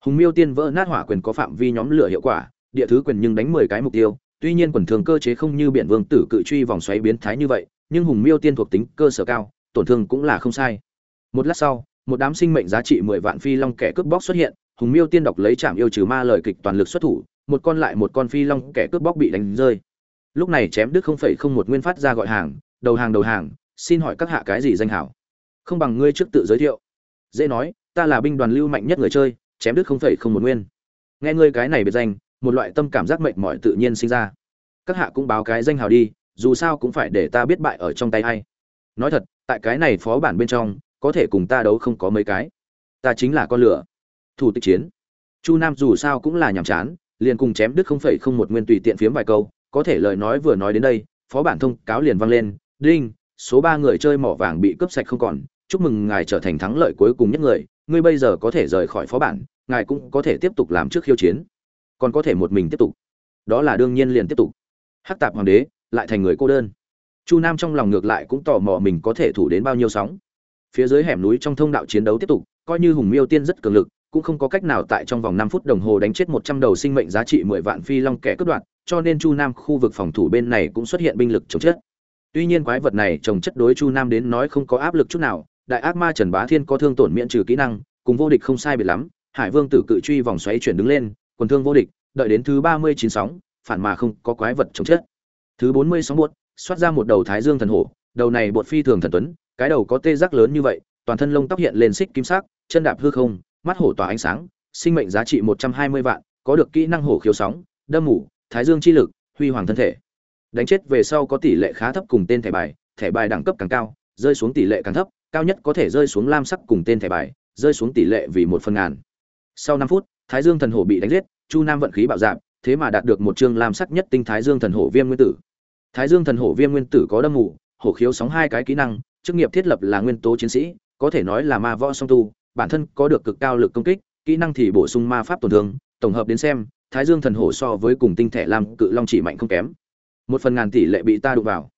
A: Hùng miêu tiên vỡ nát hỏa quyền có phạm vi nhóm lửa hiệu quả, địa thứ quyền nhưng đánh mười cái mục tiêu tuy nhiên quần thường cơ chế không như biển vương tử cự truy vòng xoáy biến thái như vậy, nhưng hùng miêu tiên thuộc tính cơ sở cao, tổn thương cũng là không sai. Một lát sau, một đám sinh mệnh giá trị mười vạn phi long kẻ cướp bóc xuất hiện, hùng miêu tiên đọc lấy trạm yêu trừ ma lời kịch toàn lực xuất thủ, một con lại một con phi long kẻ cướp bóc bị đánh rơi. Lúc này chém đức không phẩy không một nguyên phát ra gọi hàng, đầu hàng đầu hàng, xin hỏi các hạ cái gì danh hảo? Không bằng ngươi trước tự giới thiệu. Dễ nói, ta là binh đoàn lưu mạnh nhất người chơi, chém đức không phẩy không một nguyên. Nghe ngươi cái này biệt danh một loại tâm cảm giác mệnh mỏi tự nhiên sinh ra. Các hạ cũng báo cái danh hào đi, dù sao cũng phải để ta biết bại ở trong tay hay nói thật, tại cái này phó bản bên trong, có thể cùng ta đấu không có mấy cái. Ta chính là con lửa. Thủ tịch chiến. Chu nam dù sao cũng là nhàm chán, liền cùng chém đức không phẩy không một nguyên tùy tiện phiếm vài câu, có thể lời nói vừa nói đến đây, phó bản thông cáo liền vang lên, đinh, số ba người chơi mỏ vàng bị cướp sạch không còn, chúc mừng ngài trở thành thắng lợi cuối cùng nhất người, ngươi bây giờ có thể rời khỏi phó bản, ngài cũng có thể tiếp tục làm trước khiêu chiến còn có thể một mình tiếp tục. Đó là đương nhiên liền tiếp tục. Hắc tạp hoàng đế lại thành người cô đơn. Chu nam trong lòng ngược lại cũng tò mò mình có thể thủ đến bao nhiêu sóng. Phía dưới hẻm núi trong thông đạo chiến đấu tiếp tục coi như hùng miêu tiên rất cường lực cũng không có cách nào tại trong vòng năm phút đồng hồ đánh chết một trăm đầu sinh mệnh giá trị mười vạn phi long kẻ cướp đoạt, cho nên Chu Nam khu vực phòng thủ bên này cũng xuất hiện binh lực chống chất. Tuy nhiên quái vật này trồng chất đối Chu Nam đến nói không có áp lực chút nào, đại ác ma Trần Bá Thiên có thương tổn miễn trừ kỹ năng, cùng vô địch không sai biệt lắm, Hải Vương tử cự truy vòng xoáy chuyển đứng lên, quần thương vô địch, đợi đến thứ ba mươi chín sóng, phản mà không có quái vật chống chết Thứ bốn mươi sóng buột, xoát ra một đầu Thái Dương thần hổ, đầu này bột phi thường thần tuấn, cái đầu có tê giác lớn như vậy, toàn thân lông tóc hiện lên xích kim sắc, chân đạp hư không, mắt hổ tỏa ánh sáng, sinh mệnh giá trị một trăm hai mươi vạn, có được kỹ năng hổ khiếu sóng, đâm mù thái dương chi lực, huy hoàng thân thể. Đánh chết về sau có tỷ lệ khá thấp cùng tên thẻ bài, thẻ bài đẳng cấp càng cao, rơi xuống tỷ lệ càng thấp, cao nhất có thể rơi xuống lam sắc cùng tên thẻ bài, rơi xuống tỷ lệ vì một phần ngàn. Sau năm phút, Thái Dương thần hổ bị đánh giết, Chu Nam vận khí bạo dạn, thế mà đạt được một chương lam sắc nhất tinh Thái Dương thần hổ viêm nguyên tử. Thái Dương thần hổ viêm nguyên tử có đâm mù, hổ khiếu sóng hai cái kỹ năng, chức nghiệp thiết lập là nguyên tố chiến sĩ, có thể nói là ma võ song tu, bản thân có được cực cao lực công kích, kỹ năng thì bổ sung ma pháp tổn thương, tổng hợp đến xem, Thái Dương thần hổ so với cùng tinh thể lam cự long chỉ mạnh không kém. Một phần ngàn tỷ lệ bị ta đụng vào.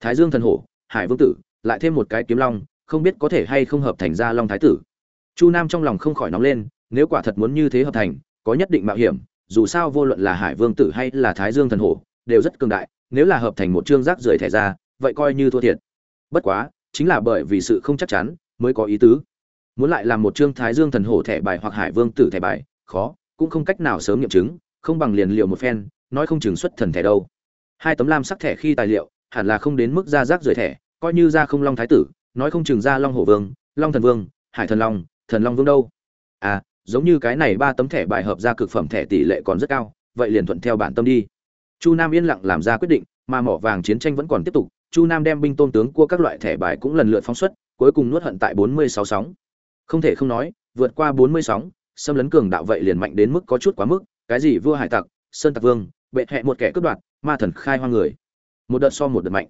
A: Thái Dương thần hổ, Hải Vương tử, lại thêm một cái kiếm long, không biết có thể hay không hợp thành ra long thái tử. Chu Nam trong lòng không khỏi nóng lên, nếu quả thật muốn như thế hợp thành, có nhất định mạo hiểm, dù sao vô luận là Hải Vương tử hay là Thái Dương thần hổ, đều rất cường đại, nếu là hợp thành một chương rác rưởi thẻ ra, vậy coi như thua thiệt. Bất quá, chính là bởi vì sự không chắc chắn, mới có ý tứ. Muốn lại làm một trương thái dương thần hổ thẻ bài hoặc hải vương tử thẻ bài khó cũng không cách nào sớm nghiệm chứng không bằng liền liệu một phen nói không chừng xuất thần thẻ đâu. Hai tấm lam sắc thẻ khi tài liệu hẳn là không đến mức ra rác rời thẻ coi như ra không long thái tử nói không chừng ra long hổ vương long thần vương hải thần long thần long vương đâu. À giống như cái này ba tấm thẻ bài hợp ra cực phẩm thẻ tỷ lệ còn rất cao, vậy liền thuận theo bản tâm đi. Chu nam yên lặng làm ra quyết định, mà mỏ vàng chiến tranh vẫn còn tiếp tục, chu nam đem binh tôn tướng của các loại thẻ bài cũng lần lượt phóng xuất, cuối cùng nuốt hận tại bốn mươi sáu sóng. Không thể không nói, vượt qua bốn mươi sóng, xâm lấn cường đạo vậy liền mạnh đến mức có chút quá mức, cái gì vua hải tặc, sơn tặc vương, bệ hẹ một kẻ cướp đoạt, ma thần khai hoang người. Một đợt so một đợt mạnh.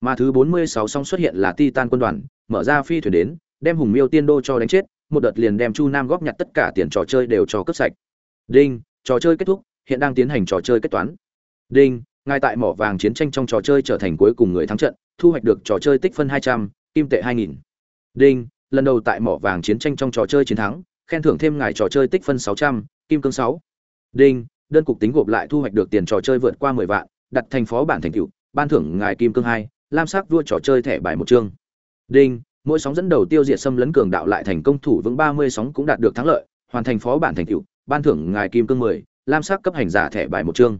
A: Mà thứ bốn mươi sáu sóng xuất hiện là titan quân đoàn, mở ra phi thuyền đến, đem hùng miêu tiên đô cho đánh chết một đợt liền đem chu nam góp nhặt tất cả tiền trò chơi đều cho cướp sạch. Đinh, trò chơi kết thúc, hiện đang tiến hành trò chơi kết toán. Đinh, ngay tại mỏ vàng chiến tranh trong trò chơi trở thành cuối cùng người thắng trận, thu hoạch được trò chơi tích phân hai trăm, kim tệ hai nghìn. Đinh, lần đầu tại mỏ vàng chiến tranh trong trò chơi chiến thắng, khen thưởng thêm ngài trò chơi tích phân sáu trăm, kim cương sáu. Đinh, đơn cục tính gộp lại thu hoạch được tiền trò chơi vượt qua mười vạn, đặt thành phó bản thành tựu, ban thưởng ngài kim cương hai, lam sắc vua trò chơi thẻ bài một chương. Đinh mỗi sóng dẫn đầu tiêu diệt xâm lấn cường đạo lại thành công thủ vững ba mươi sóng cũng đạt được thắng lợi hoàn thành phó bản thành tựu ban thưởng ngài kim cương mười lam sắc cấp hành giả thẻ bài một chương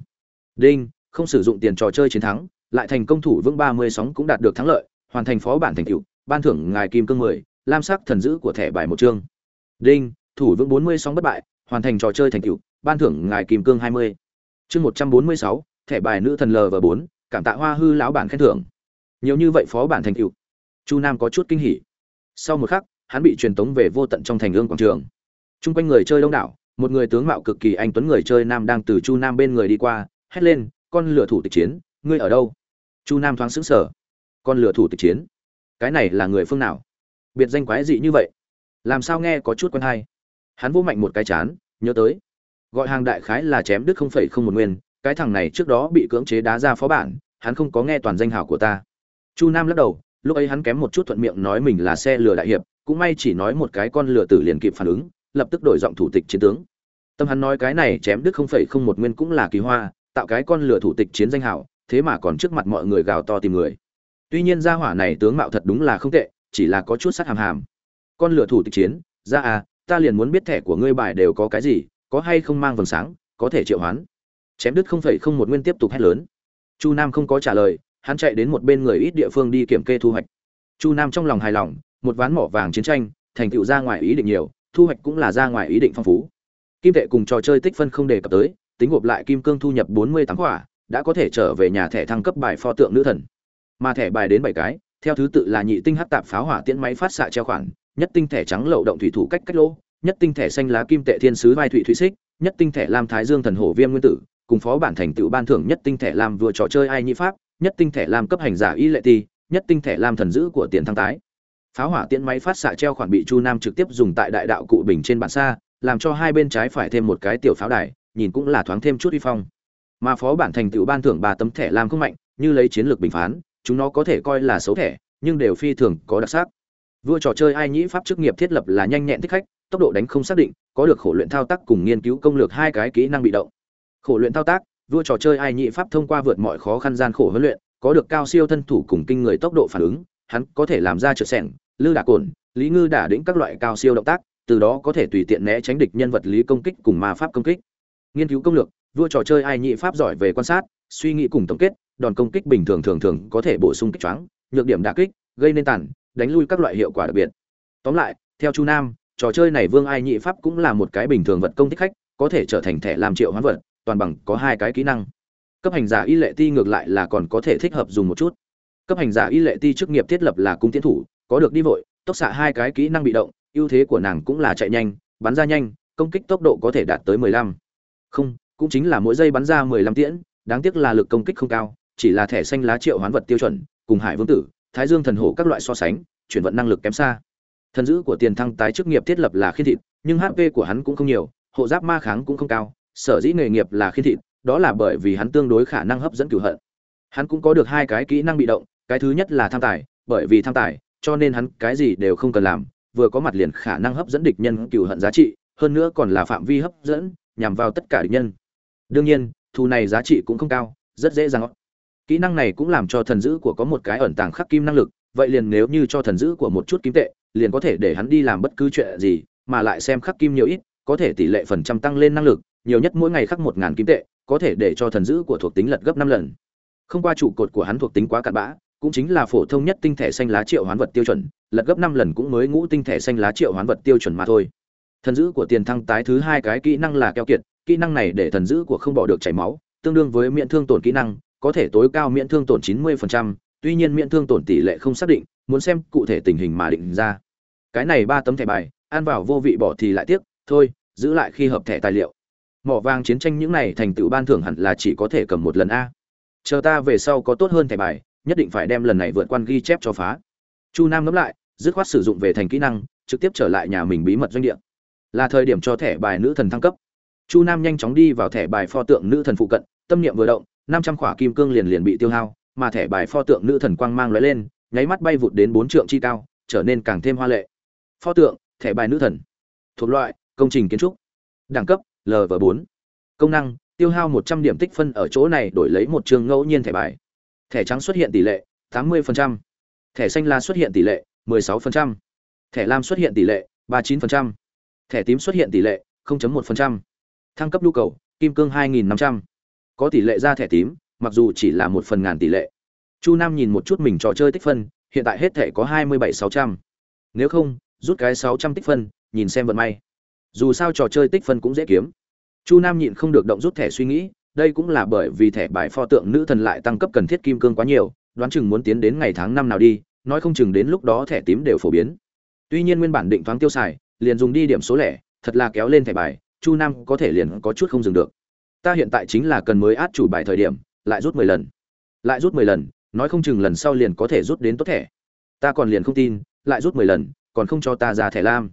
A: đinh không sử dụng tiền trò chơi chiến thắng lại thành công thủ vững ba mươi sóng cũng đạt được thắng lợi hoàn thành phó bản thành tựu ban thưởng ngài kim cương mười lam sắc thần dữ của thẻ bài một chương đinh thủ vững 40 sóng bất bại, hoàn thành trò chơi thành tựu, ban thưởng ngài kim cương 20. Chương 146, thẻ bài nữ thần LV4, cảm tạ Hoa hư lão bản khen thưởng. Nhiều như vậy phó bản thành tựu. Chu Nam có chút kinh hỉ. Sau một khắc, hắn bị truyền tống về vô tận trong thành ương quảng trường. Trung quanh người chơi đông đảo, một người tướng mạo cực kỳ anh tuấn người chơi nam đang từ Chu Nam bên người đi qua, hét lên, "Con lửa thủ tịch chiến, ngươi ở đâu?" Chu Nam thoáng sững sờ. "Con lửa thủ tịch chiến? Cái này là người phương nào? Biệt danh quái dị như vậy?" Làm sao nghe có chút quen hay. Hắn vô mạnh một cái chán, nhớ tới. Gọi hàng đại khái là chém đứt không phẩy không một nguyên, cái thằng này trước đó bị cưỡng chế đá ra phó bản, hắn không có nghe toàn danh hào của ta. Chu Nam lắc đầu, lúc ấy hắn kém một chút thuận miệng nói mình là xe lừa đại hiệp, cũng may chỉ nói một cái con lừa tử liền kịp phản ứng, lập tức đổi giọng thủ tịch chiến tướng. Tâm hắn nói cái này chém đứt không phẩy không một nguyên cũng là kỳ hoa, tạo cái con lừa thủ tịch chiến danh hảo, thế mà còn trước mặt mọi người gào to tìm người. Tuy nhiên gia hỏa này tướng mạo thật đúng là không tệ, chỉ là có chút sát hàm hàm. Con lừa thủ tịch chiến, ra à, ta liền muốn biết thẻ của ngươi bài đều có cái gì, có hay không mang vầng sáng, có thể triệu hoán. Chém đứt không phẩy không một nguyên tiếp tục hét lớn. Chu Nam không có trả lời, hắn chạy đến một bên người ít địa phương đi kiểm kê thu hoạch. Chu Nam trong lòng hài lòng, một ván mỏ vàng chiến tranh, thành tựu ra ngoài ý định nhiều, thu hoạch cũng là ra ngoài ý định phong phú. Kim tệ cùng trò chơi tích phân không đề cập tới, tính gộp lại kim cương thu nhập 48 quả, đã có thể trở về nhà thẻ thăng cấp bài pho tượng nữ thần. Mà thẻ bài đến 7 cái, theo thứ tự là nhị tinh hắc tạp pháo hỏa tiễn máy phát xạ treo khoản, nhất tinh thẻ trắng lậu động thủy thủ cách cách lỗ, nhất tinh thẻ xanh lá kim tệ thiên sứ vai thủy thủy xích, nhất tinh thẻ lam thái dương thần hổ viêm nguyên tử, cùng phó bản thành tựu ban thưởng nhất tinh thẻ làm vừa trò chơi ai nhị pháp, nhất tinh thể lam cấp hành giả y lệ ti, nhất tinh thể lam thần dữ của tiền thăng tái. Pháo hỏa tiễn máy phát xạ treo khoản bị Chu Nam trực tiếp dùng tại đại đạo cụ bình trên bản xa, làm cho hai bên trái phải thêm một cái tiểu pháo đài, nhìn cũng là thoáng thêm chút uy phong. Mà phó bản thành tựu ban thưởng ba tấm thẻ lam không mạnh, như lấy chiến lược bình phán, chúng nó có thể coi là xấu thẻ, nhưng đều phi thường có đặc sắc. Vua trò chơi ai nhĩ pháp chức nghiệp thiết lập là nhanh nhẹn thích khách, tốc độ đánh không xác định, có được khổ luyện thao tác cùng nghiên cứu công lược hai cái kỹ năng bị động. Khổ luyện thao tác, vua trò chơi ai nhị pháp thông qua vượt mọi khó khăn gian khổ huấn luyện, có được cao siêu thân thủ cùng kinh người tốc độ phản ứng, hắn có thể làm ra trượt sẻng, lư đả cồn, lý ngư đả đĩnh các loại cao siêu động tác, từ đó có thể tùy tiện né tránh địch nhân vật lý công kích cùng ma pháp công kích. Nghiên cứu công lược, vua trò chơi ai nhị pháp giỏi về quan sát, suy nghĩ cùng tổng kết, đòn công kích bình thường thường thường có thể bổ sung kích choáng, nhược điểm đả kích, gây nên tàn, đánh lui các loại hiệu quả đặc biệt. Tóm lại, theo Chu Nam, trò chơi này Vương Ai Nhị Pháp cũng là một cái bình thường vật công thích khách, có thể trở thành thẻ làm triệu hoán vật, toàn bằng có hai cái kỹ năng. Cấp hành giả y lệ ti ngược lại là còn có thể thích hợp dùng một chút. Cấp hành giả y lệ ti chức nghiệp thiết lập là cung tiến thủ, có được đi vội, tốc xạ hai cái kỹ năng bị động, ưu thế của nàng cũng là chạy nhanh, bắn ra nhanh, công kích tốc độ có thể đạt tới 15. Không, cũng chính là mỗi giây bắn ra 15 tiễn, đáng tiếc là lực công kích không cao, chỉ là thẻ xanh lá triệu hoán vật tiêu chuẩn, cùng Hải Vương tử, Thái Dương thần hổ các loại so sánh, chuyển vận năng lực kém xa. Thần dữ của tiền thăng tái chức nghiệp thiết lập là khiên thịt, nhưng HP của hắn cũng không nhiều, hộ giáp ma kháng cũng không cao, sở dĩ nghề nghiệp là khiên thịt, đó là bởi vì hắn tương đối khả năng hấp dẫn cửu hận. Hắn cũng có được hai cái kỹ năng bị động, cái thứ nhất là tham tài, bởi vì tham tài, cho nên hắn cái gì đều không cần làm, vừa có mặt liền khả năng hấp dẫn địch nhân cửu hận giá trị, hơn nữa còn là phạm vi hấp dẫn, nhằm vào tất cả địch nhân. Đương nhiên, thù này giá trị cũng không cao, rất dễ dàng. Kỹ năng này cũng làm cho thần dữ của có một cái ẩn tàng khắc kim năng lực, vậy liền nếu như cho thần dữ của một chút kim tệ, liền có thể để hắn đi làm bất cứ chuyện gì, mà lại xem khắc kim nhiều ít, có thể tỷ lệ phần trăm tăng lên năng lực, nhiều nhất mỗi ngày khắc một ngàn kim tệ, có thể để cho thần dữ của thuộc tính lật gấp năm lần. Không qua trụ cột của hắn thuộc tính quá cặn bã, cũng chính là phổ thông nhất tinh thể xanh lá triệu hoán vật tiêu chuẩn, lật gấp năm lần cũng mới ngũ tinh thể xanh lá triệu hoán vật tiêu chuẩn mà thôi. Thần dữ của tiền thăng tái thứ hai cái kỹ năng là keo kiệt, kỹ năng này để thần dữ của không bỏ được chảy máu, tương đương với miễn thương tổn kỹ năng, có thể tối cao miễn thương tổn 90%, tuy nhiên miễn thương tổn tỷ lệ không xác định, muốn xem cụ thể tình hình mà định ra. Cái này ba tấm thẻ bài, ăn vào vô vị bỏ thì lại tiếc, thôi, giữ lại khi hợp thẻ tài liệu. Mỏ vàng chiến tranh những này thành tựu ban thưởng hẳn là chỉ có thể cầm một lần a. Chờ ta về sau có tốt hơn thẻ bài, nhất định phải đem lần này vượt quan ghi chép cho phá. Chu Nam ngẫm lại, dứt khoát sử dụng về thành kỹ năng, trực tiếp trở lại nhà mình bí mật doanh địa. Là thời điểm cho thẻ bài nữ thần thăng cấp. Chu Nam nhanh chóng đi vào thẻ bài pho tượng nữ thần phụ cận, tâm niệm vừa động, 500 khỏa kim cương liền liền bị tiêu hao, mà thẻ bài pho tượng nữ thần quang mang lóe lên, nháy mắt bay vụt đến bốn trượng chi cao, trở nên càng thêm hoa lệ. Pho tượng, thẻ bài nữ thần. Thuộc loại, công trình kiến trúc. Đẳng cấp, lv bốn Công năng, tiêu hao 100 điểm tích phân ở chỗ này đổi lấy một trường ngẫu nhiên thẻ bài. Thẻ trắng xuất hiện tỷ lệ 80%. Thẻ xanh la xuất hiện tỷ lệ 16%. Thẻ lam xuất hiện tỷ lệ 39%. Thẻ tím xuất hiện tỷ lệ 0.1%. Thăng cấp nhu cầu, kim cương 2.500. có tỷ lệ ra thẻ tím mặc dù chỉ là một phần ngàn tỷ lệ chu nam nhìn một chút mình trò chơi tích phân hiện tại hết thẻ có hai mươi bảy sáu trăm nếu không rút cái sáu trăm tích phân nhìn xem vận may dù sao trò chơi tích phân cũng dễ kiếm. Chu nam nhịn không được động rút thẻ suy nghĩ, đây cũng là bởi vì thẻ bài pho tượng nữ thần lại tăng cấp cần thiết kim cương quá nhiều, đoán chừng muốn tiến đến ngày tháng năm nào đi, nói không chừng đến lúc đó thẻ tím đều phổ biến. Tuy nhiên nguyên bản định thoáng tiêu xài, liền dùng đi điểm số lẻ, thật là kéo lên thẻ bài, chu nam có thể liền có chút không dừng được. Ta hiện tại chính là cần mới át chủ bài thời điểm, lại rút mười lần. Lại rút mười lần, nói không chừng lần sau liền có thể rút đến tốt thẻ. Ta còn liền không tin, lại rút mười lần, còn không cho ta ra thẻ lam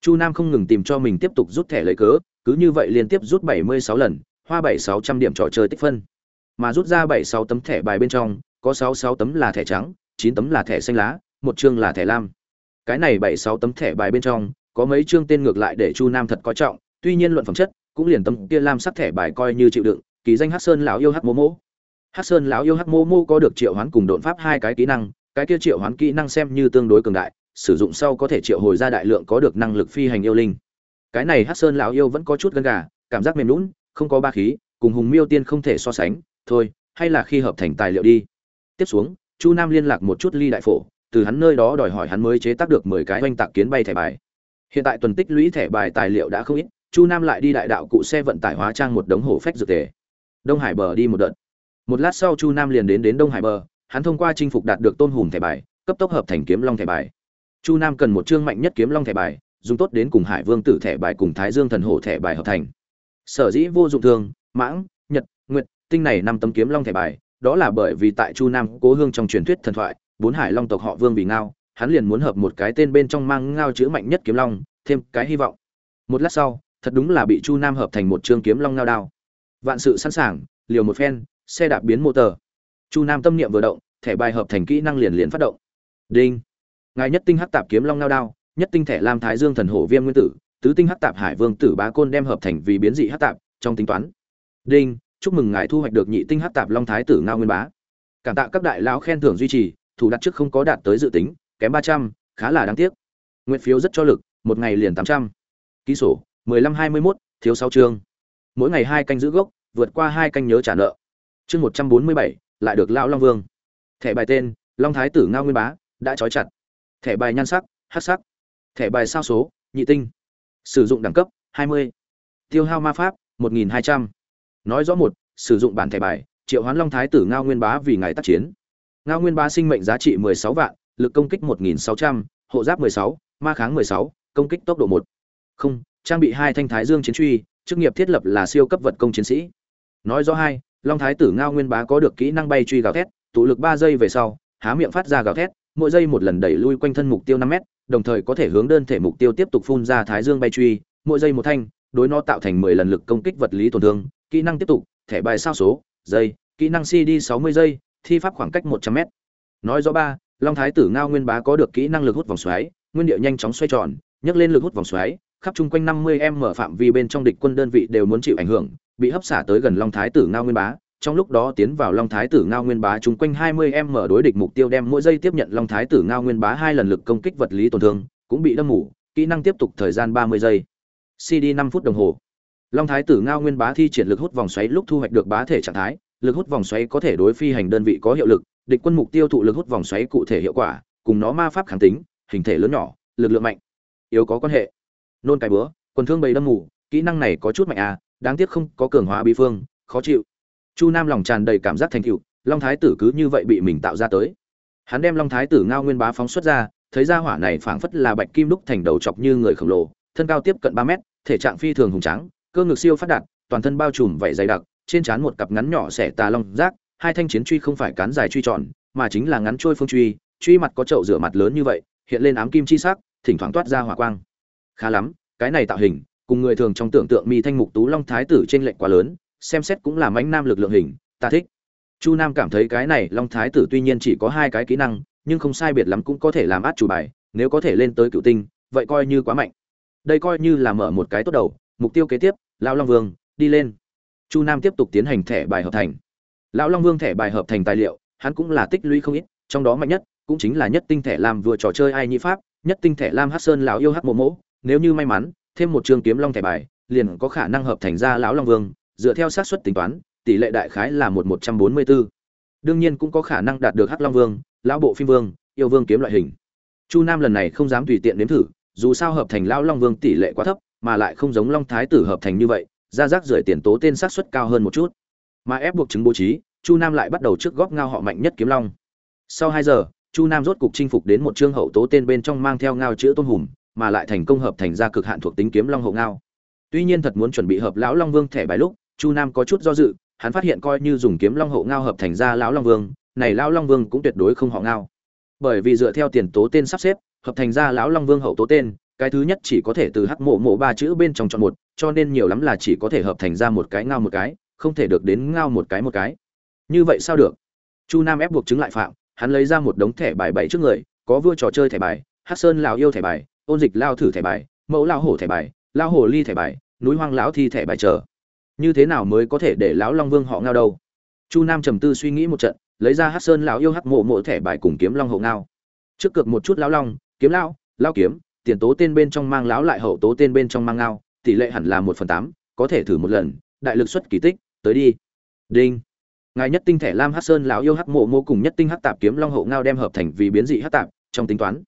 A: chu nam không ngừng tìm cho mình tiếp tục rút thẻ lấy cớ, cứ như vậy liên tiếp rút bảy mươi sáu lần, hoa bảy sáu trăm điểm trò chơi tích phân. Mà rút ra bảy sáu tấm thẻ bài bên trong, có sáu sáu tấm là thẻ trắng 9 tấm là thẻ xanh lá, một chương là thẻ lam. Cái này bảy sáu tấm thẻ bài bên trong, có mấy chương tên ngược lại để chu nam thật coi trọng, tuy nhiên luận phẩm chất, cũng liền tấm kia lam sắc thẻ bài coi như chịu đựng, kỳ danh hắc sơn lão yêu hắc mô mô hắc sơn lão yêu hắc mô mô có được triệu hoán cùng độn pháp hai cái kỹ năng, cái kia triệu hoán kỹ năng xem như tương đối cường đại sử dụng sau có thể triệu hồi ra đại lượng có được năng lực phi hành yêu linh. Cái này hắc sơn lão yêu vẫn có chút gân gà, cảm giác mềm lún không có ba khí, cùng hùng miêu tiên không thể so sánh, thôi, hay là khi hợp thành tài liệu đi. Tiếp xuống, chu nam liên lạc một chút ly đại phổ, từ hắn nơi đó đòi hỏi hắn mới chế tác được mười cái oanh tạc kiến bay thẻ bài. Hiện tại tuần tích lũy thẻ bài tài liệu đã không ít, chu nam lại đi đại đạo cụ xe vận tải hóa trang một đống hổ phách dược tề. Đông hải bờ đi một đợt. Một lát sau chu nam liền đến đến đông hải bờ, hắn thông qua chinh phục đạt được tôn hùng thẻ bài, cấp tốc hợp thành kiếm long thẻ bài chu nam cần một chương mạnh nhất kiếm long thẻ bài dùng tốt đến cùng hải vương tử thẻ bài cùng thái dương thần hổ thẻ bài hợp thành. Sở dĩ vô dụng thương, mãng nhật nguyệt tinh này năm tấm kiếm long thẻ bài đó là bởi vì tại chu nam cố hương trong truyền thuyết thần thoại bốn hải long tộc họ vương vì ngao hắn liền muốn hợp một cái tên bên trong mang ngao chữ mạnh nhất kiếm long thêm cái hy vọng. Một lát sau thật đúng là bị chu nam hợp thành một chương kiếm long ngao đao. Vạn sự sẵn sàng liều một phen xe đạp biến mô tờ. Chu nam tâm niệm vừa động thẻ bài hợp thành kỹ năng liền liền phát động. Đinh ngài nhất tinh hắc tạp kiếm long ngao đao, nhất tinh thẻ lam thái dương thần hổ viêm nguyên tử, tứ tinh hắc tạp hải vương tử bá côn đem hợp thành vì biến dị hắc tạp, trong tính toán. Đinh, chúc mừng ngài thu hoạch được nhị tinh hắc tạp long thái tử ngao nguyên bá. Cảm tạ các đại lão khen thưởng duy trì, thủ đặt trước không có đạt tới dự tính, kém ba trăm, khá là đáng tiếc. Nguyện phiếu rất cho lực, một ngày liền tám trăm. Ký sổ, mười lăm hai mươi mốt, thiếu sáu chương. Mỗi ngày hai canh giữ gốc, vượt qua hai canh nhớ trả nợ. Chương một trăm bốn mươi bảy, lại được lão long vương. Thẻ bài tên, long thái tử ngao nguyên bá, đã trói chặt thẻ bài nhan sắc hát sắc thẻ bài sao số nhị tinh sử dụng đẳng cấp 20. tiêu hao ma pháp 1.200. nói rõ một sử dụng bản thẻ bài triệu hoán long thái tử ngao nguyên bá vì ngài tác chiến ngao nguyên bá sinh mệnh giá trị 16 vạn lực công kích 1.600, hộ giáp 16, ma kháng 16, công kích tốc độ 1. không trang bị hai thanh thái dương chiến truy chức nghiệp thiết lập là siêu cấp vật công chiến sĩ nói rõ hai long thái tử ngao nguyên bá có được kỹ năng bay truy gào thét tụ lực ba giây về sau há miệng phát ra gào thét mỗi giây một lần đẩy lui quanh thân mục tiêu năm mét, đồng thời có thể hướng đơn thể mục tiêu tiếp tục phun ra thái dương bay truy. Mỗi giây một thanh, đối nó tạo thành mười lần lực công kích vật lý tổn thương, kỹ năng tiếp tục, thẻ bài sao số, giây, kỹ năng cd sáu mươi giây, thi pháp khoảng cách một trăm mét. Nói rõ ba, long thái tử ngao nguyên bá có được kỹ năng lực hút vòng xoáy, nguyên điệu nhanh chóng xoay tròn, nhấc lên lực hút vòng xoáy, khắp chung quanh năm mươi m mở phạm vi bên trong địch quân đơn vị đều muốn chịu ảnh hưởng, bị hấp xả tới gần long thái tử ngao nguyên bá trong lúc đó tiến vào long thái tử ngao nguyên bá chung quanh 20 m đối địch mục tiêu đem mỗi giây tiếp nhận long thái tử ngao nguyên bá hai lần lực công kích vật lý tổn thương, cũng bị đâm mù, kỹ năng tiếp tục thời gian 30 giây. Cd 5 phút đồng hồ. Long thái tử ngao nguyên bá thi triển lực hút vòng xoáy lúc thu hoạch được bá thể trạng thái, lực hút vòng xoáy có thể đối phi hành đơn vị có hiệu lực, địch quân mục tiêu thụ lực hút vòng xoáy cụ thể hiệu quả, cùng nó ma pháp kháng tính, hình thể lớn nhỏ, lực lượng mạnh, yếu có quan hệ. Nôn cái bữa quần thương bầy đâm mù, kỹ năng này có chút mạnh à đáng tiếc không có cường hóa bí phương, khó chịu chu nam lòng tràn đầy cảm giác thành cựu long thái tử cứ như vậy bị mình tạo ra tới. Hắn đem long thái tử ngao nguyên bá phóng xuất ra, thấy ra hỏa này phảng phất là bạch kim đúc thành đầu chọc như người khổng lồ, thân cao tiếp cận ba mét, thể trạng phi thường hùng trắng cơ ngực siêu phát đạt, toàn thân bao trùm vảy dày đặc, trên trán một cặp ngắn nhỏ xẻ tà long rác, hai thanh chiến truy không phải cán dài truy tròn mà chính là ngắn trôi phương truy truy mặt có chậu rửa mặt lớn như vậy, hiện lên ám kim chi sắc, thỉnh thoảng toát ra hỏa quang. Khá lắm, cái này tạo hình, cùng người thường trong tưởng tượng mi thanh mục tú long thái tử trên lệnh quá lớn xem xét cũng là mãnh nam lực lượng hình, ta thích. Chu nam cảm thấy cái này long thái tử tuy nhiên chỉ có hai cái kỹ năng, nhưng không sai biệt lắm cũng có thể làm át chủ bài, nếu có thể lên tới cựu tinh, vậy coi như quá mạnh. Đây coi như là mở một cái tốt đầu, mục tiêu kế tiếp, lão long vương, đi lên. Chu nam tiếp tục tiến hành thẻ bài hợp thành. Lão long vương thẻ bài hợp thành tài liệu, hắn cũng là tích lũy không ít, trong đó mạnh nhất cũng chính là nhất tinh thẻ làm vừa trò chơi ai nhĩ pháp, nhất tinh thẻ lam hát sơn lão yêu hát mộ mỗ. Nếu như may mắn, thêm một trường kiếm long thẻ bài, liền có khả năng hợp thành ra lão long vương dựa theo xác suất tính toán, tỷ lệ đại khái là một một trăm bốn mươi bốn. Đương nhiên cũng có khả năng đạt được Hắc Long Vương, lão bộ phim vương, yêu vương kiếm loại hình. Chu Nam lần này không dám tùy tiện nếm thử, dù sao hợp thành lão Long Vương tỷ lệ quá thấp, mà lại không giống long thái tử hợp thành như vậy ra rác rưởi tiền tố tên xác suất cao hơn một chút. Mà ép buộc chứng bố trí chu nam lại bắt đầu trước góp ngao họ mạnh nhất kiếm long. Sau hai giờ chu nam rốt cục chinh phục đến một chương hậu tố tên bên trong mang theo ngao chữ tôn hùm mà lại thành công hợp thành ra cực hạn thuộc tính kiếm long hậu ngao. Tuy nhiên thật muốn chuẩn bị hợp lão long vương thẻ bài lúc chu nam có chút do dự, hắn phát hiện coi như dùng kiếm long hộ ngao hợp thành ra lão long vương, này lão long vương cũng tuyệt đối không họ ngao. Bởi vì dựa theo tiền tố tên sắp xếp, hợp thành ra lão long vương hậu tố tên, cái thứ nhất chỉ có thể từ hắc mộ mộ ba chữ bên trong chọn một, cho nên nhiều lắm là chỉ có thể hợp thành ra một cái ngao một cái, không thể được đến ngao một cái một cái. Như vậy sao được? Chu nam ép buộc chứng lại phạm, hắn lấy ra một đống thẻ bài bảy trước người, có vua trò chơi thẻ bài hát sơn lào yêu thẻ bài, ôn dịch lao thử thẻ bài, mẫu lao hổ thẻ bài lao hổ ly thẻ bài, núi hoang lão thi thẻ bài chờ như thế nào mới có thể để lão long vương họ ngao đâu? Chu nam trầm tư suy nghĩ một trận, lấy ra hát sơn lão yêu hắc mộ mộ thẻ bài cùng kiếm long hậu ngao. Trước cược một chút lão long, kiếm lão lao kiếm, tiền tố tên bên trong mang lão lại hậu tố tên bên trong mang ngao, tỷ lệ hẳn là một phần tám, có thể thử một lần, đại lực xuất kỳ tích, tới đi. Đinh. Ngài nhất tinh thẻ lam hắc sơn lão yêu hắc mộ mô cùng nhất tinh hắc tạp kiếm long hậu ngao đem hợp thành vì biến dị hắc tạp, trong tính toán.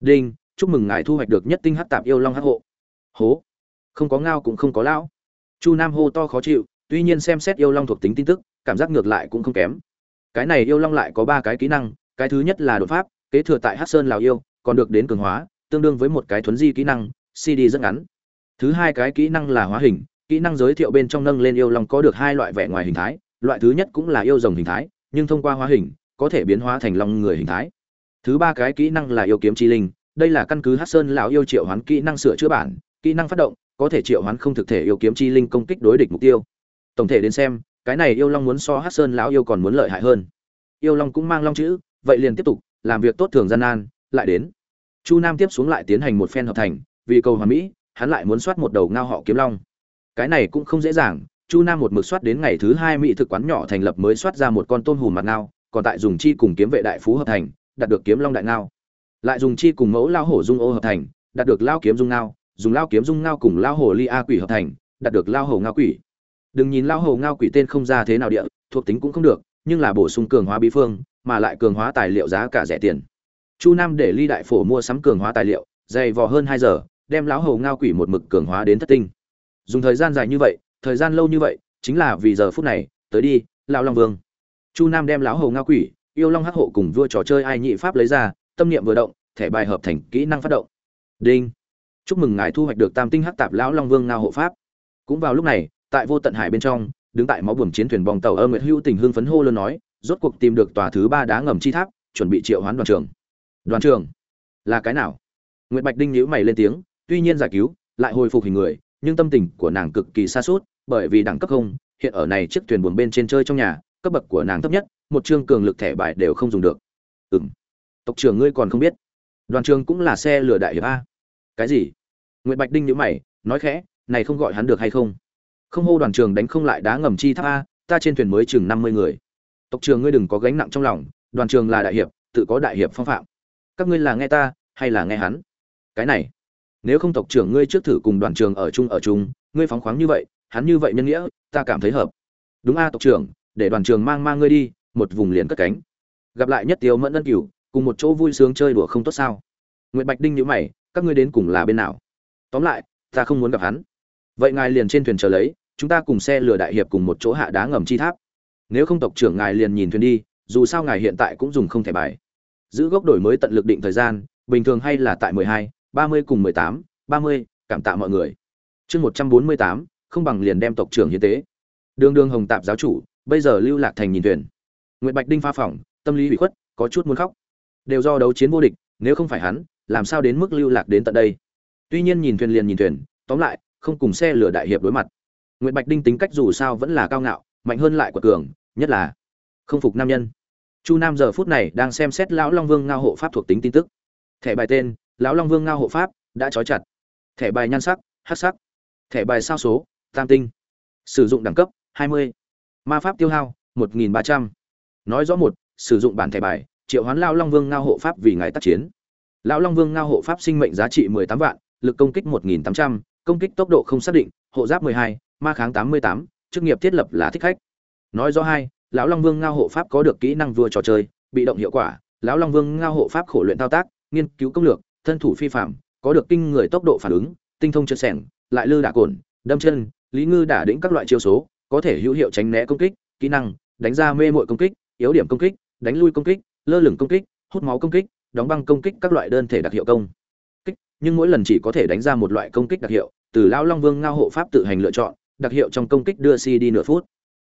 A: Đinh, chúc mừng ngài thu hoạch được nhất tinh hắc tạp yêu long hắc hộ. Hố. Không có ngao cũng không có lão chu nam hô to khó chịu, tuy nhiên xem xét yêu long thuộc tính tin tức, cảm giác ngược lại cũng không kém. Cái này yêu long lại có ba cái kỹ năng, cái thứ nhất là đột pháp, kế thừa tại Hát sơn lào yêu, còn được đến cường hóa, tương đương với một cái thuấn di kỹ năng, cd rất ngắn. Thứ hai cái kỹ năng là hóa hình, kỹ năng giới thiệu bên trong nâng lên yêu long có được hai loại vẻ ngoài hình thái, loại thứ nhất cũng là yêu rồng hình thái, nhưng thông qua hóa hình, có thể biến hóa thành long người hình thái. Thứ ba cái kỹ năng là yêu kiếm chi linh, đây là căn cứ hát sơn lão yêu triệu hoán kỹ năng sửa chữa bản, kỹ năng phát động có thể triệu hoán không thực thể yêu kiếm chi linh công kích đối địch mục tiêu. Tổng thể đến xem, cái này yêu long muốn so hát sơn lão yêu còn muốn lợi hại hơn. Yêu long cũng mang long chữ, vậy liền tiếp tục, làm việc tốt thường gian nan, lại đến. Chu nam tiếp xuống lại tiến hành một phen hợp thành, vì cầu hòa mỹ, hắn lại muốn soát một đầu ngao họ kiếm long. Cái này cũng không dễ dàng, chu nam một mực soát đến ngày thứ hai mỹ thực quán nhỏ thành lập mới soát ra một con tôm hùm mặt ngao, còn tại dùng chi cùng kiếm vệ đại phú hợp thành, đạt được kiếm long đại ngao. Lại dùng chi cùng mẫu lao hổ dung ô hợp thành, đạt được lao kiếm dung ngao dùng lao kiếm dung ngao cùng lao hổ ly a quỷ hợp thành, đạt được lao hổ ngao quỷ. Đừng nhìn lao hổ ngao quỷ tên không ra thế nào địa, thuộc tính cũng không được, nhưng là bổ sung cường hóa bí phương, mà lại cường hóa tài liệu giá cả rẻ tiền. Chu nam để ly đại phổ mua sắm cường hóa tài liệu, dày vò hơn hai giờ, đem lão hầu ngao quỷ một mực cường hóa đến thất tinh. Dùng thời gian dài như vậy, thời gian lâu như vậy, chính là vì giờ phút này, tới đi, lão long vương. Chu nam đem lão hầu ngao quỷ, yêu long hắc hộ cùng vua trò chơi ai nhị pháp lấy ra, tâm niệm vừa động, thẻ bài hợp thành kỹ năng phát động. Đinh chúc mừng ngài thu hoạch được tam tinh hắc tạp lão long vương ngao hộ pháp. Cũng vào lúc này, tại vô tận hải bên trong, đứng tại máu buồm chiến thuyền bong tàu ơ nguyệt hữu tình hương phấn hô lớn nói, rốt cuộc tìm được tòa thứ ba đá ngầm chi tháp, chuẩn bị triệu hoán đoàn trường đoàn trường là cái nào? Nguyệt bạch đinh nhíu mày lên tiếng, tuy nhiên giải cứu, lại hồi phục hình người, nhưng tâm tình của nàng cực kỳ xa suốt bởi vì đẳng cấp không, hiện ở này chiếc thuyền buồm bên trên chơi trong nhà, cấp bậc của nàng thấp nhất, một chương cường lực thẻ bài đều không dùng được. Ừm. Tộc trưởng ngươi còn không biết. Đoàn trường cũng là xe lửa đại hiệp a cái gì? Nguyệt bạch đinh nhữ mày, nói khẽ, này không gọi hắn được hay không? Không hô đoàn trường đánh không lại đá ngầm chi tháp a, ta trên thuyền mới chừng năm mươi người. Tộc trường ngươi đừng có gánh nặng trong lòng, đoàn trường là đại hiệp, tự có đại hiệp phong phạm. Các ngươi là nghe ta, hay là nghe hắn? Cái này, nếu không tộc trưởng ngươi trước thử cùng đoàn trường ở chung ở chung, ngươi phóng khoáng như vậy, hắn như vậy nhân nghĩa, ta cảm thấy hợp. Đúng a tộc trưởng, để đoàn trường mang mang ngươi đi, một vùng liền cất cánh. Gặp lại nhất tiêu mẫn ân cửu, cùng một chỗ vui sướng chơi đùa không tốt sao? Nguyễn bạch đinh nhữ mày các ngươi đến cùng là bên nào? Tóm lại ta không muốn gặp hắn. Vậy ngài liền trên thuyền chờ lấy chúng ta cùng xe lửa đại hiệp cùng một chỗ hạ đá ngầm chi tháp. Nếu không tộc trưởng ngài liền nhìn thuyền đi dù sao ngài hiện tại cũng dùng không thẻ bài. Giữ gốc đổi mới tận lực định thời gian bình thường hay là tại 12, 30 cùng 18, 30, cảm tạ mọi người. Chương 148, không bằng liền đem tộc trưởng hiến tế. Đường đường hồng tạp giáo chủ bây giờ lưu lạc thành nhìn thuyền. Nguyễn bạch đinh pha phỏng tâm lý bị khuất có chút muốn khóc. Đều do đấu chiến vô địch nếu không phải hắn làm sao đến mức lưu lạc đến tận đây? Tuy nhiên nhìn thuyền liền nhìn thuyền, tóm lại, không cùng xe lửa đại hiệp đối mặt. Nguyệt bạch đinh tính cách dù sao vẫn là cao ngạo, mạnh hơn lại của cường, nhất là không phục nam nhân. Chu nam giờ phút này đang xem xét lão long vương ngao hộ pháp thuộc tính tin tức. Thẻ bài tên, lão long vương ngao hộ pháp, đã trói chặt. Thẻ bài nhan sắc hát sắc. Thẻ bài sao số, tam tinh. Sử dụng đẳng cấp 20. ma pháp tiêu hao 1.300. nói rõ một, sử dụng bản thẻ bài, triệu hoán lao long vương ngao hộ pháp vì ngài tác chiến lão long vương ngao hộ pháp sinh mệnh giá trị 18 vạn lực công kích 1.800, công kích tốc độ không xác định hộ giáp 12, ma kháng 88, chức nghiệp thiết lập là thích khách. Nói rõ hai lão long vương ngao hộ pháp có được kỹ năng vua trò chơi bị động hiệu quả lão long vương ngao hộ pháp khổ luyện thao tác nghiên cứu công lược thân thủ phi phạm có được kinh người tốc độ phản ứng tinh thông chân sẻng lại lư đả cồn đâm chân lý ngư đả đĩnh các loại chiêu số có thể hữu hiệu tránh né công kích kỹ năng đánh ra mê mội công kích yếu điểm công kích đánh lui công kích lơ lửng công kích hút máu công kích đóng băng công kích các loại đơn thể đặc hiệu công. Kích, nhưng mỗi lần chỉ có thể đánh ra một loại công kích đặc hiệu, từ lão long vương ngao hộ pháp tự hành lựa chọn, đặc hiệu trong công kích đưa si đi nửa phút.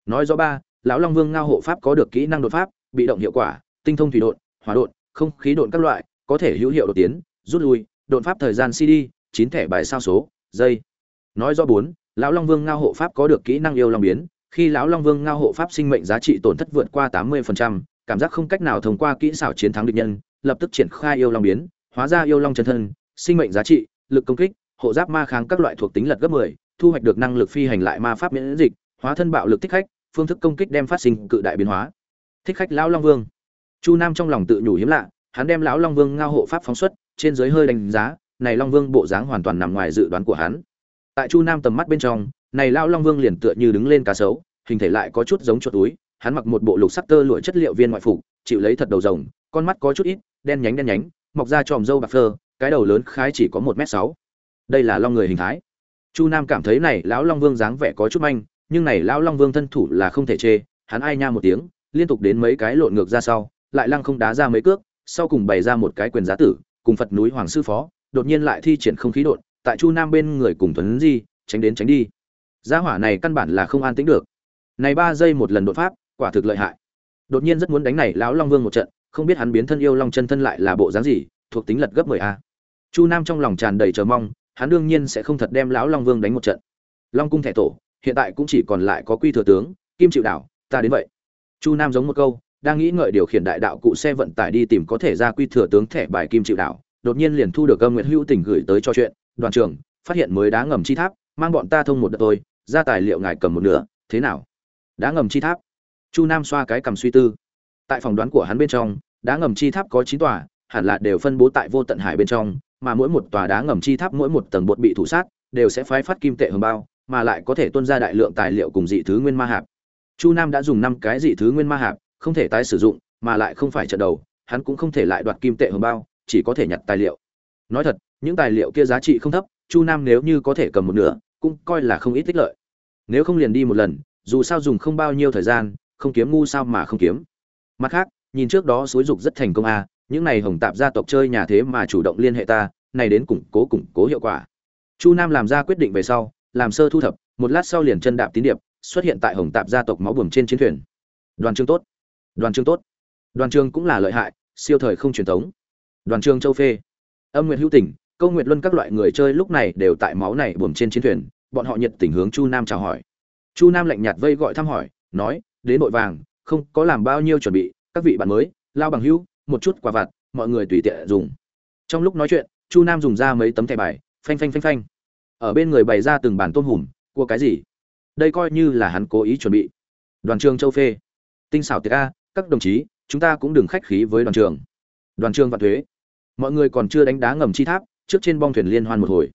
A: Nói rõ ba, lão long vương ngao hộ pháp có được kỹ năng đột pháp, bị động hiệu quả, tinh thông thủy đột hỏa đột không khí đột các loại, có thể hữu hiệu đột tiến, rút lui, đột pháp thời gian cd, chín thẻ bài sao số, giây. Nói rõ bốn, lão long vương ngao hộ pháp có được kỹ năng yêu long biến, khi lão long vương ngao hộ pháp sinh mệnh giá trị tổn thất vượt qua tám mươi cảm giác không cách nào thông qua kỹ xảo chiến thắng địch nhân lập tức triển khai yêu long biến hóa ra yêu long chân thân sinh mệnh giá trị lực công kích hộ giáp ma kháng các loại thuộc tính lật gấp 10, thu hoạch được năng lực phi hành lại ma pháp miễn dịch hóa thân bạo lực thích khách phương thức công kích đem phát sinh cự đại biến hóa. Thích khách lão long vương. Chu nam trong lòng tự nhủ hiếm lạ hắn đem lão long vương ngao hộ pháp phóng xuất trên dưới hơi đánh giá này long vương bộ dáng hoàn toàn nằm ngoài dự đoán của hắn. Tại chu nam tầm mắt bên trong này lão long vương liền tựa như đứng lên cá sấu hình thể lại có chút giống chuột túi hắn mặc một bộ lục sắc tơ lụa chất liệu viên ngoại phục chịu lấy thật đầu rồng con mắt có chút ít đen nhánh đen nhánh, mọc ra tròm râu bạc phơ, cái đầu lớn khái chỉ có một m sáu. Đây là long người hình thái. Chu nam cảm thấy này lão long vương dáng vẻ có chút manh, nhưng này lão long vương thân thủ là không thể chê, hắn ai nha một tiếng, liên tục đến mấy cái lộn ngược ra sau, lại lăng không đá ra mấy cước, sau cùng bày ra một cái quyền giá tử, cùng phật núi hoàng sư phó, đột nhiên lại thi triển không khí đột, tại chu nam bên người cùng tuấn di, tránh đến tránh đi. Gia hỏa này căn bản là không an tĩnh được. Này ba giây một lần đột pháp, quả thực lợi hại. Đột nhiên rất muốn đánh này lão long vương một trận không biết hắn biến thân yêu long chân thân lại là bộ dáng gì, thuộc tính lật gấp 10 a. Chu nam trong lòng tràn đầy chờ mong, hắn đương nhiên sẽ không thật đem lão long vương đánh một trận. Long cung thẻ tổ, hiện tại cũng chỉ còn lại có quy thừa tướng, kim chịu đảo, ta đến vậy. Chu nam giống một câu, đang nghĩ ngợi điều khiển đại đạo cụ xe vận tải đi tìm có thể ra quy thừa tướng thẻ bài kim chịu đảo, đột nhiên liền thu được âm nguyện hữu tình gửi tới cho chuyện, đoàn trưởng, phát hiện mới đá ngầm chi tháp, mang bọn ta thông một đợt tôi ra tài liệu ngài cầm một nửa, thế nào? Đá ngầm chi tháp. Chu nam xoa cái cầm suy tư tại phòng đoán của hắn bên trong, đá ngầm chi tháp có chín tòa, hẳn là đều phân bố tại vô tận hải bên trong, mà mỗi một tòa đá ngầm chi tháp mỗi một tầng bột bị thủ sát, đều sẽ phái phát kim tệ hồng bao, mà lại có thể tuân ra đại lượng tài liệu cùng dị thứ nguyên ma hạp. Chu nam đã dùng năm cái dị thứ nguyên ma hạp, không thể tái sử dụng, mà lại không phải trận đầu, hắn cũng không thể lại đoạt kim tệ hồng bao, chỉ có thể nhặt tài liệu. Nói thật, những tài liệu kia giá trị không thấp, chu nam nếu như có thể cầm một nửa, cũng coi là không ít tích lợi. Nếu không liền đi một lần, dù sao dùng không bao nhiêu thời gian, không kiếm ngu sao mà không kiếm mặt khác nhìn trước đó xúi dục rất thành công à, những này hồng tạp gia tộc chơi nhà thế mà chủ động liên hệ ta này đến củng cố củng cố hiệu quả. Chu nam làm ra quyết định về sau làm sơ thu thập một lát sau liền chân đạp tín điệp xuất hiện tại hồng tạp gia tộc máu buồm trên chiến thuyền. Đoàn trương tốt. Đoàn trương tốt. Đoàn trương cũng là lợi hại siêu thời không truyền thống. Đoàn trương châu phê. Âm nguyệt hữu tình câu nguyệt luân các loại người chơi lúc này đều tại máu này buồm trên chiến thuyền bọn họ nhiệt tình hướng chu nam chào hỏi. Chu nam lạnh nhạt vây gọi thăm hỏi nói đến nội vàng không có làm bao nhiêu chuẩn bị, các vị bạn mới, lao bằng hữu, một chút quà vặt, mọi người tùy tiện dùng. Trong lúc nói chuyện, chu nam dùng ra mấy tấm thẻ bài, phanh phanh phanh phanh. Ở bên người bày ra từng bàn tôm hùm cua cái gì? Đây coi như là hắn cố ý chuẩn bị. Đoàn trường châu phê. Tinh xảo tiệc a, các đồng chí, chúng ta cũng đừng khách khí với đoàn trường. Đoàn trường và thuế. Mọi người còn chưa đánh đá ngầm chi tháp, trước trên bong thuyền liên hoan một hồi.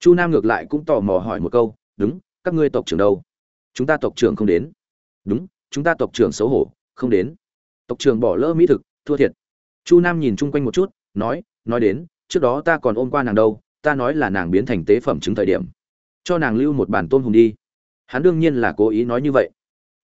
A: Chu nam ngược lại cũng tò mò hỏi một câu, đúng, các ngươi tộc trưởng đâu? Chúng ta tộc trưởng không đến. Đúng chúng ta tộc trưởng xấu hổ, không đến. Tộc trưởng bỏ lỡ mỹ thực, thua thiệt. Chu nam nhìn chung quanh một chút, nói nói đến, trước đó ta còn ôm qua nàng đâu, ta nói là nàng biến thành tế phẩm chứng thời điểm. Cho nàng lưu một bản tôm hùng đi. Hắn đương nhiên là cố ý nói như vậy.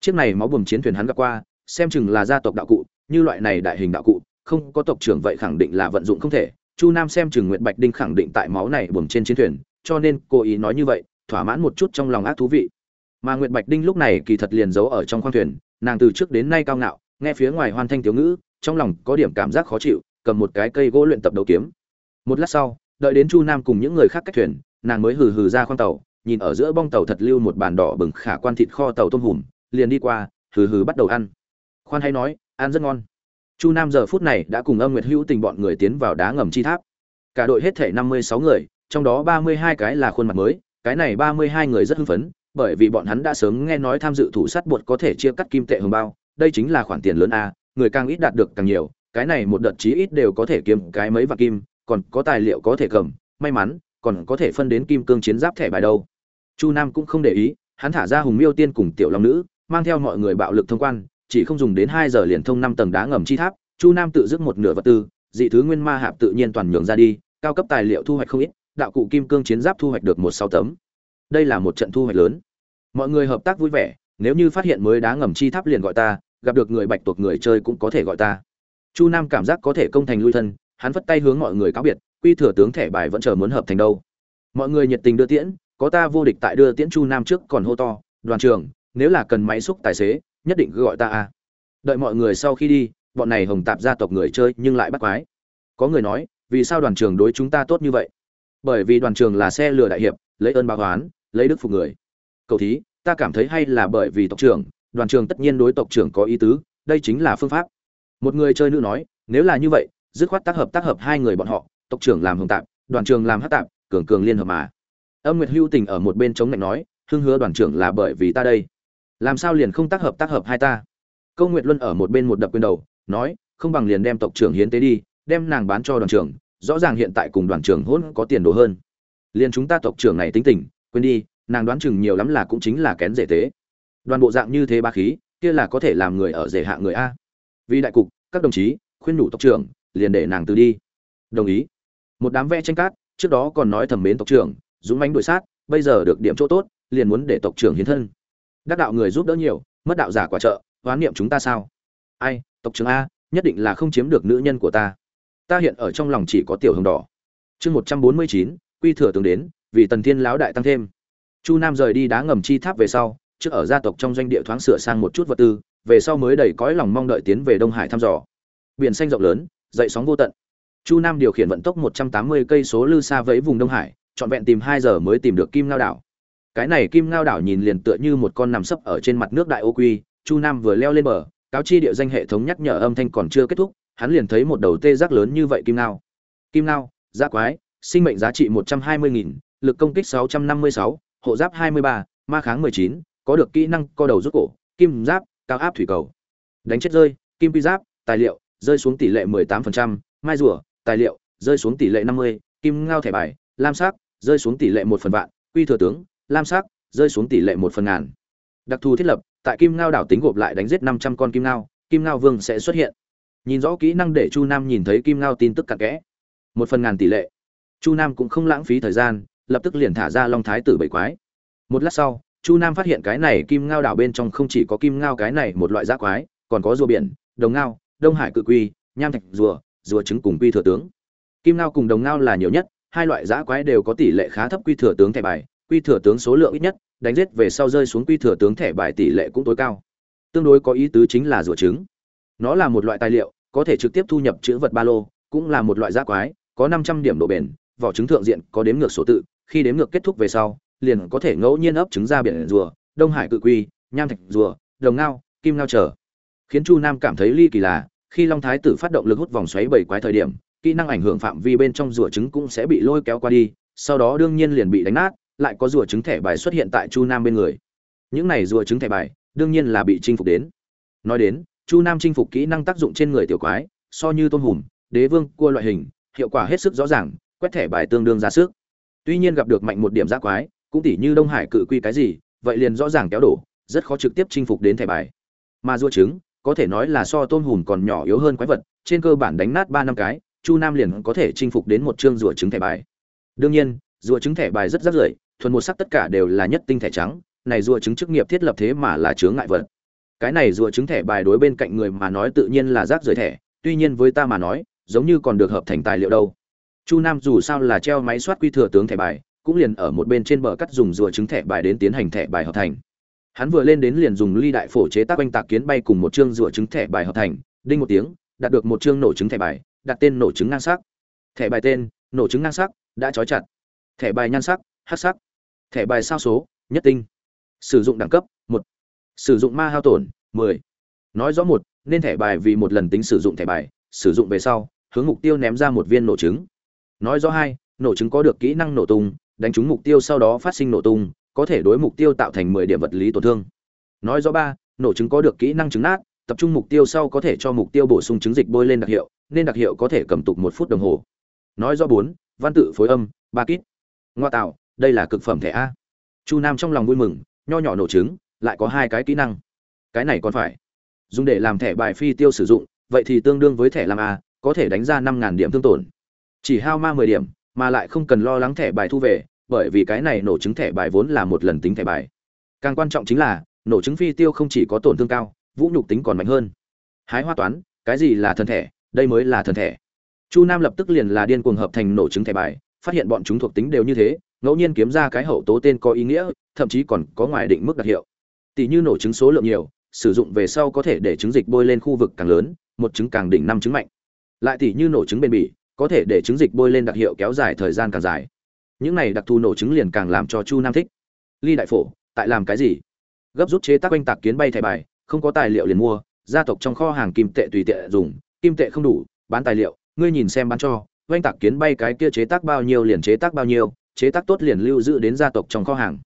A: Chiếc này máu buồm chiến thuyền hắn gặp qua, xem chừng là gia tộc đạo cụ, như loại này đại hình đạo cụ, không có tộc trưởng vậy khẳng định là vận dụng không thể. Chu nam xem chừng nguyện bạch đinh khẳng định tại máu này buồm trên chiến thuyền, cho nên cố ý nói như vậy, thỏa mãn một chút trong lòng ác thú vị mà nguyệt bạch đinh lúc này kỳ thật liền giấu ở trong khoang thuyền, nàng từ trước đến nay cao ngạo, nghe phía ngoài hoan thanh thiếu ngữ, trong lòng có điểm cảm giác khó chịu, cầm một cái cây gỗ luyện tập đấu kiếm. Một lát sau, đợi đến chu nam cùng những người khác cách thuyền, nàng mới hừ hừ ra khoang tàu, nhìn ở giữa bong tàu thật lưu một bàn đỏ bừng khả quan thịt kho tàu tôm hùm, liền đi qua, hừ hừ bắt đầu ăn. Khoan hay nói, ăn rất ngon. Chu nam giờ phút này đã cùng âm nguyệt hữu tình bọn người tiến vào đá ngầm chi tháp. Cả đội hết thể năm mươi sáu người, trong đó ba mươi hai cái là khuôn mặt mới, cái này ba mươi hai người rất hưng phấn bởi vì bọn hắn đã sớm nghe nói tham dự thủ sát bột có thể chia cắt kim tệ hồng bao, đây chính là khoản tiền lớn a, người càng ít đạt được càng nhiều, cái này một đợt chí ít đều có thể kiếm cái mấy vạn kim, còn có tài liệu có thể cầm, may mắn, còn có thể phân đến kim cương chiến giáp thẻ bài đâu. Chu nam cũng không để ý, hắn thả ra hùng miêu tiên cùng tiểu long nữ, mang theo mọi người bạo lực thông quan, chỉ không dùng đến hai giờ liền thông năm tầng đá ngầm chi tháp, chu nam tự dứt một nửa vật tư, dị thứ nguyên ma hạp tự nhiên toàn nhường ra đi, cao cấp tài liệu thu hoạch không ít, đạo cụ kim cương chiến giáp thu hoạch được một sáu tấm đây là một trận thu hoạch lớn. Mọi người hợp tác vui vẻ, nếu như phát hiện mới đá ngầm chi tháp liền gọi ta, gặp được người bạch tuộc người chơi cũng có thể gọi ta. Chu nam cảm giác có thể công thành lui thân, hắn vất tay hướng mọi người cáo biệt, quy thừa tướng thẻ bài vẫn chờ muốn hợp thành đâu. Mọi người nhiệt tình đưa tiễn, có ta vô địch tại đưa tiễn chu nam trước còn hô to, đoàn trường nếu là cần máy xúc tài xế, nhất định cứ gọi ta a. Đợi mọi người sau khi đi, bọn này hồng tạp gia tộc người chơi nhưng lại bắt quái. Có người nói, vì sao đoàn trường đối chúng ta tốt như vậy? Bởi vì đoàn trường là xe lừa đại hiệp, lấy ơn báo oán lấy đức phục người. Cầu thí, ta cảm thấy hay là bởi vì tộc trưởng, đoàn trường tất nhiên đối tộc trưởng có ý tứ, đây chính là phương pháp. Một người chơi nữ nói, nếu là như vậy, dứt khoát tác hợp tác hợp hai người bọn họ, tộc trưởng làm hồng tạp, đoàn trường làm hát tạp, cường cường liên hợp mà. Âm nguyệt hưu tình ở một bên chống lạnh nói, hưng hứa đoàn trưởng là bởi vì ta đây. Làm sao liền không tác hợp tác hợp hai ta? Câu nguyệt luân ở một bên một đập quyền đầu, nói, không bằng liền đem tộc trưởng hiến tế đi, đem nàng bán cho đoàn trưởng, rõ ràng hiện tại cùng đoàn trưởng hôn có tiền đồ hơn. Liền chúng ta tộc trưởng này tính tình quên đi, nàng đoán chừng nhiều lắm là cũng chính là kén rể tế. Đoàn bộ dạng như thế ba khí, kia là có thể làm người ở rể hạ người a. Vì đại cục, các đồng chí, khuyên nhủ tộc trưởng, liền để nàng từ đi. Đồng ý. Một đám vẽ tranh cát, trước đó còn nói thầm mến tộc trưởng, dũng mánh đuổi sát, bây giờ được điểm chỗ tốt, liền muốn để tộc trưởng hiến thân. Đắc đạo người giúp đỡ nhiều, mất đạo giả quả trợ hoán niệm chúng ta sao? Ai, tộc trưởng a, nhất định là không chiếm được nữ nhân của ta. Ta hiện ở trong lòng chỉ có tiểu hồng đỏ. Chương một trăm bốn mươi chín, quy thừa tướng đến vì tần thiên lão đại tăng thêm. Chu nam rời đi đá ngầm chi tháp về sau, trước ở gia tộc trong doanh địa thoáng sửa sang một chút vật tư, về sau mới đầy cõi lòng mong đợi tiến về đông hải thăm dò. Biển xanh rộng lớn, dậy sóng vô tận. Chu nam điều khiển vận tốc một trăm tám mươi cây số lư xa vẫy vùng đông hải, trọn vẹn tìm hai giờ mới tìm được kim ngao đảo. Cái này kim ngao đảo nhìn liền tựa như một con nằm sấp ở trên mặt nước đại ô quy, chu nam vừa leo lên bờ, cáo chi địa danh hệ thống nhắc nhở âm thanh còn chưa kết thúc, hắn liền thấy một đầu tê giác lớn như vậy kim ngao. Kim ngao, giác quái, sinh mệnh giá trị một trăm hai mươi nghìn lực công kích sáu trăm năm mươi sáu, hộ giáp hai mươi ba, ma kháng mười chín, có được kỹ năng co đầu rút cổ, kim giáp, cao áp thủy cầu. Đánh chết rơi, kim quy giáp, tài liệu, rơi xuống tỷ lệ mười tám phần trăm, mai rùa, tài liệu, rơi xuống tỷ lệ năm mươi, kim ngao thẻ bài, lam sắc, rơi xuống tỷ lệ 1 phần vạn, quy thừa tướng, lam sắc, rơi xuống tỷ lệ 1 phần ngàn. Đặc thù thiết lập, tại kim ngao đảo tính gộp lại đánh giết năm trăm con kim ngao kim ngao vương sẽ xuất hiện. Nhìn rõ kỹ năng để chu nam nhìn thấy kim ngao tin tức cặn kẽ. Một phần ngàn tỷ lệ. Chu nam cũng không lãng phí thời gian lập tức liền thả ra long thái tử bảy quái. Một lát sau, chu nam phát hiện cái này kim ngao đảo bên trong không chỉ có kim ngao cái này một loại giác quái, còn có rùa biển, đồng ngao, đông hải cự quy, nham thạch rùa rùa trứng cùng quy thừa tướng. Kim ngao cùng đồng ngao là nhiều nhất, hai loại giã quái đều có tỷ lệ khá thấp quy thừa tướng thẻ bài, quy thừa tướng số lượng ít nhất, đánh giết về sau rơi xuống quy thừa tướng thẻ bài tỷ lệ cũng tối cao. Tương đối có ý tứ chính là rùa trứng. Nó là một loại tài liệu, có thể trực tiếp thu nhập chữ vật ba lô, cũng là một loại giã quái, có năm trăm điểm độ bền, vỏ trứng thượng diện có đếm ngược số tự khi đếm ngược kết thúc về sau, liền có thể ngẫu nhiên ấp trứng ra biển rùa, đông hải cự quy, nham thạch rùa, đồng ngao, kim ngao trở. Khiến chu nam cảm thấy ly kỳ lạ khi long thái tử phát động lực hút vòng xoáy bảy quái thời điểm, kỹ năng ảnh hưởng phạm vi bên trong rùa trứng cũng sẽ bị lôi kéo qua đi, sau đó đương nhiên liền bị đánh nát, lại có rùa trứng thẻ bài xuất hiện tại chu nam bên người. Những này rùa trứng thẻ bài, đương nhiên là bị chinh phục đến. Nói đến, chu nam chinh phục kỹ năng tác dụng trên người tiểu quái, so như tôn hùm, đế vương cua loại hình, hiệu quả hết sức rõ ràng, quét thẻ bài tương đương ra sức tuy nhiên gặp được mạnh một điểm giác quái, cũng tỉ như đông hải cự quy cái gì, vậy liền rõ ràng kéo đổ, rất khó trực tiếp chinh phục đến thẻ bài. Mà rùa trứng, có thể nói là so tôn hùm còn nhỏ yếu hơn quái vật, trên cơ bản đánh nát ba năm cái, chu nam liền có thể chinh phục đến một chương rùa trứng thẻ bài. Đương nhiên, rùa trứng thẻ bài rất rất rưởi, thuần một sắc tất cả đều là nhất tinh thẻ trắng, này rùa trứng chức nghiệp thiết lập thế mà là chướng ngại vật. Cái này rùa trứng thẻ bài đối bên cạnh người mà nói tự nhiên là rác rưởi thẻ, tuy nhiên với ta mà nói, giống như còn được hợp thành tài liệu đâu chu nam dù sao là treo máy soát quy thừa tướng thẻ bài, cũng liền ở một bên trên bờ cắt dùng rùa trứng thẻ bài đến tiến hành thẻ bài hợp thành. Hắn vừa lên đến liền dùng ly đại phổ chế tác oanh tạc kiến bay cùng một chương rùa trứng thẻ bài hợp thành, đinh một tiếng, đạt được một chương nổ trứng thẻ bài, đặt tên nổ trứng ngang sắc. Thẻ bài tên, nổ trứng ngang sắc, đã trói chặt. Thẻ bài nhan sắc hát sắc. Thẻ bài sao số, nhất tinh. Sử dụng đẳng cấp, một. Sử dụng ma hao tổn, mười. Nói rõ một, nên thẻ bài vì một lần tính sử dụng thẻ bài, sử dụng về sau, hướng mục tiêu ném ra một viên nổ trứng nói rõ hai, nổ trứng có được kỹ năng nổ tung, đánh trúng mục tiêu sau đó phát sinh nổ tung, có thể đối mục tiêu tạo thành mười điểm vật lý tổn thương. Nói rõ ba, nổ trứng có được kỹ năng trứng nát, tập trung mục tiêu sau có thể cho mục tiêu bổ sung trứng dịch bôi lên đặc hiệu, nên đặc hiệu có thể cầm tục một phút đồng hồ. Nói rõ bốn, văn tự phối âm, ba kít. Ngoa tạo, đây là cực phẩm thẻ a. Chu nam trong lòng vui mừng, nho nhỏ nổ trứng, lại có hai cái kỹ năng. Cái này còn phải. Dùng để làm thẻ bài phi tiêu sử dụng, vậy thì tương đương với thẻ làm a, có thể đánh ra năm điểm thương tổn chỉ hao ma mười điểm, mà lại không cần lo lắng thẻ bài thu về, bởi vì cái này nổ trứng thẻ bài vốn là một lần tính thẻ bài. Càng quan trọng chính là, nổ trứng phi tiêu không chỉ có tổn thương cao, vũ nhục tính còn mạnh hơn. Hái hoa toán, cái gì là thần thẻ? Đây mới là thần thẻ. Chu nam lập tức liền là điên cuồng hợp thành nổ trứng thẻ bài, phát hiện bọn chúng thuộc tính đều như thế, ngẫu nhiên kiếm ra cái hậu tố tên có ý nghĩa, thậm chí còn có ngoài định mức đặc hiệu. Tỷ như nổ trứng số lượng nhiều, sử dụng về sau có thể để trứng dịch bôi lên khu vực càng lớn, một trứng càng đỉnh năm trứng mạnh. Lại tỷ như nổ trứng bền bỉ có thể để trứng dịch bôi lên đặc hiệu kéo dài thời gian càng dài. Những này đặc thù nổ trứng liền càng làm cho chu nam thích. Ly đại phổ, tại làm cái gì? Gấp rút chế tác oanh tạc kiến bay thẻ bài, không có tài liệu liền mua, gia tộc trong kho hàng kim tệ tùy tệ dùng, kim tệ không đủ, bán tài liệu, ngươi nhìn xem bán cho oanh tạc kiến bay cái kia chế tác bao nhiêu liền chế tác bao nhiêu, chế tác tốt liền lưu giữ đến gia tộc trong kho hàng.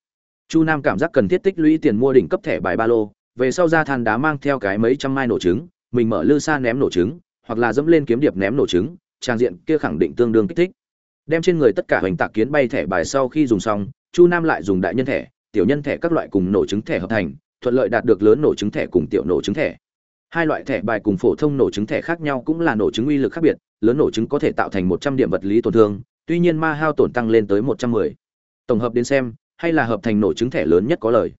A: Chu nam cảm giác cần thiết tích lũy tiền mua đỉnh cấp thẻ bài ba lô, về sau ra than đá mang theo cái mấy trăm mai nổ trứng, mình mở lư xa ném nổ trứng, hoặc là dẫm lên kiếm điệp ném nổ trứng trang diện kia khẳng định tương đương kích thích. Đem trên người tất cả hoành tạc kiến bay thẻ bài sau khi dùng xong, chu nam lại dùng đại nhân thẻ, tiểu nhân thẻ các loại cùng nổ trứng thẻ hợp thành, thuận lợi đạt được lớn nổ trứng thẻ cùng tiểu nổ trứng thẻ. Hai loại thẻ bài cùng phổ thông nổ trứng thẻ khác nhau cũng là nổ trứng uy lực khác biệt, lớn nổ trứng có thể tạo thành một trăm điểm vật lý tổn thương, tuy nhiên ma hao tổn tăng lên tới một trăm mười. Tổng hợp đến xem, hay là hợp thành nổ trứng thẻ lớn nhất có lời.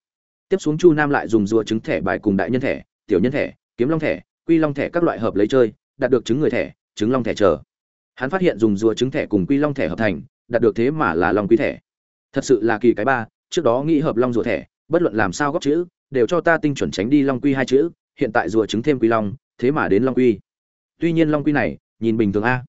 A: Tiếp xuống chu nam lại dùng rùa trứng thẻ bài cùng đại nhân thẻ, tiểu nhân thẻ, kiếm long thẻ, quy long thẻ các loại hợp lấy chơi, đạt được trứng người thẻ, trứng long thẻ chờ hắn phát hiện dùng rùa trứng thẻ cùng quy long thẻ hợp thành, đạt được thế mà là long quy thẻ. Thật sự là kỳ cái ba, trước đó nghĩ hợp long rùa thẻ, bất luận làm sao góp chữ, đều cho ta tinh chuẩn tránh đi long quy hai chữ, hiện tại rùa trứng thêm quy long, thế mà đến long quy. Tuy nhiên long quy này, nhìn bình thường a.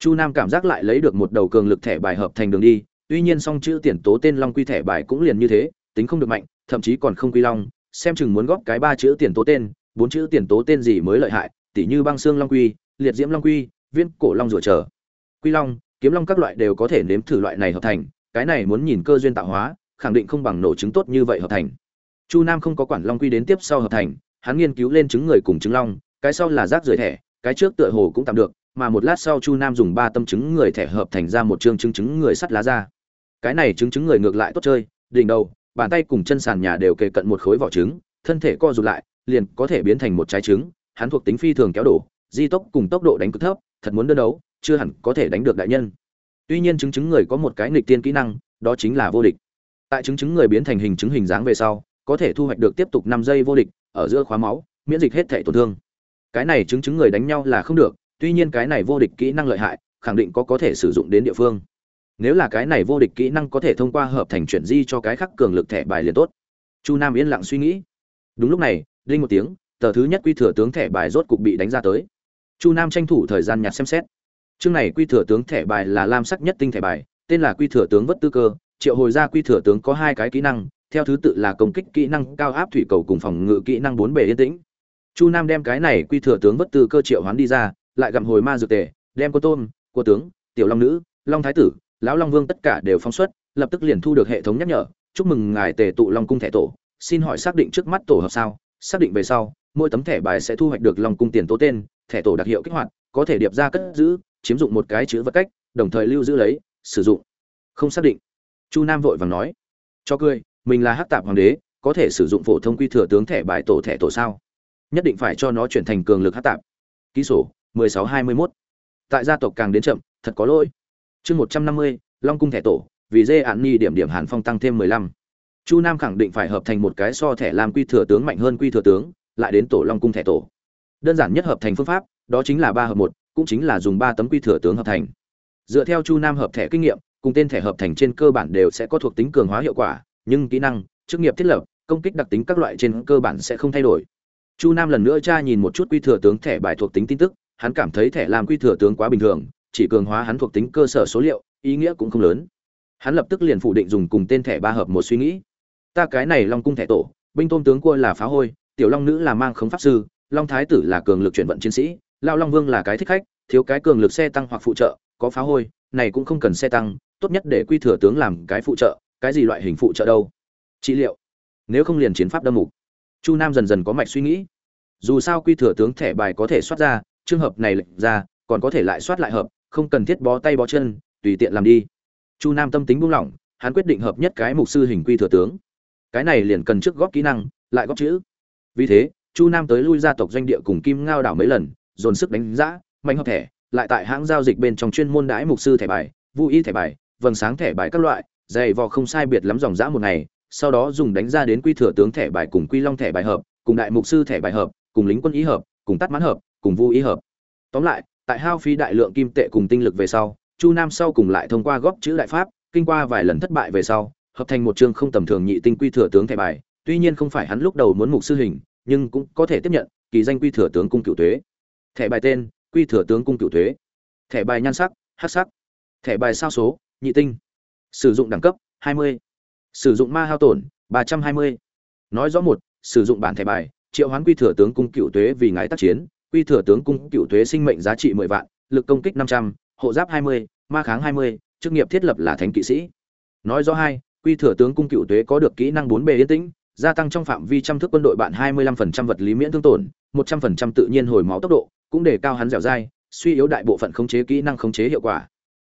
A: Chu nam cảm giác lại lấy được một đầu cường lực thẻ bài hợp thành đường đi, tuy nhiên song chữ tiền tố tên long quy thẻ bài cũng liền như thế, tính không được mạnh, thậm chí còn không quy long, xem chừng muốn góp cái ba chữ tiền tố tên, bốn chữ tiền tố tên gì mới lợi hại, tỉ như băng xương long quy, liệt diễm long quy viên cổ long rùa chờ, quy long kiếm long các loại đều có thể nếm thử loại này hợp thành cái này muốn nhìn cơ duyên tạo hóa khẳng định không bằng nổ trứng tốt như vậy hợp thành. Chu nam không có quản long quy đến tiếp sau hợp thành hắn nghiên cứu lên trứng người cùng trứng long cái sau là rác rưởi thẻ cái trước tựa hồ cũng tạm được mà một lát sau chu nam dùng ba tâm trứng người thẻ hợp thành ra một chương trứng trứng người sắt lá ra. Cái này trứng trứng người ngược lại tốt chơi đỉnh đầu bàn tay cùng chân sàn nhà đều kề cận một khối vỏ trứng thân thể co rụt lại liền có thể biến thành một trái trứng hắn thuộc tính phi thường kéo đổ di tốc cùng tốc độ đánh cực thấp thật muốn đơn đấu, chưa hẳn có thể đánh được đại nhân. Tuy nhiên chứng chứng người có một cái nghịch tiên kỹ năng, đó chính là vô địch. Tại chứng chứng người biến thành hình chứng hình dáng về sau, có thể thu hoạch được tiếp tục năm giây vô địch, ở giữa khóa máu, miễn dịch hết thể tổn thương. Cái này chứng chứng người đánh nhau là không được, tuy nhiên cái này vô địch kỹ năng lợi hại, khẳng định có có thể sử dụng đến địa phương. Nếu là cái này vô địch kỹ năng có thể thông qua hợp thành chuyển di cho cái khắc cường lực thẻ bài liền tốt. Chu nam yên lặng suy nghĩ. Đúng lúc này, đinh một tiếng, tờ thứ nhất quy thừa tướng thẻ bài rốt cục bị đánh ra tới chu nam tranh thủ thời gian nhặt xem xét. Chương này quy thừa tướng thẻ bài là lam sắc nhất tinh thẻ bài, tên là quy thừa tướng vất tư cơ, triệu hồi ra quy thừa tướng có hai cái kỹ năng, theo thứ tự là công kích kỹ năng cao áp thủy cầu cùng phòng ngự kỹ năng bốn bề yên tĩnh. Chu nam đem cái này quy thừa tướng vất tư cơ triệu hoán đi ra, lại gặm hồi ma dược tề, đem cô tôm cô tướng, tiểu long nữ, long thái tử, lão long vương tất cả đều phóng xuất, lập tức liền thu được hệ thống nhắc nhở, chúc mừng ngài tề tụ long cung thẻ tổ, xin hỏi xác định trước mắt tổ hợp sao, xác định về sau, mỗi tấm thẻ bài sẽ thu hoạch được long cung tiền tố tên thẻ tổ đặc hiệu kích hoạt có thể điệp ra cất giữ chiếm dụng một cái chữ vật cách đồng thời lưu giữ lấy sử dụng. Không xác định. Chu nam vội vàng nói. Cho cười mình là hắc tạp hoàng đế có thể sử dụng phổ thông quy thừa tướng thẻ bài tổ thẻ tổ sao? Nhất định phải cho nó chuyển thành cường lực hắc tạp. Ký sổ 1621. tại gia tộc càng đến chậm thật có lỗi. Chương 150, long cung thẻ tổ vì dê ạn ni điểm điểm hàn phong tăng thêm 15. chu nam khẳng định phải hợp thành một cái so thẻ làm quy thừa tướng mạnh hơn quy thừa tướng lại đến tổ long cung thẻ tổ đơn giản nhất hợp thành phương pháp, đó chính là ba hợp một, cũng chính là dùng ba tấm quy thừa tướng hợp thành. Dựa theo chu nam hợp thẻ kinh nghiệm, cùng tên thẻ hợp thành trên cơ bản đều sẽ có thuộc tính cường hóa hiệu quả, nhưng kỹ năng, chức nghiệp thiết lập, công kích đặc tính các loại trên cơ bản sẽ không thay đổi. Chu nam lần nữa tra nhìn một chút quy thừa tướng thẻ bài thuộc tính tin tức, hắn cảm thấy thẻ làm quy thừa tướng quá bình thường, chỉ cường hóa hắn thuộc tính cơ sở số liệu, ý nghĩa cũng không lớn. Hắn lập tức liền phủ định dùng cùng tên thẻ ba hợp một suy nghĩ. Ta cái này long cung thẻ tổ, binh tôn tướng cua là phá hôi, tiểu long nữ là mang khống pháp sư long thái tử là cường lực chuyển vận chiến sĩ lao long vương là cái thích khách, thiếu cái cường lực xe tăng hoặc phụ trợ, có phá hôi, này cũng không cần xe tăng, tốt nhất để quy thừa tướng làm cái phụ trợ, cái gì loại hình phụ trợ đâu? Trị liệu. Nếu không liền chiến pháp đâm mục. Chu nam dần dần có mạch suy nghĩ. Dù sao quy thừa tướng thẻ bài có thể soát ra, trường hợp này lệnh ra, còn có thể lại soát lại hợp, không cần thiết bó tay bó chân, tùy tiện làm đi. Chu nam tâm tính buông lỏng, hắn quyết định hợp nhất cái mục sư hình quy thừa tướng. Cái này liền cần trước góp kỹ năng, lại góp chữ. Vì thế chu nam tới lui gia tộc doanh địa cùng kim ngao đảo mấy lần, dồn sức đánh giá mạnh hợp thẻ, lại tại hãng giao dịch bên trong chuyên môn đãi mục sư thẻ bài vũ y thẻ bài, vầng sáng thẻ bài các loại, dày vò không sai biệt lắm dòng giã một ngày, sau đó dùng đánh ra đến quy thừa tướng thẻ bài cùng quy long thẻ bài hợp, cùng đại mục sư thẻ bài hợp, cùng lính quân ý hợp, cùng tắt mãn hợp, cùng vu ý hợp. Tóm lại, tại hao phí đại lượng kim tệ cùng tinh lực về sau, chu nam sau cùng lại thông qua góp chữ đại pháp, kinh qua vài lần thất bại về sau, hợp thành một chương không tầm thường nhị tinh quy thừa tướng thẻ bài, tuy nhiên không phải hắn lúc đầu muốn mục sư hình nhưng cũng có thể tiếp nhận kỳ danh quy thừa tướng cung cựu thuế thẻ bài tên quy thừa tướng cung cựu thuế thẻ bài nhan sắc hát sắc. Thẻ bài sao số nhị tinh. Sử dụng đẳng cấp 20. sử dụng ma hao tổn 320. nói rõ một sử dụng bản thẻ bài triệu hoán quy thừa tướng cung cựu thuế vì ngài tác chiến quy thừa tướng cung cựu thuế sinh mệnh giá trị 10 vạn lực công kích 500, hộ giáp 20, ma kháng 20, chức nghiệp thiết lập là thánh kỵ sĩ. Nói rõ hai quy thừa tướng cung cựu thuế có được kỹ năng 4 bề yên tĩnh gia tăng trong phạm vi trăm thước quân đội bạn 25% vật lý miễn thương tổn 100% tự nhiên hồi máu tốc độ cũng để cao hắn dẻo dai suy yếu đại bộ phận khống chế kỹ năng khống chế hiệu quả.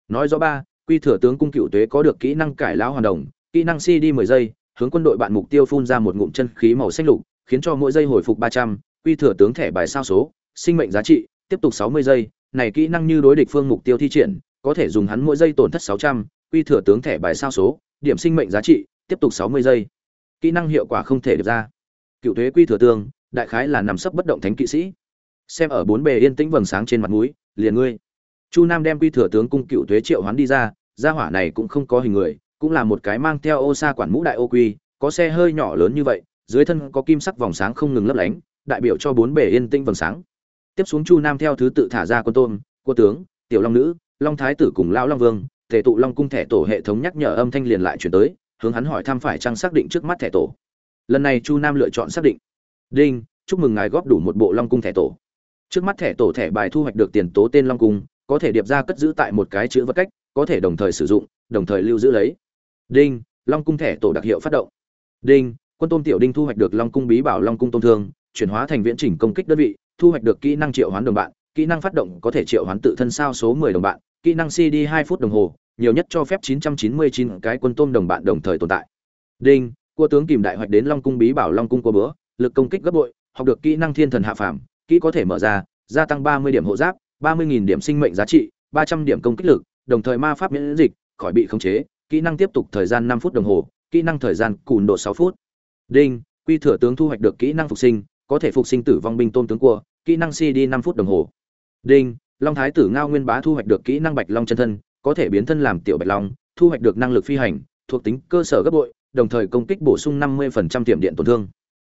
A: Nói rõ ba quy thừa tướng cung cựu tuế có được kỹ năng cải lão hoàn đồng kỹ năng cd 10 giây hướng quân đội bạn mục tiêu phun ra một ngụm chân khí màu xanh lục khiến cho mỗi giây hồi phục 300, quy thừa tướng thẻ bài sao số sinh mệnh giá trị tiếp tục 60 giây này kỹ năng như đối địch phương mục tiêu thi triển có thể dùng hắn mỗi giây tổn thất 600, quy thừa tướng thẻ bài sao số điểm sinh mệnh giá trị tiếp tục 60 giây kỹ năng hiệu quả không thể được ra. Cựu thuế quy thừa tướng đại khái là nằm sấp bất động thánh kỵ sĩ. Xem ở bốn bề yên tĩnh vầng sáng trên mặt mũi, liền ngươi. Chu nam đem quy thừa tướng cung cựu thuế triệu hoán đi ra, gia hỏa này cũng không có hình người, cũng là một cái mang theo ô sa quản mũ đại ô quy, có xe hơi nhỏ lớn như vậy, dưới thân có kim sắc vòng sáng không ngừng lấp lánh, đại biểu cho bốn bề yên tĩnh vầng sáng. Tiếp xuống chu nam theo thứ tự thả ra quân tôm, cô tướng, tiểu long nữ, long thái tử cùng lão long vương, thể tụ long cung thẻ tổ hệ thống nhắc nhở âm thanh liền lại chuyển tới hướng hắn hỏi thăm phải chăng xác định trước mắt thẻ tổ. Lần này chu nam lựa chọn xác định. Đinh, chúc mừng ngài góp đủ một bộ long cung thẻ tổ. Trước mắt thẻ tổ thẻ bài thu hoạch được tiền tố tên long cung, có thể điệp ra cất giữ tại một cái chữ vật cách, có thể đồng thời sử dụng, đồng thời lưu giữ lấy. Đinh, long cung thẻ tổ đặc hiệu phát động. Đinh, quân tôm tiểu đinh thu hoạch được long cung bí bảo long cung tôm thương, chuyển hóa thành viễn trình công kích đơn vị, thu hoạch được kỹ năng triệu hoán đồng bạn, kỹ năng phát động có thể triệu hoán tự thân sao số 10 đồng bạn, kỹ năng cd 2 phút đồng hồ nhiều nhất cho phép 999 cái quân tôm đồng bạn đồng thời tồn tại. Đinh, cua tướng kìm đại hoạch đến long cung bí bảo long cung của bữa, lực công kích gấp bội, học được kỹ năng thiên thần hạ phàm, kỹ có thể mở ra, gia tăng 30 điểm hộ giáp 30.000 điểm sinh mệnh giá trị 300 điểm công kích lực, đồng thời ma pháp miễn dịch, khỏi bị khống chế, kỹ năng tiếp tục thời gian 5 phút đồng hồ, kỹ năng thời gian cùn độ 6 phút. Đinh, quy thừa tướng thu hoạch được kỹ năng phục sinh, có thể phục sinh tử vong binh tôm tướng cua, kỹ năng cd 5 phút đồng hồ. Đinh, long thái tử ngao nguyên bá thu hoạch được kỹ năng bạch long chân thân có thể biến thân làm tiểu bạch long, thu hoạch được năng lực phi hành, thuộc tính cơ sở gấp bội, đồng thời công kích bổ sung 50% tiềm điện tổn thương.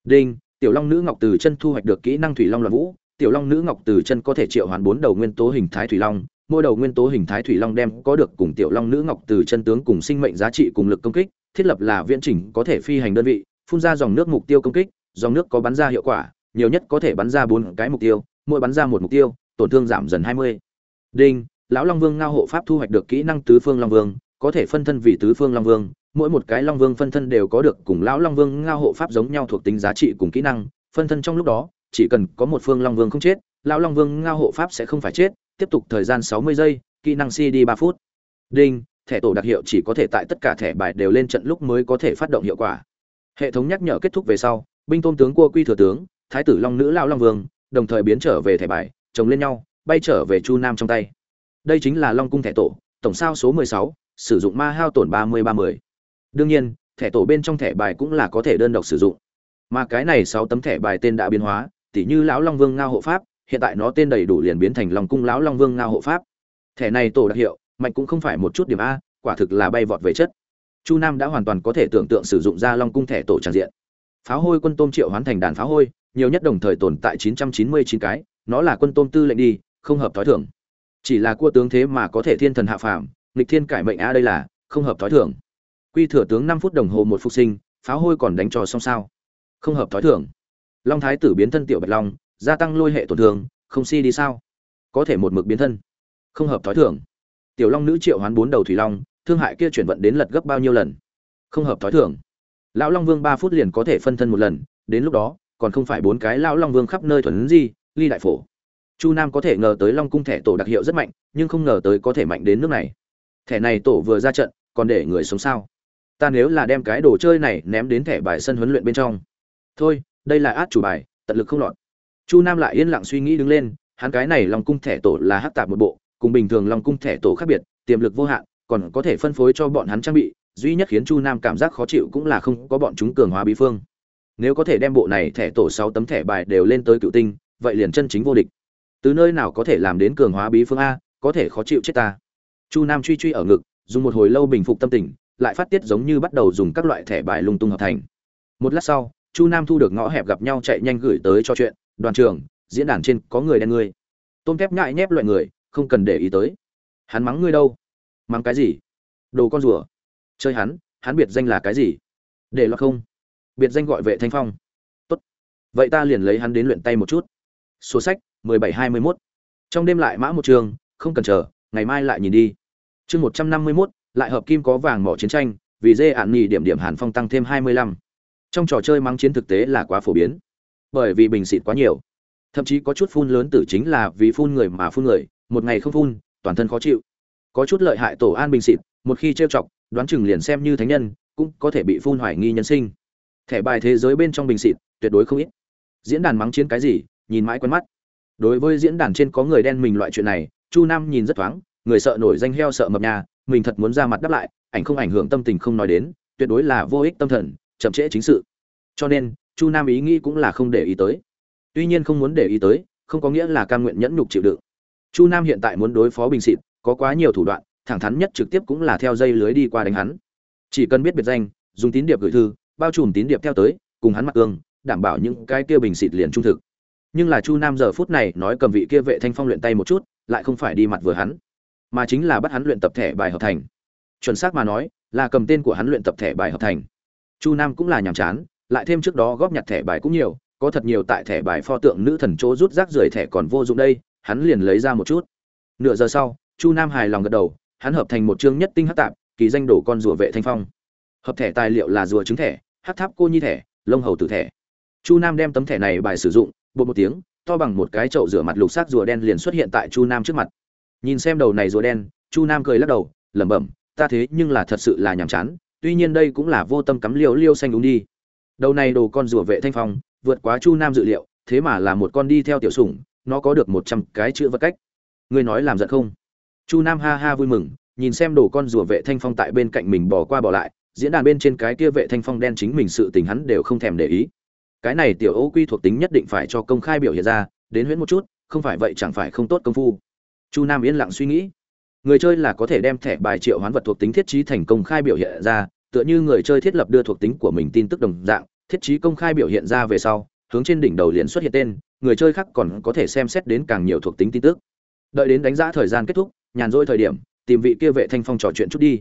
A: Đinh, tiểu long nữ ngọc từ chân thu hoạch được kỹ năng thủy long loạn vũ. Tiểu long nữ ngọc từ chân có thể triệu hoán bốn đầu nguyên tố hình thái thủy long, mỗi đầu nguyên tố hình thái thủy long đem có được cùng tiểu long nữ ngọc từ chân tướng cùng sinh mệnh giá trị cùng lực công kích, thiết lập là viễn chỉnh có thể phi hành đơn vị, phun ra dòng nước mục tiêu công kích, dòng nước có bắn ra hiệu quả, nhiều nhất có thể bắn ra bốn cái mục tiêu, mỗi bắn ra một mục tiêu, tổn thương giảm dần hai mươi. Đinh lão long vương ngao hộ pháp thu hoạch được kỹ năng tứ phương long vương có thể phân thân vì tứ phương long vương mỗi một cái long vương phân thân đều có được cùng lão long vương ngao hộ pháp giống nhau thuộc tính giá trị cùng kỹ năng phân thân trong lúc đó chỉ cần có một phương long vương không chết lão long vương ngao hộ pháp sẽ không phải chết tiếp tục thời gian 60 giây, kỹ năng CD ba phút. Đinh, thẻ tổ đặc hiệu chỉ có thể tại tất cả thẻ bài đều lên trận lúc mới có thể phát động hiệu quả. Hệ thống nhắc nhở kết thúc về sau, binh tôn tướng cua quy thừa tướng, thái tử long nữ lão long vương, đồng thời biến trở về thẻ bài, chồng lên nhau, bay trở về Chu Nam trong tay. Đây chính là Long cung thẻ tổ, tổng sao số 16, sử dụng ma hao tổn 30 30. Đương nhiên, thẻ tổ bên trong thẻ bài cũng là có thể đơn độc sử dụng. Mà cái này 6 tấm thẻ bài tên đã biến hóa, tỉ như lão Long Vương ngao hộ pháp, hiện tại nó tên đầy đủ liền biến thành long cung lão long vương ngao hộ pháp thẻ này tổ đặc hiệu mạnh cũng không phải một chút điểm a quả thực là bay vọt về chất chu nam đã hoàn toàn có thể tưởng tượng sử dụng ra long cung thẻ tổ tràn diện pháo hôi quân tôm triệu hoán thành đàn pháo hôi nhiều nhất đồng thời tồn tại 999 cái nó là quân tôm tư lệnh đi không hợp thói thường chỉ là cua tướng thế mà có thể thiên thần hạ phàm, nghịch thiên cải mệnh a đây là, không hợp thói thường. Quy thừa tướng 5 phút đồng hồ một phục sinh, pháo hôi còn đánh trò xong sao. Không hợp thói thường. Long thái tử biến thân tiểu bạch long, gia tăng lôi hệ tổn thương, không si đi sao? Có thể một mực biến thân. Không hợp thói thường. Tiểu long nữ triệu hoán bốn đầu thủy long, thương hại kia chuyển vận đến lật gấp bao nhiêu lần? Không hợp thói thường. Lão long vương ba phút liền có thể phân thân một lần, đến lúc đó, còn không phải bốn cái lão long vương khắp nơi thuần gì ly đại phổ chu nam có thể ngờ tới long cung thẻ tổ đặc hiệu rất mạnh, nhưng không ngờ tới có thể mạnh đến nước này. Thẻ này tổ vừa ra trận, còn để người sống sao? Ta nếu là đem cái đồ chơi này ném đến thẻ bài sân huấn luyện bên trong. Thôi, đây là át chủ bài, tận lực không lọt. Chu nam lại yên lặng suy nghĩ đứng lên, hắn cái này long cung thẻ tổ là hắc tạp một bộ, cùng bình thường long cung thẻ tổ khác biệt, tiềm lực vô hạn, còn có thể phân phối cho bọn hắn trang bị, duy nhất khiến chu nam cảm giác khó chịu cũng là không có bọn chúng cường hóa bí phương. Nếu có thể đem bộ này thẻ tổ sáu tấm thẻ bài đều lên tới cựu tinh, vậy liền chân chính vô địch từ nơi nào có thể làm đến cường hóa bí phương a, có thể khó chịu chết ta. Chu nam truy truy ở ngực, dùng một hồi lâu bình phục tâm tình, lại phát tiết giống như bắt đầu dùng các loại thẻ bài lung tung hợp thành. Một lát sau, chu nam thu được ngõ hẹp gặp nhau chạy nhanh gửi tới cho chuyện, đoàn trường, diễn đàn trên có người đen ngươi tôm thép nhại nhép loại người, không cần để ý tới. Hắn mắng ngươi đâu? Mắng cái gì? Đồ con rùa. Chơi hắn hắn biệt danh là cái gì? Để lo không? Biệt danh gọi vệ thanh phong. Tốt. Vậy ta liền lấy hắn đến luyện tay một chút. Số sách mười bảy hai mươi mốt. Trong đêm lại mã một trường, không cần chờ, ngày mai lại nhìn đi. Chương một trăm năm mươi mốt, lại hợp kim có vàng mỏ chiến tranh, vì dê ạn nhì điểm điểm hàn phong tăng thêm hai mươi lăm. Trong trò chơi mắng chiến thực tế là quá phổ biến, bởi vì bình xịt quá nhiều. Thậm chí có chút phun lớn tử chính là vì phun người mà phun người, một ngày không phun, toàn thân khó chịu. Có chút lợi hại tổ an bình xịt, một khi trêu chọc, đoán chừng liền xem như thánh nhân, cũng có thể bị phun hoài nghi nhân sinh. Thẻ bài thế giới bên trong bình xịt, tuyệt đối không ít. Diễn đàn mắng chiến cái gì, nhìn mãi quen mắt đối với diễn đàn trên có người đen mình loại chuyện này, chu nam nhìn rất thoáng, người sợ nổi danh heo sợ mập nhà, mình thật muốn ra mặt đáp lại, ảnh không ảnh hưởng tâm tình không nói đến, tuyệt đối là vô ích tâm thần, chậm trễ chính sự. Cho nên, chu nam ý nghĩ cũng là không để ý tới. Tuy nhiên không muốn để ý tới, không có nghĩa là cam nguyện nhẫn nhục chịu đựng. Chu nam hiện tại muốn đối phó bình xịt có quá nhiều thủ đoạn, thẳng thắn nhất trực tiếp cũng là theo dây lưới đi qua đánh hắn. Chỉ cần biết biệt danh, dùng tín điệp gửi thư, bao trùm tín điệp theo tới, cùng hắn mặc cương đảm bảo những cái kia bình xịt liền trung thực nhưng là chu nam giờ phút này nói cầm vị kia vệ thanh phong luyện tay một chút, lại không phải đi mặt vừa hắn, mà chính là bắt hắn luyện tập thẻ bài hợp thành. Chuẩn xác mà nói, là cầm tên của hắn luyện tập thẻ bài hợp thành. Chu nam cũng là nhàm chán, lại thêm trước đó góp nhặt thẻ bài cũng nhiều, có thật nhiều tại thẻ bài pho tượng nữ thần chỗ rút rác rưởi thẻ còn vô dụng đây, hắn liền lấy ra một chút. Nửa giờ sau, chu nam hài lòng gật đầu, hắn hợp thành một chương nhất tinh hắc tạp, kỳ danh đổ con rùa vệ thanh phong. Hợp thẻ tài liệu là rùa trứng thẻ, hắc tháp cô nhi thẻ, lông hầu tử thẻ. Chu nam đem tấm thẻ này bài sử dụng bột một tiếng, to bằng một cái chậu rửa mặt lục xác rùa đen liền xuất hiện tại chu nam trước mặt. Nhìn xem đầu này rùa đen, chu nam cười lắc đầu, lẩm bẩm, ta thế nhưng là thật sự là nhàm chán, tuy nhiên đây cũng là vô tâm cắm liêu liêu xanh đúng đi. Đầu này đồ con rùa vệ thanh phong, vượt quá chu nam dự liệu, thế mà là một con đi theo tiểu sủng, nó có được một trăm cái chữ vật cách. Ngươi nói làm giận không? Chu nam ha ha vui mừng, nhìn xem đồ con rùa vệ thanh phong tại bên cạnh mình bỏ qua bỏ lại, diễn đàn bên trên cái kia vệ thanh phong đen chính mình sự tình hắn đều không thèm để ý cái này tiểu ô quy thuộc tính nhất định phải cho công khai biểu hiện ra, đến huyễn một chút, không phải vậy chẳng phải không tốt công phu. Chu nam yên lặng suy nghĩ. Người chơi là có thể đem thẻ bài triệu hoán vật thuộc tính thiết trí thành công khai biểu hiện ra, tựa như người chơi thiết lập đưa thuộc tính của mình tin tức đồng dạng, thiết trí công khai biểu hiện ra về sau, hướng trên đỉnh đầu liền xuất hiện tên, người chơi khác còn có thể xem xét đến càng nhiều thuộc tính tin tức. Đợi đến đánh giá thời gian kết thúc, nhàn rỗi thời điểm, tìm vị kia vệ thanh phong trò chuyện chút đi.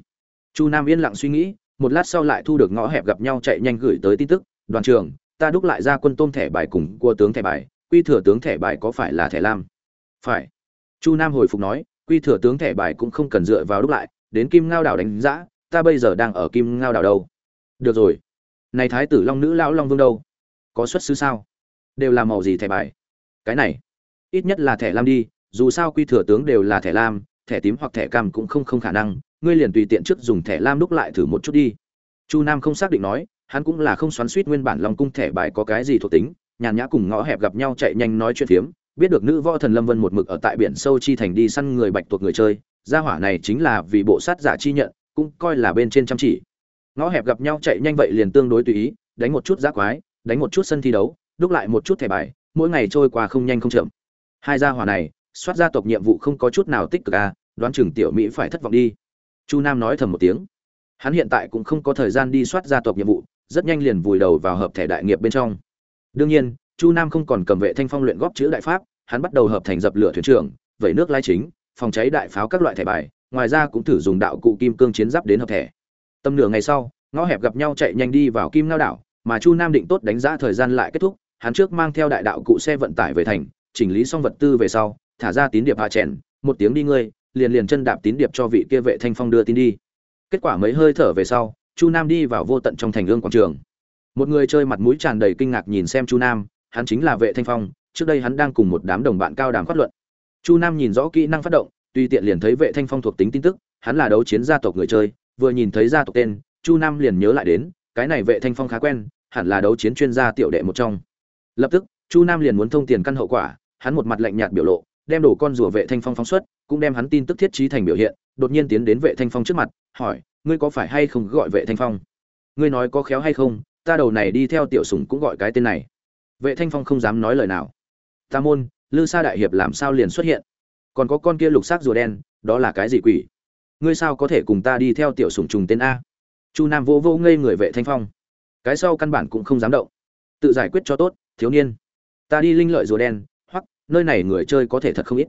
A: Chu nam yên lặng suy nghĩ, một lát sau lại thu được ngõ hẹp gặp nhau chạy nhanh gửi tới tin tức, đoàn trường ta đúc lại ra quân tôm thẻ bài cùng cua tướng thẻ bài, quy thừa tướng thẻ bài có phải là thẻ lam? Phải. Chu nam hồi phục nói, quy thừa tướng thẻ bài cũng không cần dựa vào đúc lại, đến kim ngao đảo đánh giá ta bây giờ đang ở kim ngao đảo đâu? Được rồi. Này thái tử long nữ lão long vương đâu? Có xuất xứ sao? Đều là màu gì thẻ bài? Cái này, ít nhất là thẻ lam đi, dù sao quy thừa tướng đều là thẻ lam, thẻ tím hoặc thẻ cam cũng không không khả năng, ngươi liền tùy tiện trước dùng thẻ lam đúc lại thử một chút đi. Chu nam không xác định nói hắn cũng là không xoắn suýt nguyên bản lòng cung thẻ bài có cái gì thuộc tính, nhàn nhã cùng ngõ hẹp gặp nhau chạy nhanh nói chuyện phiếm, biết được nữ võ thần lâm vân một mực ở tại biển sâu chi thành đi săn người bạch tuộc người chơi, gia hỏa này chính là vì bộ sát giả chi nhận, cũng coi là bên trên chăm chỉ. Ngõ hẹp gặp nhau chạy nhanh vậy liền tương đối tùy ý, đánh một chút giác quái, đánh một chút sân thi đấu, đúc lại một chút thẻ bài, mỗi ngày trôi qua không nhanh không chậm. Hai gia hỏa này, soát gia tộc nhiệm vụ không có chút nào tích cực à đoán chừng tiểu mỹ phải thất vọng đi. Chu nam nói thầm một tiếng. Hắn hiện tại cũng không có thời gian đi soát gia tộc nhiệm vụ rất nhanh liền vùi đầu vào hợp thẻ đại nghiệp bên trong. Đương nhiên, chu nam không còn cầm vệ thanh phong luyện góp chữ đại pháp, hắn bắt đầu hợp thành dập lửa thuyền trưởng, vẩy nước lai chính, phòng cháy đại pháo các loại thẻ bài, ngoài ra cũng thử dùng đạo cụ kim cương chiến giáp đến hợp thẻ. Tầm nửa ngày sau, ngõ hẹp gặp nhau chạy nhanh đi vào kim ngao đảo, mà chu nam định tốt đánh giá thời gian lại kết thúc, hắn trước mang theo đại đạo cụ xe vận tải về thành, chỉnh lý xong vật tư về sau, thả ra tín điệp hạ chèn, một tiếng đi ngươi, liền liền chân đạp tín điệp cho vị kia vệ thanh phong đưa tin đi. Kết quả mấy hơi thở về sau chu nam đi vào vô tận trong thành ương quảng trường. Một người chơi mặt mũi tràn đầy kinh ngạc nhìn xem chu nam, hắn chính là vệ thanh phong, trước đây hắn đang cùng một đám đồng bạn cao đàm phát luận. Chu nam nhìn rõ kỹ năng phát động tuy tiện liền thấy vệ thanh phong thuộc tính tin tức, hắn là đấu chiến gia tộc người chơi, vừa nhìn thấy gia tộc tên, chu nam liền nhớ lại đến, cái này vệ thanh phong khá quen, hẳn là đấu chiến chuyên gia tiểu đệ một trong. Lập tức, chu nam liền muốn thông tiền căn hậu quả, hắn một mặt lạnh nhạt biểu lộ, đem đổ con rùa vệ thanh phong phóng xuất, cũng đem hắn tin tức thiết trí thành biểu hiện, đột nhiên tiến đến vệ thanh phong trước mặt, hỏi ngươi có phải hay không gọi vệ thanh phong? Ngươi nói có khéo hay không, ta đầu này đi theo tiểu sùng cũng gọi cái tên này. Vệ thanh phong không dám nói lời nào. Ta môn, lư sa đại hiệp làm sao liền xuất hiện? Còn có con kia lục xác rùa đen, đó là cái gì quỷ? Ngươi sao có thể cùng ta đi theo tiểu sùng trùng tên a? Chu nam vô vô ngây người vệ thanh phong. Cái sau căn bản cũng không dám động. Tự giải quyết cho tốt, thiếu niên. Ta đi linh lợi rùa đen, hoặc, nơi này người chơi có thể thật không ít.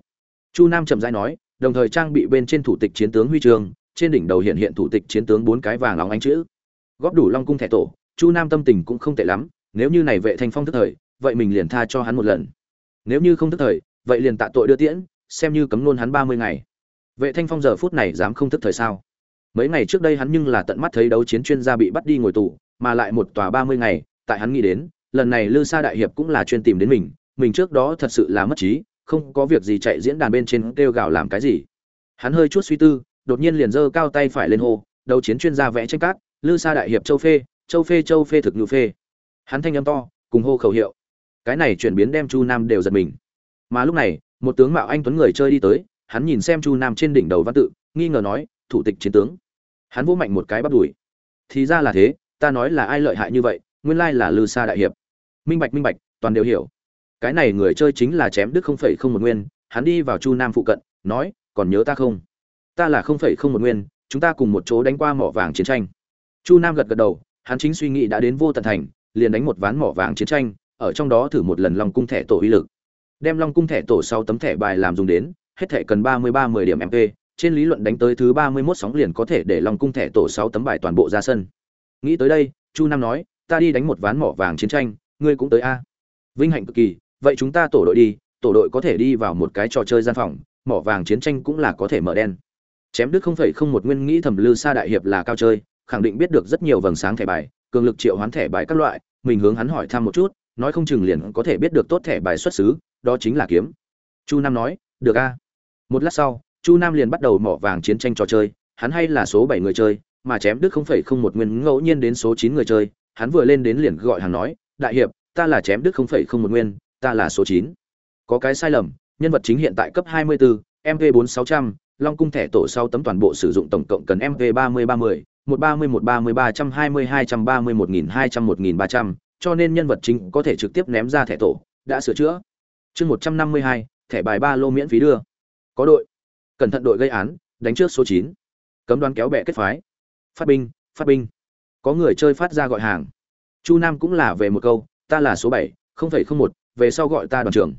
A: Chu nam chậm rãi nói, đồng thời trang bị bên trên thủ tịch chiến tướng huy trường trên đỉnh đầu hiện hiện thủ tịch chiến tướng bốn cái vàng óng ánh chữ. Góp đủ long cung thẻ tổ, chu nam tâm tình cũng không tệ lắm, nếu như này vệ thanh phong tức thời, vậy mình liền tha cho hắn một lần. Nếu như không tức thời, vậy liền tạ tội đưa tiễn, xem như cấm nôn hắn ba mươi ngày. Vệ thanh phong giờ phút này dám không tức thời sao? Mấy ngày trước đây hắn nhưng là tận mắt thấy đấu chiến chuyên gia bị bắt đi ngồi tù, mà lại một tòa ba mươi ngày, tại hắn nghĩ đến, lần này lư sa đại hiệp cũng là chuyên tìm đến mình mình trước đó thật sự là mất trí, không có việc gì chạy diễn đàn bên trên kêu gào làm cái gì. Hắn hơi chút suy tư đột nhiên liền giơ cao tay phải lên hô, đấu chiến chuyên gia vẽ tranh cát, lư sa đại hiệp châu phê châu phê châu phê thực ngự phê. Hắn thanh âm to, cùng hô khẩu hiệu. Cái này chuyển biến đem chu nam đều giật mình. Mà lúc này, một tướng mạo anh tuấn người chơi đi tới, hắn nhìn xem chu nam trên đỉnh đầu văn tự, nghi ngờ nói, thủ tịch chiến tướng. Hắn vỗ mạnh một cái bắt đuổi thì ra là thế, ta nói là ai lợi hại như vậy, nguyên lai là lư sa đại hiệp. Minh bạch minh bạch, toàn đều hiểu. Cái này người chơi chính là chém đức không phẩy không một nguyên, hắn đi vào chu nam phụ cận, nói, còn nhớ ta không? Ta là không phẩy không một nguyên, chúng ta cùng một chỗ đánh qua mỏ vàng chiến tranh. Chu nam gật gật đầu, hắn chính suy nghĩ đã đến vô tận thành, liền đánh một ván mỏ vàng chiến tranh, ở trong đó thử một lần long cung thẻ tổ uy lực. Đem long cung thẻ tổ sau tấm thẻ bài làm dùng đến, hết thẻ cần ba mươi ba mười điểm mp trên lý luận đánh tới thứ ba mươi mốt sóng liền có thể để long cung thẻ tổ sáu tấm bài toàn bộ ra sân. Nghĩ tới đây, chu nam nói, ta đi đánh một ván mỏ vàng chiến tranh, ngươi cũng tới a. Vinh hạnh cực kỳ, vậy chúng ta tổ đội đi, tổ đội có thể đi vào một cái trò chơi gian phòng, mỏ vàng chiến tranh cũng là có thể mở đen chém đức không phải không một nguyên nghĩ thẩm lư sa đại hiệp là cao chơi, khẳng định biết được rất nhiều vầng sáng thẻ bài, cường lực triệu hoán thẻ bài các loại, mình hướng hắn hỏi thăm một chút, nói không chừng liền có thể biết được tốt thẻ bài xuất xứ, đó chính là kiếm. Chu nam nói, được a. Một lát sau, chu nam liền bắt đầu mỏ vàng chiến tranh trò chơi, hắn hay là số bảy người chơi, mà chém đức không phải không một nguyên ngẫu nhiên đến số chín người chơi, hắn vừa lên đến liền gọi hàng nói, đại hiệp, ta là chém đức không phải không một nguyên, ta là số chín. Có cái sai lầm, nhân vật chính hiện tại cấp hai mươi bốn mv bốn sáu trăm long cung thẻ tổ sau tấm toàn bộ sử dụng tổng cộng cần mv ba mươi ba mươi, một ba mươi một, ba mươi ba trăm hai mươi hai trăm ba mươi một nghìn hai trăm, một nghìn ba trăm, cho nên nhân vật chính có thể trực tiếp ném ra thẻ tổ, đã sửa chữa. Chương một trăm năm mươi hai, thẻ bài ba lô miễn phí đưa. Có đội. Cẩn thận đội gây án, đánh trước số chín. Cấm đoán kéo bè kết phái. Phát binh phát binh. Có người chơi phát ra gọi hàng. Chu nam cũng là về một câu, ta là số bảy, không phẩy không một, về sau gọi ta đoàn trưởng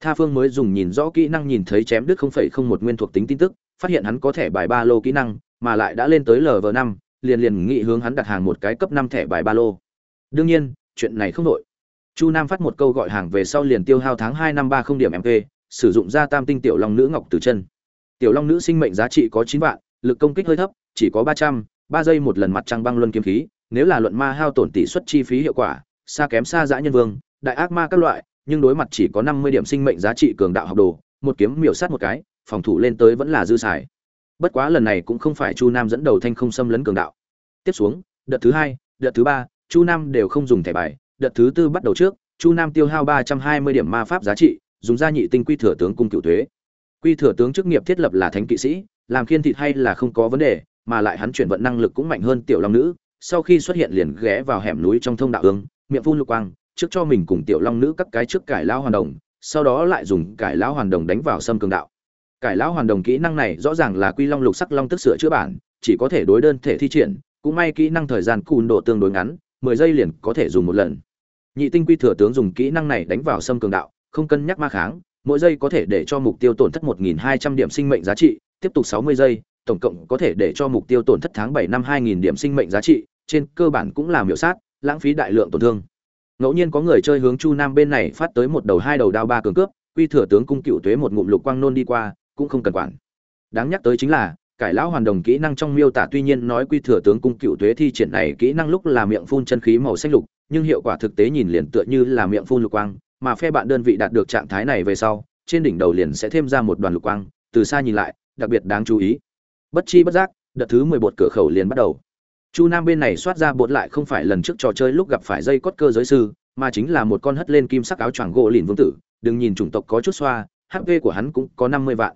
A: tha phương mới dùng nhìn rõ kỹ năng nhìn thấy chém đứt không phẩy không một nguyên thuộc tính tin tức, phát hiện hắn có thẻ bài ba lô kỹ năng, mà lại đã lên tới lv năm, liền liền nghị hướng hắn đặt hàng một cái cấp năm thẻ bài ba lô đương nhiên, chuyện này không đổi. chu nam phát một câu gọi hàng về sau liền tiêu hao tháng hai năm ba không điểm mp sử dụng ra tam tinh tiểu long nữ ngọc từ chân tiểu long nữ sinh mệnh giá trị có chín vạn, lực công kích hơi thấp, chỉ có ba trăm, ba giây một lần mặt trăng băng luân kiếm khí, nếu là luận ma hao tổn tỷ suất chi phí hiệu quả, xa kém xa dã nhân vương, đại ác ma các loại nhưng đối mặt chỉ có năm mươi điểm sinh mệnh giá trị cường đạo học đồ, một kiếm miểu sát một cái, phòng thủ lên tới vẫn là dư xài. Bất quá lần này cũng không phải chu nam dẫn đầu thanh không xâm lấn cường đạo. Tiếp xuống, đợt thứ hai, đợt thứ ba, chu nam đều không dùng thẻ bài, đợt thứ tư bắt đầu trước, chu nam tiêu hao ba trăm hai mươi điểm ma pháp giá trị, dùng gia nhị tinh quy thừa tướng cung cựu thuế. Quy thừa tướng chức nghiệp thiết lập là thánh kỵ sĩ, làm khiên thịt hay là không có vấn đề, mà lại hắn chuyển vận năng lực cũng mạnh hơn tiểu long nữ, sau khi xuất hiện liền ghé vào hẻm núi trong thông đạo ương, miệng phun lục quang trước cho mình cùng tiểu long nữ các cái trước cải lão hoàn đồng, sau đó lại dùng cải lão hoàn đồng đánh vào sâm cường đạo. Cải lão hoàn đồng kỹ năng này rõ ràng là quy long lục sắc long tức sửa chữa bản, chỉ có thể đối đơn thể thi triển, cũng may kỹ năng thời gian cùn độ tương đối ngắn, mười giây liền có thể dùng một lần. Nhị tinh quy thừa tướng dùng kỹ năng này đánh vào sâm cường đạo, không cân nhắc ma kháng, mỗi giây có thể để cho mục tiêu tổn thất một nghìn hai trăm điểm sinh mệnh giá trị, tiếp tục sáu mươi giây, tổng cộng có thể để cho mục tiêu tổn thất tháng bảy năm hai nghìn điểm sinh mệnh giá trị, trên cơ bản cũng là miểu sát, lãng phí đại lượng tổn thương ngẫu nhiên có người chơi hướng chu nam bên này phát tới một đầu hai đầu đao ba cường cướp, quy thừa tướng cung cựu tuế một ngụm lục quang nôn đi qua, cũng không cần quản. Đáng nhắc tới chính là, cải lão hoàn đồng kỹ năng trong miêu tả tuy nhiên nói quy thừa tướng cung cựu tuế thi triển này kỹ năng lúc là miệng phun chân khí màu xanh lục, nhưng hiệu quả thực tế nhìn liền tựa như là miệng phun lục quang, mà phe bạn đơn vị đạt được trạng thái này về sau, trên đỉnh đầu liền sẽ thêm ra một đoàn lục quang, từ xa nhìn lại, đặc biệt đáng chú ý. Bất chi bất giác, đợt thứ mười bột cửa khẩu liền bắt đầu chu nam bên này soát ra bột lại không phải lần trước trò chơi lúc gặp phải dây cốt cơ giới sư, mà chính là một con hất lên kim sắc áo choàng gỗ lìn vương tử, đừng nhìn chủng tộc có chút xoa hp của hắn cũng có năm mươi vạn.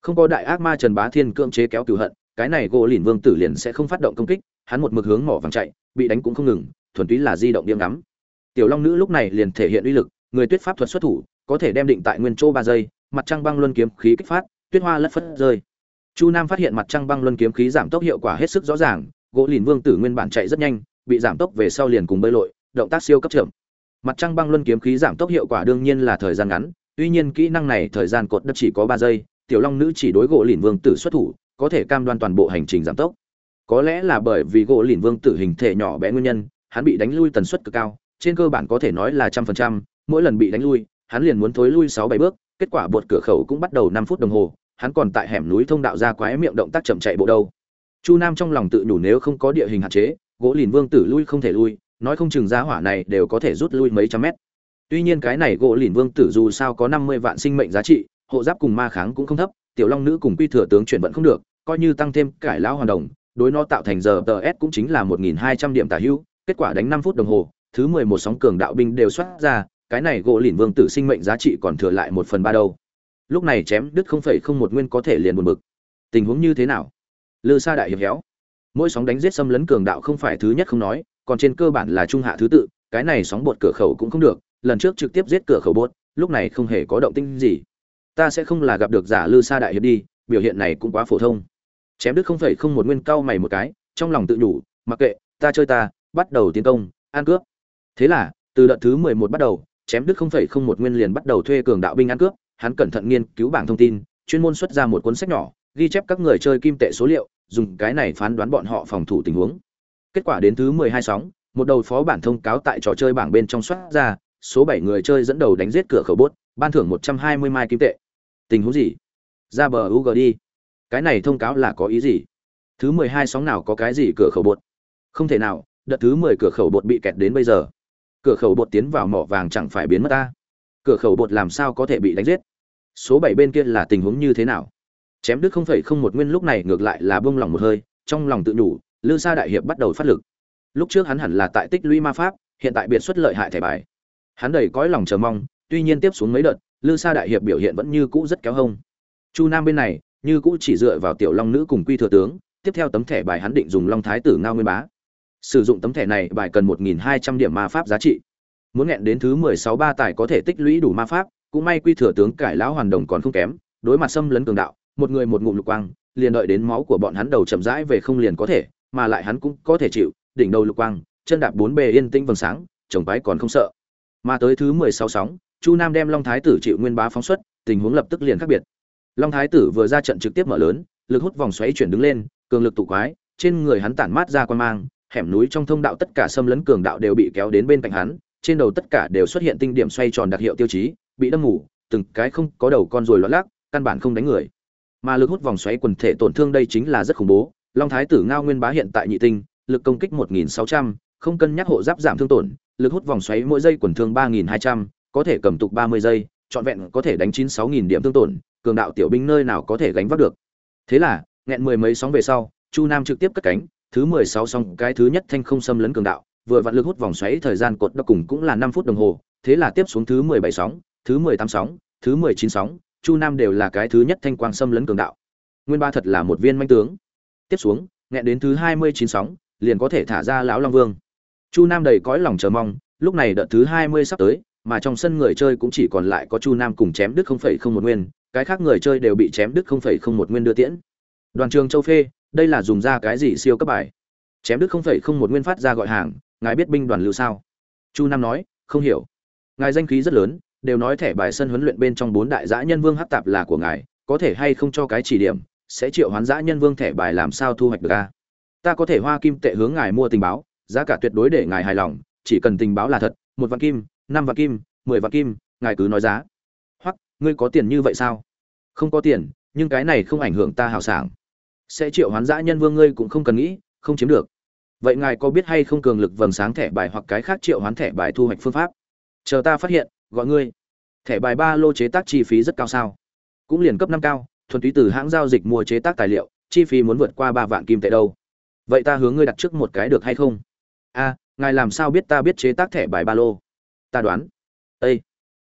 A: Không có đại ác ma trần bá thiên cưỡng chế kéo cửu hận, cái này gỗ lìn vương tử liền sẽ không phát động công kích, hắn một mực hướng mỏ vàng chạy, bị đánh cũng không ngừng, thuần túy là di động điểm ngắm. Tiểu long nữ lúc này liền thể hiện uy lực, người tuyết pháp thuật xuất thủ, có thể đem định tại nguyên chỗ ba giây, mặt trăng băng luân kiếm khí kích phát, tuyết hoa lất phất rơi. Chu nam phát hiện mặt trăng băng luân kiếm khí giảm tốc hiệu quả hết sức rõ ràng gỗ lìn vương tử nguyên bản chạy rất nhanh, bị giảm tốc về sau liền cùng bơi lội, động tác siêu cấp chậm. Mặt trăng băng luân kiếm khí giảm tốc hiệu quả đương nhiên là thời gian ngắn, tuy nhiên kỹ năng này thời gian cột đất chỉ có ba giây, tiểu long nữ chỉ đối gỗ lìn vương tử xuất thủ, có thể cam đoan toàn bộ hành trình giảm tốc. Có lẽ là bởi vì gỗ lìn vương tử hình thể nhỏ bé nguyên nhân, hắn bị đánh lui tần suất cực cao, trên cơ bản có thể nói là trăm phần trăm, mỗi lần bị đánh lui, hắn liền muốn thối lui sáu bảy bước, kết quả buột cửa khẩu cũng bắt đầu năm phút đồng hồ, hắn còn tại hẻm núi thông đạo ra quái miệng động tác chậm chạy bộ đâu chu nam trong lòng tự đủ nếu không có địa hình hạn chế, gỗ lìn vương tử lui không thể lui, nói không chừng giá hỏa này đều có thể rút lui mấy trăm mét. Tuy nhiên cái này gỗ lìn vương tử dù sao có năm mươi vạn sinh mệnh giá trị, hộ giáp cùng ma kháng cũng không thấp, tiểu long nữ cùng quy thừa tướng chuyển vận không được, coi như tăng thêm cải lão hoàn đồng, đối nó tạo thành giờ tờ s cũng chính là một nghìn hai trăm điểm tả hữu, kết quả đánh năm phút đồng hồ, thứ mười một sóng cường đạo binh đều xuất ra, cái này gỗ lìn vương tử sinh mệnh giá trị còn thừa lại một phần ba đâu. Lúc này chém đứt không phẩy không một nguyên có thể liền buồn bực. Tình huống như thế nào? Lư sa đại hiệp héo. Mỗi sóng đánh giết xâm lấn cường đạo không phải thứ nhất không nói, còn trên cơ bản là trung hạ thứ tự, cái này sóng bột cửa khẩu cũng không được, lần trước trực tiếp giết cửa khẩu bột, lúc này không hề có động tinh gì. Ta sẽ không là gặp được giả lư sa đại hiệp đi, biểu hiện này cũng quá phổ thông. Chém Đức không phải không một nguyên cao mày một cái, trong lòng tự nhủ, mặc kệ, ta chơi ta, bắt đầu tiến công an cướp. Thế là, từ đợt thứ mười một bắt đầu, chém Đức không phải không một nguyên liền bắt đầu thuê cường đạo binh ăn cướp, hắn cẩn thận nghiên cứu bảng thông tin, chuyên môn xuất ra một cuốn sách nhỏ, ghi chép các người chơi kim tệ số liệu dùng cái này phán đoán bọn họ phòng thủ tình huống. Kết quả đến thứ mười hai sóng, một đầu phó bản thông cáo tại trò chơi bảng bên trong xuất ra, số bảy người chơi dẫn đầu đánh giết cửa khẩu bốt, ban thưởng một trăm hai mươi mai kim tệ. Tình huống gì? Ra bờ ug đi. Cái này thông cáo là có ý gì? Thứ mười hai sóng nào có cái gì cửa khẩu bột? Không thể nào, đợt thứ mười cửa khẩu bột bị kẹt đến bây giờ. Cửa khẩu bột tiến vào mỏ vàng chẳng phải biến mất ta. Cửa khẩu bột làm sao có thể bị đánh giết? Số bảy bên kia là tình huống như thế nào? Chém đứt không phẩy không một nguyên lúc này ngược lại là bông lòng một hơi, trong lòng tự nhủ, lư sa đại hiệp bắt đầu phát lực. Lúc trước hắn hẳn là tại tích lũy ma pháp, hiện tại biệt xuất lợi hại thẻ bài. Hắn đầy cõi lòng chờ mong, tuy nhiên tiếp xuống mấy đợt, lư sa đại hiệp biểu hiện vẫn như cũ rất kéo hông. Chu nam bên này, như cũ chỉ dựa vào tiểu long nữ cùng quy thừa tướng, tiếp theo tấm thẻ bài hắn định dùng long thái tử ngao nguyên bá. Sử dụng tấm thẻ này, bài cần một nghìn hai trăm điểm ma pháp giá trị. Muốn nghẹn đến thứ mười sáu ba tài có thể tích lũy đủ ma pháp, cũng may quy thừa tướng cải lão hoàn đồng còn không kém, đối mặt xâm lấn cường đạo một người một ngụm lục quang, liền đợi đến máu của bọn hắn đầu chậm rãi về không liền có thể, mà lại hắn cũng có thể chịu, đỉnh đầu lục quang, chân đạp bốn bề yên tĩnh vầng sáng, chồng bái còn không sợ. Mà tới thứ mười sáu sóng, chu nam đem long thái tử chịu nguyên bá phóng xuất, tình huống lập tức liền khác biệt. Long thái tử vừa ra trận trực tiếp mở lớn, lực hút vòng xoáy chuyển đứng lên, cường lực tụ quái, trên người hắn tản mát ra quan mang, hẻm núi trong thông đạo tất cả xâm lấn cường đạo đều bị kéo đến bên cạnh hắn, trên đầu tất cả đều xuất hiện tinh điểm xoay tròn đặc hiệu tiêu chí, bị đâm ngủ từng cái không có đầu con rồi loạn lắc, căn bản không đánh người mà lực hút vòng xoáy quần thể tổn thương đây chính là rất khủng bố. Long thái tử ngao nguyên bá hiện tại nhị tinh lực công kích 1.600, không cân nhắc hộ giáp giảm thương tổn lực hút vòng xoáy mỗi giây quần thương 3.200, có thể cầm tục 30 giây trọn vẹn có thể đánh chín sáu nghìn điểm thương tổn cường đạo tiểu binh nơi nào có thể gánh vác được. Thế là nghẹn mười mấy sóng về sau chu nam trực tiếp cất cánh thứ mười sáu sóng cái thứ nhất thanh không xâm lấn cường đạo vừa vặn lực hút vòng xoáy thời gian cột đo cùng cũng là năm phút đồng hồ thế là tiếp xuống thứ mười bảy sóng thứ mười tám sóng thứ mười chín sóng chu nam đều là cái thứ nhất thanh quang xâm lấn cường đạo. Nguyên ba thật là một viên manh tướng. Tiếp xuống, nghẹn đến thứ hai mươi chín sóng, liền có thể thả ra lão long vương. Chu nam đầy cõi lòng chờ mong, lúc này đợt thứ hai mươi sắp tới, mà trong sân người chơi cũng chỉ còn lại có chu nam cùng chém đứt không phẩy không một nguyên, cái khác người chơi đều bị chém đứt không phẩy không một nguyên đưa tiễn. Đoàn trường châu phê, đây là dùng ra cái gì siêu cấp bài? Chém đứt không phẩy không một nguyên phát ra gọi hàng, ngài biết binh đoàn lưu sao? Chu nam nói, không hiểu. Ngài danh khí rất lớn đều nói thẻ bài sân huấn luyện bên trong bốn đại giã nhân vương hắc tạp là của ngài, có thể hay không cho cái chỉ điểm, sẽ triệu hoán giã nhân vương thẻ bài làm sao thu hoạch được a? Ta có thể hoa kim tệ hướng ngài mua tình báo, giá cả tuyệt đối để ngài hài lòng, chỉ cần tình báo là thật, một vạn kim, năm vạn kim, mười vạn kim, ngài cứ nói giá. Hoặc, ngươi có tiền như vậy sao? Không có tiền, nhưng cái này không ảnh hưởng ta hào sảng. Sẽ triệu hoán dã nhân vương ngươi cũng không cần nghĩ, không chiếm được. Vậy ngài có biết hay không cường lực vầng sáng thẻ bài hoặc cái khác triệu hoán thẻ bài thu hoạch phương pháp? Chờ ta phát hiện gọi ngươi. Thẻ bài ba lô chế tác chi phí rất cao sao? Cũng liền cấp năm cao, thuần túy từ hãng giao dịch mua chế tác tài liệu, chi phí muốn vượt qua ba vạn kim tệ đâu. Vậy ta hướng ngươi đặt trước một cái được hay không? A, ngài làm sao biết ta biết chế tác thẻ bài ba lô? Ta đoán. Ê!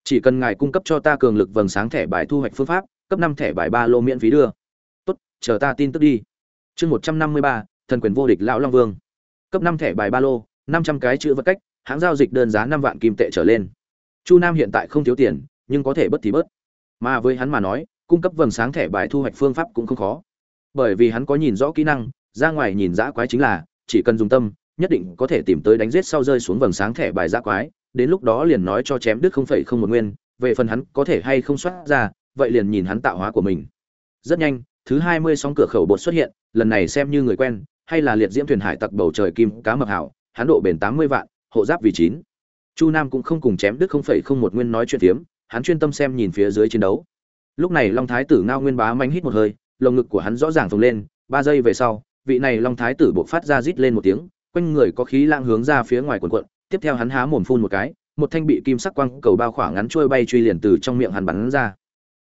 A: chỉ cần ngài cung cấp cho ta cường lực vầng sáng thẻ bài thu hoạch phương pháp, cấp năm thẻ bài ba lô miễn phí đưa. Tốt, chờ ta tin tức đi. Chương một trăm năm mươi ba, thần quyền vô địch lão long vương. Cấp năm thẻ bài ba lô, năm trăm cái chữ vật cách, hãng giao dịch đơn giá năm vạn kim tệ trở lên chu nam hiện tại không thiếu tiền, nhưng có thể bớt thì bớt. Mà với hắn mà nói, cung cấp vầng sáng thẻ bài thu hoạch phương pháp cũng không khó. Bởi vì hắn có nhìn rõ kỹ năng, ra ngoài nhìn dã quái chính là, chỉ cần dùng tâm, nhất định có thể tìm tới đánh giết sau rơi xuống vầng sáng thẻ bài dã quái, đến lúc đó liền nói cho chém đứt không phẩy không một nguyên, về phần hắn có thể hay không soát ra, vậy liền nhìn hắn tạo hóa của mình. Rất nhanh, thứ hai mươi sóng cửa khẩu bột xuất hiện, lần này xem như người quen, hay là liệt diễm thuyền hải tặc bầu trời kim cá mập hảo, hắn độ bền tám mươi vạn, hộ giáp vì chín chu nam cũng không cùng chém Đức không phẩy không một nguyên nói chuyện tiếm, hắn chuyên tâm xem nhìn phía dưới chiến đấu. Lúc này long thái tử ngao nguyên bá manh hít một hơi lồng ngực của hắn rõ ràng phồng lên ba giây về sau vị này long thái tử buộc phát ra rít lên một tiếng quanh người có khí lang hướng ra phía ngoài quần quận tiếp theo hắn há mồm phun một cái một thanh bị kim sắc quang cầu bao khỏa ngắn trôi bay truy liền từ trong miệng hắn bắn ra.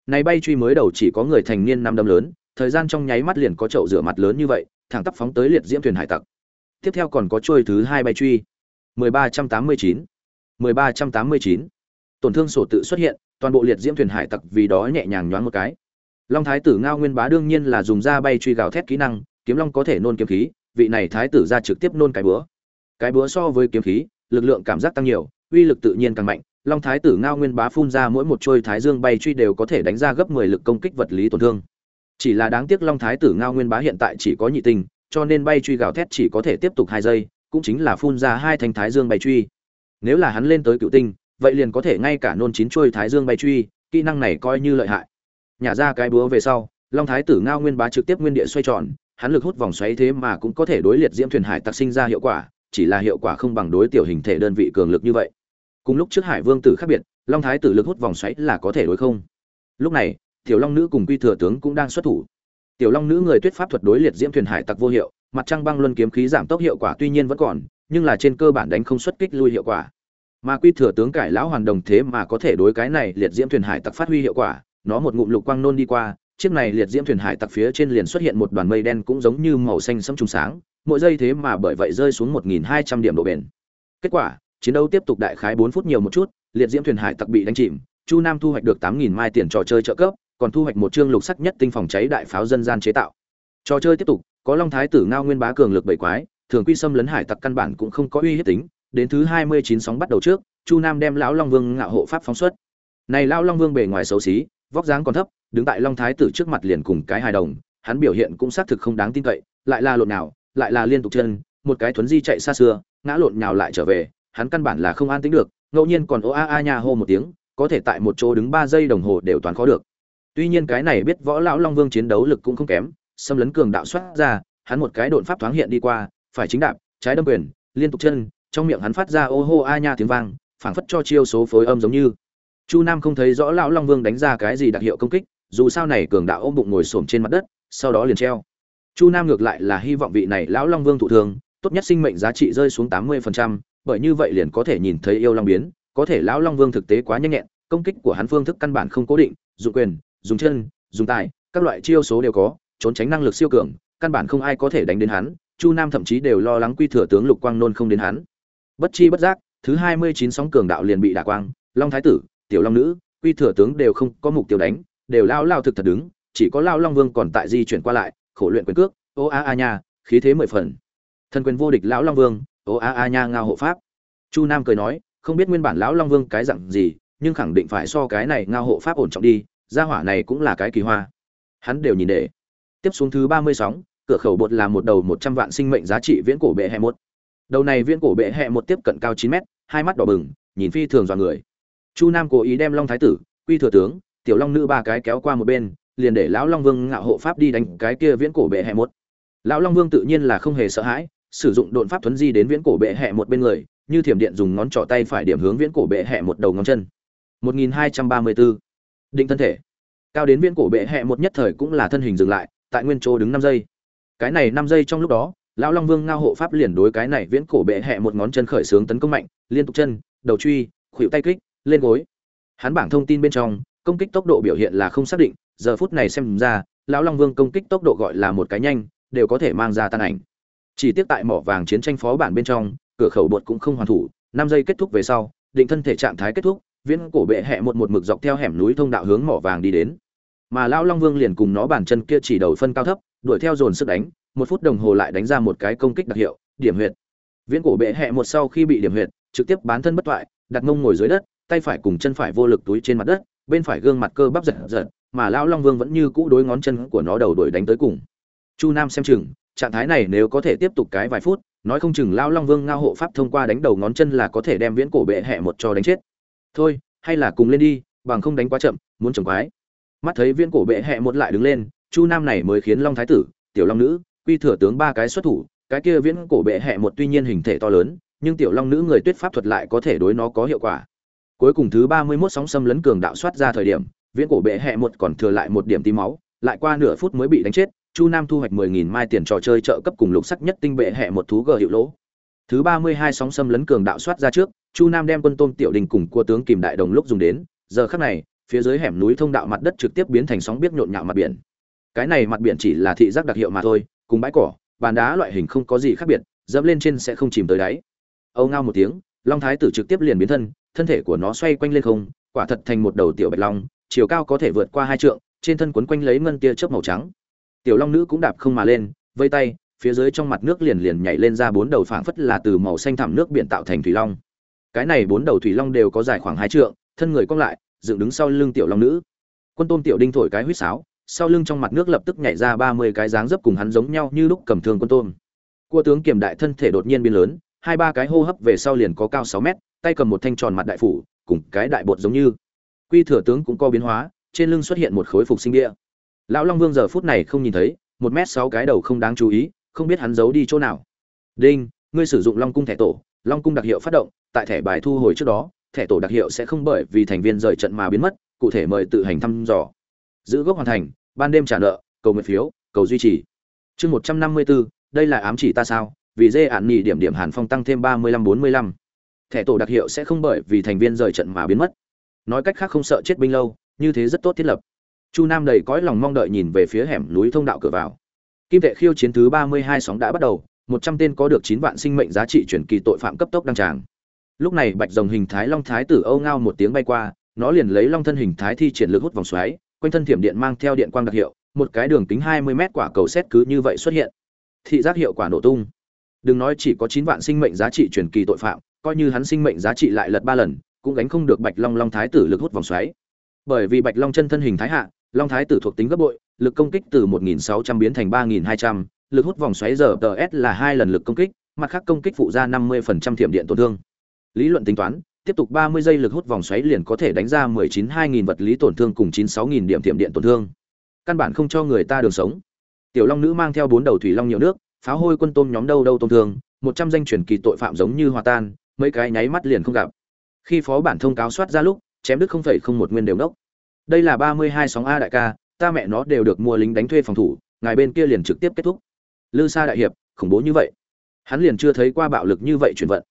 A: Này bay truy mới đầu chỉ có người thành niên năm đâm lớn thời gian trong nháy mắt liền có chậu rửa mặt lớn như vậy thẳng tắp phóng tới liệt diễm thuyền hải tặc. Tiếp theo còn có trôi thứ hai bay truy. 1389 1389 tổn thương sổ tự xuất hiện toàn bộ liệt diễm thuyền hải tặc vì đó nhẹ nhàng nhoáng một cái. Long thái tử ngao nguyên bá đương nhiên là dùng ra bay truy gào thét kỹ năng kiếm long có thể nôn kiếm khí vị này thái tử ra trực tiếp nôn cái búa. Cái búa so với kiếm khí lực lượng cảm giác tăng nhiều uy lực tự nhiên càng mạnh long thái tử ngao nguyên bá phun ra mỗi một trôi thái dương bay truy đều có thể đánh ra gấp 10 lực công kích vật lý tổn thương. Chỉ là đáng tiếc long thái tử ngao nguyên bá hiện tại chỉ có nhị tình, cho nên bay truy gào thét chỉ có thể tiếp tục hai giây cũng chính là phun ra hai thanh thái dương bay truy nếu là hắn lên tới cựu tinh, vậy liền có thể ngay cả nôn chín trôi thái dương bay truy, kỹ năng này coi như lợi hại. Nhả ra cái búa về sau, long thái tử ngao nguyên bá trực tiếp nguyên địa xoay tròn, hắn lực hút vòng xoáy thế mà cũng có thể đối liệt diễm thuyền hải tặc sinh ra hiệu quả, chỉ là hiệu quả không bằng đối tiểu hình thể đơn vị cường lực như vậy. Cùng lúc trước hải vương tử khác biệt, long thái tử lực hút vòng xoáy là có thể đối không? Lúc này, tiểu long nữ cùng quy thừa tướng cũng đang xuất thủ. Tiểu long nữ người tuyết pháp thuật đối liệt diễm thuyền hải tặc vô hiệu, mặt trăng băng luân kiếm khí giảm tốc hiệu quả tuy nhiên vẫn còn nhưng là trên cơ bản đánh không xuất kích lui hiệu quả. Mà quy thừa tướng cải lão hoàn đồng thế mà có thể đối cái này liệt diễm thuyền hải tặc phát huy hiệu quả, nó một ngụm lục quang nôn đi qua, chiếc này liệt diễm thuyền hải tặc phía trên liền xuất hiện một đoàn mây đen cũng giống như màu xanh sẫm trùng sáng, mỗi giây thế mà bởi vậy rơi xuống 1.200 điểm độ bền. Kết quả, chiến đấu tiếp tục đại khái 4 phút nhiều một chút, liệt diễm thuyền hải tặc bị đánh chìm, chu nam thu hoạch được 8.000 mai tiền trò chơi trợ cấp, còn thu hoạch một chương lục sắc nhất tinh phòng cháy đại pháo dân gian chế tạo. Trò chơi tiếp tục, có long thái tử ngao nguyên bá cường lực bảy quái thường quy xâm lấn hải tặc căn bản cũng không có uy hiếp tính, đến thứ 29 sóng bắt đầu trước, chu nam đem lão long vương ngạo hộ pháp phóng xuất. Này lão long vương bề ngoài xấu xí, vóc dáng còn thấp, đứng tại long thái tử trước mặt liền cùng cái hài đồng, hắn biểu hiện cũng xác thực không đáng tin cậy, lại là lộn nào lại là liên tục chân, một cái thuấn di chạy xa xưa, ngã lộn nhào lại trở về, hắn căn bản là không an tính được, ngẫu nhiên còn ô a a nha hô một tiếng, có thể tại một chỗ đứng ba giây đồng hồ đều toàn khó được. Tuy nhiên cái này biết võ lão long vương chiến đấu lực cũng không kém, xâm lấn cường đạo xuất ra, hắn một cái đột pháp thoáng hiện đi qua phải chính đạp trái đâm quyền liên tục chân trong miệng hắn phát ra ô hô a nha tiếng vang phảng phất cho chiêu số phối âm giống như. Chu nam không thấy rõ lão long vương đánh ra cái gì đặc hiệu công kích dù sao này cường đạo ôm bụng ngồi xổm trên mặt đất sau đó liền treo. Chu nam ngược lại là hy vọng vị này lão long vương thụ thường tốt nhất sinh mệnh giá trị rơi xuống tám mươi phần trăm, bởi như vậy liền có thể nhìn thấy yêu long biến có thể lão long vương thực tế quá nhanh nhẹn công kích của hắn phương thức căn bản không cố định dùng quyền dùng chân dùng tài các loại chiêu số đều có trốn tránh năng lực siêu cường căn bản không ai có thể đánh đến hắn chu nam thậm chí đều lo lắng quy thừa tướng lục quang nôn không đến hắn. Bất chi bất giác, thứ hai mươi chín sóng cường đạo liền bị đả quang, long thái tử, tiểu long nữ, quy thừa tướng đều không có mục tiêu đánh, đều lao lao thực thật đứng, chỉ có lao long vương còn tại di chuyển qua lại, khổ luyện quyền cước, ô a a nha, khí thế mười phần. Thần quyền vô địch lão long vương, ô a a nha ngao hộ pháp. Chu nam cười nói, không biết nguyên bản lão long vương cái dặn gì, nhưng khẳng định phải so cái này ngao hộ pháp ổn trọng đi, gia hỏa này cũng là cái kỳ hoa. Hắn đều nhìn để. Tiếp xuống thứ ba mươi sóng cửa khẩu bột là một đầu một trăm vạn sinh mệnh giá trị viễn cổ bệ hẹ một. Đầu này viễn cổ bệ hẹ một tiếp cận cao chín mét, hai mắt đỏ bừng, nhìn phi thường dọa người. Chu nam cố ý đem long thái tử, quy thừa tướng, tiểu long nữ ba cái kéo qua một bên, liền để lão long vương ngạo hộ pháp đi đánh cái kia viễn cổ bệ hẹ một. Lão long vương tự nhiên là không hề sợ hãi, sử dụng độn pháp thuấn di đến viễn cổ bệ hẹ một bên người, như thiểm điện dùng ngón trỏ tay phải điểm hướng viễn cổ bệ hẹ một đầu ngón chân. 1234. định thân thể. Cao đến viễn cổ bệ hẹ một nhất thời cũng là thân hình dừng lại, tại nguyên chỗ đứng năm giây cái này năm giây trong lúc đó, lão long vương ngao hộ pháp liền đối cái này viễn cổ bệ hẹ một ngón chân khởi xướng tấn công mạnh, liên tục chân, đầu truy khuỵu tay kích, lên gối. Hắn bảng thông tin bên trong, công kích tốc độ biểu hiện là không xác định, giờ phút này xem ra, lão long vương công kích tốc độ gọi là một cái nhanh, đều có thể mang ra tan ảnh. Chỉ tiếc tại mỏ vàng chiến tranh phó bản bên trong, cửa khẩu bột cũng không hoàn thủ, năm giây kết thúc về sau, định thân thể trạng thái kết thúc, viễn cổ bệ hẹ một một mực dọc theo hẻm núi thông đạo hướng mỏ vàng đi đến. Mà lão long vương liền cùng nó bàn chân kia chỉ đầu phân cao thấp đuổi theo dồn sức đánh, một phút đồng hồ lại đánh ra một cái công kích đặc hiệu, điểm huyệt. Viễn cổ bệ hẹ một sau khi bị điểm huyệt, trực tiếp bán thân bất toại đặt mông ngồi dưới đất, tay phải cùng chân phải vô lực túi trên mặt đất, bên phải gương mặt cơ bắp giật giật, mà lão long vương vẫn như cũ đối ngón chân của nó đầu đuổi đánh tới cùng. Chu nam xem chừng, trạng thái này nếu có thể tiếp tục cái vài phút, nói không chừng lão long vương ngao hộ pháp thông qua đánh đầu ngón chân là có thể đem viễn cổ bệ hẹ một cho đánh chết. Thôi, hay là cùng lên đi, bằng không đánh quá chậm, muốn trồng quái. Mắt thấy viễn cổ bệ hẹ một lại đứng lên chu nam này mới khiến long thái tử, tiểu long nữ, quy thừa tướng ba cái xuất thủ, cái kia viễn cổ bệ hẹ một tuy nhiên hình thể to lớn, nhưng tiểu long nữ người tuyết pháp thuật lại có thể đối nó có hiệu quả. Cuối cùng thứ ba mươi 31 sóng xâm lấn cường đạo soát ra thời điểm, viễn cổ bệ hẹ một còn thừa lại một điểm tí máu, lại qua nửa phút mới bị đánh chết, chu nam thu hoạch mười nghìn mai tiền trò chơi trợ cấp cùng lục sắc nhất tinh bệ hẹ một thú gờ hiệu lỗ. Thứ ba mươi hai sóng xâm lấn cường đạo soát ra trước, chu nam đem quân tôm tiểu đình cùng cua tướng kìm đại đồng lúc dùng đến, giờ khắc này, phía dưới hẻm núi thông đạo mặt đất trực tiếp biến thành sóng biết nhộn nhạo mặt biển cái này mặt biển chỉ là thị giác đặc hiệu mà thôi, cùng bãi cỏ bàn đá loại hình không có gì khác biệt, dẫm lên trên sẽ không chìm tới đáy. Âu ngao một tiếng, long thái tử trực tiếp liền biến thân thân thể của nó xoay quanh lên không, quả thật thành một đầu tiểu bạch long, chiều cao có thể vượt qua hai trượng, trên thân quấn quanh lấy ngân tia chớp màu trắng. Tiểu long nữ cũng đạp không mà lên, vây tay, phía dưới trong mặt nước liền liền nhảy lên ra bốn đầu phảng phất là từ màu xanh thẳm nước biển tạo thành thủy long. Cái này bốn đầu thủy long đều có dài khoảng hai trượng, thân người cong lại, dựng đứng sau lưng tiểu long nữ. Quân tôm tiểu đinh thổi cái huýt sáo sau lưng trong mặt nước lập tức nhảy ra ba mươi cái dáng dấp cùng hắn giống nhau như lúc cầm thương quân tôm. cua tướng kiểm đại thân thể đột nhiên biến lớn, hai ba cái hô hấp về sau liền có cao sáu mét, tay cầm một thanh tròn mặt đại phủ, cùng cái đại bột giống như. Quy thừa tướng cũng có biến hóa, trên lưng xuất hiện một khối phục sinh địa lão long vương giờ phút này không nhìn thấy, một mét sáu cái đầu không đáng chú ý, không biết hắn giấu đi chỗ nào. Đinh, ngươi sử dụng long cung thẻ tổ, long cung đặc hiệu phát động, tại thẻ bài thu hồi trước đó, thẻ tổ đặc hiệu sẽ không bởi vì thành viên rời trận mà biến mất, cụ thể mời tự hành thăm dò. Giữ gốc hoàn thành ban đêm trả nợ, cầu nguyện phiếu, cầu duy trì. Chương một trăm năm mươi bốn đây là ám chỉ ta sao? Vì dê ạn nghỉ điểm điểm hàn phong tăng thêm ba mươi lăm bốn mươi lăm. Thẻ tổ đặc hiệu sẽ không bởi vì thành viên rời trận mà biến mất. Nói cách khác không sợ chết binh lâu, như thế rất tốt thiết lập. Chu nam đầy cõi lòng mong đợi nhìn về phía hẻm núi thông đạo cửa vào. Kim tệ khiêu chiến thứ ba mươi hai sóng đã bắt đầu, một trăm tên có được chín vạn sinh mệnh giá trị chuyển kỳ tội phạm cấp tốc đăng tràng. Lúc này bạch rồng hình thái long thái tử âu ngao một tiếng bay qua, nó liền lấy long thân hình thái thi triển lực hút vòng xoáy quanh thân thiểm điện mang theo điện quang đặc hiệu một cái đường kính hai mươi mét quả cầu xét cứ như vậy xuất hiện. Thị giác hiệu quả nổ tung. Đừng nói chỉ có chín vạn sinh mệnh giá trị truyền kỳ tội phạm coi như hắn sinh mệnh giá trị lại lật ba lần cũng gánh không được bạch long long thái tử lực hút vòng xoáy. Bởi vì bạch long chân thân hình thái hạ long thái tử thuộc tính gấp bội lực công kích từ 1.600 biến thành 3.200, lực hút vòng xoáy giờ ts là hai lần lực công kích mặt khác công kích phụ ra 50% thiểm điện tổn thương. Lý luận tính toán tiếp tục 30 giây lực hút vòng xoáy liền có thể đánh ra 19 2000 vật lý tổn thương cùng 96000 điểm tiềm điện tổn thương. Căn bản không cho người ta đường sống. Tiểu Long nữ mang theo bốn đầu thủy long nhiều nước, pháo hôi quân tôm nhóm đâu đâu tổn thương, 100 danh truyền kỳ tội phạm giống như hòa tan, mấy cái nháy mắt liền không gặp. Khi phó bản thông cáo soát ra lúc, chém đứt không không một nguyên đều đốc. Đây là 32 sóng A đại ca, ta mẹ nó đều được mua lính đánh thuê phòng thủ, ngài bên kia liền trực tiếp kết thúc. Lư Sa đại hiệp, khủng bố như vậy. Hắn liền chưa thấy qua bạo lực như vậy chuyển vận.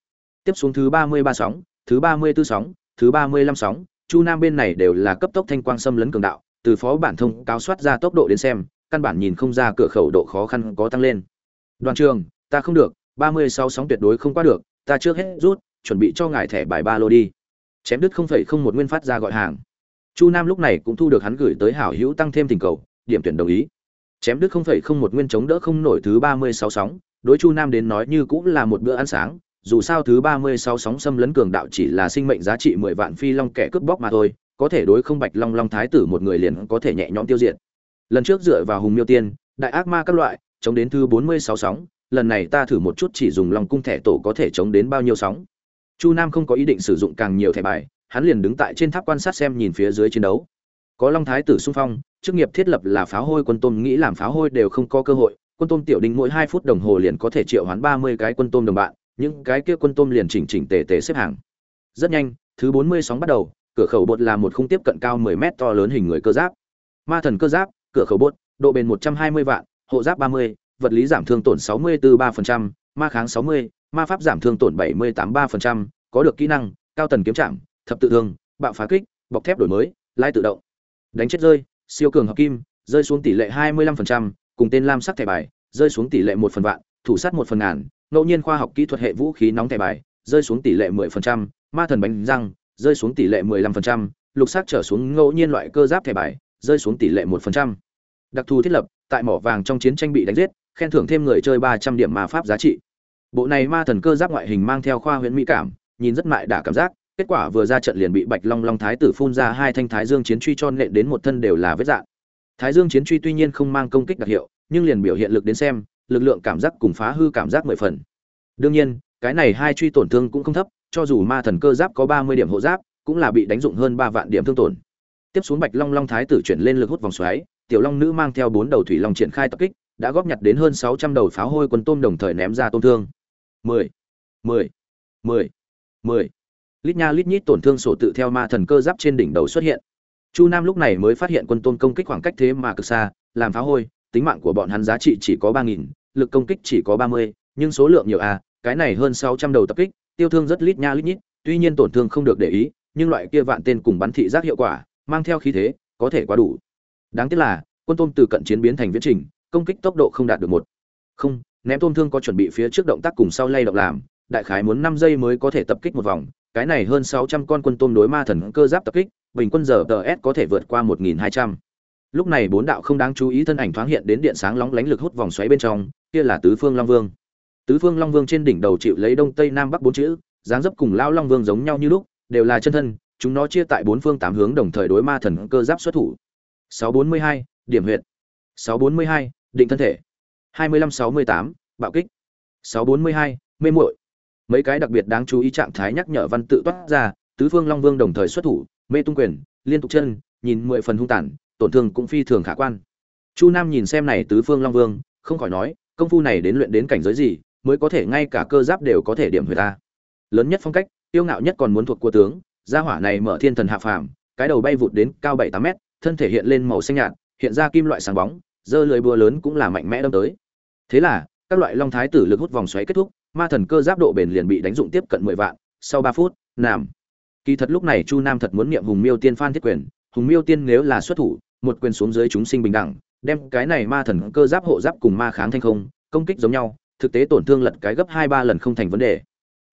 A: Tiếp xuống thứ 33 sóng, thứ 34 sóng, thứ 35 sóng, Chu Nam bên này đều là cấp tốc thanh quang xâm lấn cường đạo, từ phó bản thông cáo soát ra tốc độ đến xem, căn bản nhìn không ra cửa khẩu độ khó khăn có tăng lên. Đoàn trường, ta không được, 36 sóng tuyệt đối không qua được, ta trước hết rút, chuẩn bị cho ngài thẻ bài ba lô đi. Chém đứt 0.01 nguyên phát ra gọi hàng. Chu Nam lúc này cũng thu được hắn gửi tới hảo hữu tăng thêm tình cầu, điểm tuyển đồng ý. Chém đứt 0.01 nguyên chống đỡ không nổi thứ 36 sóng, đối Chu Nam đến nói như cũng là một bữa ăn sáng, dù sao thứ 36 sóng xâm lấn cường đạo chỉ là sinh mệnh giá trị 10 vạn phi long kẻ cướp bóc mà thôi, có thể đối không bạch long long thái tử một người liền có thể nhẹ nhõm tiêu diệt. Lần trước dựa vào hùng miêu tiên, đại ác ma các loại, chống đến thứ 46 sóng, lần này ta thử một chút chỉ dùng long cung thẻ tổ có thể chống đến bao nhiêu sóng. Chu Nam không có ý định sử dụng càng nhiều thẻ bài, hắn liền đứng tại trên tháp quan sát xem nhìn phía dưới chiến đấu. Có long thái tử xung phong, chức nghiệp thiết lập là pháo hôi quân tôm nghĩ làm pháo hôi đều không có cơ hội, quân tôm tiểu đinh mỗi 2 phút đồng hồ liền có thể triệu hoán 30 cái quân tôm đồng bạn, những cái kia quân tôm liền chỉnh chỉnh tề tề xếp hàng. Rất nhanh, thứ 40 sóng bắt đầu, cửa khẩu bột là một khung tiếp cận cao 10 mét to lớn hình người cơ giáp. Ma thần cơ giáp, cửa khẩu bột, độ bền 120 vạn, hộ giáp 30, vật lý giảm thương tổn 64,3%, ma kháng 60, ma pháp giảm thương tổn 78,3%, có được kỹ năng, cao tần kiếm trạm, thập tự thương, bạo phá kích, bọc thép đổi mới, lai tự động. Đánh chết rơi, siêu cường hợp kim, rơi xuống tỷ lệ 25%, cùng tên lam sắc thẻ bài, rơi xuống tỷ lệ 1 phần vạn, thủ sát 1 phần ngàn, ngẫu nhiên khoa học kỹ thuật hệ vũ khí nóng thẻ bài rơi xuống tỷ lệ 10%, ma thần bánh răng rơi xuống tỷ lệ 15%, lục sắc trở xuống ngẫu nhiên loại cơ giáp thẻ bài rơi xuống tỷ lệ 1%. đặc thù thiết lập tại mỏ vàng trong chiến tranh bị đánh giết khen thưởng thêm người chơi ba trăm điểm ma pháp giá trị bộ này ma thần cơ giáp ngoại hình mang theo khoa huyễn mỹ cảm nhìn rất mại đả cảm giác kết quả vừa ra trận liền bị bạch long long thái tử phun ra hai thanh thái dương chiến truy cho nện đến một thân đều là vết dạng thái dương chiến truy tuy nhiên không mang công kích đặc hiệu nhưng liền biểu hiện lực đến xem lực lượng cảm giác cùng phá hư cảm giác mười phần. Đương nhiên, cái này hai truy tổn thương cũng không thấp, cho dù ma thần cơ giáp có ba mươi điểm hộ giáp, cũng là bị đánh dụng hơn ba vạn điểm thương tổn. Tiếp xuống bạch long long thái tử chuyển lên lực hút vòng xoáy, tiểu long nữ mang theo bốn đầu thủy long triển khai tập kích, đã góp nhặt đến hơn sáu trăm đầu pháo hôi quân tôm đồng thời ném ra tôm thương. Mười mười mười mười. Lít nha lít nhít tổn thương sổ tự theo ma thần cơ giáp trên đỉnh đầu xuất hiện. Chu nam lúc này mới phát hiện quân tôm công kích khoảng cách thế mà cực xa, làm phá hôi, tính mạng của bọn hắn giá trị chỉ có ba nghìn lực công kích chỉ có ba mươi, nhưng số lượng nhiều à cái này hơn sáu trăm đầu tập kích, tiêu thương rất lít nha lít nhít, tuy nhiên tổn thương không được để ý, nhưng loại kia vạn tên cùng bắn thị giác hiệu quả, mang theo khí thế, có thể quá đủ. Đáng tiếc là, quân tôm từ cận chiến biến thành viễn trình, công kích tốc độ không đạt được một. Không, ném tôm thương có chuẩn bị phía trước động tác cùng sau lay động làm, đại khái muốn năm giây mới có thể tập kích một vòng, cái này hơn sáu trăm con quân tôm đối ma thần cơ giáp tập kích, bình quân giờ ts có thể vượt qua một nghìn hai trăm lúc này bốn đạo không đáng chú ý thân ảnh thoáng hiện đến điện sáng lóng lánh lực hút vòng xoáy bên trong kia là tứ phương long vương. Tứ phương long vương trên đỉnh đầu chịu lấy đông tây nam bắc bốn chữ dáng dấp cùng lao long vương giống nhau như lúc đều là chân thân chúng nó chia tại bốn phương tám hướng đồng thời đối ma thần cơ giáp xuất thủ. 642, điểm huyệt. 642, định thân thể. 2568, bạo kích. 642, mê muội. Mấy cái đặc biệt đáng chú ý trạng thái nhắc nhở văn tự toát ra tứ phương long vương đồng thời xuất thủ mê tung quyền liên tục chân nhìn mười phần hung tàn tổn thương cũng phi thường khả quan. Chu nam nhìn xem này tứ phương long vương, không khỏi nói, công phu này đến luyện đến cảnh giới gì, mới có thể ngay cả cơ giáp đều có thể điểm huyệt ta lớn nhất phong cách tiêu ngạo nhất còn muốn thuộc của tướng, gia hỏa này mở thiên thần hạ phàm, cái đầu bay vụt đến cao bảy tám mét, thân thể hiện lên màu xanh nhạt, hiện ra kim loại sáng bóng dơ lưới búa lớn cũng là mạnh mẽ đâm tới. Thế là, các loại long thái tử lực hút vòng xoáy kết thúc, ma thần cơ giáp độ bền liền bị đánh dụng tiếp cận mười vạn, sau ba phút, nằm. kỳ thật lúc này chu nam thật muốn niệm hùng miêu tiên phan thiết quyền, hùng miêu tiên nếu là xuất thủ một quyền xuống dưới chúng sinh bình đẳng, đem cái này ma thần cơ giáp hộ giáp cùng ma kháng thanh không, công kích giống nhau, thực tế tổn thương lật cái gấp hai ba lần không thành vấn đề.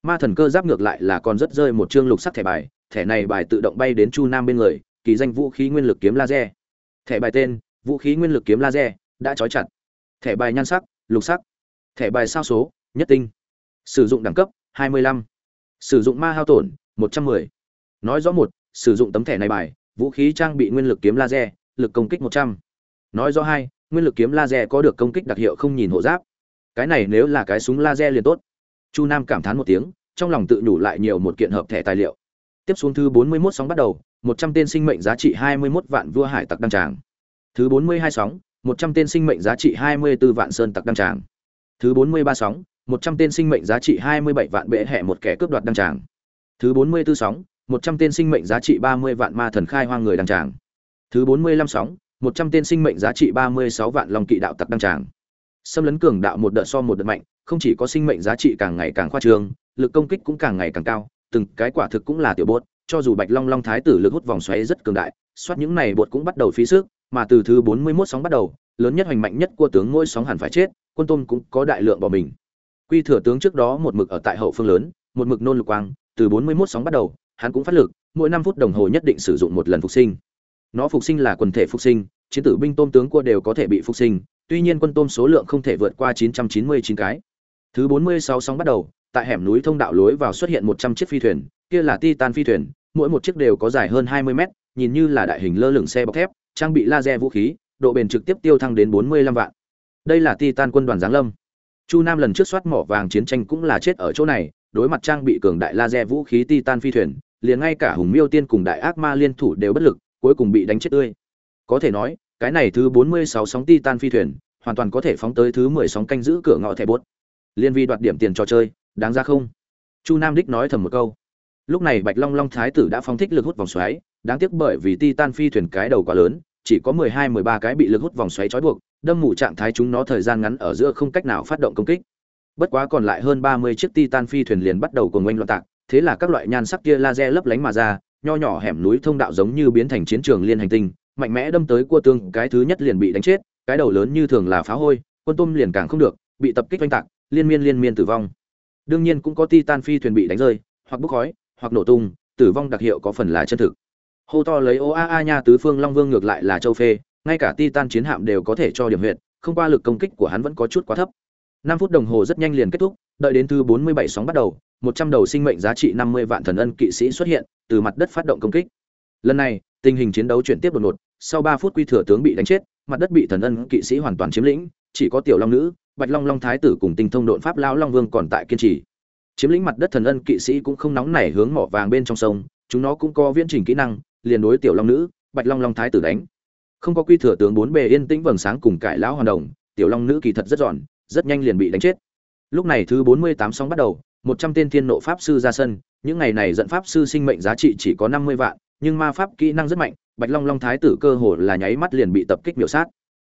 A: Ma thần cơ giáp ngược lại là còn rất rơi một chương lục sắc thẻ bài, thẻ này bài tự động bay đến chu nam bên người, kỳ danh vũ khí nguyên lực kiếm laser. Thẻ bài tên, vũ khí nguyên lực kiếm laser, đã trói chặt. Thẻ bài nhan sắc, lục sắc. Thẻ bài sao số, nhất tinh. Sử dụng đẳng cấp 25. sử dụng ma hao tổn 110. nói rõ một, sử dụng tấm thẻ này bài, vũ khí trang bị nguyên lực kiếm laser lực công kích 100. nói rõ hai, nguyên lực kiếm laser có được công kích đặc hiệu không nhìn hộ giáp. Cái này nếu là cái súng laser liền tốt. Chu nam cảm thán một tiếng, trong lòng tự nhủ lại nhiều một kiện hợp thẻ tài liệu. Tiếp xuống thứ 41 sóng bắt đầu 100 tên sinh mệnh giá trị 21 vạn vua hải tặc đăng tràng. Thứ 42 sóng 100 tên sinh mệnh giá trị 24 vạn sơn tặc đăng tràng. Thứ 43 sóng 100 tên sinh mệnh giá trị 27 vạn bệ hệ một kẻ cướp đoạt đăng tràng. Thứ 44 sóng 100 tên sinh mệnh giá trị 30 vạn ma thần khai hoang người đăng tràng thứ 45 sóng 100 tên sinh mệnh giá trị 36 vạn long kỵ đạo tặc đăng tràng. Xâm lấn cường đạo một đợt so một đợt mạnh, không chỉ có sinh mệnh giá trị càng ngày càng khoa trương, lực công kích cũng càng ngày càng cao, từng cái quả thực cũng là tiểu bốt cho dù bạch long long thái tử lực hút vòng xoáy rất cường đại, soát những này bột cũng bắt đầu phí sức, mà từ thứ 41 sóng bắt đầu, lớn nhất hoành mạnh nhất của tướng mỗi sóng hẳn phải chết, quân tôm cũng có đại lượng bỏ mình. Quy thừa tướng trước đó một mực ở tại hậu phương lớn, một mực nôn lục quang, từ 41 sóng bắt đầu, hắn cũng phát lực, mỗi 5 phút đồng hồ nhất định sử dụng một lần phục sinh nó phục sinh là quần thể phục sinh, chiến tử binh tôm tướng cua đều có thể bị phục sinh, tuy nhiên quân tôm số lượng không thể vượt qua 999 cái. Thứ 46 sóng bắt đầu, tại hẻm núi thông đạo lối vào xuất hiện 100 chiếc phi thuyền, kia là titan phi thuyền, mỗi một chiếc đều có dài hơn 20 mét, nhìn như là đại hình lơ lửng xe bọc thép, trang bị laser vũ khí, độ bền trực tiếp tiêu thăng đến 45 vạn. Đây là titan quân đoàn giáng lâm. Chu nam lần trước soát mỏ vàng chiến tranh cũng là chết ở chỗ này, đối mặt trang bị cường đại laser vũ khí titan phi thuyền, liền ngay cả hùng miêu tiên cùng đại ác ma liên thủ đều bất lực cuối cùng bị đánh chết tươi. Có thể nói, cái này thứ 46 sóng titan phi thuyền, hoàn toàn có thể phóng tới thứ 10 sóng canh giữ cửa ngõ thẻ bốt. Liên vi đoạt điểm tiền trò chơi, đáng ra không? Chu nam đích nói thầm một câu. Lúc này bạch long long thái tử đã phóng thích lực hút vòng xoáy, đáng tiếc bởi vì titan phi thuyền cái đầu quá lớn, chỉ có 12 13 cái bị lực hút vòng xoáy trói buộc, đâm mù trạng thái chúng nó thời gian ngắn ở giữa không cách nào phát động công kích. Bất quá còn lại hơn 30 chiếc titan phi thuyền liền bắt đầu cuồng oanh loạn tạc, thế là các loại nhan sắc kia laser lấp lánh mà ra nho nhỏ hẻm núi thông đạo giống như biến thành chiến trường liên hành tinh, mạnh mẽ đâm tới cua tương, cái thứ nhất liền bị đánh chết, cái đầu lớn như thường là phá hôi, quân tôm liền càng không được, bị tập kích vây tạc, liên miên liên miên tử vong. Đương nhiên cũng có titan phi thuyền bị đánh rơi, hoặc bốc khói, hoặc nổ tung, tử vong đặc hiệu có phần là chân thực. Hô to lấy ô a a nha tứ phương long vương ngược lại là châu phê, ngay cả titan chiến hạm đều có thể cho điểm huyệt, không qua lực công kích của hắn vẫn có chút quá thấp. Năm phút đồng hồ rất nhanh liền kết thúc, đợi đến thứ bốn mươi bảy sóng bắt đầu một trăm đầu sinh mệnh giá trị năm mươi vạn thần ân kỵ sĩ xuất hiện, từ mặt đất phát động công kích. Lần này, tình hình chiến đấu chuyển tiếp đột ngột, sau ba phút quy thừa tướng bị đánh chết, mặt đất bị thần ân kỵ sĩ hoàn toàn chiếm lĩnh, chỉ có tiểu long nữ, bạch long long thái tử cùng tinh thông độn pháp lão long vương còn tại kiên trì. Chiếm lĩnh mặt đất thần ân kỵ sĩ cũng không nóng nảy hướng mỏ vàng bên trong sông, chúng nó cũng có viễn trình kỹ năng, liền đối tiểu long nữ, bạch long long thái tử đánh. Không có quy thừa tướng bốn bề yên tĩnh vầng sáng cùng cải lão hoàn đồng, tiểu long nữ kỳ thật rất giòn, rất nhanh liền bị đánh chết. Lúc này thứ bốn mươi tám sóng bắt đầu một trăm tên thiên nộ pháp sư ra sân. Những ngày này dẫn pháp sư sinh mệnh giá trị chỉ có năm mươi vạn, nhưng ma pháp kỹ năng rất mạnh, bạch long long thái tử cơ hồ là nháy mắt liền bị tập kích miểu sát.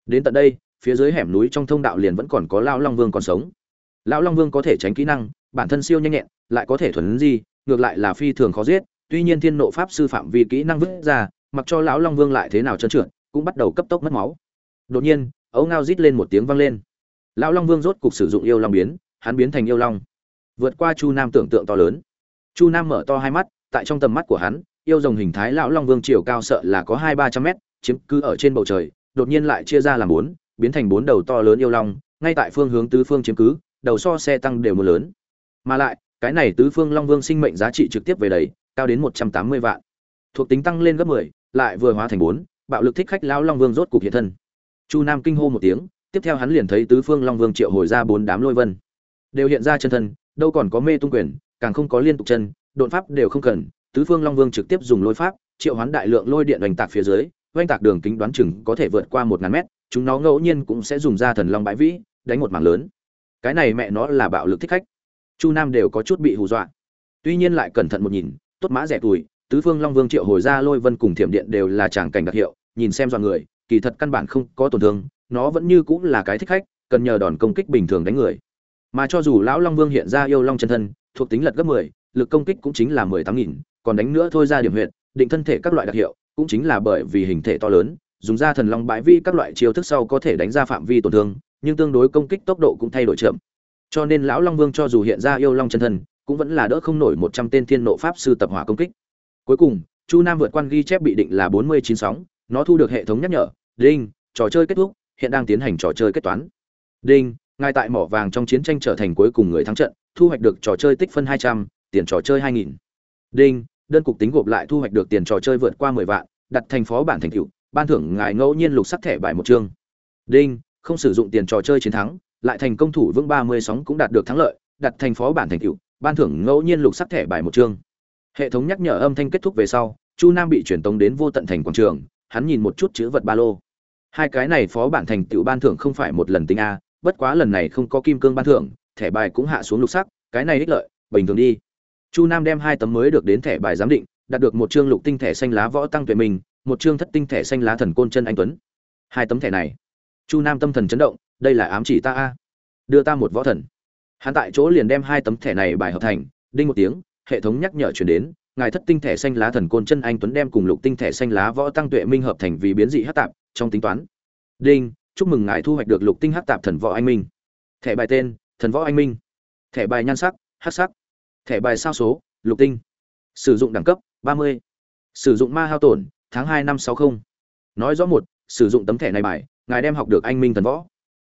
A: Đến tận đây, phía dưới hẻm núi trong thông đạo liền vẫn còn có lão long vương còn sống. Lão long vương có thể tránh kỹ năng, bản thân siêu nhanh nhẹn, lại có thể thuần di, ngược lại là phi thường khó giết. Tuy nhiên thiên nộ pháp sư phạm vi kỹ năng vứt ra, mặc cho lão long vương lại thế nào trơn trượt, cũng bắt đầu cấp tốc mất máu. Đột nhiên, ấu ngao rít lên một tiếng vang lên. Lão long vương rốt cục sử dụng yêu long biến, hắn biến thành yêu long vượt qua chu nam tưởng tượng to lớn. Chu nam mở to hai mắt, tại trong tầm mắt của hắn, yêu rồng hình thái lão long vương chiều cao sợ là có hai ba trăm mét, chiếm cứ ở trên bầu trời, đột nhiên lại chia ra làm bốn, biến thành bốn đầu to lớn yêu long, ngay tại phương hướng tứ phương chiếm cứ, đầu so xe tăng đều một lớn. Mà lại, cái này tứ phương long vương sinh mệnh giá trị trực tiếp về đầy, cao đến một trăm tám mươi vạn. Thuộc tính tăng lên gấp mười, lại vừa hóa thành bốn, bạo lực thích khách lão long vương rốt cục hiện thân. Chu nam kinh hô một tiếng, tiếp theo hắn liền thấy tứ phương long vương triệu hồi ra bốn đám lôi vân. Đều hiện ra chân thân đâu còn có mê tung quyền, càng không có liên tục chân đột pháp đều không cần, tứ phương long vương trực tiếp dùng lôi pháp, triệu hoán đại lượng lôi điện oanh tạc phía dưới, oanh tạc đường kính đoán chừng có thể vượt qua một ngàn mét, chúng nó ngẫu nhiên cũng sẽ dùng ra thần long bãi vĩ, đánh một mảng lớn. Cái này mẹ nó là bạo lực thích khách. Chu nam đều có chút bị hù dọa. Tuy nhiên lại cẩn thận một nhìn, tốt mã rẻ tuổi, tứ phương long vương triệu hồi ra lôi vân cùng thiểm điện đều là tràng cảnh đặc hiệu, nhìn xem dọa người, kỳ thật căn bản không có tổn thương, nó vẫn như cũng là cái thích khách, cần nhờ đòn công kích bình thường đánh người mà cho dù lão long vương hiện ra yêu long chân thân thuộc tính lật gấp 10, lực công kích cũng chính là mười tám nghìn còn đánh nữa thôi ra điểm huyện định thân thể các loại đặc hiệu cũng chính là bởi vì hình thể to lớn dùng ra thần long bãi vi các loại chiêu thức sau có thể đánh ra phạm vi tổn thương nhưng tương đối công kích tốc độ cũng thay đổi chậm. Cho nên lão long vương cho dù hiện ra yêu long chân thân cũng vẫn là đỡ không nổi một trăm tên thiên nộ pháp sư tập hỏa công kích. Cuối cùng chu nam vượt quan ghi chép bị định là bốn mươi chín sóng nó thu được hệ thống nhắc nhở đinh trò chơi kết thúc hiện đang tiến hành trò chơi kết toán. Đinh ngài tại mỏ vàng trong chiến tranh trở thành cuối cùng người thắng trận, thu hoạch được trò chơi tích phân hai trăm, tiền trò chơi hai nghìn. Đinh, đơn cục tính gộp lại thu hoạch được tiền trò chơi vượt qua mười vạn, đặt thành phó bản thành cựu ban thưởng ngài ngẫu nhiên lục sắc thẻ bài một chương. Đinh, không sử dụng tiền trò chơi chiến thắng, lại thành công thủ vững ba mươi sóng cũng đạt được thắng lợi, đặt thành phó bản thành cựu ban thưởng ngẫu nhiên lục sắc thẻ bài một chương. Hệ thống nhắc nhở âm thanh kết thúc về sau, chu nam bị truyền tống đến vô tận thành quảng trường, hắn nhìn một chút chữ vật ba lô. Hai cái này phó bản thành tựu ban thưởng không phải một lần tính a bất quá lần này không có kim cương ban thưởng, thẻ bài cũng hạ xuống lục sắc, cái này ích lợi, bình thường đi. Chu nam đem hai tấm mới được đến thẻ bài giám định, đạt được một chương lục tinh thẻ xanh lá võ tăng tuệ mình, một chương thất tinh thẻ xanh lá thần côn chân anh tuấn. Hai tấm thẻ này. Chu nam tâm thần chấn động, đây là ám chỉ ta a. Đưa ta một võ thần. Hắn tại chỗ liền đem hai tấm thẻ này bài hợp thành, đinh một tiếng, hệ thống nhắc nhở chuyển đến, ngài thất tinh thẻ xanh lá thần côn chân anh tuấn đem cùng lục tinh thẻ xanh lá võ tăng tuệ minh hợp thành vì biến dị hát tạp, trong tính toán. Đinh chúc mừng ngài thu hoạch được lục tinh hắc tạp thần võ anh minh. Thẻ bài tên, thần võ anh minh. Thẻ bài nhan sắc, hắc sắc. Thẻ bài sao số, lục tinh. Sử dụng đẳng cấp, ba mươi. Sử dụng ma hao tổn, tháng hai năm sáu mươi nói rõ một, sử dụng tấm thẻ này bài, ngài đem học được anh minh thần võ.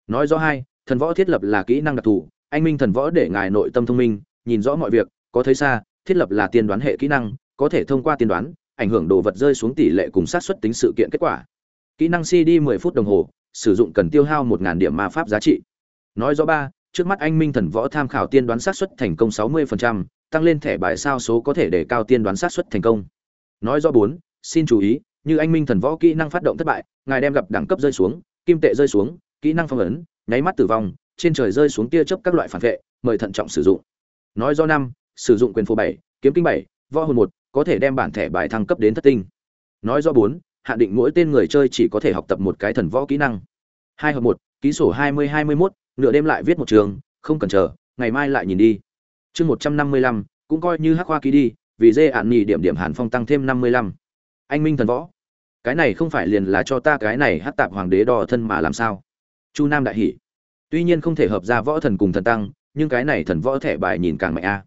A: Nói rõ hai, thần võ thiết lập là kỹ năng đặc thù, anh minh thần võ để ngài nội tâm thông minh, nhìn rõ mọi việc, có thấy xa, thiết lập là tiên đoán hệ kỹ năng, có thể thông qua tiên đoán, ảnh hưởng đồ vật rơi xuống tỷ lệ cùng sát xuất tính sự kiện kết quả. Kỹ năng cd 10 phút đồng hồ sử dụng cần tiêu hao 1.000 điểm ma pháp giá trị. Nói rõ ba trước mắt anh minh thần võ tham khảo tiên đoán sát xuất thành công 60%, tăng lên thẻ bài sao số có thể để cao tiên đoán sát xuất thành công. Nói rõ bốn xin chú ý như anh minh thần võ kỹ năng phát động thất bại ngài đem gặp đẳng cấp rơi xuống kim tệ rơi xuống kỹ năng phong ấn nháy mắt tử vong trên trời rơi xuống tia chớp các loại phản vệ mời thận trọng sử dụng. Nói do năm sử dụng quyền phù bảy kiếm kinh bảy võ hồn một có thể đem bản thẻ bài thăng cấp đến thất tinh. Nói do bốn hạn định mỗi tên người chơi chỉ có thể học tập một cái thần võ kỹ năng. Hai hợp một, ký sổ hai mươi hai mươi mốt, nửa đêm lại viết một trường, không cần chờ, ngày mai lại nhìn đi. Chương một trăm năm mươi lăm, cũng coi như hắc hoa ký đi, vì dê ạn nhì điểm điểm hàn phong tăng thêm năm mươi lăm. Anh minh thần võ. Cái này không phải liền là cho ta cái này hát tạp hoàng đế đo thân mà làm sao? Chu nam đại hỷ tuy nhiên không thể hợp ra võ thần cùng thần tăng, nhưng cái này thần võ thẻ bài nhìn càng mạnh a.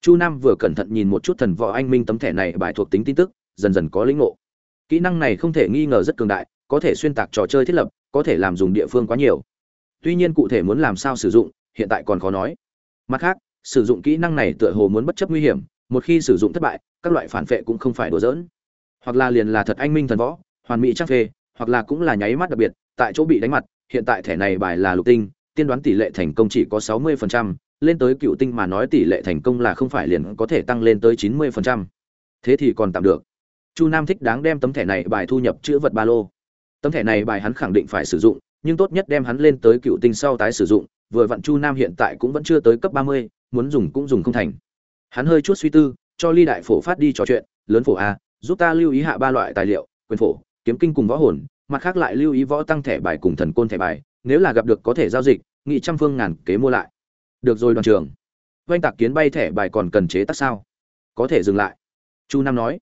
A: Chu nam vừa cẩn thận nhìn một chút thần võ anh minh tấm thẻ này bài thuộc tính tin tức, dần dần có lĩnh ngộ kỹ năng này không thể nghi ngờ rất cường đại có thể xuyên tạc trò chơi thiết lập có thể làm dùng địa phương quá nhiều. Tuy nhiên cụ thể muốn làm sao sử dụng hiện tại còn khó nói. Mặt khác sử dụng kỹ năng này tựa hồ muốn bất chấp nguy hiểm một khi sử dụng thất bại các loại phản vệ cũng không phải đùa giỡn. Hoặc là liền là thật anh minh thần võ hoàn mỹ chắc phê hoặc là cũng là nháy mắt đặc biệt tại chỗ bị đánh mặt hiện tại thẻ này bài là lục tinh tiên đoán tỷ lệ thành công chỉ có 60%, lên tới cựu tinh mà nói tỷ lệ thành công là không phải liền có thể tăng lên tới 90%. thế thì còn tạm được chu nam thích đáng đem tấm thẻ này bài thu nhập chữ vật ba lô. Tấm thẻ này bài hắn khẳng định phải sử dụng nhưng tốt nhất đem hắn lên tới cựu tinh sau tái sử dụng vừa vặn chu nam hiện tại cũng vẫn chưa tới cấp 30, muốn dùng cũng dùng không thành. Hắn hơi chút suy tư cho ly đại phổ phát đi trò chuyện lớn phổ a giúp ta lưu ý hạ ba loại tài liệu quyền phổ kiếm kinh cùng võ hồn mặt khác lại lưu ý võ tăng thẻ bài cùng thần côn thẻ bài nếu là gặp được có thể giao dịch nghị trăm phương ngàn kế mua lại. Được rồi đoàn trường oanh tạc kiến bay thẻ bài còn cần chế tác sao? Có thể dừng lại. Chu nam nói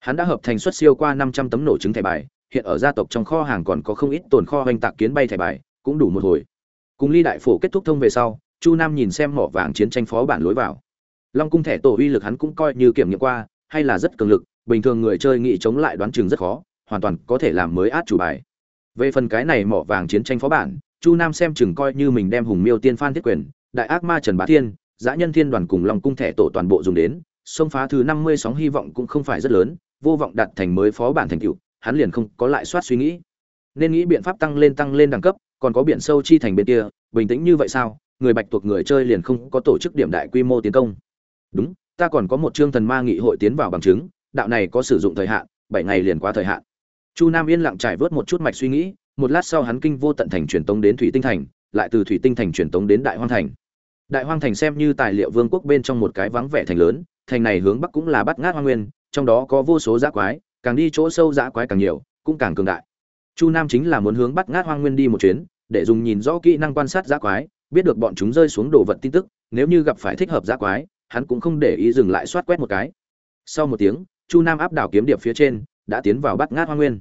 A: hắn đã hợp thành xuất siêu qua năm trăm tấm nổ trứng thẻ bài, hiện ở gia tộc trong kho hàng còn có không ít tồn kho hoành tạc kiến bay thẻ bài, cũng đủ một hồi. Cùng ly đại phổ kết thúc thông về sau, chu nam nhìn xem mỏ vàng chiến tranh phó bản lối vào. Long cung thẻ tổ uy lực hắn cũng coi như kiểm nghiệm qua, hay là rất cường lực, bình thường người chơi nghĩ chống lại đoán chừng rất khó, hoàn toàn có thể làm mới át chủ bài. Về phần cái này mỏ vàng chiến tranh phó bản, chu nam xem chừng coi như mình đem hùng miêu tiên phan thiết quyền, đại ác ma trần bá thiên dã nhân thiên đoàn cùng long cung thẻ tổ toàn bộ dùng đến, xông phá thứ năm mươi sóng hy vọng cũng không phải rất lớn vô vọng đặt thành mới phó bản thành tựu, hắn liền không có lại soát suy nghĩ. Nên nghĩ biện pháp tăng lên tăng lên đẳng cấp, còn có biển sâu chi thành bên kia, bình tĩnh như vậy sao? Người bạch tuộc người chơi liền không có tổ chức điểm đại quy mô tiến công. Đúng, ta còn có một chương thần ma nghị hội tiến vào bằng chứng, đạo này có sử dụng thời hạn, bảy ngày liền qua thời hạn. Chu nam yên lặng trải vớt một chút mạch suy nghĩ, một lát sau hắn kinh vô tận thành truyền tống đến thủy tinh thành, lại từ thủy tinh thành truyền tống đến đại hoang thành. Đại hoang thành xem như tài liệu vương quốc bên trong một cái vắng vẻ thành lớn, thành này hướng bắc cũng là bắt ngát hoang nguyên trong đó có vô số dã quái, càng đi chỗ sâu dã quái càng nhiều, cũng càng cường đại. Chu nam chính là muốn hướng bắt ngát hoang nguyên đi một chuyến, để dùng nhìn rõ kỹ năng quan sát dã quái, biết được bọn chúng rơi xuống đồ vật tin tức, nếu như gặp phải thích hợp dã quái, hắn cũng không để ý dừng lại soát quét một cái. Sau một tiếng, chu nam áp đảo kiếm điệp phía trên, đã tiến vào bắt ngát hoang nguyên.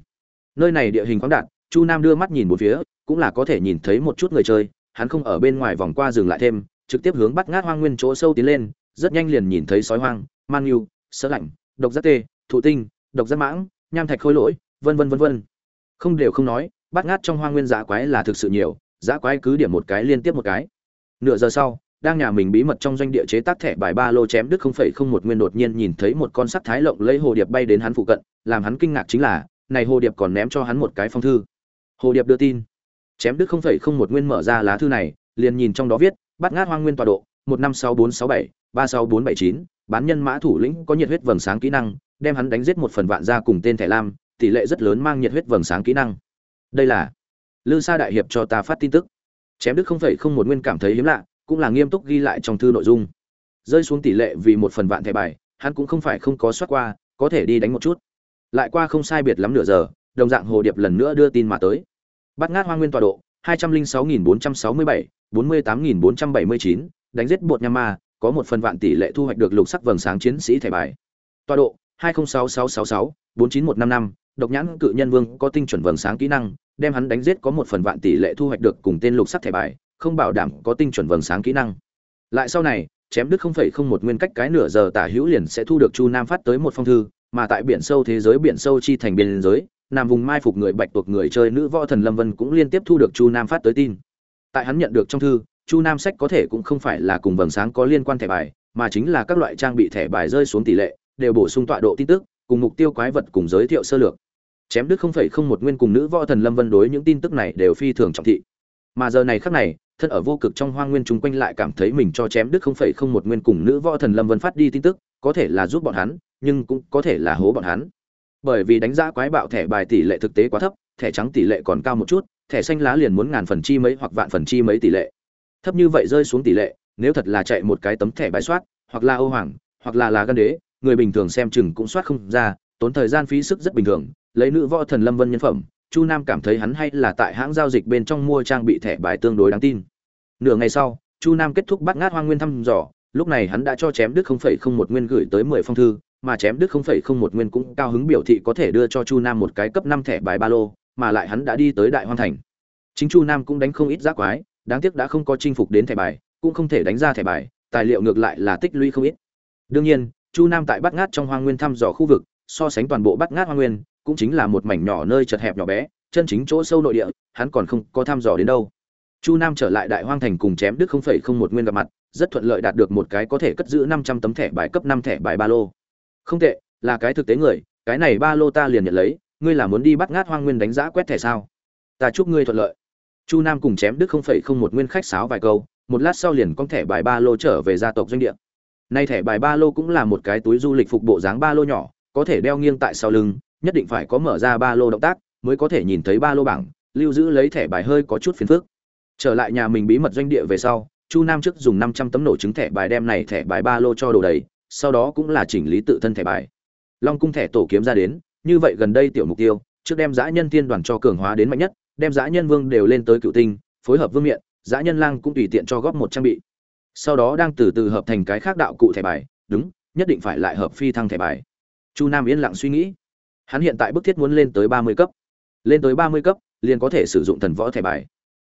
A: Nơi này địa hình khoáng đạt, chu nam đưa mắt nhìn một phía, cũng là có thể nhìn thấy một chút người chơi, hắn không ở bên ngoài vòng qua dừng lại thêm, trực tiếp hướng bắt ngát hoang nguyên chỗ sâu tiến lên, rất nhanh liền nhìn thấy sói hoang man yêu, sơ lạnh độc giác tê, thụ tinh, độc giác mãng, nham thạch khôi lỗi, vân vân vân vân. Không đều không nói, bát ngát trong hoang nguyên dã quái là thực sự nhiều, dã quái cứ điểm một cái liên tiếp một cái. Nửa giờ sau, đang nhà mình bí mật trong doanh địa chế tác thẻ bài ba lô chém đứt 0.01 nguyên đột nhiên nhìn thấy một con sắt thái lộng lấy hồ điệp bay đến hắn phụ cận, làm hắn kinh ngạc chính là, này hồ điệp còn ném cho hắn một cái phong thư. Hồ điệp đưa tin, chém đứt 0.01 nguyên mở ra lá thư này, liền nhìn trong đó viết, bắt ngát hoang nguyên tọa độ, 15646736479, bán nhân mã thủ lĩnh có nhiệt huyết vầng sáng kỹ năng, đem hắn đánh giết một phần vạn ra cùng tên thẻ lam, tỷ lệ rất lớn mang nhiệt huyết vầng sáng kỹ năng. Đây là lư sa đại hiệp cho ta phát tin tức. Chém Đức không phải không một nguyên cảm thấy hiếm lạ, cũng là nghiêm túc ghi lại trong thư nội dung. Rơi xuống tỷ lệ vì một phần vạn thẻ bài, hắn cũng không phải không có soát qua, có thể đi đánh một chút. Lại qua không sai biệt lắm nửa giờ, đồng dạng hồ điệp lần nữa đưa tin mà tới. Bắt ngát hoa nguyên tọa độ, hai trăm linh sáu nghìn bốn trăm sáu mươi bảy, bốn mươi tám nghìn bốn trăm bảy mươi chín, đánh giết bột nham ma có một phần vạn tỷ lệ thu hoạch được lục sắc vầng sáng chiến sĩ thẻ bài. Tọa độ, hai nghìn sáu sáu sáu sáu, bốn chín một năm năm, độc nhãn cự nhân vương có tinh chuẩn vầng sáng kỹ năng, đem hắn đánh giết có một phần vạn tỷ lệ thu hoạch được cùng tên lục sắc thẻ bài, không bảo đảm có tinh chuẩn vầng sáng kỹ năng. Lại sau này, chém đứt không phẩy không một nguyên cách cái nửa giờ tả hữu liền sẽ thu được chu nam phát tới một phong thư, mà tại biển sâu thế giới biển sâu chi thành biên giới, nam vùng mai phục người bạch tuộc người chơi nữ võ thần lâm vân cũng liên tiếp thu được chu nam phát tới tin. Tại hắn nhận được trong thư chu nam sách có thể cũng không phải là cùng vầng sáng có liên quan thẻ bài, mà chính là các loại trang bị thẻ bài rơi xuống tỷ lệ, đều bổ sung tọa độ tin tức, cùng mục tiêu quái vật cùng giới thiệu sơ lược. Chém đứt không phẩy không một nguyên cùng nữ võ thần lâm vân đối những tin tức này đều phi thường trọng thị. Mà giờ này khác này, thân ở vô cực trong hoang nguyên chúng quanh lại cảm thấy mình cho chém đứt không phẩy không một nguyên cùng nữ võ thần lâm vân phát đi tin tức, có thể là giúp bọn hắn, nhưng cũng có thể là hố bọn hắn. Bởi vì đánh giá quái bạo thẻ bài tỷ lệ thực tế quá thấp, thẻ trắng tỷ lệ còn cao một chút, thẻ xanh lá liền muốn ngàn phần chi mấy hoặc vạn phần chi mấy tỷ lệ thấp như vậy rơi xuống tỷ lệ, nếu thật là chạy một cái tấm thẻ bài soát, hoặc là ô hoàng, hoặc là là gan đế, người bình thường xem chừng cũng soát không ra, tốn thời gian phí sức rất bình thường. Lấy nữ võ thần lâm vân nhân phẩm, chu nam cảm thấy hắn hay là tại hãng giao dịch bên trong mua trang bị thẻ bài tương đối đáng tin. Nửa ngày sau, chu nam kết thúc bắt ngát hoang nguyên thăm dò, lúc này hắn đã cho chém đức không phẩy không một nguyên gửi tới mười phong thư, mà chém đức không phẩy không một nguyên cũng cao hứng biểu thị có thể đưa cho chu nam một cái cấp năm thẻ bài ba lô, mà lại hắn đã đi tới đại hoang thành. Chính chu nam cũng đánh không ít giác quái đáng tiếc đã không có chinh phục đến thẻ bài, cũng không thể đánh ra thẻ bài, tài liệu ngược lại là tích lũy không ít. Đương nhiên, chu nam tại bắt ngát trong hoang nguyên thăm dò khu vực, so sánh toàn bộ bắt ngát hoang nguyên, cũng chính là một mảnh nhỏ nơi chật hẹp nhỏ bé, chân chính chỗ sâu nội địa, hắn còn không có thăm dò đến đâu. Chu nam trở lại đại hoang thành cùng chém đức không phẩy không một nguyên gặp mặt, rất thuận lợi đạt được một cái có thể cất giữ năm trăm tấm thẻ bài cấp năm thẻ bài ba lô. Không tệ, là cái thực tế người, cái này ba lô ta liền nhận lấy, ngươi là muốn đi bắt ngát hoang nguyên đánh giá quét thẻ sao? Ta chúc ngươi thuận lợi chu nam cùng chém đức không phẩy không một nguyên khách sáo vài câu, một lát sau liền con thẻ bài ba lô trở về gia tộc doanh địa. Nay thẻ bài ba lô cũng là một cái túi du lịch phục bộ dáng ba lô nhỏ, có thể đeo nghiêng tại sau lưng, nhất định phải có mở ra ba lô động tác mới có thể nhìn thấy ba lô bảng, lưu giữ lấy thẻ bài hơi có chút phiền phức. Trở lại nhà mình bí mật doanh địa về sau, chu nam trước dùng năm trăm tấm nổ trứng thẻ bài đem này thẻ bài ba lô cho đồ đầy, sau đó cũng là chỉnh lý tự thân thẻ bài. Long cung thẻ tổ kiếm ra đến, như vậy gần đây tiểu mục tiêu, trước đem giã nhân tiên đoàn cho cường hóa đến mạnh nhất đem dã nhân vương đều lên tới cựu tinh, phối hợp vương miện, dã nhân lang cũng tùy tiện cho góp một trang bị. Sau đó đang từ từ hợp thành cái khác đạo cụ thẻ bài, đúng, nhất định phải lại hợp phi thăng thẻ bài. Chu nam yên lặng suy nghĩ. Hắn hiện tại bức thiết muốn lên tới ba mươi cấp. Lên tới ba mươi cấp, liền có thể sử dụng thần võ thẻ bài.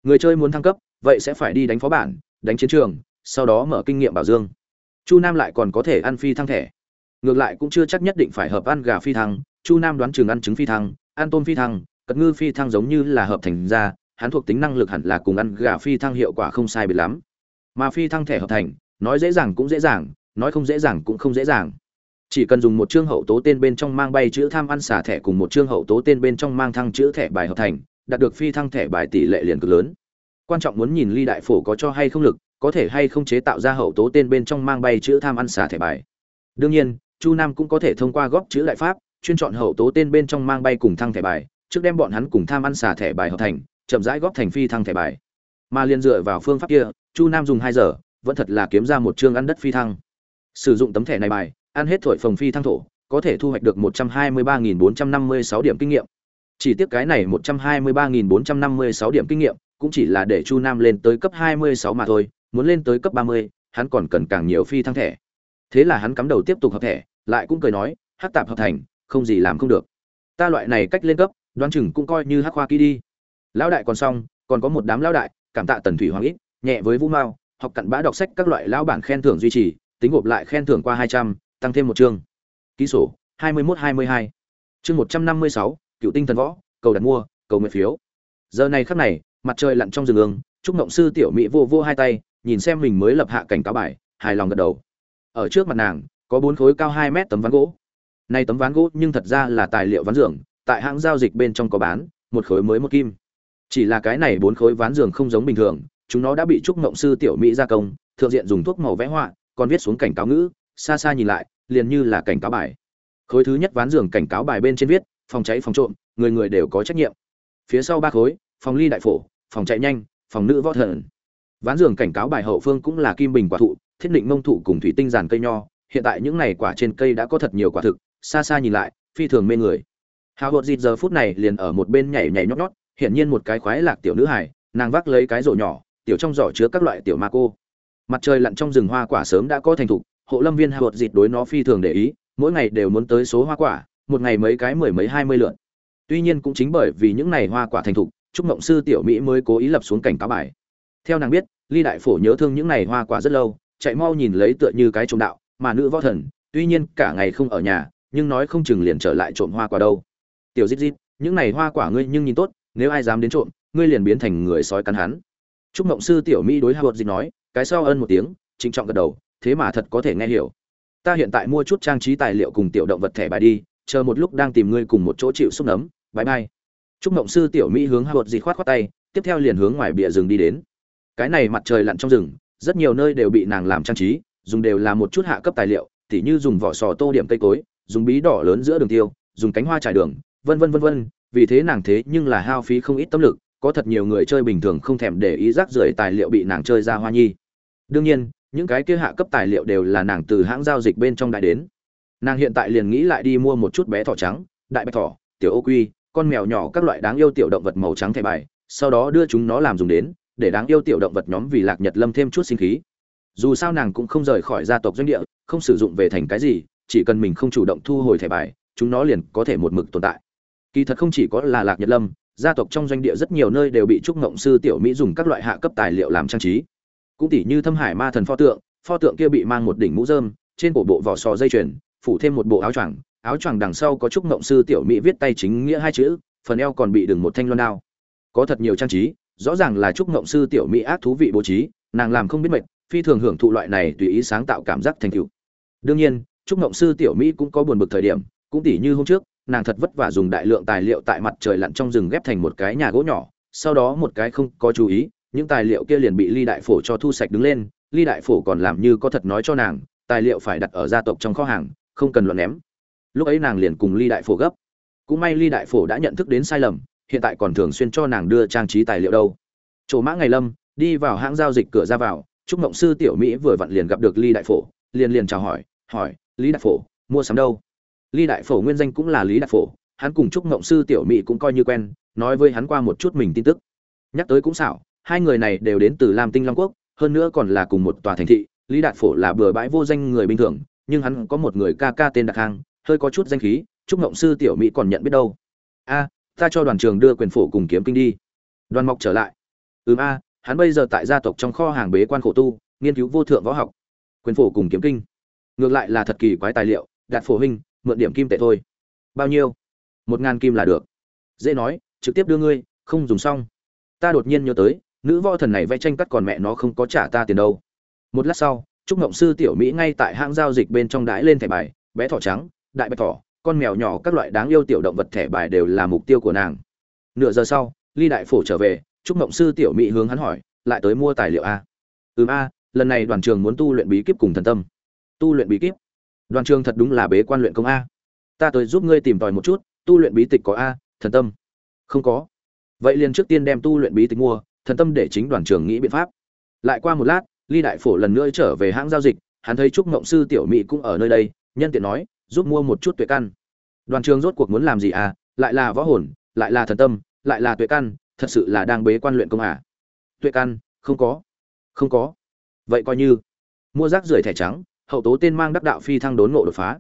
A: Người chơi muốn thăng cấp, vậy sẽ phải đi đánh phó bản, đánh chiến trường, sau đó mở kinh nghiệm bảo dương. Chu nam lại còn có thể ăn phi thăng thẻ. Ngược lại cũng chưa chắc nhất định phải hợp ăn gà phi thăng, chu nam đoán chừng ăn trứng phi thăng, ăn tôm phi thăng cật ngư phi thăng giống như là hợp thành ra hắn thuộc tính năng lực hẳn là cùng ăn gà phi thăng hiệu quả không sai biệt lắm. Mà phi thăng thẻ hợp thành, nói dễ dàng cũng dễ dàng, nói không dễ dàng cũng không dễ dàng. Chỉ cần dùng một chương hậu tố tên bên trong mang bay chữ tham ăn xả thẻ cùng một chương hậu tố tên bên trong mang thăng chữ thẻ bài hợp thành, đạt được phi thăng thẻ bài tỷ lệ liền cực lớn. Quan trọng muốn nhìn ly đại phổ có cho hay không lực, có thể hay không chế tạo ra hậu tố tên bên trong mang bay chữ tham ăn xả thẻ bài. Đương nhiên, chu nam cũng có thể thông qua góp chữ đại pháp, chuyên chọn hậu tố tên bên trong mang bay cùng thăng thẻ bài trước đem bọn hắn cùng tham ăn xả thẻ bài hợp thành, chậm rãi góp thành phi thăng thẻ bài. Mà liên dựa vào phương pháp kia, chu nam dùng hai giờ, vẫn thật là kiếm ra một chương ăn đất phi thăng. Sử dụng tấm thẻ này bài, ăn hết thổi phồng phi thăng thổ, có thể thu hoạch được một trăm hai mươi ba nghìn bốn trăm năm mươi sáu điểm kinh nghiệm. Chỉ tiếc cái này một trăm hai mươi ba nghìn bốn trăm năm mươi sáu điểm kinh nghiệm, cũng chỉ là để chu nam lên tới cấp hai mươi sáu mà thôi, muốn lên tới cấp ba mươi, hắn còn cần càng nhiều phi thăng thẻ. Thế là hắn cắm đầu tiếp tục hợp thẻ, lại cũng cười nói, hắc tạp hợp thành, không gì làm không được. Ta loại này cách lên cấp đoán chừng cũng coi như hắc khoa kỹ đi. Lão đại còn xong, còn có một đám lão đại, cảm tạ tần thủy hoàng ít, nhẹ với vũ mao, học cặn bã đọc sách các loại lão bản khen thưởng duy trì, tính gộp lại khen thưởng qua hai trăm, tăng thêm một chương. Ký sổ, hai mươi mốt hai mươi hai. Chương một trăm năm mươi sáu, cựu tinh thần võ, cầu đặt mua, cầu nguyện phiếu. Giờ này khắc này, mặt trời lặn trong rừng ương, trúc mộng sư tiểu mỹ vô vô hai tay, nhìn xem mình mới lập hạ cảnh cáo bài, hài lòng gật đầu. Ở trước mặt nàng, có bốn khối cao hai mét tấm ván gỗ. Nay tấm ván gỗ nhưng thật ra là tài liệu ván giường tại hãng giao dịch bên trong có bán, một khối mới một kim. Chỉ là cái này bốn khối ván giường không giống bình thường, chúng nó đã bị trúc ngộng sư tiểu mỹ gia công, thượng diện dùng thuốc màu vẽ họa, còn viết xuống cảnh cáo ngữ, xa xa nhìn lại, liền như là cảnh cáo bài. Khối thứ nhất ván giường cảnh cáo bài bên trên viết, phòng cháy, phòng trộm, người người đều có trách nhiệm. Phía sau ba khối, phòng ly đại phổ, phòng chạy nhanh, phòng nữ võ thần. Ván giường cảnh cáo bài hậu phương cũng là kim bình quả thụ, thiết định mông thụ cùng thủy tinh giàn cây nho, hiện tại những này quả trên cây đã có thật nhiều quả thực, xa xa nhìn lại, phi thường mê người hào hột dịt giờ phút này liền ở một bên nhảy nhảy nhót nhót, hiển nhiên một cái khoái lạc tiểu nữ hải nàng vác lấy cái rổ nhỏ, tiểu trong giỏ chứa các loại tiểu ma cô. Mặt trời lặn trong rừng hoa quả sớm đã có thành thục, hộ lâm viên hột dịt đối nó phi thường để ý, mỗi ngày đều muốn tới số hoa quả, một ngày mấy cái mười mấy hai mươi lượn tuy nhiên cũng chính bởi vì những ngày hoa quả thành thục, trúc mộng sư tiểu mỹ mới cố ý lập xuống cảnh cáo bài. Theo nàng biết, ly đại phổ nhớ thương những ngày hoa quả rất lâu, chạy mau nhìn lấy tựa như cái trộm đạo, mà nữ võ thần, tuy nhiên cả ngày không ở nhà, nhưng nói không chừng liền trở lại trộm hoa quả đâu tiểu dít dít, những này hoa quả ngươi nhưng nhìn tốt, nếu ai dám đến trộm, ngươi liền biến thành người sói cắn hắn. Trúc mộng sư tiểu mỹ đối hạ vợt dịch nói, cái sau ân một tiếng, trịnh trọng gật đầu, thế mà thật có thể nghe hiểu. Ta hiện tại mua chút trang trí tài liệu cùng tiểu động vật thẻ bài đi, chờ một lúc đang tìm ngươi cùng một chỗ chịu xúc nấm bãi bay trúc mộng sư tiểu mỹ hướng hạ vợt dịch khoát khoát tay, tiếp theo liền hướng ngoài bìa rừng đi đến. Cái này mặt trời lặn trong rừng, rất nhiều nơi đều bị nàng làm trang trí, dùng đều là một chút hạ cấp tài liệu, tỉ như dùng vỏ sò tô điểm cây cối, dùng bí đỏ lớn giữa đường tiêu, dùng cánh hoa trải đường vân vân vân vân, vì thế nàng thế nhưng là hao phí không ít tâm lực, có thật nhiều người chơi bình thường không thèm để ý rác rưởi tài liệu bị nàng chơi ra hoa nhi. Đương nhiên, những cái kia hạ cấp tài liệu đều là nàng từ hãng giao dịch bên trong đại đến. Nàng hiện tại liền nghĩ lại đi mua một chút bé thỏ trắng, đại bạch thỏ, tiểu ô quy, con mèo nhỏ các loại đáng yêu tiểu động vật màu trắng thẻ bài, sau đó đưa chúng nó làm dùng đến, để đáng yêu tiểu động vật nhóm vì lạc nhật lâm thêm chút sinh khí. Dù sao nàng cũng không rời khỏi gia tộc doanh địa, không sử dụng về thành cái gì, chỉ cần mình không chủ động thu hồi thẻ bài, chúng nó liền có thể một mực tồn tại kỳ thật không chỉ có là lạc nhật lâm, gia tộc trong doanh địa rất nhiều nơi đều bị trúc ngộng sư tiểu mỹ dùng các loại hạ cấp tài liệu làm trang trí. Cũng tỉ như thâm hải ma thần pho tượng pho tượng kia bị mang một đỉnh mũ rơm, trên cổ bộ vỏ sò dây chuyền, phủ thêm một bộ áo choàng áo choàng đằng sau có trúc ngộng sư tiểu mỹ viết tay chính nghĩa hai chữ, phần eo còn bị đừng một thanh loan đao. Có thật nhiều trang trí, rõ ràng là trúc ngộng sư tiểu mỹ ác thú vị bố trí, nàng làm không biết mệt, phi thường hưởng thụ loại này tùy ý sáng tạo cảm giác thành tựu. Đương nhiên, trúc ngộng sư tiểu mỹ cũng có buồn bực thời điểm, cũng tỉ như hôm trước nàng thật vất vả dùng đại lượng tài liệu tại mặt trời lặn trong rừng ghép thành một cái nhà gỗ nhỏ, sau đó một cái không có chú ý, những tài liệu kia liền bị ly đại phổ cho thu sạch đứng lên, ly đại phổ còn làm như có thật nói cho nàng, tài liệu phải đặt ở gia tộc trong kho hàng, không cần luận ném. Lúc ấy nàng liền cùng ly đại phổ gấp. Cũng may ly đại phổ đã nhận thức đến sai lầm, hiện tại còn thường xuyên cho nàng đưa trang trí tài liệu đâu. Chỗ mã ngày lâm, đi vào hãng giao dịch cửa ra vào trúc mộng sư tiểu mỹ vừa vặn liền gặp được ly đại phổ, liền liền chào hỏi hỏi, lý đại phổ, mua sắm đâu? Ly đại phổ nguyên danh cũng là lý đại phổ, hắn cùng trúc mộng sư tiểu mỹ cũng coi như quen, nói với hắn qua một chút mình tin tức. Nhắc tới cũng xảo, hai người này đều đến từ lam tinh long quốc, hơn nữa còn là cùng một tòa thành thị, lý đạt phổ là bừa bãi vô danh người bình thường, nhưng hắn có một người ca ca tên đặc hang, hơi có chút danh khí, trúc ngộng sư tiểu mỹ còn nhận biết đâu. A, ta cho đoàn trường đưa quyền phổ cùng kiếm kinh đi. Đoàn Mộc trở lại. Ừm a, hắn bây giờ tại gia tộc trong kho hàng bế quan khổ tu, nghiên cứu vô thượng võ học. Quyền phổ cùng kiếm kinh. Ngược lại là thật kỳ quái tài liệu đạt phổ huynh mượn điểm kim tệ thôi. Bao nhiêu? Một ngàn kim là được. Dễ nói, trực tiếp đưa ngươi, không dùng xong. Ta đột nhiên nhớ tới, nữ võ thần này vẽ tranh cắt còn mẹ nó không có trả ta tiền đâu. Một lát sau, trúc ngộng sư tiểu mỹ ngay tại hãng giao dịch bên trong đái lên thẻ bài, bé thỏ trắng, đại bạch thỏ, con mèo nhỏ, các loại đáng yêu tiểu động vật thẻ bài đều là mục tiêu của nàng. Nửa giờ sau, ly đại phổ trở về, trúc ngộng sư tiểu mỹ hướng hắn hỏi, lại tới mua tài liệu a ừm a, lần này đoàn trường muốn tu luyện bí kíp cùng thần tâm. Tu luyện bí kíp? Đoàn trường thật đúng là bế quan luyện công a. Ta tới giúp ngươi tìm tòi một chút, tu luyện bí tịch có a, thần tâm. Không có. Vậy liền trước tiên đem tu luyện bí tịch mua, thần tâm để chính đoàn trường nghĩ biện pháp. Lại qua một lát, ly đại phổ lần nữa trở về hãng giao dịch, hắn thấy trúc ngộng sư tiểu mỹ cũng ở nơi đây, nhân tiện nói, giúp mua một chút tuệ căn. Đoàn trường rốt cuộc muốn làm gì à lại là võ hồn, lại là thần tâm, lại là tuệ căn, thật sự là đang bế quan luyện công à tuệ căn, không có. Không có. Vậy coi như. Mua rác rưởi thẻ trắng hậu tố tên mang đắc đạo phi thăng đốn ngộ đột phá.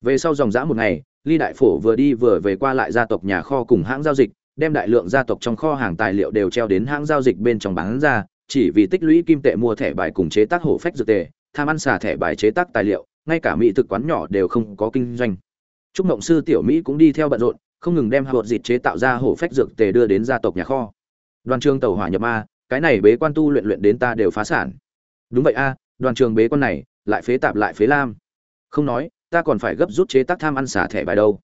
A: Về sau dòng dã một ngày, ly đại phổ vừa đi vừa về qua lại gia tộc nhà kho cùng hãng giao dịch, đem đại lượng gia tộc trong kho hàng tài liệu đều treo đến hãng giao dịch bên trong bán ra, chỉ vì tích lũy kim tệ mua thẻ bài cùng chế tác hổ phách dược tệ tham ăn xả thẻ bài chế tác tài liệu, ngay cả mỹ thực quán nhỏ đều không có kinh doanh. Trúc mộng sư tiểu mỹ cũng đi theo bận rộn, không ngừng đem hột dịt chế tạo ra hổ phách dược tề đưa đến gia tộc nhà kho. Đoàn trường tàu hỏa nhập ma, cái này bế quan tu luyện luyện đến ta đều phá sản. Đúng vậy a, đoàn trường bế quan này lại phế tạp lại phế lam. Không nói, ta còn phải gấp rút chế tác tham ăn xả thẻ bài đâu.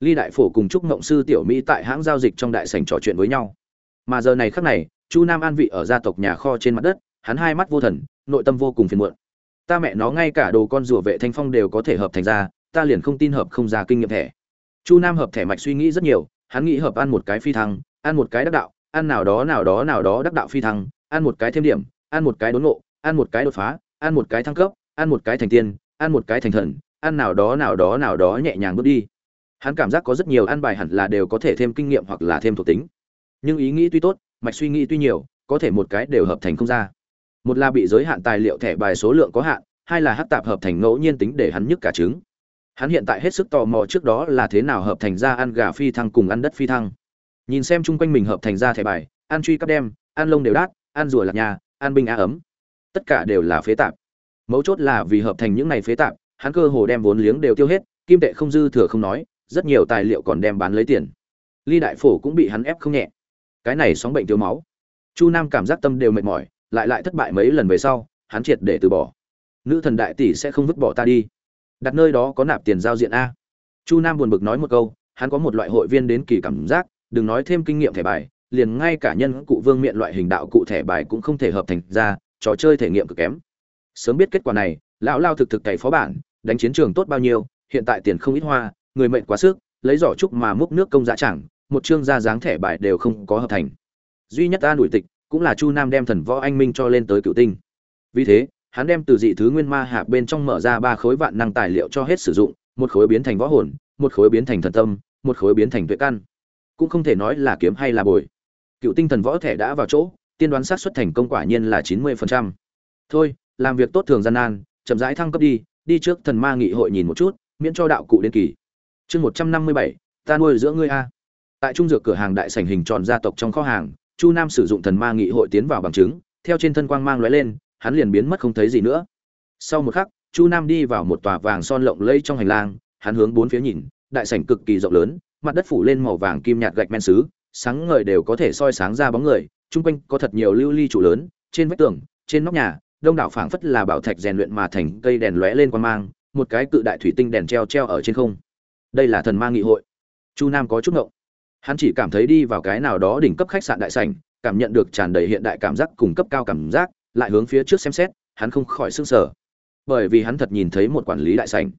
A: Ly đại phổ cùng trúc ngộng sư tiểu mỹ tại hãng giao dịch trong đại sảnh trò chuyện với nhau. Mà giờ này khắc này, chu nam an vị ở gia tộc nhà kho trên mặt đất, hắn hai mắt vô thần, nội tâm vô cùng phiền muộn. Ta mẹ nó ngay cả đồ con rùa vệ thanh phong đều có thể hợp thành ra, ta liền không tin hợp không ra kinh nghiệm thẻ. Chu nam hợp thẻ mạch suy nghĩ rất nhiều, hắn nghĩ hợp ăn một cái phi thăng, ăn một cái đắc đạo, ăn nào đó nào đó nào đó đắc đạo phi thăng, ăn một cái thêm điểm, ăn một cái đốn ngộ, ăn một cái đột phá, ăn một cái thăng cấp ăn một cái thành tiên, ăn một cái thành thần, ăn nào đó nào đó nào đó nhẹ nhàng bước đi. Hắn cảm giác có rất nhiều ăn bài hẳn là đều có thể thêm kinh nghiệm hoặc là thêm thuộc tính. Nhưng ý nghĩ tuy tốt, mạch suy nghĩ tuy nhiều, có thể một cái đều hợp thành không ra. Một là bị giới hạn tài liệu thẻ bài số lượng có hạn, hai là hát tạp hợp thành ngẫu nhiên tính để hắn nhức cả trứng. Hắn hiện tại hết sức tò mò trước đó là thế nào hợp thành ra ăn gà phi thăng cùng ăn đất phi thăng. Nhìn xem chung quanh mình hợp thành ra thẻ bài, ăn truy cắp đem, ăn lông đều đát, ăn rùa lạc nhà, ăn binh á ấm. Tất cả đều là phế tạp mấu chốt là vì hợp thành những này phế tạp, hắn cơ hồ đem vốn liếng đều tiêu hết, kim tệ không dư thừa không nói, rất nhiều tài liệu còn đem bán lấy tiền. Ly đại phổ cũng bị hắn ép không nhẹ. Cái này sóng bệnh thiếu máu. Chu nam cảm giác tâm đều mệt mỏi, lại lại thất bại mấy lần về sau, hắn triệt để từ bỏ. Nữ thần đại tỷ sẽ không vứt bỏ ta đi. Đặt nơi đó có nạp tiền giao diện a. Chu nam buồn bực nói một câu, hắn có một loại hội viên đến kỳ cảm giác, đừng nói thêm kinh nghiệm thẻ bài, liền ngay cả nhân cụ vương miện loại hình đạo cụ thẻ bài cũng không thể hợp thành ra, trò chơi thể nghiệm cực kém sớm biết kết quả này, lão lao thực thực cày phó bản, đánh chiến trường tốt bao nhiêu, hiện tại tiền không ít hoa, người mệnh quá sức, lấy giỏ trúc mà múc nước công giá chẳng, một chương ra dáng thẻ bài đều không có hợp thành. Duy nhất ta đuổi tịch, cũng là chu nam đem thần võ anh minh cho lên tới cựu tinh. Vì thế, hắn đem từ dị thứ nguyên ma hạp bên trong mở ra ba khối vạn năng tài liệu cho hết sử dụng, một khối biến thành võ hồn, một khối biến thành thần tâm, một khối biến thành tuệ căn. Cũng không thể nói là kiếm hay là bồi. Cựu tinh thần võ thẻ đã vào chỗ, tiên đoán sát xuất thành công quả nhiên là chín mươi phần trăm. Thôi làm việc tốt thường gian nan, chậm rãi thăng cấp đi đi trước thần ma nghị hội nhìn một chút, miễn cho đạo cụ đến kỳ. Chương một trăm năm mươi bảy, ta nuôi giữa ngươi a. Tại trung dược cửa hàng đại sảnh hình tròn gia tộc trong kho hàng, chu nam sử dụng thần ma nghị hội tiến vào bằng chứng, theo trên thân quang mang lóe lên, hắn liền biến mất không thấy gì nữa. Sau một khắc, chu nam đi vào một tòa vàng son lộng lẫy trong hành lang, hắn hướng bốn phía nhìn, đại sảnh cực kỳ rộng lớn, mặt đất phủ lên màu vàng kim nhạt gạch men sứ sáng ngời đều có thể soi sáng ra bóng người, chung quanh có thật nhiều lưu ly trụ lớn, trên vách tường, trên nóc nhà đông đảo phảng phất là bảo thạch rèn luyện mà thành cây đèn lóe lên quan mang, một cái cự đại thủy tinh đèn treo treo ở trên không. Đây là thần ma nghị hội. Chu nam có chút ngộng. Hắn chỉ cảm thấy đi vào cái nào đó đỉnh cấp khách sạn đại sảnh, cảm nhận được tràn đầy hiện đại cảm giác cùng cấp cao cảm giác, lại hướng phía trước xem xét, hắn không khỏi sưng sở bởi vì hắn thật nhìn thấy một quản lý đại sảnh.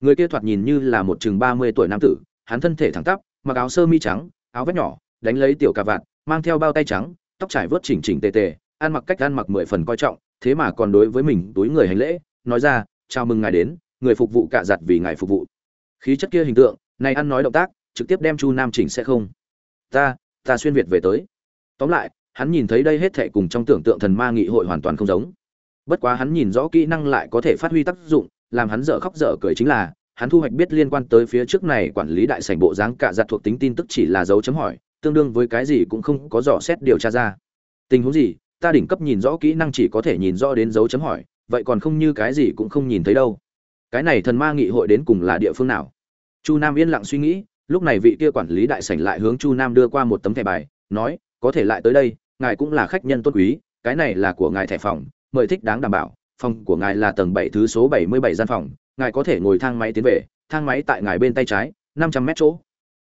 A: Người kia thoạt nhìn như là một chừng ba mươi tuổi nam tử, hắn thân thể thẳng tắp, mặc áo sơ mi trắng, áo vest nhỏ, đánh lấy tiểu cà vạt, mang theo bao tay trắng, tóc trải vớt chỉnh chỉnh tề tề, ăn mặc cách ăn mặc mười phần coi trọng thế mà còn đối với mình túi người hành lễ, nói ra, chào mừng ngài đến, người phục vụ cạ giặt vì ngài phục vụ. Khí chất kia hình tượng, này ăn nói động tác, trực tiếp đem chu nam chỉnh sẽ không. Ta ta xuyên việt về tới. Tóm lại, hắn nhìn thấy đây hết thệ cùng trong tưởng tượng thần ma nghị hội hoàn toàn không giống. Bất quá hắn nhìn rõ kỹ năng lại có thể phát huy tác dụng, làm hắn dở khóc dở cười chính là, hắn thu hoạch biết liên quan tới phía trước này quản lý đại sảnh bộ dáng cạ giặt thuộc tính tin tức chỉ là dấu chấm hỏi, tương đương với cái gì cũng không có dò xét điều tra ra. Tình huống gì? Ta đỉnh cấp nhìn rõ kỹ năng chỉ có thể nhìn rõ đến dấu chấm hỏi, vậy còn không như cái gì cũng không nhìn thấy đâu. Cái này thần ma nghị hội đến cùng là địa phương nào? Chu nam yên lặng suy nghĩ, lúc này vị kia quản lý đại sảnh lại hướng chu nam đưa qua một tấm thẻ bài, nói, có thể lại tới đây, ngài cũng là khách nhân tốt quý, cái này là của ngài thẻ phòng, mời thích đáng đảm bảo, phòng của ngài là tầng bảy thứ số bảy mươi bảy gian phòng, ngài có thể ngồi thang máy tiến về, thang máy tại ngài bên tay trái, năm trăm mét chỗ.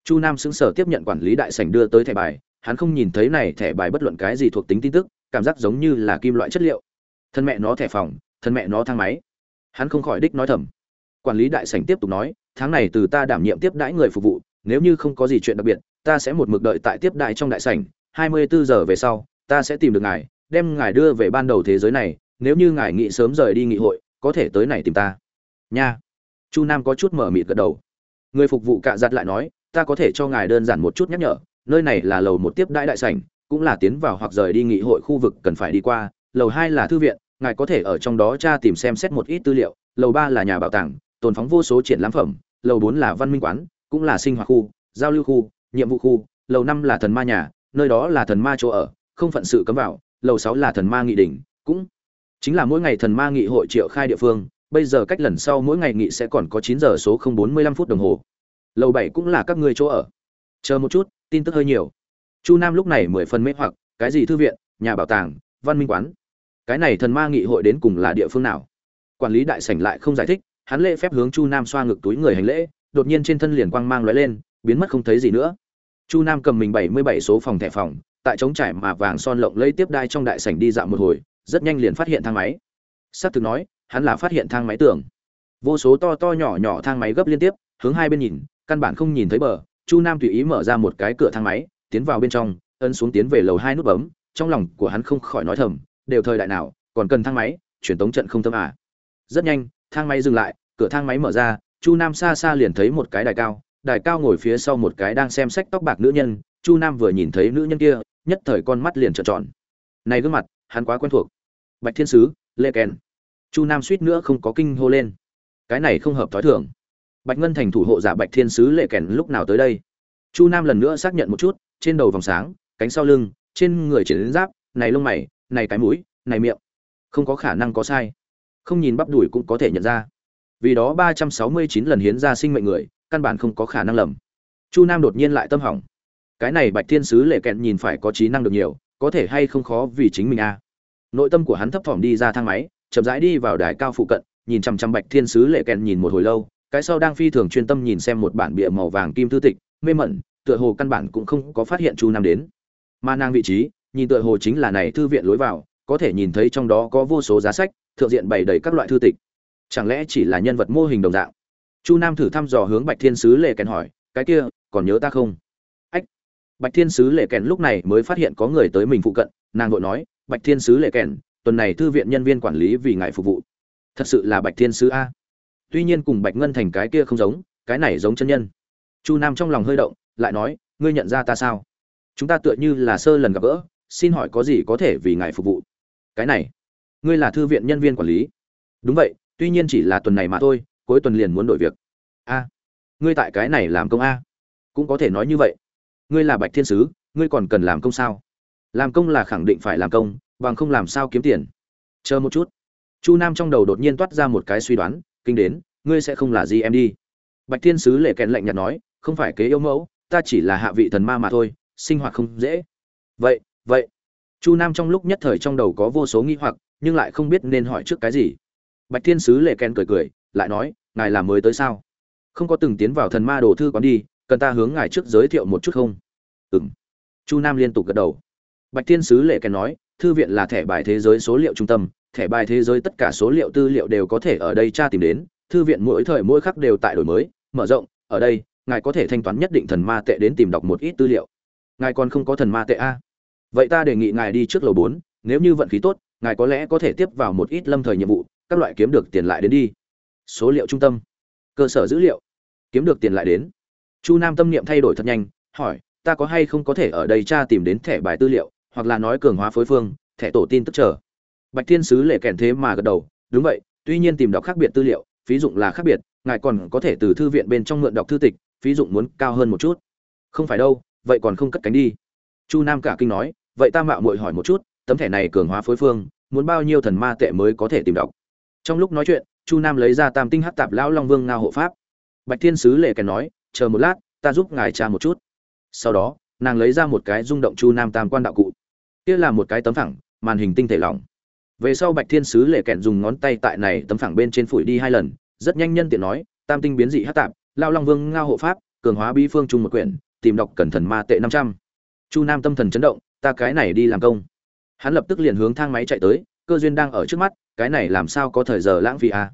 A: Chu nam xứng sở tiếp nhận quản lý đại sảnh đưa tới thẻ bài, hắn không nhìn thấy này thẻ bài bất luận cái gì thuộc tính tin tức cảm giác giống như là kim loại chất liệu. Thân mẹ nó thẻ phòng, thân mẹ nó thang máy. Hắn không khỏi đích nói thầm. Quản lý đại sảnh tiếp tục nói, tháng này từ ta đảm nhiệm tiếp đãi người phục vụ, nếu như không có gì chuyện đặc biệt, ta sẽ một mực đợi tại tiếp đại trong đại sảnh. Hai mươi bốn giờ về sau, ta sẽ tìm được ngài, đem ngài đưa về ban đầu thế giới này, nếu như ngài nghĩ sớm rời đi nghị hội, có thể tới này tìm ta. Nha. Chu nam có chút mở mịt gật đầu. Người phục vụ cạ giặt lại nói, ta có thể cho ngài đơn giản một chút nhắc nhở, nơi này là lầu một tiếp đãi đại sảnh cũng là tiến vào hoặc rời đi nghị hội khu vực cần phải đi qua, lầu hai là thư viện, ngài có thể ở trong đó tra tìm xem xét một ít tư liệu, lầu ba là nhà bảo tàng, tồn phóng vô số triển lãm phẩm, lầu bốn là văn minh quán, cũng là sinh hoạt khu, giao lưu khu, nhiệm vụ khu, lầu năm là thần ma nhà, nơi đó là thần ma chỗ ở, không phận sự cấm vào, lầu sáu là thần ma nghị đỉnh, cũng chính là mỗi ngày thần ma nghị hội triệu khai địa phương, bây giờ cách lần sau mỗi ngày nghị sẽ còn có chín giờ số không bốn mươi lăm phút đồng hồ. Lầu bảy cũng là các ngươi chỗ ở. Chờ một chút, tin tức hơi nhiều chu nam lúc này mười phần mê hoặc, cái gì thư viện, nhà bảo tàng, văn minh quán? Cái này thần ma nghị hội đến cùng là địa phương nào? Quản lý đại sảnh lại không giải thích, hắn lễ phép hướng chu nam xoa ngực túi người hành lễ, đột nhiên trên thân liền quang mang lóe lên, biến mất không thấy gì nữa. Chu nam cầm mình bảy mươi bảy số phòng thẻ phòng, tại trống trải mà vàng son lộng lấy tiếp đai trong đại sảnh đi dạo một hồi, rất nhanh liền phát hiện thang máy. Xác thực nói, hắn là phát hiện thang máy tường. Vô số to to nhỏ nhỏ thang máy gấp liên tiếp, hướng hai bên nhìn, căn bản không nhìn thấy bờ, chu nam tùy ý mở ra một cái cửa thang máy tiến vào bên trong, ấn xuống tiến về lầu hai nút bấm, trong lòng của hắn không khỏi nói thầm, đều thời đại nào, còn cần thang máy, truyền tống trận không tâm à? Rất nhanh, thang máy dừng lại, cửa thang máy mở ra, chu nam xa xa liền thấy một cái đài cao đài cao ngồi phía sau một cái đang xem sách tóc bạc nữ nhân, chu nam vừa nhìn thấy nữ nhân kia, nhất thời con mắt liền trợn tròn. Này gương mặt, hắn quá quen thuộc. Bạch thiên sứ, lê kèn. Chu nam suýt nữa không có kinh hô lên. Cái này không hợp thói thường. Bạch ngân thành thủ hộ giả bạch thiên sứ lệ kèn lúc nào tới đây? Chu nam lần nữa xác nhận một chút trên đầu vòng sáng, cánh sau lưng, trên người triển giáp, này lông mày, này cái mũi, này miệng. Không có khả năng có sai. Không nhìn bắp đùi cũng có thể nhận ra. Vì đó ba trăm sáu mươi chín lần hiến ra sinh mệnh người, căn bản không có khả năng lầm. Chu nam đột nhiên lại tâm hỏng. Cái này bạch thiên sứ lệ kẹn nhìn phải có trí năng được nhiều, có thể hay không khó vì chính mình a? À. nội tâm của hắn thấp thỏm đi ra thang máy, chậm rãi đi vào đài cao phụ cận, nhìn chằm chằm bạch thiên sứ lệ kẹn nhìn một hồi lâu, cái sau đang phi thường chuyên tâm nhìn xem một bản bìa màu vàng kim thư tịch, mê mẩn tựa hồ căn bản cũng không có phát hiện chu nam đến. Mà nàng vị trí, nhìn tựa hồ chính là này thư viện lối vào, có thể nhìn thấy trong đó có vô số giá sách, thượng diện bày đầy các loại thư tịch. Chẳng lẽ chỉ là nhân vật mô hình đồng dạng? Chu nam thử thăm dò hướng bạch thiên sứ lệ kèn hỏi, cái kia, còn nhớ ta không? Ách. Bạch thiên sứ lệ kèn lúc này mới phát hiện có người tới mình phụ cận, nàng vội nói, bạch thiên sứ lệ kèn, tuần này thư viện nhân viên quản lý vì ngài phục vụ. Thật sự là bạch thiên sứ a? Tuy nhiên cùng bạch ngân thành cái kia không giống, cái này giống chân nhân. Chu nam trong lòng hơi động lại nói, ngươi nhận ra ta sao? Chúng ta tựa như là sơ lần gặp gỡ, xin hỏi có gì có thể vì ngài phục vụ? Cái này, ngươi là thư viện nhân viên quản lý. Đúng vậy, tuy nhiên chỉ là tuần này mà thôi, cuối tuần liền muốn đổi việc. A, ngươi tại cái này làm công a? Cũng có thể nói như vậy. Ngươi là bạch thiên sứ, ngươi còn cần làm công sao? Làm công là khẳng định phải làm công, bằng không làm sao kiếm tiền? Chờ một chút. Chu nam trong đầu đột nhiên toát ra một cái suy đoán, kinh đến, ngươi sẽ không là gì em đi. Bạch thiên sứ lệ kèn lạnh nhạt nói, không phải kế yêu mẫu ta chỉ là hạ vị thần ma mà thôi, sinh hoạt không dễ. Vậy vậy. Chu nam trong lúc nhất thời trong đầu có vô số nghi hoặc, nhưng lại không biết nên hỏi trước cái gì. Bạch thiên sứ lệ ken cười cười, lại nói, ngài là mới tới sao? Không có từng tiến vào thần ma đồ thư quán đi, cần ta hướng ngài trước giới thiệu một chút không? Ừm. chu nam liên tục gật đầu. Bạch thiên sứ lệ ken nói, thư viện là thẻ bài thế giới số liệu trung tâm, thẻ bài thế giới tất cả số liệu tư liệu đều có thể ở đây tra tìm đến, thư viện mỗi thời mỗi khắc đều tại đổi mới, mở rộng, ở đây ngài có thể thanh toán nhất định thần ma tệ đến tìm đọc một ít tư liệu. Ngài còn không có thần ma tệ a vậy ta đề nghị ngài đi trước lầu bốn, nếu như vận khí tốt, ngài có lẽ có thể tiếp vào một ít lâm thời nhiệm vụ, các loại kiếm được tiền lại đến đi. Số liệu trung tâm. Cơ sở dữ liệu. Kiếm được tiền lại đến. Chu nam tâm niệm thay đổi thật nhanh, hỏi, ta có hay không có thể ở đây tra tìm đến thẻ bài tư liệu, hoặc là nói cường hóa phối phương, thẻ tổ tin tức chờ. Bạch thiên sứ lệ kèn thế mà gật đầu, đúng vậy, tuy nhiên tìm đọc khác biệt tư liệu phí dụng là khác biệt, ngài còn có thể từ thư viện bên trong mượn đọc thư tịch phí dụng muốn cao hơn một chút. Không phải đâu, vậy còn không cất cánh đi. Chu nam cả kinh nói, vậy ta mạo muội hỏi một chút, tấm thẻ này cường hóa phối phương, muốn bao nhiêu thần ma tệ mới có thể tìm đọc? Trong lúc nói chuyện, chu nam lấy ra tam tinh hắc tạp lão long vương ngao hộ pháp. Bạch thiên sứ lệ kèn nói, chờ một lát, ta giúp ngài tra một chút. Sau đó, nàng lấy ra một cái rung động chu nam tam quan đạo cụ. Kia là một cái tấm phẳng, màn hình tinh thể lỏng. Về sau bạch thiên sứ lệ kèn dùng ngón tay tại này tấm phẳng bên trên phủi đi hai lần, rất nhanh nhân tiện nói, tam tinh biến dị hát tạp lao long vương ngao hộ pháp, cường hóa bi phương chung một quyển, tìm đọc cẩn thần ma tệ năm trăm chu nam tâm thần chấn động, ta cái này đi làm công hắn lập tức liền hướng thang máy chạy tới, cơ duyên đang ở trước mắt, cái này làm sao có thời giờ lãng phí à?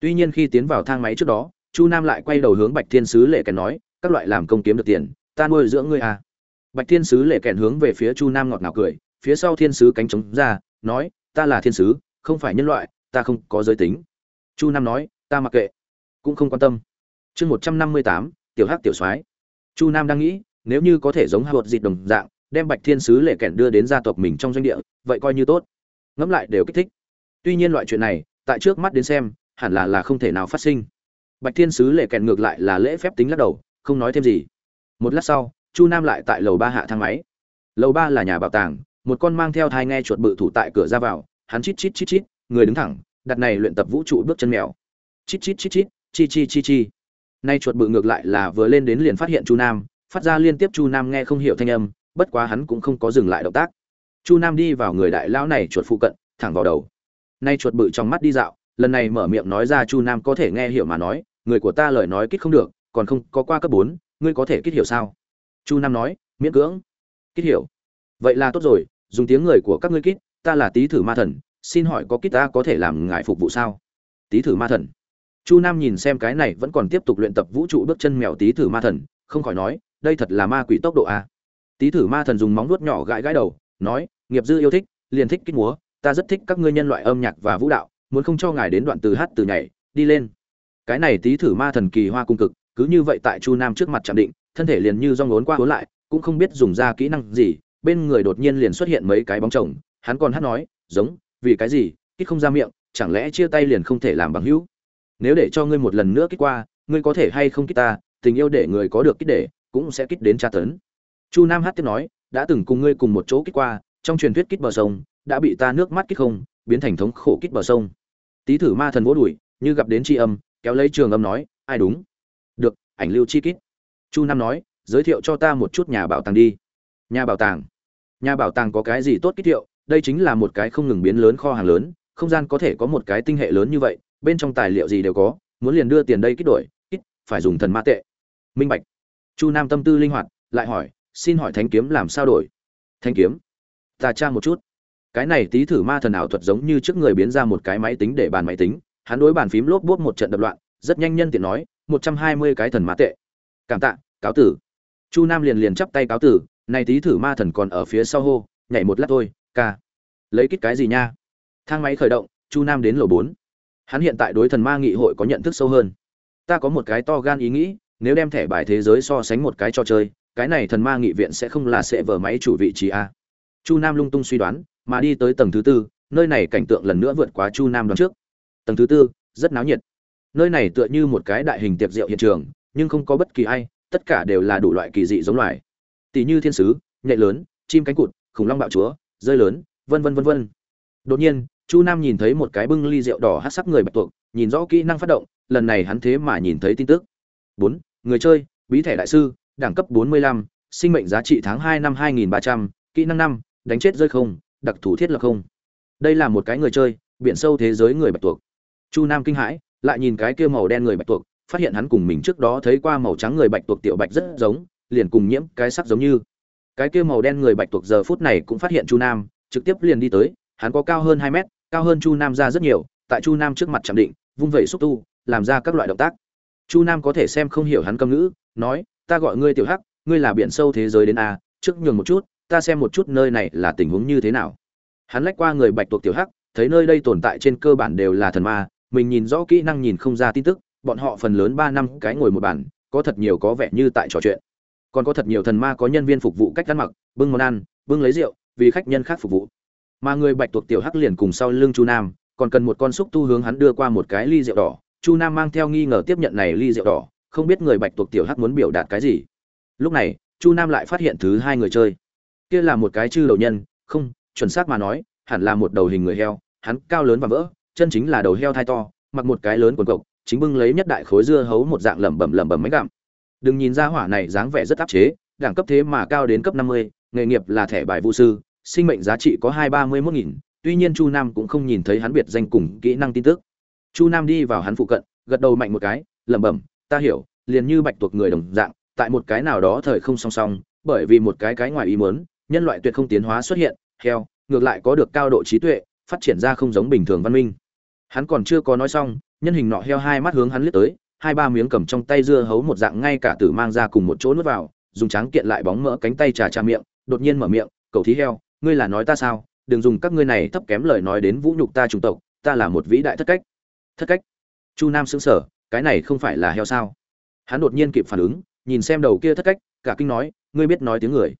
A: tuy nhiên khi tiến vào thang máy trước đó, chu nam lại quay đầu hướng bạch thiên sứ lệ kèn nói, các loại làm công kiếm được tiền, ta nuôi dưỡng ngươi à. bạch thiên sứ lệ kèn hướng về phía chu nam ngọt ngào cười, phía sau thiên sứ cánh trống ra, nói, ta là thiên sứ, không phải nhân loại, ta không có giới tính chu nam nói, ta mặc kệ, cũng không quan tâm chương một trăm năm mươi tám, tiểu hắc tiểu soái. Chu nam đang nghĩ, nếu như có thể giống hạ bột dịt đồng dạng, đem bạch thiên sứ lệ kèn đưa đến gia tộc mình trong doanh địa, vậy coi như tốt. Ngẫm lại đều kích thích. Tuy nhiên loại chuyện này, tại trước mắt đến xem, hẳn là là không thể nào phát sinh. Bạch thiên sứ lệ kèn ngược lại là lễ phép tính lắc đầu, không nói thêm gì. Một lát sau, chu nam lại tại lầu ba hạ thang máy. Lầu ba là nhà bảo tàng, một con mang theo thai nghe chuột bự thủ tại cửa ra vào, hắn chít chít chít chít, người đứng thẳng, đặt này luyện tập vũ trụ bước chân mèo. Chít chít chít chít, chi chi chi chi nay chuột bự ngược lại là vừa lên đến liền phát hiện chu nam, phát ra liên tiếp chu nam nghe không hiểu thanh âm, bất quá hắn cũng không có dừng lại động tác. Chu nam đi vào người đại lão này chuột phụ cận, thẳng vào đầu. Nay chuột bự trong mắt đi dạo, lần này mở miệng nói ra chu nam có thể nghe hiểu mà nói, người của ta lời nói kích không được, còn không, có qua cấp bốn, ngươi có thể kích hiểu sao? Chu nam nói, miễn cưỡng. Kích hiểu. Vậy là tốt rồi, dùng tiếng người của các ngươi kích, ta là tý thử ma thần, xin hỏi có kích ta có thể làm ngài phục vụ sao? Tý thử ma thần chu nam nhìn xem cái này vẫn còn tiếp tục luyện tập vũ trụ bước chân mèo tí thử ma thần, không khỏi nói, đây thật là ma quỷ tốc độ a. Tí thử ma thần dùng móng vuốt nhỏ gãi gãi đầu, nói, nghiệp dư yêu thích, liền thích kích múa, ta rất thích các ngươi nhân loại âm nhạc và vũ đạo, muốn không cho ngài đến đoạn từ hát từ nhảy, đi lên. Cái này tí thử ma thần kỳ hoa cung cực, cứ như vậy tại chu nam trước mặt chạm định, thân thể liền như do ngốn qua hốn lại, cũng không biết dùng ra kỹ năng gì, bên người đột nhiên liền xuất hiện mấy cái bóng chồng, hắn còn hát nói, giống, vì cái gì, kích không ra miệng, chẳng lẽ chia tay liền không thể làm bằng hữu? Nếu để cho ngươi một lần nữa kích qua, ngươi có thể hay không kích ta, tình yêu để người có được kích để, cũng sẽ kích đến tra tấn. Chu nam hát tiếp nói, đã từng cùng ngươi cùng một chỗ kích qua, trong truyền thuyết kích bờ sông, đã bị ta nước mắt kích không, biến thành thống khổ kích bờ sông. Tý thử ma thần vỗ đùi, như gặp đến tri âm, kéo lấy trường âm nói, ai đúng? Được, ảnh lưu chi kích. Chu nam nói, giới thiệu cho ta một chút nhà bảo tàng đi. Nhà bảo tàng? Nhà bảo tàng có cái gì tốt kích thiệu? Đây chính là một cái không ngừng biến lớn kho hàng lớn, không gian có thể có một cái tinh hệ lớn như vậy bên trong tài liệu gì đều có, muốn liền đưa tiền đây kích đổi ít phải dùng thần ma tệ. Minh bạch. Chu nam tâm tư linh hoạt, lại hỏi, xin hỏi thánh kiếm làm sao đổi? Thanh kiếm. Ta tra một chút. Cái này tí thử ma thần ảo thuật giống như trước người biến ra một cái máy tính để bàn máy tính, hắn đối bàn phím lốp bốt một trận đập loạn, rất nhanh nhân tiện nói, một trăm hai mươi cái thần ma tệ. Cảm tạ, cáo tử. Chu nam liền liền chắp tay cáo tử, này tí thử ma thần còn ở phía sau hô, nhảy một lát thôi, ca. Lấy kích cái gì nha? Thang máy khởi động, chu nam đến lầu bốn hắn hiện tại đối thần ma nghị hội có nhận thức sâu hơn. Ta có một cái to gan ý nghĩ, nếu đem thẻ bài thế giới so sánh một cái trò chơi, cái này thần ma nghị viện sẽ không là sẽ vở máy chủ vị trí a. Chu nam lung tung suy đoán, mà đi tới tầng thứ tư, nơi này cảnh tượng lần nữa vượt quá chu nam đoán trước. Tầng thứ tư, rất náo nhiệt. Nơi này tựa như một cái đại hình tiệc rượu hiện trường, nhưng không có bất kỳ ai, tất cả đều là đủ loại kỳ dị giống loài. Tỷ như thiên sứ nhạy lớn, chim cánh cụt, khủng long bạo chúa, rơi lớn, vân vân vân vân. Đột nhiên chu nam nhìn thấy một cái bưng ly rượu đỏ hát sắc người bạch tuộc, nhìn rõ kỹ năng phát động, lần này hắn thế mà nhìn thấy tin tức. Bốn, người chơi, bí thẻ đại sư, đẳng cấp bốn mươi lăm, sinh mệnh giá trị tháng hai năm hai nghìn ba trăm, kỹ năng năm, đánh chết rơi không, đặc thù thiết lập không. Đây là một cái người chơi, biển sâu thế giới người bạch tuộc. Chu nam kinh hãi, lại nhìn cái kia màu đen người bạch tuộc, phát hiện hắn cùng mình trước đó thấy qua màu trắng người bạch tuộc tiểu bạch rất giống, liền cùng nhiễm cái sắc giống như. Cái kia màu đen người bạch tuộc giờ phút này cũng phát hiện chu nam, trực tiếp liền đi tới, hắn có cao hơn hai mét cao hơn chu nam ra rất nhiều, tại chu nam trước mặt chạm định, vung vẩy xúc tu, làm ra các loại động tác. Chu nam có thể xem không hiểu hắn câm ngữ, nói, ta gọi ngươi tiểu hắc, ngươi là biển sâu thế giới đến a, trước nhường một chút, ta xem một chút nơi này là tình huống như thế nào. Hắn lách qua người bạch tuộc tiểu hắc, thấy nơi đây tồn tại trên cơ bản đều là thần ma, mình nhìn rõ kỹ năng nhìn không ra tin tức, bọn họ phần lớn ba năm cái ngồi một bàn, có thật nhiều có vẻ như tại trò chuyện. Còn có thật nhiều thần ma có nhân viên phục vụ cách ăn mặc, bưng món ăn, bưng lấy rượu, vì khách nhân khác phục vụ mà người bạch tuộc tiểu hắc liền cùng sau lưng chu nam, còn cần một con xúc tu hướng hắn đưa qua một cái ly rượu đỏ. Chu nam mang theo nghi ngờ tiếp nhận này ly rượu đỏ, không biết người bạch tuộc tiểu hắc muốn biểu đạt cái gì. Lúc này, chu nam lại phát hiện thứ hai người chơi. Kia là một cái chư đầu nhân, không, chuẩn xác mà nói, hẳn là một đầu hình người heo, hắn cao lớn và vỡ, chân chính là đầu heo thai to, mặc một cái lớn quần cộc, chính bưng lấy nhất đại khối dưa hấu một dạng lẩm bẩm lẩm bẩm mấy gặm. Đừng nhìn ra hỏa này dáng vẻ rất áp chế, đẳng cấp thế mà cao đến cấp năm mươi, nghề nghiệp là thẻ bài vũ sư sinh mệnh giá trị có hai ba mươi mốt nghìn, tuy nhiên chu nam cũng không nhìn thấy hắn biệt danh cùng kỹ năng tin tức. Chu nam đi vào hắn phụ cận, gật đầu mạnh một cái, lẩm bẩm, ta hiểu, liền như bạch tuộc người đồng dạng, tại một cái nào đó thời không song song, bởi vì một cái cái ngoài ý muốn, nhân loại tuyệt không tiến hóa xuất hiện, heo, ngược lại có được cao độ trí tuệ, phát triển ra không giống bình thường văn minh. Hắn còn chưa có nói xong, nhân hình nọ heo hai mắt hướng hắn liếc tới, hai ba miếng cầm trong tay dưa hấu một dạng ngay cả tử mang ra cùng một chỗ nuốt vào, dùng trắng kiện lại bóng mỡ cánh tay trà trà miệng, đột nhiên mở miệng cậu thí heo ngươi là nói ta sao? Đừng dùng các ngươi này thấp kém lời nói đến vũ nhục ta chủng tộc, ta là một vĩ đại thất cách. Thất cách? Chu nam xứng sở cái này không phải là heo sao? Hắn đột nhiên kịp phản ứng, nhìn xem đầu kia thất cách, cả kinh nói, ngươi biết nói tiếng người.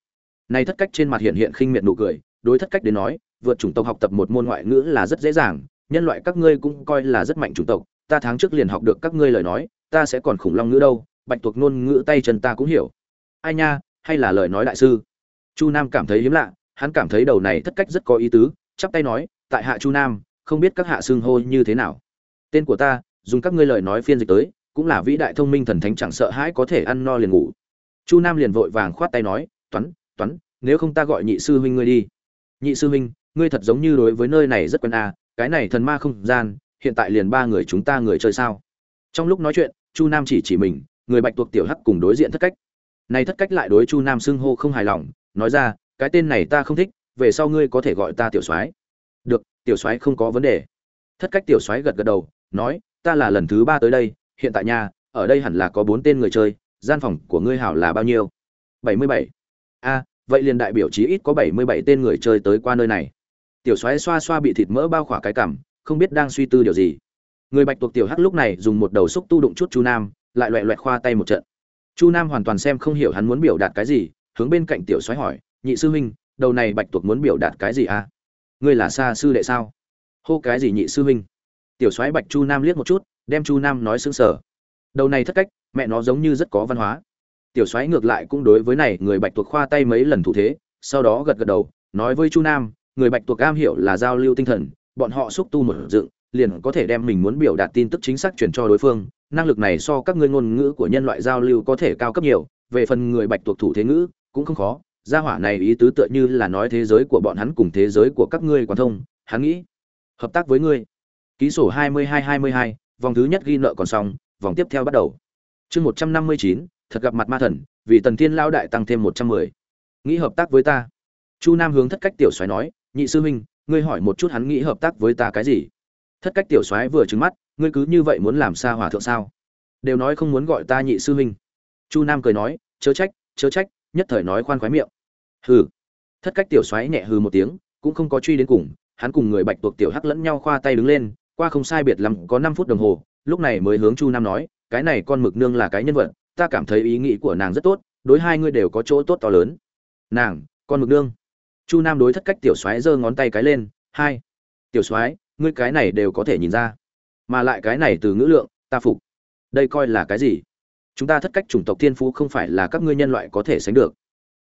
A: Này thất cách trên mặt hiện hiện khinh miệt nụ cười, đối thất cách đến nói, vượt chủng tộc học tập một môn ngoại ngữ là rất dễ dàng, nhân loại các ngươi cũng coi là rất mạnh chủng tộc, ta tháng trước liền học được các ngươi lời nói, ta sẽ còn khủng long ngữ đâu, bạch tuộc ngôn ngữ tay chân ta cũng hiểu. Ai nha, hay là lời nói đại sư? Chu nam cảm thấy hiếm lạ hắn cảm thấy đầu này thất cách rất có ý tứ chắp tay nói tại hạ chu nam không biết các hạ xương hô như thế nào. Tên của ta dùng các ngươi lời nói phiên dịch tới cũng là vĩ đại thông minh thần thánh chẳng sợ hãi có thể ăn no liền ngủ. Chu nam liền vội vàng khoát tay nói toán toán nếu không ta gọi nhị sư huynh ngươi đi. Nhị sư huynh ngươi thật giống như đối với nơi này rất quen à, cái này thần ma không gian hiện tại liền ba người chúng ta người chơi sao? Trong lúc nói chuyện chu nam chỉ chỉ mình người bạch tuộc tiểu hắc cùng đối diện thất cách. Này thất cách lại đối chu nam xưng hô không hài lòng nói ra cái tên này ta không thích, về sau ngươi có thể gọi ta tiểu soái. Được, tiểu soái không có vấn đề. Thất cách tiểu soái gật gật đầu, nói, ta là lần thứ ba tới đây, hiện tại nhà ở đây hẳn là có bốn tên người chơi, gian phòng của ngươi hảo là bao nhiêu? Bảy mươi bảy. A, vậy liền đại biểu chí ít có bảy mươi bảy tên người chơi tới qua nơi này. Tiểu Soái xoa xoa bị thịt mỡ bao khỏa cái cảm không biết đang suy tư điều gì. Người bạch tuộc tiểu hắc lúc này dùng một đầu xúc tu đụng chút chu nam, lại loẹ loẹt khoa tay một trận. Chu nam hoàn toàn xem không hiểu hắn muốn biểu đạt cái gì, hướng bên cạnh tiểu Soái hỏi nhị sư huynh, đầu này bạch tuộc muốn biểu đạt cái gì à? ngươi là xa sư đệ sao? Hô, cái gì nhị sư huynh? Tiểu soái bạch chu nam liếc một chút, đem chu nam nói xứng sở đầu này thất cách, mẹ nó giống như rất có văn hóa. Tiểu soái ngược lại cũng đối với này, người bạch tuộc khoa tay mấy lần thủ thế, sau đó gật gật đầu, nói với chu nam, người bạch tuộc am hiểu là giao lưu tinh thần, bọn họ xúc tu một dựng, liền có thể đem mình muốn biểu đạt tin tức chính xác truyền cho đối phương, năng lực này so các ngươi ngôn ngữ của nhân loại giao lưu có thể cao cấp nhiều, về phần người bạch tuộc thủ thế ngữ, cũng không khó gia hỏa này ý tứ tựa như là nói thế giới của bọn hắn cùng thế giới của các ngươi quan thông, hắn nghĩ. Hợp tác với ngươi. Ký sổ hai mươi hai hai mươi hai, vòng thứ nhất ghi nợ còn xong, vòng tiếp theo bắt đầu. Chương một trăm năm mươi chín, thật gặp mặt ma thần, vì tần thiên lao đại tăng thêm một trăm mười. Nghĩ hợp tác với ta. Chu nam hướng thất cách tiểu xoáy nói, nhị sư huynh, ngươi hỏi một chút hắn nghĩ hợp tác với ta cái gì? Thất cách tiểu xoáy vừa trứng mắt, ngươi cứ như vậy muốn làm xa hòa thượng sao? Đều nói không muốn gọi ta nhị sư huynh. Chu nam cười nói, chớ trách chớ trách, nhất thời nói khoan khoái miệng hừ. Thất cách tiểu xoáy nhẹ hừ một tiếng, cũng không có truy đến cùng, hắn cùng người bạch tuộc tiểu hắc lẫn nhau khoa tay đứng lên, qua không sai biệt lắm có năm phút đồng hồ, lúc này mới hướng chu nam nói, cái này con mực nương là cái nhân vật, ta cảm thấy ý nghĩ của nàng rất tốt, đối hai ngươi đều có chỗ tốt to lớn. Nàng, con mực nương. Chu nam đối thất cách tiểu soái giơ ngón tay cái lên, hai, tiểu soái, ngươi cái này đều có thể nhìn ra, mà lại cái này từ ngữ lượng, ta phục. Đây coi là cái gì? Chúng ta thất cách chủng tộc thiên phú không phải là các ngươi nhân loại có thể sánh được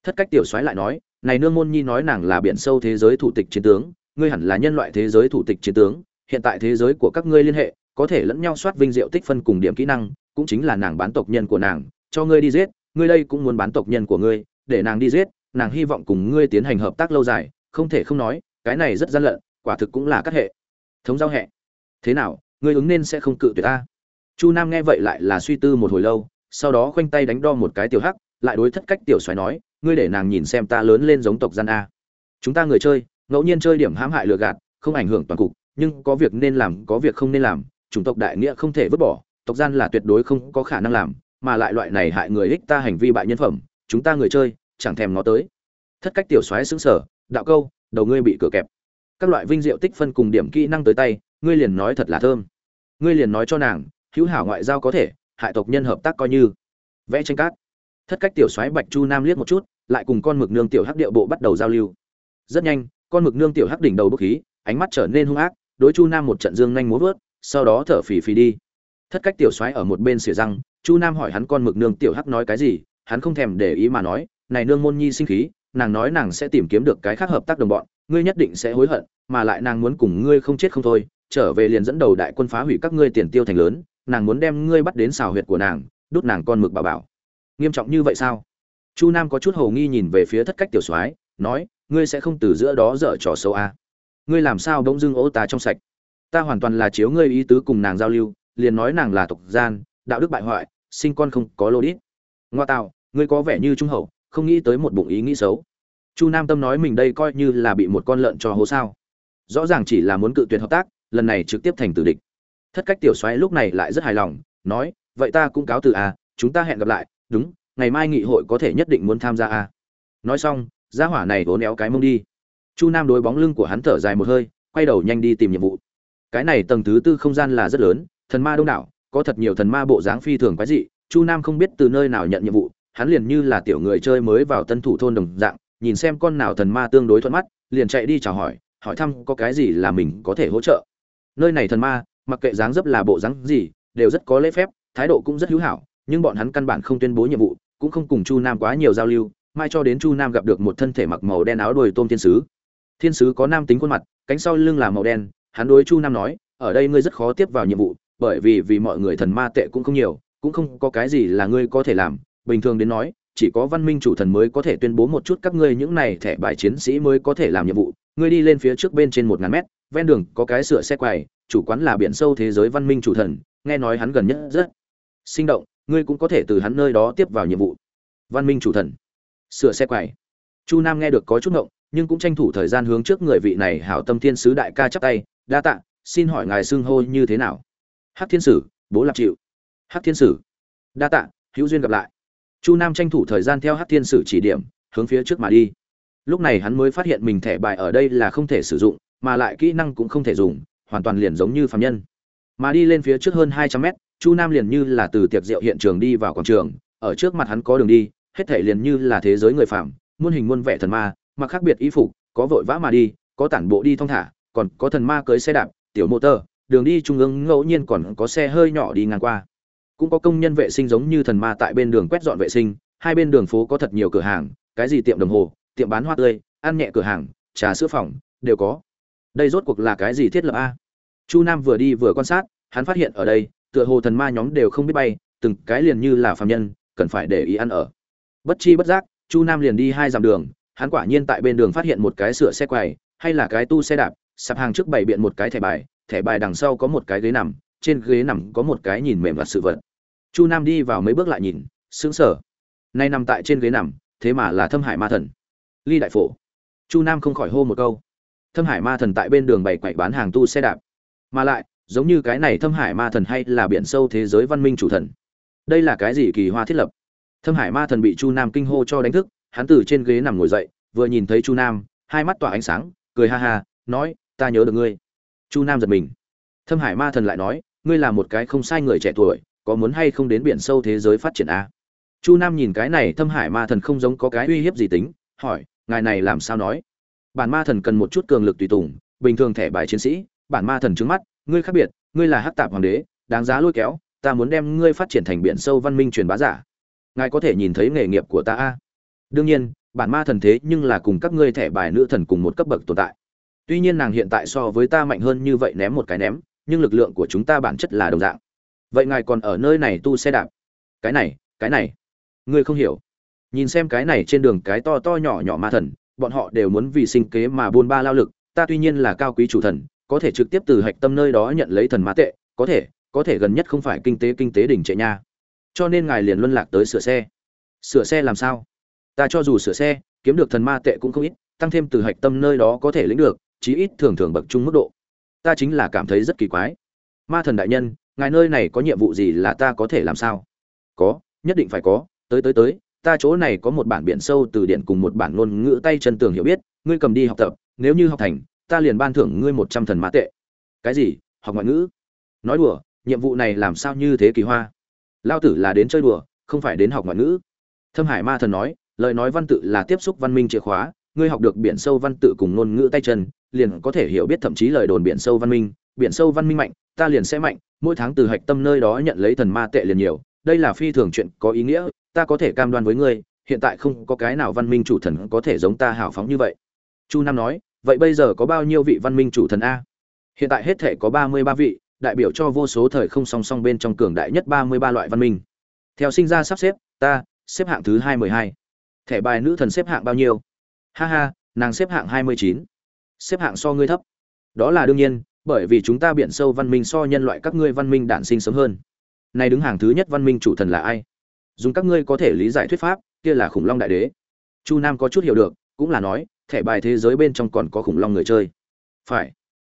A: thất cách tiểu soái lại nói, này nương môn nhi nói nàng là biển sâu thế giới thủ tịch chiến tướng, ngươi hẳn là nhân loại thế giới thủ tịch chiến tướng, hiện tại thế giới của các ngươi liên hệ, có thể lẫn nhau soát vinh diệu tích phân cùng điểm kỹ năng, cũng chính là nàng bán tộc nhân của nàng, cho ngươi đi giết, ngươi đây cũng muốn bán tộc nhân của ngươi, để nàng đi giết, nàng hy vọng cùng ngươi tiến hành hợp tác lâu dài, không thể không nói, cái này rất gian lận, quả thực cũng là các hệ. Thống giao hệ thế nào, ngươi ứng nên sẽ không cự tuyệt ta? Chu nam nghe vậy lại là suy tư một hồi lâu, sau đó khoanh tay đánh đo một cái tiểu hắc, lại đối thất cách tiểu xoáy nói ngươi để nàng nhìn xem ta lớn lên giống tộc gian a. Chúng ta người chơi, ngẫu nhiên chơi điểm hãm hại lừa gạt, không ảnh hưởng toàn cục, nhưng có việc nên làm, có việc không nên làm, chủng tộc đại nghĩa không thể vứt bỏ, tộc gian là tuyệt đối không có khả năng làm, mà lại loại này hại người ích ta hành vi bại nhân phẩm, chúng ta người chơi, chẳng thèm nó tới. Thất cách tiểu xoáy xứng sở đạo câu, đầu ngươi bị cửa kẹp. Các loại vinh diệu tích phân cùng điểm kỹ năng tới tay, ngươi liền nói thật là thơm. Ngươi liền nói cho nàng, hữu hảo ngoại giao có thể, hại tộc nhân hợp tác coi như. Vẽ tranh cát. Thất cách tiểu xoáy bạch chu nam liếc một chút lại cùng con mực nương tiểu hắc điệu bộ bắt đầu giao lưu. Rất nhanh, con mực nương tiểu hắc đỉnh đầu bốc khí, ánh mắt trở nên hung ác, đối chu nam một trận dương nhanh múa vớt, sau đó thở phì phì đi. Thất cách tiểu xoáy ở một bên xỉa răng, chu nam hỏi hắn con mực nương tiểu hắc nói cái gì, hắn không thèm để ý mà nói, này nương môn nhi sinh khí, nàng nói nàng sẽ tìm kiếm được cái khác hợp tác đồng bọn, ngươi nhất định sẽ hối hận, mà lại nàng muốn cùng ngươi không chết không thôi, trở về liền dẫn đầu đại quân phá hủy các ngươi tiền tiêu thành lớn, nàng muốn đem ngươi bắt đến xào huyệt của nàng đút nàng con mực bà bảo. Nghiêm trọng như vậy sao? Chu nam có chút hồ nghi nhìn về phía thất cách tiểu soái, nói, ngươi sẽ không từ giữa đó dở trò xấu à. ngươi làm sao bỗng dưng ô ta trong sạch? Ta hoàn toàn là chiếu ngươi ý tứ cùng nàng giao lưu, liền nói nàng là tộc gian, đạo đức bại hoại, sinh con không có lô đít. Ngoa tạo, ngươi có vẻ như trung hậu, không nghĩ tới một bụng ý nghĩ xấu. Chu nam tâm nói mình đây coi như là bị một con lợn cho hố sao. Rõ ràng chỉ là muốn cự tuyệt hợp tác, lần này trực tiếp thành tử địch. Thất cách tiểu xoáy lúc này lại rất hài lòng, nói, vậy ta cũng cáo từ à chúng ta hẹn gặp lại, đúng ngày mai nghị hội có thể nhất định muốn tham gia à? Nói xong, gia hỏa này vốn éo cái mông đi. Chu nam đối bóng lưng của hắn thở dài một hơi, quay đầu nhanh đi tìm nhiệm vụ. Cái này tầng thứ tư không gian là rất lớn, thần ma đông đảo, có thật nhiều thần ma bộ dáng phi thường quái dị, chu nam không biết từ nơi nào nhận nhiệm vụ, hắn liền như là tiểu người chơi mới vào tân thủ thôn đồng dạng, nhìn xem con nào thần ma tương đối thuận mắt, liền chạy đi chào hỏi hỏi thăm có cái gì là mình có thể hỗ trợ. Nơi này thần ma, mặc kệ dáng dấp là bộ dáng gì, đều rất có lễ phép, thái độ cũng rất hữu hảo, nhưng bọn hắn căn bản không tuyên bố nhiệm vụ cũng không cùng chu nam quá nhiều giao lưu, mai cho đến chu nam gặp được một thân thể mặc màu đen áo đuôi tôm thiên sứ. Thiên sứ có nam tính khuôn mặt, cánh sau lưng là màu đen, hắn đối chu nam nói, ở đây ngươi rất khó tiếp vào nhiệm vụ, bởi vì vì mọi người thần ma tệ cũng không nhiều, cũng không có cái gì là ngươi có thể làm. Bình thường đến nói, chỉ có văn minh chủ thần mới có thể tuyên bố một chút các ngươi những này thẻ bài chiến sĩ mới có thể làm nhiệm vụ. Ngươi đi lên phía trước bên trên một ngàn mét, ven đường có cái sửa xe quầy, chủ quán là biển sâu thế giới văn minh chủ thần, nghe nói hắn gần nhất rất sinh động ngươi cũng có thể từ hắn nơi đó tiếp vào nhiệm vụ. Văn minh chủ thần. Sửa xe quầy. Chu nam nghe được có chút ngộng, nhưng cũng tranh thủ thời gian hướng trước người vị này hảo tâm thiên sứ đại ca chắp tay, đa tạ, xin hỏi ngài xưng hô như thế nào? Hắc thiên sử, bố lạp chịu hắc thiên sử. Đa tạ, hữu duyên gặp lại. Chu nam tranh thủ thời gian theo hắc thiên sử chỉ điểm, hướng phía trước mà đi. Lúc này hắn mới phát hiện mình thẻ bài ở đây là không thể sử dụng, mà lại kỹ năng cũng không thể dùng, hoàn toàn liền giống như phạm nhân. Mà đi lên phía trước hơn hai trăm mét chu nam liền như là từ tiệc rượu hiện trường đi vào quảng trường, ở trước mặt hắn có đường đi, hết thể liền như là thế giới người phạm muôn hình muôn vẻ thần ma, mặc khác biệt y phục, có vội vã mà đi, có tản bộ đi thong thả, còn có thần ma cưới xe đạp, tiểu mô tơ, đường đi trung ương ngẫu nhiên còn có xe hơi nhỏ đi ngang qua. Cũng có công nhân vệ sinh giống như thần ma tại bên đường quét dọn vệ sinh, hai bên đường phố có thật nhiều cửa hàng, cái gì tiệm đồng hồ, tiệm bán hoa tươi, ăn nhẹ cửa hàng, trà sữa phòng, đều có. Đây rốt cuộc là cái gì thiết lập a? Chu nam vừa đi vừa quan sát, hắn phát hiện ở đây tựa hồ thần ma nhóm đều không biết bay, từng cái liền như là phàm nhân, cần phải để ý ăn ở. Bất chi bất giác, chu nam liền đi hai dặm đường, hắn quả nhiên tại bên đường phát hiện một cái sửa xe quầy, hay là cái tu xe đạp, sạp hàng trước bày biện một cái thẻ bài thẻ bài đằng sau có một cái ghế nằm, trên ghế nằm có một cái nhìn mềm và sự vật. Chu nam đi vào mấy bước lại nhìn, sững sờ. Nay nằm tại trên ghế nằm, thế mà là thâm hải ma thần. Ly đại phổ. Chu nam không khỏi hô một câu. Thâm hải ma thần tại bên đường bày quậy bán hàng tu xe đạp. Mà lại giống như cái này thâm hải ma thần hay là biển sâu thế giới văn minh chủ thần. Đây là cái gì kỳ hoa thiết lập? Thâm hải ma thần bị chu nam kinh hô cho đánh thức, hắn từ trên ghế nằm ngồi dậy, vừa nhìn thấy chu nam, hai mắt tỏa ánh sáng, cười ha ha, nói, ta nhớ được ngươi. Chu nam giật mình. Thâm hải ma thần lại nói, ngươi là một cái không sai người trẻ tuổi, có muốn hay không đến biển sâu thế giới phát triển a? Chu nam nhìn cái này thâm hải ma thần không giống có cái uy hiếp gì tính, hỏi, ngài này làm sao nói? Bản ma thần cần một chút cường lực tùy tùng, bình thường thẻ bài chiến sĩ, bản ma thần trứng mắt ngươi khác biệt, ngươi là hắc tạp hoàng đế, đáng giá lôi kéo, ta muốn đem ngươi phát triển thành biển sâu văn minh truyền bá giả. Ngài có thể nhìn thấy nghề nghiệp của ta a? Đương nhiên, bản ma thần thế nhưng là cùng các ngươi thẻ bài nữ thần cùng một cấp bậc tồn tại. Tuy nhiên nàng hiện tại so với ta mạnh hơn như vậy ném một cái ném, nhưng lực lượng của chúng ta bản chất là đồng dạng. Vậy ngài còn ở nơi này tu xe đạp? Cái này cái này. Ngươi không hiểu. Nhìn xem cái này trên đường cái to to nhỏ nhỏ ma thần, bọn họ đều muốn vì sinh kế mà buôn ba lao lực, ta tuy nhiên là cao quý chủ thần có thể trực tiếp từ hạch tâm nơi đó nhận lấy thần ma tệ, có thể có thể gần nhất không phải kinh tế kinh tế đỉnh trệ nha. Cho nên ngài liền luân lạc tới sửa xe. Sửa xe làm sao? Ta cho dù sửa xe, kiếm được thần ma tệ cũng không ít, tăng thêm từ hạch tâm nơi đó có thể lĩnh được, chí ít thường thường bậc trung mức độ. Ta chính là cảm thấy rất kỳ quái. Ma thần đại nhân, ngài nơi này có nhiệm vụ gì là ta có thể làm sao? Có, nhất định phải có. Tới tới tới, ta chỗ này có một bản biển sâu từ điển cùng một bản ngôn ngữ tay chân tường hiểu biết, ngươi cầm đi học tập, nếu như học thành ta liền ban thưởng ngươi một trăm thần mã tệ. Cái gì? Học ngoại ngữ? Nói đùa, nhiệm vụ này làm sao như thế kỳ hoa? Lao tử là đến chơi đùa, không phải đến học ngoại ngữ. Thâm hải ma thần nói, lời nói văn tự là tiếp xúc văn minh chìa khóa, ngươi học được biển sâu văn tự cùng ngôn ngữ tay chân, liền có thể hiểu biết thậm chí lời đồn biển sâu văn minh. Biển sâu văn minh mạnh, ta liền sẽ mạnh, mỗi tháng từ hạch tâm nơi đó nhận lấy thần ma tệ liền nhiều. Đây là phi thường chuyện có ý nghĩa, ta có thể cam đoan với ngươi, hiện tại không có cái nào văn minh chủ thần có thể giống ta hào phóng như vậy. Chu nam nói vậy bây giờ có bao nhiêu vị văn minh chủ thần a? Hiện tại hết thể có ba mươi ba vị, đại biểu cho vô số thời không song song bên trong cường đại nhất ba mươi ba loại văn minh. Theo sinh ra sắp xếp, ta, xếp hạng thứ hai mười hai. Thẻ bài nữ thần xếp hạng bao nhiêu? Ha ha, nàng xếp hạng hai mươi chín. Xếp hạng so ngươi thấp. Đó là đương nhiên, bởi vì chúng ta biển sâu văn minh so nhân loại các ngươi văn minh đản sinh sớm hơn. Nay đứng hàng thứ nhất văn minh chủ thần là ai? Dùng các ngươi có thể lý giải thuyết pháp, kia là khủng long đại đế. Chu nam có chút hiểu được, cũng là nói thẻ bài thế giới bên trong còn có khủng long người chơi. Phải.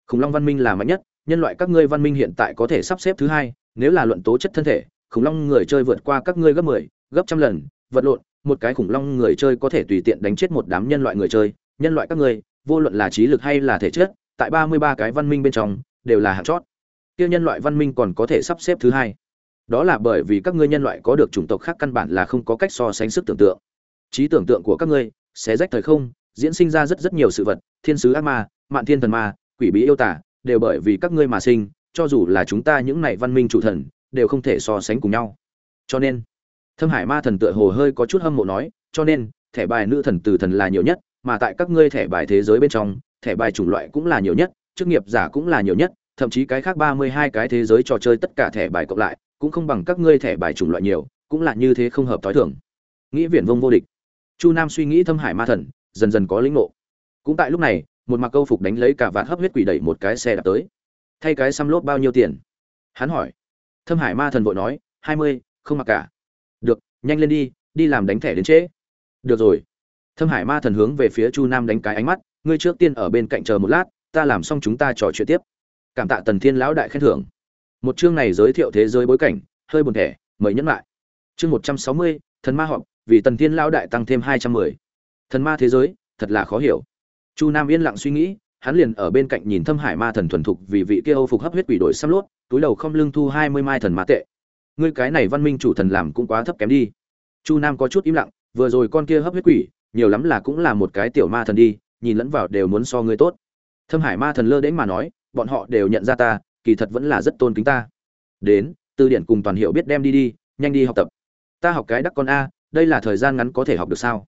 A: Khủng long văn minh là mạnh nhất nhân loại các ngươi văn minh hiện tại có thể sắp xếp thứ hai nếu là luận tố chất thân thể khủng long người chơi vượt qua các ngươi gấp mười 10, gấp trăm lần vật lộn một cái khủng long người chơi có thể tùy tiện đánh chết một đám nhân loại người chơi nhân loại các ngươi vô luận là trí lực hay là thể chất tại ba mươi ba cái văn minh bên trong đều là hạng chót. Kia nhân loại văn minh còn có thể sắp xếp thứ hai. Đó là bởi vì các ngươi nhân loại có được chủng tộc khác căn bản là không có cách so sánh sức tưởng tượng. Trí tưởng tượng của các ngươi sẽ rách thời không diễn sinh ra rất rất nhiều sự vật, thiên sứ ác ma, mạn thiên thần ma, quỷ bí yêu tả, đều bởi vì các ngươi mà sinh, cho dù là chúng ta những này văn minh chủ thần, đều không thể so sánh cùng nhau. Cho nên, thâm hải ma thần tựa hồ hơi có chút hâm mộ nói, cho nên, thẻ bài nữ thần từ thần là nhiều nhất, mà tại các ngươi thẻ bài thế giới bên trong, thẻ bài chủng loại cũng là nhiều nhất, chức nghiệp giả cũng là nhiều nhất, thậm chí cái khác ba mươi hai cái thế giới trò chơi tất cả thẻ bài cộng lại, cũng không bằng các ngươi thẻ bài chủng loại nhiều, cũng là như thế không hợp thói thường. Nghĩ viển vông vô địch. Chu nam suy nghĩ thâm hải ma thần dần dần có lĩnh ngộ. Cũng tại lúc này, một mặc câu phục đánh lấy cả vạt hấp huyết quỷ đẩy một cái xe đạp tới. Thay cái xăm lốp bao nhiêu tiền? Hắn hỏi. Thâm hải ma thần vội nói, hai mươi, không mặc cả. Được, nhanh lên đi đi làm đánh thẻ đến trễ. Được rồi. Thâm hải ma thần hướng về phía chu nam đánh cái ánh mắt, ngươi trước tiên ở bên cạnh chờ một lát, ta làm xong chúng ta trò chuyện tiếp. Cảm tạ tần thiên lão đại khen thưởng. Một chương này giới thiệu thế giới bối cảnh, hơi buồn thẻ, mời nhấn lại. Chương một trăm sáu mươi, thần ma họp, vì tần thiên lão đại tăng thêm hai trăm mười thần ma thế giới, thật là khó hiểu. Chu nam yên lặng suy nghĩ, hắn liền ở bên cạnh nhìn thâm hải ma thần thuần thục vì vị kia âu phục hấp huyết quỷ đổi xăm lốt, túi đầu không lương thu hai mươi mai thần ma tệ. Ngươi cái này văn minh chủ thần làm cũng quá thấp kém đi. Chu nam có chút im lặng, vừa rồi con kia hấp huyết quỷ, nhiều lắm là cũng là một cái tiểu ma thần đi, nhìn lẫn vào đều muốn so ngươi tốt. Thâm hải ma thần lơ đến mà nói, bọn họ đều nhận ra ta, kỳ thật vẫn là rất tôn kính ta. Đến từ điển cùng toàn hiệu biết đem đi đi, nhanh đi học tập. Ta học cái đắc con a, đây là thời gian ngắn có thể học được sao?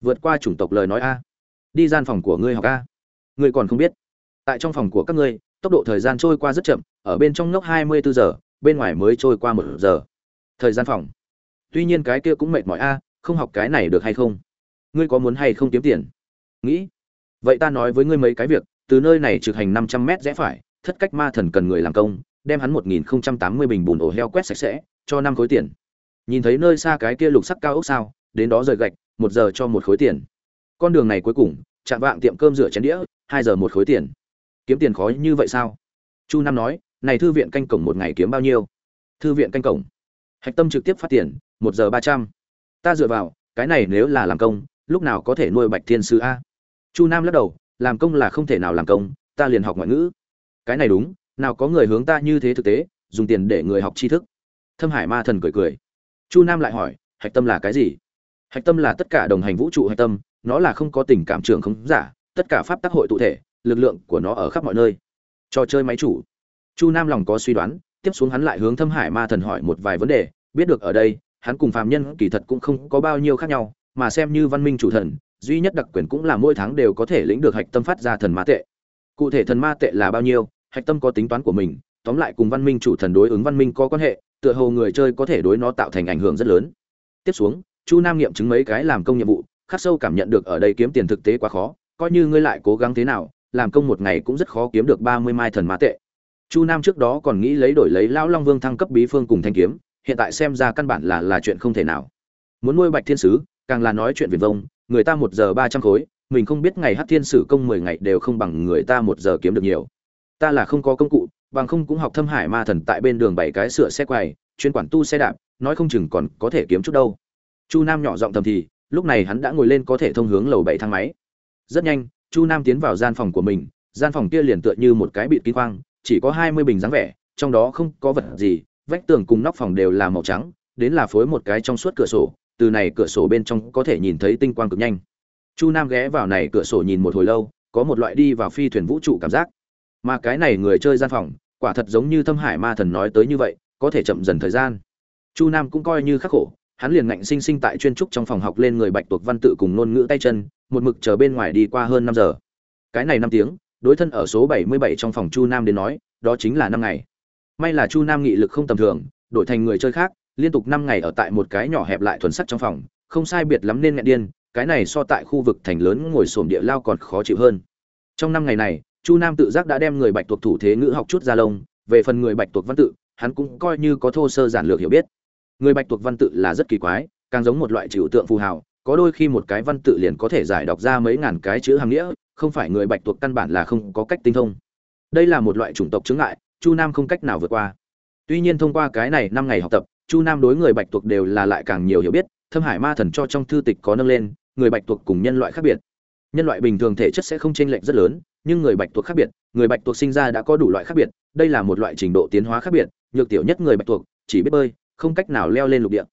A: Vượt qua chủng tộc lời nói a. Đi gian phòng của ngươi học a. Ngươi còn không biết. Tại trong phòng của các ngươi, tốc độ thời gian trôi qua rất chậm, ở bên trong ngốc hai mươi bốn giờ, bên ngoài mới trôi qua một giờ. Thời gian phòng. Tuy nhiên cái kia cũng mệt mỏi a, không học cái này được hay không? Ngươi có muốn hay không kiếm tiền? Nghĩ. Vậy ta nói với ngươi mấy cái việc, từ nơi này trực hành năm trăm mét rẽ phải, thất cách ma thần cần người làm công, đem hắn một nghìn không trăm tám mươi bình bùn ổ heo quét sạch sẽ, cho năm khối tiền. Nhìn thấy nơi xa cái kia lục sắc cao ốc sao, đến đó rời gạch một giờ cho một khối tiền. Con đường này cuối cùng, chạm vạng tiệm cơm rửa chén đĩa, hai giờ một khối tiền. Kiếm tiền khó như vậy sao? Chu Nam nói, này thư viện canh cổng một ngày kiếm bao nhiêu? Thư viện canh cổng. Hạch tâm trực tiếp phát tiền, một giờ ba trăm. Ta dựa vào, cái này nếu là làm công, lúc nào có thể nuôi bạch thiên sư a? Chu nam lắc đầu, làm công là không thể nào làm công, ta liền học ngoại ngữ. Cái này đúng, nào có người hướng ta như thế thực tế, dùng tiền để người học tri thức. Thâm hải ma thần cười cười. Chu nam lại hỏi, hạch tâm là cái gì? Hạch tâm là tất cả đồng hành vũ trụ hạch tâm, nó là không có tình cảm trường không giả, tất cả pháp tác hội tụ thể, lực lượng của nó ở khắp mọi nơi. Trò chơi máy chủ. Chu nam lòng có suy đoán, tiếp xuống hắn lại hướng thâm hải ma thần hỏi một vài vấn đề, biết được ở đây, hắn cùng phàm nhân kỳ thật cũng không có bao nhiêu khác nhau, mà xem như văn minh chủ thần, duy nhất đặc quyền cũng là mỗi tháng đều có thể lĩnh được hạch tâm phát ra thần ma tệ. Cụ thể thần ma tệ là bao nhiêu, hạch tâm có tính toán của mình, tóm lại cùng văn minh chủ thần đối ứng văn minh có quan hệ, tựa hồ người chơi có thể đối nó tạo thành ảnh hưởng rất lớn. Tiếp xuống chu nam nghiệm chứng mấy cái làm công nhiệm vụ, khắc sâu cảm nhận được ở đây kiếm tiền thực tế quá khó, coi như ngươi lại cố gắng thế nào, làm công một ngày cũng rất khó kiếm được ba mươi mai thần ma tệ. Chu nam trước đó còn nghĩ lấy đổi lấy lão long vương thăng cấp bí phương cùng thanh kiếm, hiện tại xem ra căn bản là là chuyện không thể nào. Muốn nuôi bạch thiên sứ, càng là nói chuyện viền vông, người ta một giờ ba trăm khối, mình không biết ngày hát thiên sử công mười ngày đều không bằng người ta một giờ kiếm được nhiều. Ta là không có công cụ, bằng không cũng học thâm hải ma thần tại bên đường bảy cái sửa xe quầy chuyên quản tu xe đạp, nói không chừng còn có thể kiếm chút đâu chu nam nhỏ giọng thầm thì, lúc này hắn đã ngồi lên có thể thông hướng lầu bảy thang máy. Rất nhanh, chu nam tiến vào gian phòng của mình, gian phòng kia liền tựa như một cái bịt kín khoang, chỉ có hai mươi bình dáng vẻ, trong đó không có vật gì, vách tường cùng nóc phòng đều là màu trắng, đến là phối một cái trong suốt cửa sổ, từ này cửa sổ bên trong có thể nhìn thấy tinh quang cực nhanh. Chu nam ghé vào này cửa sổ nhìn một hồi lâu, có một loại đi vào phi thuyền vũ trụ cảm giác. Mà cái này người chơi gian phòng, quả thật giống như thâm hải ma thần nói tới như vậy, có thể chậm dần thời gian. Chu nam cũng coi như khắc khổ hắn liền ngạnh sinh sinh tại chuyên trúc trong phòng học lên người bạch tuộc văn tự cùng ngôn ngữ tay chân, một mực chờ bên ngoài đi qua hơn năm giờ. Cái này năm tiếng, đối thân ở số bảy mươi bảy trong phòng chu nam đến nói, đó chính là năm ngày. May là chu nam nghị lực không tầm thường, đổi thành người chơi khác, liên tục năm ngày ở tại một cái nhỏ hẹp lại thuần sắc trong phòng, không sai biệt lắm nên nghẹn điên, cái này so tại khu vực thành lớn ngồi sổm địa lao còn khó chịu hơn. Trong năm ngày này, chu nam tự giác đã đem người bạch tuộc thủ thế ngữ học chút ra lông, về phần người bạch tuộc văn tự, hắn cũng coi như có thô sơ giản lược hiểu biết người bạch tuộc văn tự là rất kỳ quái, càng giống một loại trừu tượng phù hào, có đôi khi một cái văn tự liền có thể giải đọc ra mấy ngàn cái chữ hàng nghĩa, không phải người bạch tuộc căn bản là không có cách tinh thông. Đây là một loại chủng tộc chứng ngại, chu nam không cách nào vượt qua. Tuy nhiên thông qua cái này năm ngày học tập, chu nam đối người bạch tuộc đều là lại càng nhiều hiểu biết, thâm hải ma thần cho trong thư tịch có nâng lên, người bạch tuộc cùng nhân loại khác biệt. Nhân loại bình thường thể chất sẽ không chênh lệch rất lớn, nhưng người bạch tuộc khác biệt, người bạch tuộc sinh ra đã có đủ loại khác biệt, đây là một loại trình độ tiến hóa khác biệt, nhược tiểu nhất người bạch tuộc, chỉ biết bơi không cách nào leo lên lục địa.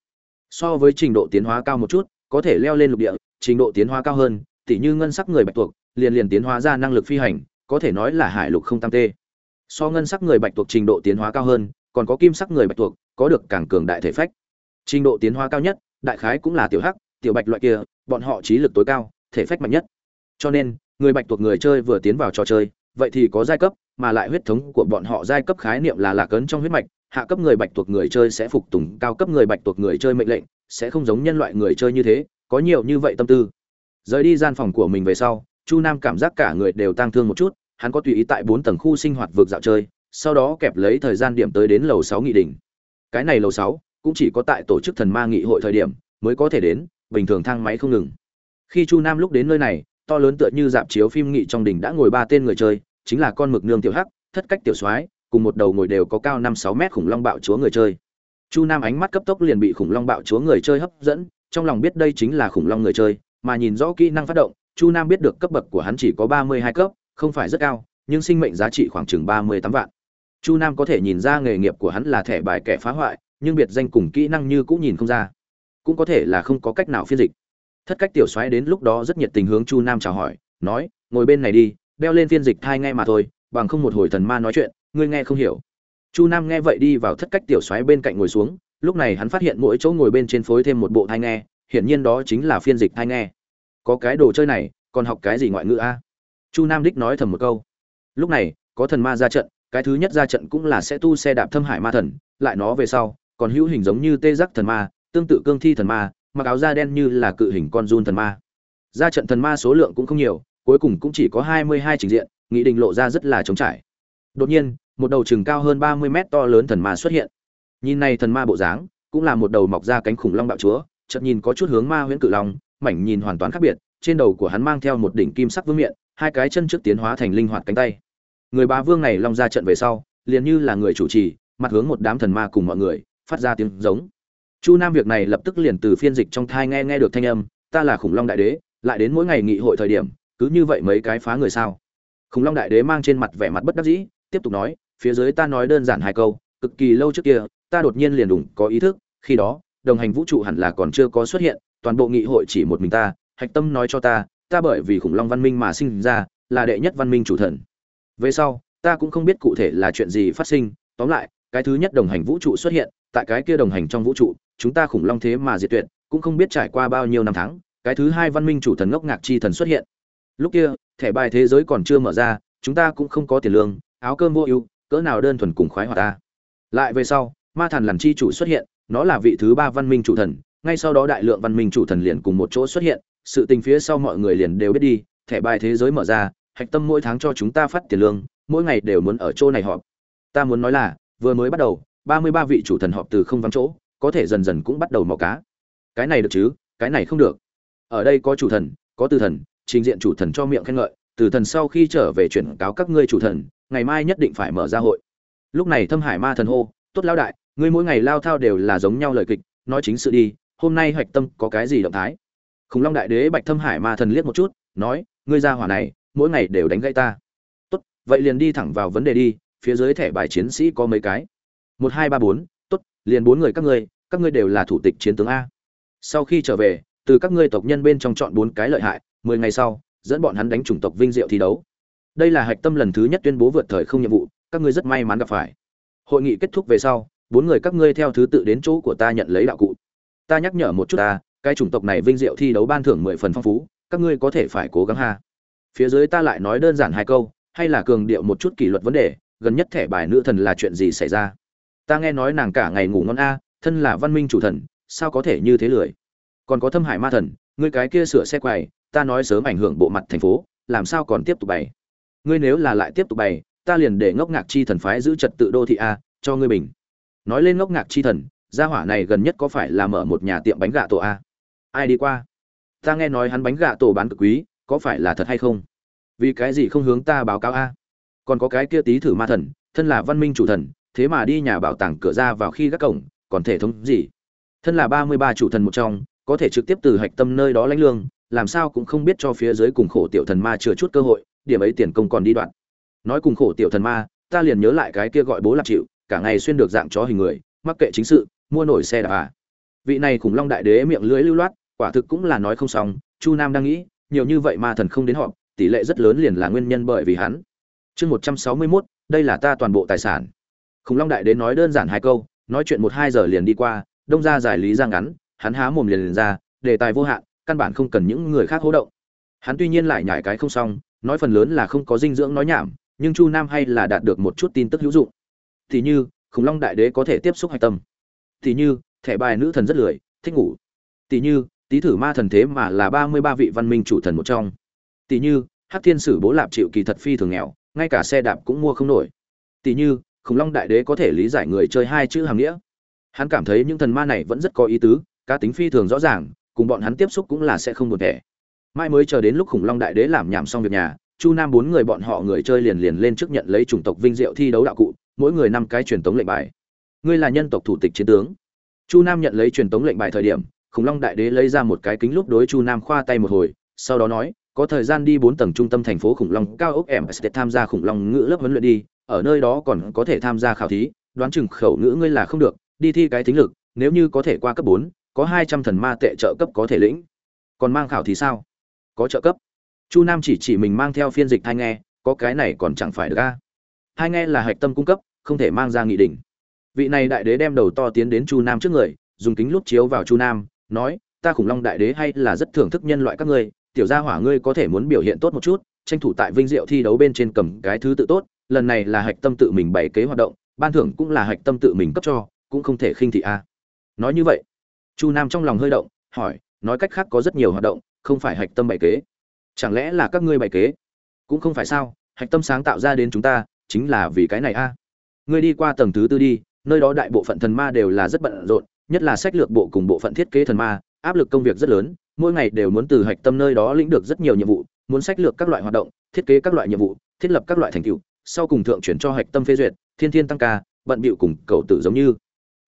A: So với trình độ tiến hóa cao một chút, có thể leo lên lục địa, trình độ tiến hóa cao hơn, tỉ như ngân sắc người bạch tuộc, liền liền tiến hóa ra năng lực phi hành, có thể nói là hải lục không tam tê. So ngân sắc người bạch tuộc trình độ tiến hóa cao hơn, còn có kim sắc người bạch tuộc, có được càng cường đại thể phách. Trình độ tiến hóa cao nhất, đại khái cũng là tiểu hắc, tiểu bạch loại kia, bọn họ trí lực tối cao, thể phách mạnh nhất. Cho nên, người bạch tuộc người chơi vừa tiến vào trò chơi, vậy thì có giai cấp, mà lại huyết thống của bọn họ giai cấp khái niệm là lạc ấn trong huyết mạch hạ cấp người bạch tuộc người chơi sẽ phục tùng, cao cấp người bạch tuộc người chơi mệnh lệnh sẽ không giống nhân loại người chơi như thế, có nhiều như vậy tâm tư. Rời đi gian phòng của mình về sau, chu nam cảm giác cả người đều tang thương một chút, hắn có tùy ý tại bốn tầng khu sinh hoạt vượt dạo chơi, sau đó kẹp lấy thời gian điểm tới đến lầu sáu nghị đình cái này lầu sáu cũng chỉ có tại tổ chức thần ma nghị hội thời điểm mới có thể đến, bình thường thang máy không ngừng. Khi chu nam lúc đến nơi này, to lớn tựa như dạp chiếu phim nghị trong đình đã ngồi ba tên người chơi, chính là con mực nương tiểu hắc, thất cách tiểu soái cùng một đầu ngồi đều có cao năm sáu mét khủng long bạo chúa người chơi. Chu nam ánh mắt cấp tốc liền bị khủng long bạo chúa người chơi hấp dẫn, trong lòng biết đây chính là khủng long người chơi, mà nhìn rõ kỹ năng phát động, chu nam biết được cấp bậc của hắn chỉ có ba mươi hai cấp, không phải rất cao, nhưng sinh mệnh giá trị khoảng chừng ba mươi tám vạn. Chu nam có thể nhìn ra nghề nghiệp của hắn là thẻ bài kẻ phá hoại, nhưng biệt danh cùng kỹ năng như cũng nhìn không ra. Cũng có thể là không có cách nào phiên dịch. Thất cách tiểu soái đến lúc đó rất nhiệt tình hướng chu nam chào hỏi, nói, ngồi bên này đi, đeo lên phiên dịch thai ngay mà thôi bằng không một hồi thần ma nói chuyện, ngươi nghe không hiểu. Chu nam nghe vậy đi vào thất cách tiểu xoáy bên cạnh ngồi xuống, lúc này hắn phát hiện mỗi chỗ ngồi bên trên phối thêm một bộ thai nghe, hiển nhiên đó chính là phiên dịch thai nghe. Có cái đồ chơi này, còn học cái gì ngoại ngữ a? Chu nam đích nói thầm một câu. Lúc này, có thần ma ra trận, cái thứ nhất ra trận cũng là sẽ tu xe đạp thâm hải ma thần, lại nó về sau, còn hữu hình giống như tê giác thần ma, tương tự cương thi thần ma, mặc áo da đen như là cự hình con run thần ma. Ra trận thần ma số lượng cũng không nhiều, cuối cùng cũng chỉ có hai mươi hai trình diện nghị định lộ ra rất là trống trải. Đột nhiên, một đầu chừng cao hơn ba mươi mét to lớn thần ma xuất hiện. Nhìn này thần ma bộ dáng, cũng là một đầu mọc ra cánh khủng long bạo chúa, chợt nhìn có chút hướng ma huyễn cự long, mảnh nhìn hoàn toàn khác biệt, trên đầu của hắn mang theo một đỉnh kim sắc vương miện, hai cái chân trước tiến hóa thành linh hoạt cánh tay. Người bá vương này long ra trận về sau, liền như là người chủ trì, mặt hướng một đám thần ma cùng mọi người, phát ra tiếng giống. Chu nam việc này lập tức liền từ phiên dịch trong thai nghe nghe được thanh âm, ta là khủng long đại đế, lại đến mỗi ngày nghị hội thời điểm, cứ như vậy mấy cái phá người sao? Khủng long đại đế mang trên mặt vẻ mặt bất đắc dĩ, tiếp tục nói, phía dưới ta nói đơn giản hai câu, cực kỳ lâu trước kia, ta đột nhiên liền đủng có ý thức, khi đó, đồng hành vũ trụ hẳn là còn chưa có xuất hiện, toàn bộ nghị hội chỉ một mình ta, hạch tâm nói cho ta ta bởi vì khủng long văn minh mà sinh ra, là đệ nhất văn minh chủ thần. Về sau, ta cũng không biết cụ thể là chuyện gì phát sinh, tóm lại, cái thứ nhất đồng hành vũ trụ xuất hiện, tại cái kia đồng hành trong vũ trụ, chúng ta khủng long thế mà diệt tuyệt, cũng không biết trải qua bao nhiêu năm tháng, cái thứ hai văn minh chủ thần ngốc ngạc chi thần xuất hiện lúc kia, thẻ bài thế giới còn chưa mở ra, chúng ta cũng không có tiền lương, áo cơm vô ưu, cỡ nào đơn thuần cùng khoái hoạt ta. Lại về sau, ma thần làm chi chủ xuất hiện, nó là vị thứ ba văn minh chủ thần, ngay sau đó đại lượng văn minh chủ thần liền cùng một chỗ xuất hiện, sự tình phía sau mọi người liền đều biết đi, thẻ bài thế giới mở ra, hạch tâm mỗi tháng cho chúng ta phát tiền lương, mỗi ngày đều muốn ở chỗ này họp. Ta muốn nói là, vừa mới bắt đầu, ba mươi ba vị chủ thần họp từ không vắng chỗ, có thể dần dần cũng bắt đầu mò cá. Cái này được chứ, cái này không được. Ở đây có chủ thần, có tư thần trình diện chủ thần cho miệng khen ngợi, từ thần sau khi trở về chuyển cáo các ngươi chủ thần, ngày mai nhất định phải mở ra hội. Lúc này thâm hải ma thần hô, tốt lão đại, ngươi mỗi ngày lao thao đều là giống nhau lời kịch, nói chính sự đi, hôm nay hoạch tâm có cái gì động thái? Khủng long đại đế bạch thâm hải ma thần liếc một chút, nói, ngươi ra hỏa này, mỗi ngày đều đánh gãy ta. Tốt, vậy liền đi thẳng vào vấn đề đi, phía dưới thẻ bài chiến sĩ có mấy cái? Một, hai, ba, bốn, tốt, liền bốn người các ngươi các ngươi đều là thủ tịch chiến tướng a. Sau khi trở về, từ các ngươi tộc nhân bên trong chọn bốn cái lợi hại mười ngày sau, dẫn bọn hắn đánh chủng tộc vinh diệu thi đấu. Đây là hạch tâm lần thứ nhất tuyên bố vượt thời không nhiệm vụ, các ngươi rất may mắn gặp phải. Hội nghị kết thúc về sau, bốn người các ngươi theo thứ tự đến chỗ của ta nhận lấy đạo cụ. Ta nhắc nhở một chút ta, cái chủng tộc này vinh diệu thi đấu ban thưởng mười phần phong phú, các ngươi có thể phải cố gắng ha. Phía dưới ta lại nói đơn giản hai câu, hay là cường điệu một chút kỷ luật vấn đề, gần nhất thẻ bài nữ thần là chuyện gì xảy ra? Ta nghe nói nàng cả ngày ngủ ngon a, thân là văn minh chủ thần, sao có thể như thế lười? Còn có thâm hải ma thần, ngươi cái kia sửa xe quầy ta nói sớm ảnh hưởng bộ mặt thành phố, làm sao còn tiếp tục bày? Ngươi nếu là lại tiếp tục bày, ta liền để ngốc ngạc chi thần phái giữ trật tự đô thị a, cho ngươi bình. Nói lên ngốc ngạc chi thần, gia hỏa này gần nhất có phải là mở một nhà tiệm bánh gà tổ a? Ai đi qua? Ta nghe nói hắn bánh gà tổ bán cực quý, có phải là thật hay không? Vì cái gì không hướng ta báo cáo a? Còn có cái kia tí thử ma thần, thân là văn minh chủ thần, thế mà đi nhà bảo tàng cửa ra vào khi gác cổng, còn thể thống gì? Thân là ba mươi ba chủ thần một trong, có thể trực tiếp từ hạch tâm nơi đó lãnh lương làm sao cũng không biết cho phía dưới cùng khổ tiểu thần ma chừa chút cơ hội điểm ấy tiền công còn đi đoạn. Nói cùng khổ tiểu thần ma ta liền nhớ lại cái kia gọi bố lạp chịu cả ngày xuyên được dạng chó hình người mắc kệ chính sự mua nổi xe đạp à. Vị này khủng long đại đế miệng lưỡi lưu loát quả thực cũng là nói không xong chu nam đang nghĩ nhiều như vậy ma thần không đến họp tỷ lệ rất lớn liền là nguyên nhân bởi vì hắn. Chương một trăm sáu mươi mốt đây là ta toàn bộ tài sản. Khủng long đại đế nói đơn giản hai câu nói chuyện một hai giờ liền đi qua đông ra giải lý ra ngắn hắn há mồm liền, liền ra đề tài vô hạn căn bản không cần những người khác hỗ động. Hắn tuy nhiên lại nhải cái không xong, nói phần lớn là không có dinh dưỡng nói nhảm, nhưng chu nam hay là đạt được một chút tin tức hữu dụng. Thì như, khủng long đại đế có thể tiếp xúc hạch tâm. Thì như, thẻ bài nữ thần rất lười, thích ngủ. Tỷ như, tý thử ma thần thế mà là ba mươi ba vị văn minh chủ thần một trong. Tỷ như, hắc thiên sử bố lạp chịu kỳ thật phi thường nghèo, ngay cả xe đạp cũng mua không nổi. Tỷ như, khủng long đại đế có thể lý giải người chơi hai chữ hàng nghĩa. Hắn cảm thấy những thần ma này vẫn rất có ý tứ, cá tính phi thường rõ ràng cùng bọn hắn tiếp xúc cũng là sẽ không buồn thẻ. Mai mới chờ đến lúc khủng long đại đế làm nhảm xong việc nhà, chu nam bốn người bọn họ người chơi liền liền lên trước nhận lấy chủng tộc vinh diệu thi đấu đạo cụ, mỗi người năm cái truyền tống lệnh bài. Ngươi là nhân tộc thủ tịch chiến tướng. Chu nam nhận lấy truyền tống lệnh bài thời điểm, khủng long đại đế lấy ra một cái kính lúc đối chu nam khoa tay một hồi, sau đó nói, có thời gian đi bốn tầng trung tâm thành phố khủng long cao ốc em sẽ tham gia khủng long ngữ lớp huấn luyện đi, ở nơi đó còn có thể tham gia khảo thí, đoán chừng khẩu ngữ ngươi là không được, đi thi cái thính lực, nếu như có thể qua cấp bốn có hai trăm thần ma tệ trợ cấp có thể lĩnh. Còn mang khảo thì sao? Có trợ cấp. Chu nam chỉ chỉ mình mang theo phiên dịch thai nghe, có cái này còn chẳng phải được a. Hai nghe là hạch tâm cung cấp, không thể mang ra nghị định vị này đại đế đem đầu to tiến đến chu nam trước người, dùng kính lúc chiếu vào chu nam, nói, ta khủng long đại đế hay là rất thưởng thức nhân loại các ngươi, tiểu gia hỏa ngươi có thể muốn biểu hiện tốt một chút, tranh thủ tại vinh diệu thi đấu bên trên cầm cái thứ tự tốt, lần này là hạch tâm tự mình bày kế hoạt động, ban thưởng cũng là hạch tâm tự mình cấp cho, cũng không thể khinh thị a. Nói như vậy chu nam trong lòng hơi động, hỏi, nói cách khác có rất nhiều hoạt động, không phải hạch tâm bày kế. Chẳng lẽ là các ngươi bày kế? Cũng không phải sao, hạch tâm sáng tạo ra đến chúng ta, chính là vì cái này a. Ngươi đi qua tầng thứ tư đi, nơi đó đại bộ phận thần ma đều là rất bận rộn, nhất là sách lược bộ cùng bộ phận thiết kế thần ma, áp lực công việc rất lớn, mỗi ngày đều muốn từ hạch tâm nơi đó lĩnh được rất nhiều nhiệm vụ, muốn sách lược các loại hoạt động, thiết kế các loại nhiệm vụ, thiết lập các loại thành tựu, sau cùng thượng chuyển cho hạch tâm phê duyệt, thiên thiên tăng ca, bận bịu cùng cầu tử giống như.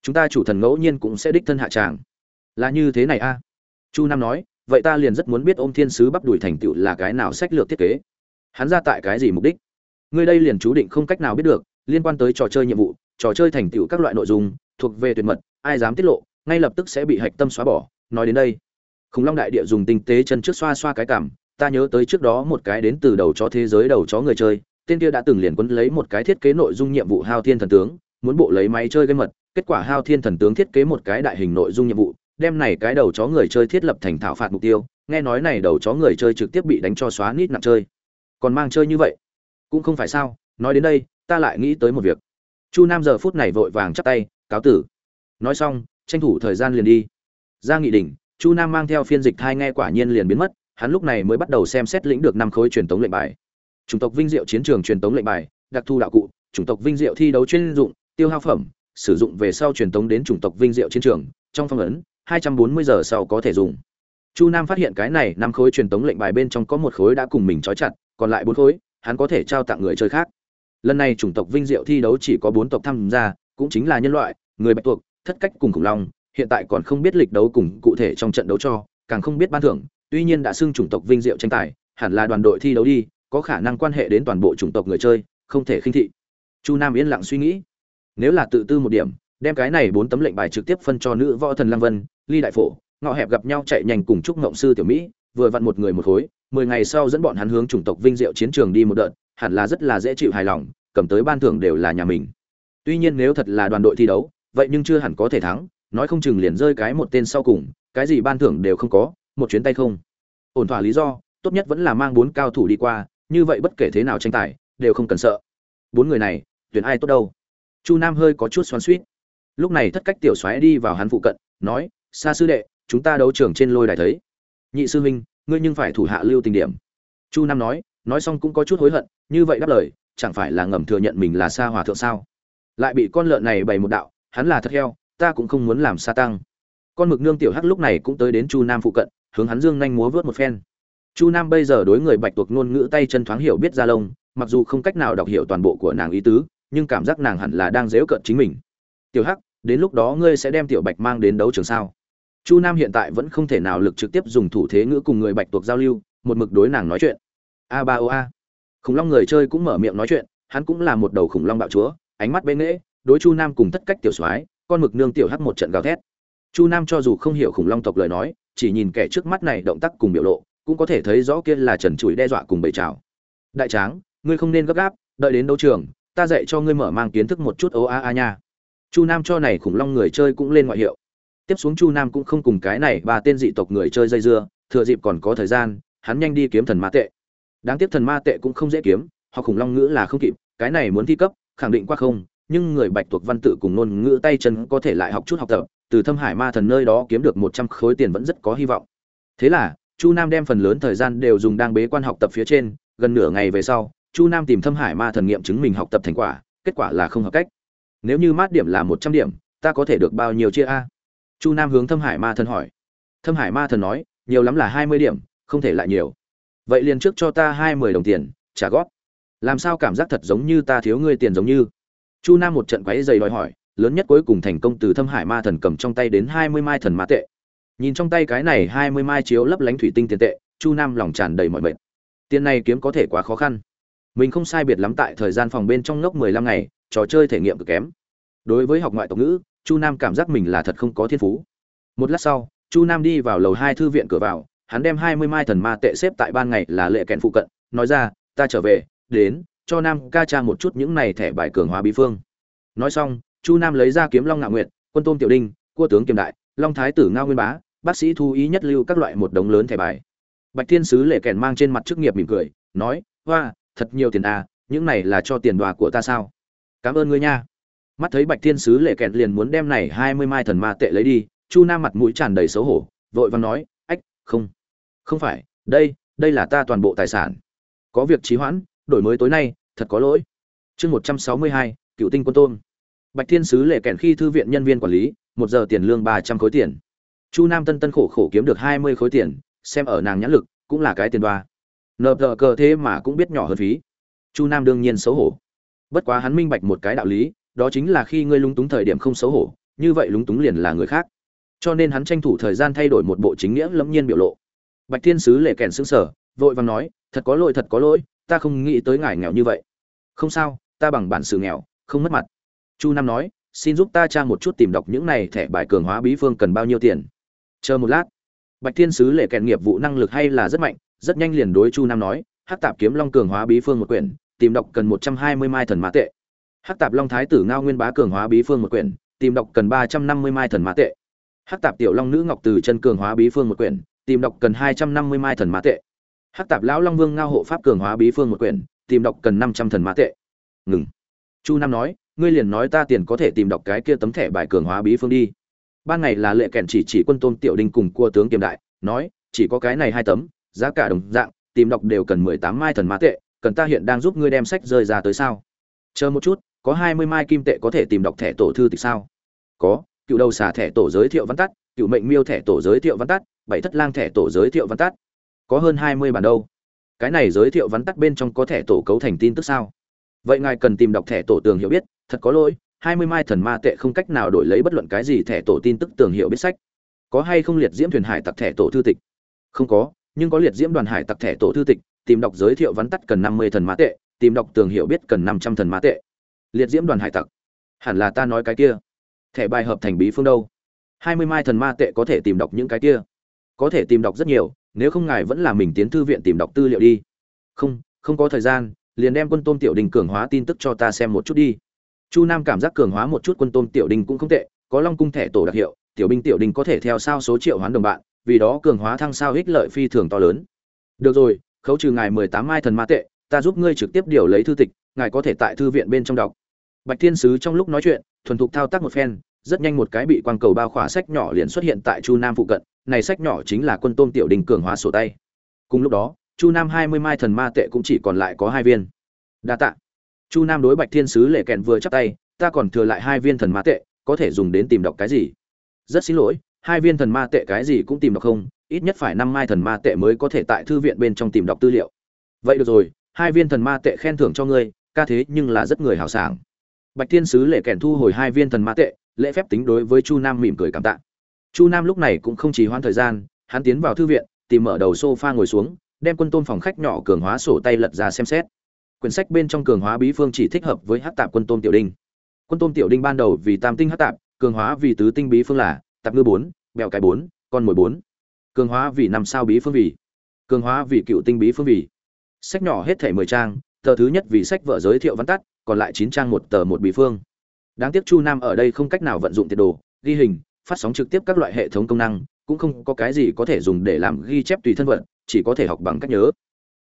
A: Chúng ta chủ thần ngẫu nhiên cũng sẽ đích thân hạ tràng là như thế này a. Chu nam nói, vậy ta liền rất muốn biết ôm thiên sứ bắp đùi thành tựu là cái nào sách lược thiết kế. Hắn ra tại cái gì mục đích? Ngươi đây liền chú định không cách nào biết được, liên quan tới trò chơi nhiệm vụ, trò chơi thành tựu các loại nội dung, thuộc về tuyệt mật, ai dám tiết lộ, ngay lập tức sẽ bị hạch tâm xóa bỏ. Nói đến đây, khủng long đại địa dùng tinh tế chân trước xoa xoa cái cảm, ta nhớ tới trước đó một cái đến từ đầu chó thế giới đầu chó người chơi, tên kia đã từng liền quấn lấy một cái thiết kế nội dung nhiệm vụ hao thiên thần tướng, muốn bộ lấy máy chơi game mật, kết quả hao thiên thần tướng thiết kế một cái đại hình nội dung nhiệm vụ đem này cái đầu chó người chơi thiết lập thành thảo phạt mục tiêu, nghe nói này đầu chó người chơi trực tiếp bị đánh cho xóa nít nặng chơi. Còn mang chơi như vậy? Cũng không phải sao, nói đến đây, ta lại nghĩ tới một việc. Chu nam giờ phút này vội vàng chắp tay, cáo tử. Nói xong, tranh thủ thời gian liền đi. Ra nghị định chu nam mang theo phiên dịch thai nghe quả nhiên liền biến mất, hắn lúc này mới bắt đầu xem xét lĩnh được năm khối truyền tống lệnh bài. Chủng tộc vinh diệu chiến trường truyền tống lệnh bài, đặc thù đạo cụ, chủng tộc vinh diệu thi đấu chuyên dụng, tiêu hao phẩm, sử dụng về sau truyền tống đến chủng tộc vinh diệu chiến trường, trong phong ấn 240 giờ sau có thể dùng. Chu nam phát hiện cái này năm khối truyền tống lệnh bài bên trong có một khối đã cùng mình trói chặt, còn lại bốn khối, hắn có thể trao tặng người chơi khác. Lần này chủng tộc vinh diệu thi đấu chỉ có bốn tộc tham gia, cũng chính là nhân loại, người bạch tuộc, thất cách cùng khủng long, hiện tại còn không biết lịch đấu cùng cụ thể trong trận đấu cho, càng không biết ban thưởng, tuy nhiên đã xưng chủng tộc vinh diệu tranh tài, hẳn là đoàn đội thi đấu đi, có khả năng quan hệ đến toàn bộ chủng tộc người chơi, không thể khinh thị. Chu nam yên lặng suy nghĩ. Nếu là tự tư một điểm đem cái này bốn tấm lệnh bài trực tiếp phân cho nữ võ thần lăng vân, ly đại phổ, ngọ hẹp gặp nhau chạy nhanh cùng chúc ngộng sư tiểu mỹ, vừa vặn một người một khối, mười ngày sau dẫn bọn hắn hướng chủng tộc vinh diệu chiến trường đi một đợt, hẳn là rất là dễ chịu hài lòng, cầm tới ban thưởng đều là nhà mình. Tuy nhiên nếu thật là đoàn đội thi đấu, vậy nhưng chưa hẳn có thể thắng, nói không chừng liền rơi cái một tên sau cùng, cái gì ban thưởng đều không có, một chuyến tay không. Ổn thỏa lý do, tốt nhất vẫn là mang bốn cao thủ đi qua, như vậy bất kể thế nào tranh tài, đều không cần sợ. Bốn người này, tuyển ai tốt đâu? Chu nam hơi có chút xoắn suýt lúc này thất cách tiểu xoáy đi vào hắn phụ cận, nói xa sư đệ, chúng ta đấu trường trên lôi đài thấy. Nhị sư huynh, ngươi nhưng phải thủ hạ lưu tình điểm. Chu nam nói nói xong cũng có chút hối hận, như vậy đáp lời, chẳng phải là ngầm thừa nhận mình là xa hòa thượng sao? Lại bị con lợn này bày một đạo, hắn là thật heo, ta cũng không muốn làm sa tăng. Con mực nương tiểu hắc lúc này cũng tới đến chu nam phụ cận, hướng hắn dương nhanh múa vớt một phen. Chu nam bây giờ đối người bạch tuộc ngôn ngữ tay chân thoáng hiểu biết ra lông, mặc dù không cách nào đọc hiểu toàn bộ của nàng ý tứ, nhưng cảm giác nàng hẳn là đang dễu cận chính mình tiểu hắc, đến lúc đó ngươi sẽ đem tiểu bạch mang đến đấu trường sao? Chu nam hiện tại vẫn không thể nào lực trực tiếp dùng thủ thế ngữ cùng người bạch tuộc giao lưu, một mực đối nàng nói chuyện. A ba o a. Khủng long người chơi cũng mở miệng nói chuyện, hắn cũng là một đầu khủng long bạo chúa, ánh mắt bế nghễ, đối chu nam cùng tất cách tiểu soái, con mực nương tiểu hắc một trận gào thét. Chu nam cho dù không hiểu khủng long tộc lời nói, chỉ nhìn kẻ trước mắt này động tác cùng biểu lộ, cũng có thể thấy rõ kia là trần chùi đe dọa cùng bầy trào. Đại tráng, ngươi không nên gấp gáp, đợi đến đấu trường, ta dạy cho ngươi mở mang kiến thức một chút ấu a a nha chu nam cho này khủng long người chơi cũng lên ngoại hiệu. Tiếp xuống chu nam cũng không cùng cái này ba tên dị tộc người chơi dây dưa, thừa dịp còn có thời gian, hắn nhanh đi kiếm thần ma tệ. Đáng tiếc thần ma tệ cũng không dễ kiếm hoặc khủng long ngữ là không kịp, cái này muốn thi cấp, khẳng định qua không, nhưng người bạch tuộc văn tự cùng ngôn ngữ tay chân có thể lại học chút học tập, từ thâm hải ma thần nơi đó kiếm được một trăm khối tiền vẫn rất có hy vọng. Thế là, chu nam đem phần lớn thời gian đều dùng đang bế quan học tập phía trên, gần nửa ngày về sau, chu nam tìm thâm hải ma thần nghiệm chứng mình học tập thành quả, kết quả là không hợp cách nếu như mát điểm là một trăm điểm, ta có thể được bao nhiêu chia a? Chu nam hướng thâm hải ma thần hỏi. Thâm hải ma thần nói, nhiều lắm là hai mươi điểm, không thể lại nhiều. Vậy liền trước cho ta hai mươi đồng tiền, trả góp. Làm sao cảm giác thật giống như ta thiếu ngươi tiền giống như? Chu nam một trận quáy dày đòi hỏi, lớn nhất cuối cùng thành công từ thâm hải ma thần cầm trong tay đến hai mươi mai thần ma tệ. Nhìn trong tay cái này hai mươi mai chiếu lấp lánh thủy tinh tiền tệ, chu nam lòng tràn đầy mọi mệt. Tiền này kiếm có thể quá khó khăn. Mình không sai biệt lắm tại thời gian phòng bên trong ngốc mười lăm ngày trò chơi thể nghiệm cực kém. Đối với học ngoại tộc ngữ, chu nam cảm giác mình là thật không có thiên phú. Một lát sau, chu nam đi vào lầu hai thư viện cửa vào, hắn đem hai mươi mai thần ma tệ xếp tại ban ngày là lệ kẹn phụ cận, nói ra, ta trở về, đến, cho nam ca cha một chút những này thẻ bài cường hóa bí phương. Nói xong, chu nam lấy ra kiếm long ngạo nguyệt, quân tôm tiểu đinh, cua tướng kiềm đại, long thái tử ngao nguyên bá, bác sĩ thu ý nhất lưu các loại một đống lớn thẻ bài. Bạch thiên sứ lệ kèn mang trên mặt chức nghiệp mỉm cười, nói, hoa, thật nhiều tiền à những này là cho tiền đoà của ta sao? Cảm ơn ngươi nha. Mắt thấy bạch thiên sứ lệ kẹt liền muốn đem này hai mươi mai thần ma tệ lấy đi, chu nam mặt mũi tràn đầy xấu hổ, vội vàng nói, ách, không. Không phải, đây đây là ta toàn bộ tài sản. Có việc trí hoãn, đổi mới tối nay, thật có lỗi. Chương một trăm sáu mươi hai, cựu tinh quân tôn. Bạch thiên sứ lệ kẹt khi thư viện nhân viên quản lý, một giờ tiền lương ba trăm khối tiền. Chu nam tân tân khổ khổ kiếm được hai mươi khối tiền, xem ở nàng nhãn lực, cũng là cái tiền đoa. Nợ tờ cờ thế mà cũng biết nhỏ hơn phí. Chu nam đương nhiên xấu hổ bất quá hắn minh bạch một cái đạo lý, đó chính là khi ngươi lúng túng thời điểm không xấu hổ, như vậy lúng túng liền là người khác. Cho nên hắn tranh thủ thời gian thay đổi một bộ chính nghĩa lẫm nhiên biểu lộ. Bạch thiên sứ lệ kèn xứng sở vội vàng nói, thật có lỗi, thật có lỗi, ta không nghĩ tới ngài nghèo như vậy. Không sao, ta bằng bản sự nghèo, không mất mặt. Chu nam nói, xin giúp ta tra một chút tìm đọc những này thẻ bài cường hóa bí phương cần bao nhiêu tiền. Chờ một lát. Bạch thiên sứ lệ kèn nghiệp vụ năng lực hay là rất mạnh, rất nhanh liền đối chu nam nói hát tạp kiếm long cường hóa bí phương một quyển tìm đọc cần một trăm hai mươi mai thần mã tệ. Hát tạp long thái tử ngao nguyên bá cường hóa bí phương một quyển, tìm đọc cần ba trăm năm mươi mai thần mã tệ. Hát tạp tiểu long nữ ngọc từ chân cường hóa bí phương một quyển, tìm đọc cần hai trăm năm mươi mai thần mã tệ. Hát tạp lão long vương ngao hộ pháp cường hóa bí phương một quyển, tìm đọc cần năm trăm thần mã tệ. Ngừng. Chu nam nói, ngươi liền nói ta tiền có thể tìm đọc cái kia tấm thẻ bài cường hóa bí phương đi. Ban ngày là lệ kèn chỉ chỉ quân tôn tiểu đinh cùng cua tướng kiềm đại, nói, chỉ có cái này hai tấm, giá cả đồng dạng, tìm đọc đều cần mười tám mai thần mã tệ cần ta hiện đang giúp ngươi đem sách rơi ra tới sao? Chờ một chút, có hai mươi mai kim tệ có thể tìm đọc thẻ tổ thư tịch sao? Có, cựu đầu xà thẻ tổ giới thiệu văn tắt, cựu mệnh miêu thẻ tổ giới thiệu văn tắt, bảy thất lang thẻ tổ giới thiệu văn tắt. Có hơn hai mươi bản đâu. Cái này giới thiệu văn tắt bên trong có thẻ tổ cấu thành tin tức sao? Vậy ngài cần tìm đọc thẻ tổ tường hiểu biết, thật có lỗi, hai mươi mai thần ma tệ không cách nào đổi lấy bất luận cái gì thẻ tổ tin tức tường hiểu biết sách. Có hay không liệt diễm thuyền hải tặc thẻ tổ thư tịch? Không có, nhưng có liệt diễm đoàn hải tặc thẻ tổ thư tịch tìm đọc giới thiệu vắn tắt cần năm mươi thần mã tệ, tìm đọc tường hiểu biết cần năm trăm thần mã tệ. Liệt diễm đoàn hải tặc. Hẳn là ta nói cái kia. Thẻ bài hợp thành bí phương đâu? Hai mươi mai thần ma tệ có thể tìm đọc những cái kia. Có thể tìm đọc rất nhiều, nếu không ngài vẫn là mình tiến thư viện tìm đọc tư liệu đi. Không không có thời gian, liền đem quân tôm tiểu đình cường hóa tin tức cho ta xem một chút đi. Chu nam cảm giác cường hóa một chút quân tôm tiểu đình cũng không tệ, có long cung thẻ tổ đặc hiệu, tiểu binh tiểu đình có thể theo sao số triệu hoán đồng bạn, vì đó cường hóa thăng sao ích lợi phi thường to lớn. Được rồi khấu trừ ngài mười tám mai thần ma tệ, ta giúp ngươi trực tiếp điều lấy thư tịch, ngài có thể tại thư viện bên trong đọc. Bạch thiên sứ trong lúc nói chuyện, thuần thục thao tác một phen, rất nhanh một cái bị quang cầu bao khỏa sách nhỏ liền xuất hiện tại chu nam phụ cận, này sách nhỏ chính là quân tôm tiểu đình cường hóa sổ tay. Cùng lúc đó, chu nam hai mươi mai thần ma tệ cũng chỉ còn lại có hai viên. Đa tạ. Chu nam đối bạch thiên sứ lệ kèn vừa chắp tay, ta còn thừa lại hai viên thần ma tệ, có thể dùng đến tìm đọc cái gì? Rất xin lỗi, hai viên thần ma tệ cái gì cũng tìm đọc không ít nhất phải năm mai thần ma tệ mới có thể tại thư viện bên trong tìm đọc tư liệu. Vậy được rồi, hai viên thần ma tệ khen thưởng cho ngươi, ca thế nhưng là rất người hào sảng. Bạch thiên sứ lệ kèn thu hồi hai viên thần ma tệ, lễ phép tính đối với chu nam mỉm cười cảm tạ. Chu nam lúc này cũng không chỉ hoãn thời gian, hắn tiến vào thư viện, tìm mở đầu sofa ngồi xuống, đem quân tôm phòng khách nhỏ cường hóa sổ tay lật ra xem xét. Quyển sách bên trong cường hóa bí phương chỉ thích hợp với hát tạp quân tôm tiểu đinh. Quân tôm tiểu đinh ban đầu vì tam tinh hát tạp, cường hóa vì tứ tinh bí phương là tạp ngư bốn, bèo cái bốn, con mồi bốn cường hóa vì năm sao bí phương vì cường hóa vì cựu tinh bí phương vì sách nhỏ hết thể mười trang, tờ thứ nhất vì sách vợ giới thiệu văn tắt, còn lại chín trang một tờ một bí phương. Đáng tiếc chu nam ở đây không cách nào vận dụng tiệt đồ, ghi hình, phát sóng trực tiếp các loại hệ thống công năng, cũng không có cái gì có thể dùng để làm ghi chép tùy thân vận, chỉ có thể học bằng cách nhớ.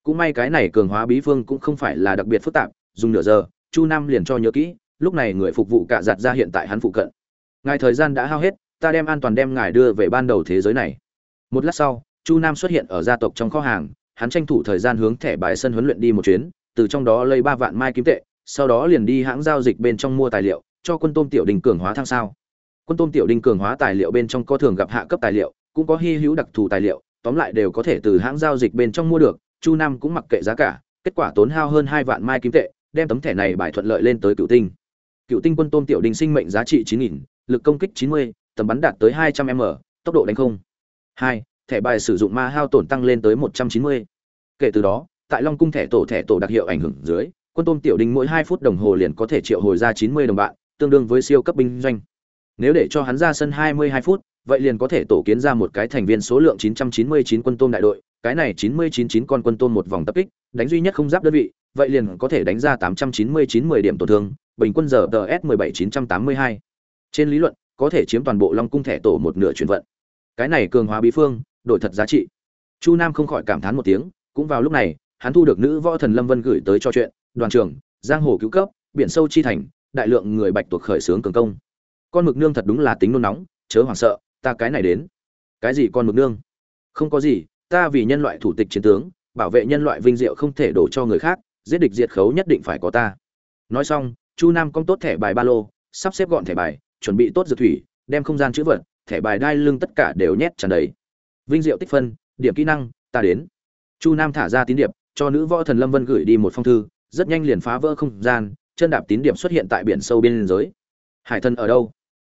A: Cũng may cái này cường hóa bí phương cũng không phải là đặc biệt phức tạp, dùng nửa giờ, chu nam liền cho nhớ kỹ, lúc này người phục vụ cạ giặt ra hiện tại hắn phụ cận. Ngài thời gian đã hao hết, ta đem an toàn đem ngài đưa về ban đầu thế giới này một lát sau chu nam xuất hiện ở gia tộc trong kho hàng hắn tranh thủ thời gian hướng thẻ bài sân huấn luyện đi một chuyến từ trong đó lấy ba vạn mai kim tệ sau đó liền đi hãng giao dịch bên trong mua tài liệu cho quân tôm tiểu đình cường hóa thăng sao quân tôm tiểu đình cường hóa tài liệu bên trong có thường gặp hạ cấp tài liệu cũng có hy hữu đặc thù tài liệu tóm lại đều có thể từ hãng giao dịch bên trong mua được chu nam cũng mặc kệ giá cả kết quả tốn hao hơn hai vạn mai kim tệ đem tấm thẻ này bài thuận lợi lên tới cựu tinh cựu tinh quân tôm tiểu đình sinh mệnh giá trị chín nghìn lực công kích chín mươi tầm bắn đạt tới 200m, tốc độ đánh không. 2. Thẻ bài sử dụng ma hao tổn tăng lên tới 190. Kể từ đó, tại Long cung thẻ tổ thẻ tổ đặc hiệu ảnh hưởng dưới, quân tôm tiểu đinh mỗi 2 phút đồng hồ liền có thể triệu hồi ra 90 đồng bạn, tương đương với siêu cấp binh doanh. Nếu để cho hắn ra sân 22 phút, vậy liền có thể tổ kiến ra một cái thành viên số lượng 999 quân tôm đại đội, cái này 999 con quân tôm một vòng tập kích, đánh duy nhất không giáp đơn vị, vậy liền có thể đánh ra 899 10 điểm tổn thương, bình quân giờ DS 17982. Trên lý luận, có thể chiếm toàn bộ long cung thẻ tổ một nửa chuyển vận cái này cường hóa bí phương, đổi thật giá trị. Chu nam không khỏi cảm thán một tiếng, cũng vào lúc này, hắn thu được nữ võ thần lâm vân gửi tới cho chuyện, đoàn trưởng, giang hồ cứu cấp, biển sâu chi thành, đại lượng người bạch tuộc khởi xướng cường công. Con mực nương thật đúng là tính nôn nóng, chớ hoảng sợ, ta cái này đến. Cái gì con mực nương? Không có gì, ta vì nhân loại thủ tịch chiến tướng, bảo vệ nhân loại vinh diệu không thể đổ cho người khác, giết địch diệt khấu nhất định phải có ta. Nói xong, chu nam cong tốt thẻ bài ba lô, sắp xếp gọn thẻ bài, chuẩn bị tốt dược thủy, đem không gian chữ vật thẻ bài đai lưng tất cả đều nhét tràn đầy. Vinh diệu tích phân, điểm kỹ năng, ta đến. Chu nam thả ra tín điệp, cho nữ võ thần lâm vân gửi đi một phong thư, rất nhanh liền phá vỡ không gian, chân đạp tín điệp xuất hiện tại biển sâu biên giới. Hải thần ở đâu?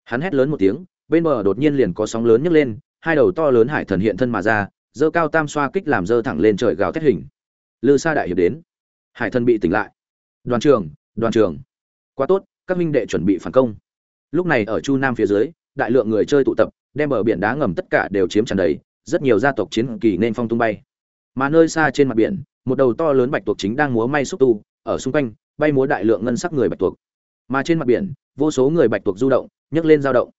A: Hắn hét lớn một tiếng, bên bờ đột nhiên liền có sóng lớn nhấc lên, hai đầu to lớn hải thần hiện thân mà ra dơ cao tam xoa kích làm dơ thẳng lên trời gào thét hình. Lư sa đại hiệp đến. Hải thần bị tỉnh lại. Đoàn trường đoàn trường quá tốt, các minh đệ chuẩn bị phản công. Lúc này ở chu nam phía dưới đại lượng người chơi tụ tập đem bờ biển đá ngầm tất cả đều chiếm tràn đầy rất nhiều gia tộc chiến kỳ nên phong tung bay. Mà nơi xa trên mặt biển một đầu to lớn bạch tuộc chính đang múa may xúc tu ở xung quanh bay múa đại lượng ngân sắc người bạch tuộc. Mà trên mặt biển vô số người bạch tuộc du động nhấc lên dao động.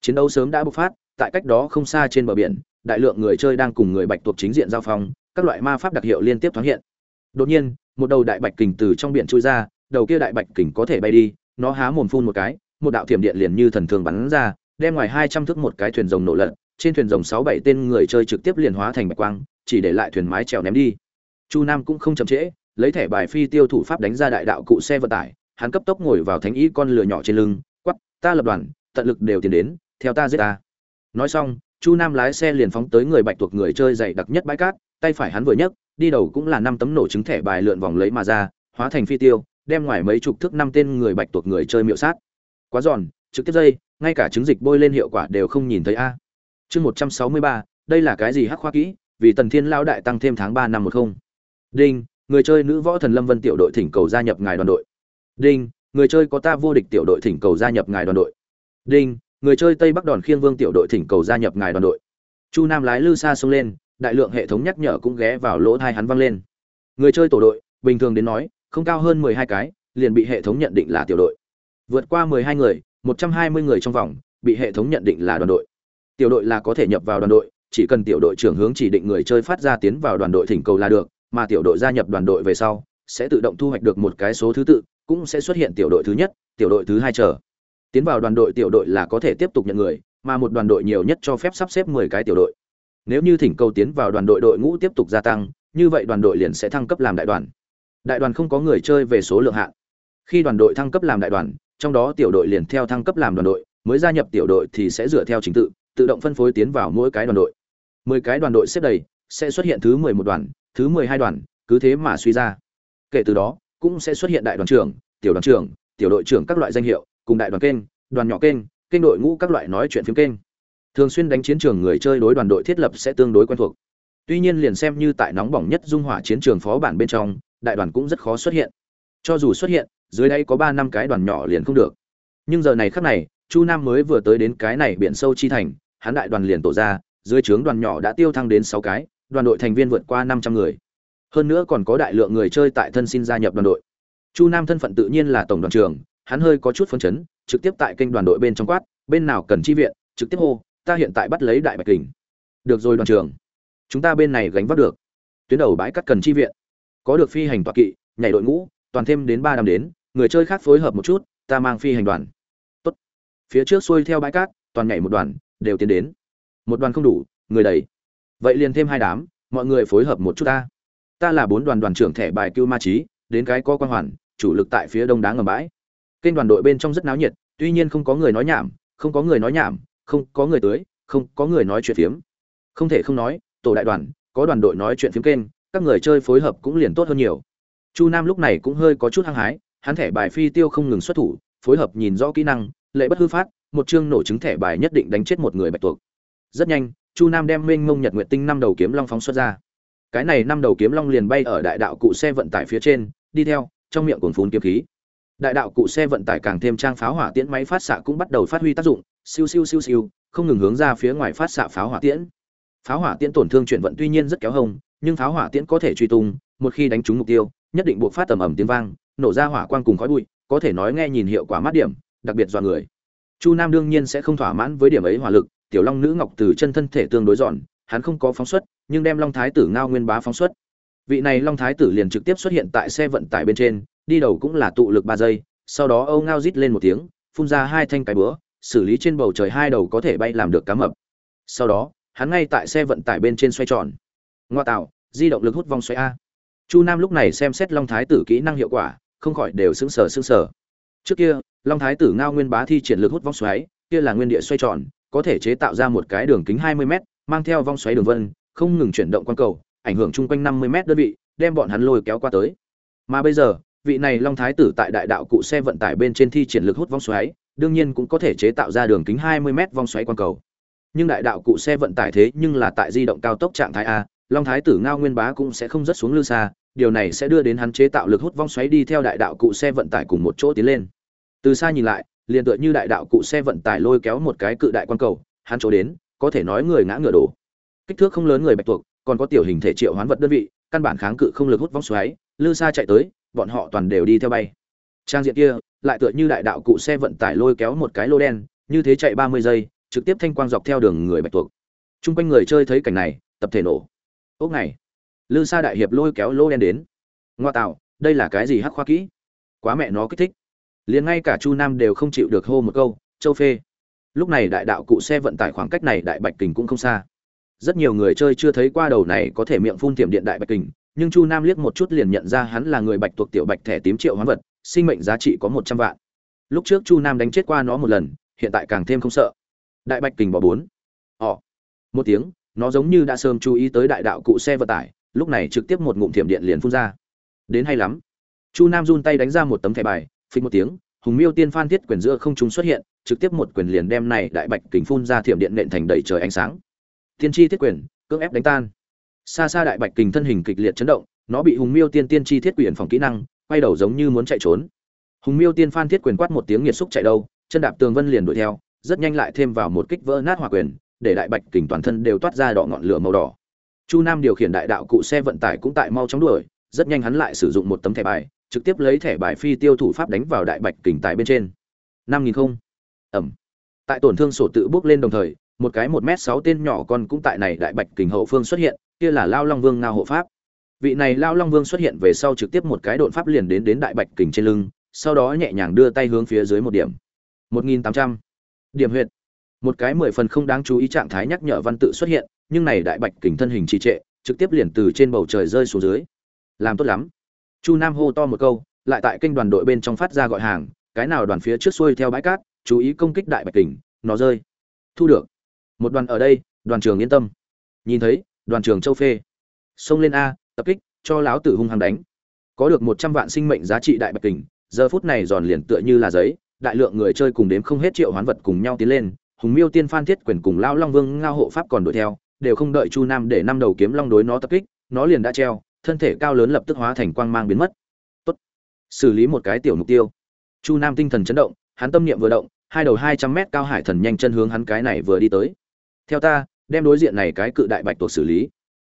A: Chiến đấu sớm đã bộc phát tại cách đó không xa trên bờ biển đại lượng người chơi đang cùng người bạch tuộc chính diện giao phong các loại ma pháp đặc hiệu liên tiếp thoáng hiện. Đột nhiên một đầu đại bạch kình từ trong biển chui ra đầu kia đại bạch kình có thể bay đi nó há mồm phun một cái một đạo thiểm điện liền như thần thường bắn ra, đem ngoài 200 thước một cái thuyền rồng nổ lật, trên thuyền rồng 6 7 tên người chơi trực tiếp liền hóa thành bạch quang, chỉ để lại thuyền mái chèo ném đi. Chu Nam cũng không chậm trễ, lấy thẻ bài phi tiêu thủ pháp đánh ra đại đạo cụ xe vận tải hắn cấp tốc ngồi vào thánh ý con lửa nhỏ trên lưng Quát, ta lập đoàn tận lực đều tiến đến theo ta giết ta nói xong chu nam lái xe liền phóng tới người bạch tuộc người chơi dày đặc nhất bãi cát tay phải hắn vừa nhấc đi đầu cũng là năm tấm nổ trứng thẻ bài lượn vòng lấy mà ra hóa thành phi tiêu đem ngoài mấy chục thước năm tên người bạch tuộc người chơi miệu sát quá giòn trực tiếp dây ngay cả trứng dịch bôi lên hiệu quả đều không nhìn thấy a. Chương một trăm sáu mươi ba, đây là cái gì hắc khoa kỹ, vì tần thiên lao đại tăng thêm tháng ba năm một không. Đinh, người chơi nữ võ thần lâm vân tiểu đội thỉnh cầu gia nhập ngài đoàn đội. Đinh, người chơi có ta vô địch tiểu đội thỉnh cầu gia nhập ngài đoàn đội. Đinh, người chơi tây bắc đòn khiên vương tiểu đội thỉnh cầu gia nhập ngài đoàn đội. Chu nam lái lư xa xông lên, đại lượng hệ thống nhắc nhở cũng ghé vào lỗ tai hắn văng lên. Người chơi tổ đội, bình thường đến nói, không cao hơn mười hai cái, liền bị hệ thống nhận định là tiểu đội. Vượt qua mười hai người một trăm hai mươi người trong vòng, bị hệ thống nhận định là đoàn đội. Tiểu đội là có thể nhập vào đoàn đội, chỉ cần tiểu đội trưởng hướng chỉ định người chơi phát ra tiến vào đoàn đội thỉnh cầu là được, mà tiểu đội gia nhập đoàn đội về sau, sẽ tự động thu hoạch được một cái số thứ tự, cũng sẽ xuất hiện tiểu đội thứ nhất, tiểu đội thứ hai chờ. Tiến vào đoàn đội tiểu đội là có thể tiếp tục nhận người, mà một đoàn đội nhiều nhất cho phép sắp xếp mười cái tiểu đội. Nếu như thỉnh cầu tiến vào đoàn đội đội ngũ tiếp tục gia tăng, như vậy đoàn đội liền sẽ thăng cấp làm đại đoàn. Đại đoàn không có người chơi về số lượng hạn. Khi đoàn đội thăng cấp làm đại đoàn trong đó tiểu đội liền theo thăng cấp làm đoàn đội, mới gia nhập tiểu đội thì sẽ dựa theo trình tự tự động phân phối tiến vào mỗi cái đoàn đội. Mười cái đoàn đội xếp đầy, sẽ xuất hiện thứ mười một đoàn, thứ mười hai đoàn, cứ thế mà suy ra. Kể từ đó, cũng sẽ xuất hiện đại đoàn trưởng, tiểu đoàn trưởng, tiểu đội trưởng các loại danh hiệu, cùng đại đoàn kênh, đoàn nhỏ kênh kênh đội ngũ các loại nói chuyện phim kênh. Thường xuyên đánh chiến trường người chơi đối đoàn đội thiết lập sẽ tương đối quen thuộc. Tuy nhiên liền xem như tại nóng bỏng nhất dung hỏa chiến trường phó bản bên trong, đại đoàn cũng rất khó xuất hiện. Cho dù xuất hiện dưới đây có ba năm cái đoàn nhỏ liền không được. Nhưng giờ này khắc này, chu nam mới vừa tới đến cái này biển sâu chi thành, hắn đại đoàn liền tổ ra, dưới trướng đoàn nhỏ đã tiêu thăng đến sáu cái, đoàn đội thành viên vượt qua năm trăm người. Hơn nữa còn có đại lượng người chơi tại thân xin gia nhập đoàn đội. Chu nam thân phận tự nhiên là tổng đoàn trưởng, hắn hơi có chút phấn chấn, trực tiếp tại kênh đoàn đội bên trong quát, bên nào cần chi viện, trực tiếp hô, ta hiện tại bắt lấy đại bạch kình. Được rồi đoàn trưởng, chúng ta bên này gánh vác được. Tuyến đầu bãi cắt cần chi viện. Có được phi hành tọa kỵ, nhảy đội ngũ, toàn thêm đến ba năm đến người chơi khác phối hợp một chút ta mang phi hành đoàn. Tốt. Phía trước xuôi theo bãi cát toàn nhảy một đoàn đều tiến đến. Một đoàn không đủ người đầy. Vậy liền thêm hai đám mọi người phối hợp một chút ta. Ta là bốn đoàn đoàn trưởng thẻ bài cưu ma trí đến cái có quan hoàn chủ lực tại phía đông đá ngầm bãi. Kênh đoàn đội bên trong rất náo nhiệt tuy nhiên không có người nói nhảm không có người nói nhảm không có người tưới, không có người nói chuyện phiếm. Không thể không nói tổ đại đoàn có đoàn đội nói chuyện phiếm kênh các người chơi phối hợp cũng liền tốt hơn nhiều. Chu nam lúc này cũng hơi có chút hăng hái hắn thẻ bài phi tiêu không ngừng xuất thủ phối hợp nhìn rõ kỹ năng lệ bất hư phát một chương nổ trứng thẻ bài nhất định đánh chết một người bạch tuộc. Rất nhanh chu nam đem minh mông nhật nguyện tinh năm đầu kiếm long phóng xuất ra. Cái này năm đầu kiếm long liền bay ở đại đạo cụ xe vận tải phía trên đi theo trong miệng cuồng phun kiếm khí. Đại đạo cụ xe vận tải càng thêm trang pháo hỏa tiễn máy phát xạ cũng bắt đầu phát huy tác dụng siêu siêu siêu siêu không ngừng hướng ra phía ngoài phát xạ pháo hỏa tiễn. Pháo hỏa tiễn tổn thương chuyển vận tuy nhiên rất kéo hồng, nhưng pháo hỏa tiễn có thể truy tung một khi đánh trúng mục tiêu nhất định buộc phát tầm ẩm tiếng vang nổ ra hỏa quang cùng khói bụi, có thể nói nghe nhìn hiệu quả mát điểm, đặc biệt dọa người. Chu nam đương nhiên sẽ không thỏa mãn với điểm ấy hỏa lực, tiểu long nữ ngọc từ chân thân thể tương đối giòn hắn không có phóng xuất, nhưng đem long thái tử ngao nguyên bá phóng xuất. Vị này long thái tử liền trực tiếp xuất hiện tại xe vận tải bên trên, đi đầu cũng là tụ lực ba giây, sau đó âu ngao rít lên một tiếng, phun ra hai thanh cái bữa xử lý trên bầu trời hai đầu có thể bay làm được cá mập. Sau đó, hắn ngay tại xe vận tải bên trên xoay tròn. Ngoa tạo, di động lực hút vòng xoay a. Chu nam lúc này xem xét long thái tử kỹ năng hiệu quả không khỏi đều sững sờ sững sờ. Trước kia, long thái tử ngao nguyên bá thi triển lực hút vong xoáy, kia là nguyên địa xoay tròn, có thể chế tạo ra một cái đường kính 20 m mang theo vong xoáy đường vân, không ngừng chuyển động quan cầu, ảnh hưởng chung quanh 50 m đơn vị, đem bọn hắn lôi kéo qua tới. Mà bây giờ, vị này long thái tử tại đại đạo cụ xe vận tải bên trên thi triển lực hút vong xoáy, đương nhiên cũng có thể chế tạo ra đường kính 20 m vong xoáy quan cầu. Nhưng đại đạo cụ xe vận tải thế nhưng là tại di động cao tốc trạng thái a, long thái tử ngao nguyên bá cũng sẽ không rất xuống lưu xa điều này sẽ đưa đến hắn chế tạo lực hút vong xoáy đi theo đại đạo cụ xe vận tải cùng một chỗ tiến lên. Từ xa nhìn lại, liền tựa như đại đạo cụ xe vận tải lôi kéo một cái cự đại quan cầu, hắn chỗ đến, có thể nói người ngã ngựa đổ. Kích thước không lớn người bạch tuộc, còn có tiểu hình thể triệu hoán vật đơn vị, căn bản kháng cự không lực hút vong xoáy, lư xa chạy tới, bọn họ toàn đều đi theo bay. Trang diện kia, lại tựa như đại đạo cụ xe vận tải lôi kéo một cái lô đen, như thế chạy ba mươi giây, trực tiếp thanh quang dọc theo đường người bạch tuộc. Chung quanh người chơi thấy cảnh này, tập thể nổ. Ốc này lư sa đại hiệp lôi kéo lô đen đến. Ngoa tạo, đây là cái gì hắc khoa kỹ? Quá mẹ nó kích thích. Liền ngay cả chu nam đều không chịu được hô một câu, châu phê. Lúc này đại đạo cụ xe vận tải khoảng cách này đại bạch kình cũng không xa. Rất nhiều người chơi chưa thấy qua đầu này có thể miệng phun tiệm điện đại bạch kình, nhưng chu nam liếc một chút liền nhận ra hắn là người bạch thuộc tiểu bạch thẻ tím triệu hoán vật, sinh mệnh giá trị có một trăm vạn. Lúc trước chu nam đánh chết qua nó một lần, hiện tại càng thêm không sợ. Đại bạch kình bỏ bốn. Ỏ một tiếng, nó giống như đã sớm chú ý tới đại đạo cụ xe vận tải lúc này trực tiếp một ngụm thiểm điện liền phun ra. Đến hay lắm. Chu nam run tay đánh ra một tấm thẻ bài, phình một tiếng, hùng miêu tiên phan thiết quyền giữa không trung xuất hiện, trực tiếp một quyền liền đem này đại bạch kình phun ra thiểm điện nện thành đầy trời ánh sáng. Tiên tri thiết quyền, cưỡng ép đánh tan. Xa xa đại bạch kình thân hình kịch liệt chấn động, nó bị hùng miêu tiên tiên tri thiết quyền phòng kỹ năng, quay đầu giống như muốn chạy trốn. Hùng miêu tiên phan thiết quyền quát một tiếng nghiệt xúc chạy đâu, chân đạp tường vân liền đuổi theo, rất nhanh lại thêm vào một kích vỡ nát hỏa quyền, để đại bạch kình toàn thân đều toát ra đỏ ngọn lửa màu đỏ chu nam điều khiển đại đạo cụ xe vận tải cũng tại mau chóng đuổi, rất nhanh hắn lại sử dụng một tấm thẻ bài, trực tiếp lấy thẻ bài phi tiêu thủ pháp đánh vào đại bạch kình tại bên trên. năm nghìn không. Ẩm. Tại tổn thương sổ tự bước lên đồng thời, một cái một m sáu tên nhỏ con cũng tại này đại bạch kình hậu phương xuất hiện, kia là lao long vương ngao hộ pháp. Vị này lao long vương xuất hiện về sau trực tiếp một cái đột pháp liền đến đến đại bạch kình trên lưng, sau đó nhẹ nhàng đưa tay hướng phía dưới một điểm. Một nghìn tám trăm. Điểm huyệt một cái mười phần không đáng chú ý trạng thái nhắc nhở văn tự xuất hiện, nhưng này đại bạch kình thân hình trì trệ, trực tiếp liền từ trên bầu trời rơi xuống dưới. Làm tốt lắm. Chu nam hô to một câu, lại tại kênh đoàn đội bên trong phát ra gọi hàng, cái nào đoàn phía trước xuôi theo bãi cát, chú ý công kích đại bạch kình, nó rơi. Thu được. Một đoàn ở đây, đoàn trường yên tâm. Nhìn thấy, đoàn trường châu phê. Xông lên a, tập kích, cho láo tử hung hăng đánh. Có được một trăm vạn sinh mệnh giá trị đại bạch kình, giờ phút này giòn liền tựa như là giấy, đại lượng người chơi cùng đếm không hết triệu hoán vật cùng nhau tiến lên hùng miêu tiên phan thiết quyền cùng lao long vương ngao hộ pháp còn đuổi theo, đều không đợi chu nam để năm đầu kiếm long đối nó tập kích, nó liền đã treo, thân thể cao lớn lập tức hóa thành quang mang biến mất. Tốt. Xử lý một cái tiểu mục tiêu. Chu nam tinh thần chấn động, hắn tâm niệm vừa động, hai đầu hai trăm mét cao hải thần nhanh chân hướng hắn cái này vừa đi tới. Theo ta, đem đối diện này cái cự đại bạch tuộc xử lý.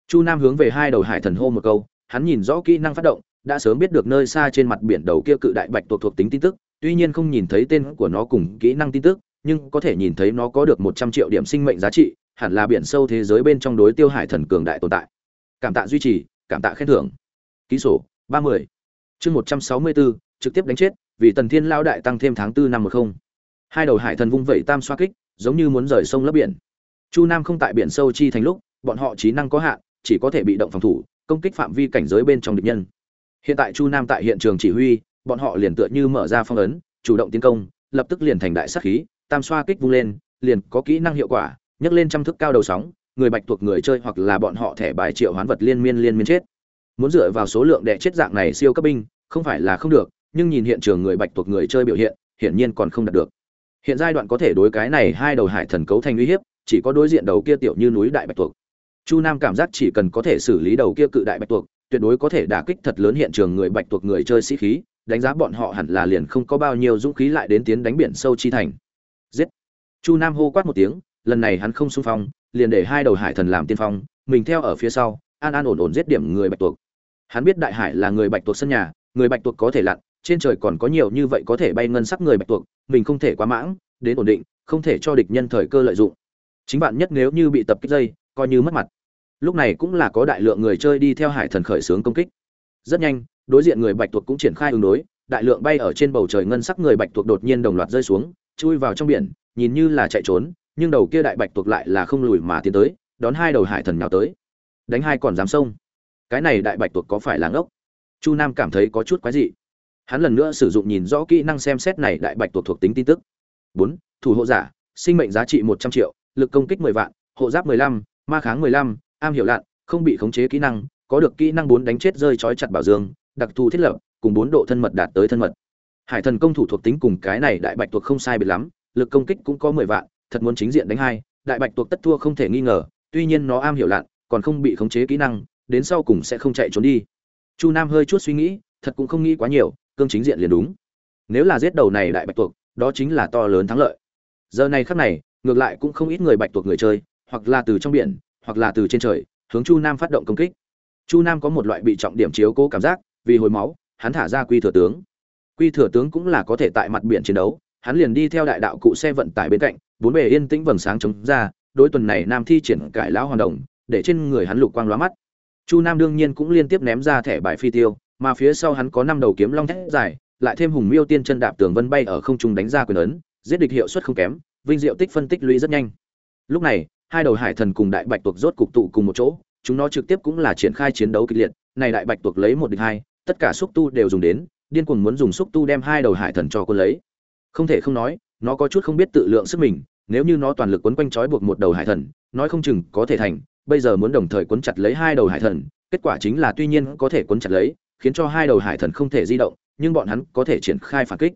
A: Chu nam hướng về hai đầu hải thần hô một câu, hắn nhìn rõ kỹ năng phát động, đã sớm biết được nơi xa trên mặt biển đầu kia cự đại bạch tuộc thuộc tính tin tức, tuy nhiên không nhìn thấy tên của nó cùng kỹ năng tin tức nhưng có thể nhìn thấy nó có được một trăm triệu điểm sinh mệnh giá trị, hẳn là biển sâu thế giới bên trong đối tiêu hải thần cường đại tồn tại. Cảm tạ duy trì, cảm tạ khen thưởng. Ký sổ, ba mươi. Chương một trăm sáu mươi bốn, trực tiếp đánh chết, vì tần thiên lao đại tăng thêm tháng tư năm một không. Hai đầu hải thần vung vẩy tam xoa kích, giống như muốn rời sông lấp biển. Chu nam không tại biển sâu chi thành lúc, bọn họ trí năng có hạn, chỉ có thể bị động phòng thủ, công kích phạm vi cảnh giới bên trong địch nhân. Hiện tại chu nam tại hiện trường chỉ huy, bọn họ liền tựa như mở ra phong ấn, chủ động tiến công, lập tức liền thành đại sát khí tam xoa kích vung lên, liền có kỹ năng hiệu quả, nhấc lên trăm thước cao đầu sóng, người bạch thuộc người chơi hoặc là bọn họ thẻ bài triệu hoán vật liên miên liên miên chết. Muốn dựa vào số lượng đệ chết dạng này siêu cấp binh, không phải là không được, nhưng nhìn hiện trường người bạch thuộc người chơi biểu hiện, hiển nhiên còn không đạt được. Hiện giai đoạn có thể đối cái này hai đầu hải thần cấu thành uy hiếp, chỉ có đối diện đầu kia tiểu như núi đại bạch tuộc. Chu nam cảm giác chỉ cần có thể xử lý đầu kia cự đại bạch tuộc, tuyệt đối có thể đả kích thật lớn hiện trường người bạch tuộc người chơi sĩ khí, đánh giá bọn họ hẳn là liền không có bao nhiêu dũng khí lại đến tiến đánh biển sâu chi thành giết. Chu nam hô quát một tiếng, lần này hắn không xung phong, liền để hai đầu hải thần làm tiên phong, mình theo ở phía sau, an an ổn ổn giết điểm người bạch tuộc. Hắn biết đại hải là người bạch tuộc sân nhà, người bạch tuộc có thể lặn, trên trời còn có nhiều như vậy có thể bay ngân sắc người bạch tuộc, mình không thể quá mãng, đến ổn định, không thể cho địch nhân thời cơ lợi dụng. Chính bạn nhất nếu như bị tập kích dây, coi như mất mặt. Lúc này cũng là có đại lượng người chơi đi theo hải thần khởi xướng công kích. Rất nhanh, đối diện người bạch tuộc cũng triển khai ứng đối, đại lượng bay ở trên bầu trời ngân sắc người bạch tuộc đột nhiên đồng loạt rơi xuống chui vào trong biển, nhìn như là chạy trốn, nhưng đầu kia đại bạch tuộc lại là không lùi mà tiến tới, đón hai đầu hải thần nào tới. Đánh hai còn dám sông cái này đại bạch tuộc có phải là ngốc? Chu nam cảm thấy có chút quái dị. Hắn lần nữa sử dụng nhìn rõ kỹ năng xem xét này đại bạch tuộc thuộc tính tin tức. Bốn, thủ hộ giả, sinh mệnh giá trị một trăm triệu, lực công kích mười vạn, hộ giáp mười lăm, ma kháng mười lăm, am hiểu lạn không bị khống chế kỹ năng, có được kỹ năng bốn đánh chết rơi trói chặt bảo dương, đặc thù thiết lập, cùng bốn độ thân mật đạt tới thân mật hải thần công thủ thuộc tính cùng cái này đại bạch tuộc không sai biệt lắm, lực công kích cũng có mười vạn, thật muốn chính diện đánh hai, đại bạch tuộc tất thua không thể nghi ngờ, tuy nhiên nó am hiểu lạn còn không bị khống chế kỹ năng, đến sau cùng sẽ không chạy trốn đi. Chu nam hơi chút suy nghĩ, thật cũng không nghĩ quá nhiều, cương chính diện liền đúng. Nếu là giết đầu này đại bạch tuộc, đó chính là to lớn thắng lợi. Giờ này khắc này, ngược lại cũng không ít người bạch tuộc người chơi, hoặc là từ trong biển, hoặc là từ trên trời, hướng chu nam phát động công kích. Chu nam có một loại bị trọng điểm chiếu cố cảm giác, vì hồi máu, hắn thả ra quy thừa tướng quy thừa tướng cũng là có thể tại mặt biển chiến đấu, hắn liền đi theo đại đạo cụ xe vận tải bên cạnh, bốn bề yên tĩnh vầng sáng chống ra, đối tuần này nam thi triển cải lão hoàn động để trên người hắn lục quang lóa mắt. Chu nam đương nhiên cũng liên tiếp ném ra thẻ bài phi tiêu, mà phía sau hắn có năm đầu kiếm long thét dài, lại thêm hùng miêu tiên chân đạp tường vân bay ở không trung đánh ra quyền ấn, giết địch hiệu suất không kém, vinh diệu tích phân tích lũy rất nhanh. Lúc này, hai đầu hải thần cùng đại bạch tuộc rốt cục tụ cùng một chỗ, chúng nó trực tiếp cũng là triển khai chiến đấu kịch liệt, này đại bạch tuộc lấy một địch hai, tất cả xúc tu đều dùng đến điên cuồng muốn dùng xúc tu đem hai đầu hải thần cho quân lấy. Không thể không nói, nó có chút không biết tự lượng sức mình, nếu như nó toàn lực quấn quanh trói buộc một đầu hải thần, nói không chừng có thể thành, bây giờ muốn đồng thời quấn chặt lấy hai đầu hải thần, kết quả chính là tuy nhiên có thể quấn chặt lấy, khiến cho hai đầu hải thần không thể di động, nhưng bọn hắn có thể triển khai phản kích.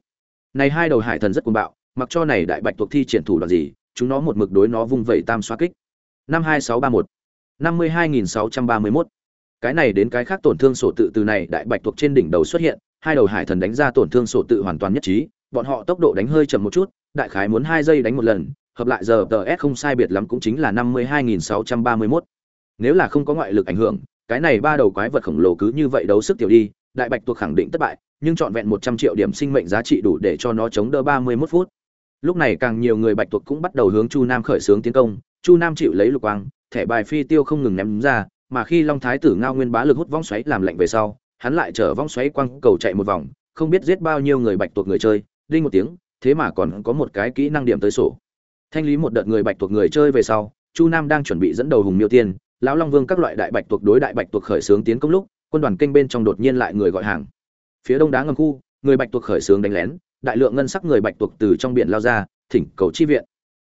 A: Này hai đầu hải thần rất cuồng bạo, mặc cho này đại bạch tuộc thi triển thủ đoạn gì, chúng nó một mực đối nó vung vẩy tam xoa kích. Năm hai sáu ba một, năm mươi hai nghìn sáu trăm ba mươi mốt. Cái này đến cái khác tổn thương sổ tự từ này đại bạch tuộc trên đỉnh đầu xuất hiện hai đầu hải thần đánh ra tổn thương sổ tự hoàn toàn nhất trí, bọn họ tốc độ đánh hơi chậm một chút, đại khái muốn hai giây đánh một lần, hợp lại giờ tờ s không sai biệt lắm cũng chính là năm mươi hai nghìn sáu trăm ba mươi mốt. Nếu là không có ngoại lực ảnh hưởng, cái này ba đầu quái vật khổng lồ cứ như vậy đấu sức tiểu đi, đại bạch tuộc khẳng định thất bại, nhưng trọn vẹn một trăm triệu điểm sinh mệnh giá trị đủ để cho nó chống đỡ ba mươi mốt phút. Lúc này càng nhiều người bạch tuộc cũng bắt đầu hướng chu nam khởi xướng tiến công, chu nam chịu lấy lục quang, thẻ bài phi tiêu không ngừng ném ra, mà khi long thái tử ngao nguyên bá lực hút vong xoáy làm lạnh về sau hắn lại trở vong xoáy quăng cầu chạy một vòng, không biết giết bao nhiêu người bạch tuộc người chơi, đinh một tiếng, thế mà còn có một cái kỹ năng điểm tới sổ. Thanh lý một đợt người bạch tuộc người chơi về sau, chu nam đang chuẩn bị dẫn đầu hùng miêu tiên, lão long vương các loại đại bạch tuộc đối đại bạch tuộc khởi xướng tiến công lúc, quân đoàn kênh bên trong đột nhiên lại người gọi hàng. Phía đông đá ngầm khu, người bạch tuộc khởi xướng đánh lén, đại lượng ngân sắc người bạch tuộc từ trong biển lao ra, thỉnh cầu chi viện.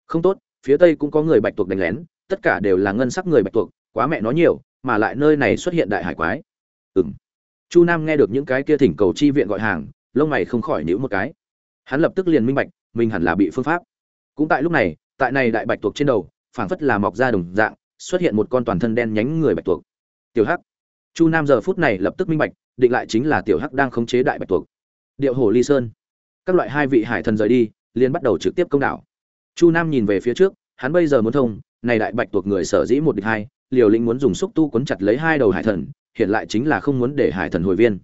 A: Không tốt, phía tây cũng có người bạch tuộc đánh lén, tất cả đều là ngân sắc người bạch tuộc, quá mẹ nó nhiều, mà lại nơi này xuất hiện đại hải quái. Ừng chu nam nghe được những cái kia thỉnh cầu chi viện gọi hàng, lông mày không khỏi nhíu một cái. Hắn lập tức liền minh bạch, mình hẳn là bị phương pháp. Cũng tại lúc này, tại này đại bạch tuộc trên đầu, phảng phất là mọc ra đồng dạng, xuất hiện một con toàn thân đen nhánh người bạch tuộc. Tiểu hắc. Chu nam giờ phút này lập tức minh bạch, định lại chính là tiểu hắc đang khống chế đại bạch tuộc. Điệu hồ ly sơn. Các loại hai vị hải thần rời đi, liền bắt đầu trực tiếp công đảo chu nam nhìn về phía trước, hắn bây giờ muốn thông, này đại bạch tuộc người sở dĩ một địch hai, liều lĩnh muốn dùng xúc tu quấn chặt lấy hai đầu hải thần hiện lại chính là không muốn để hải thần hồi viên.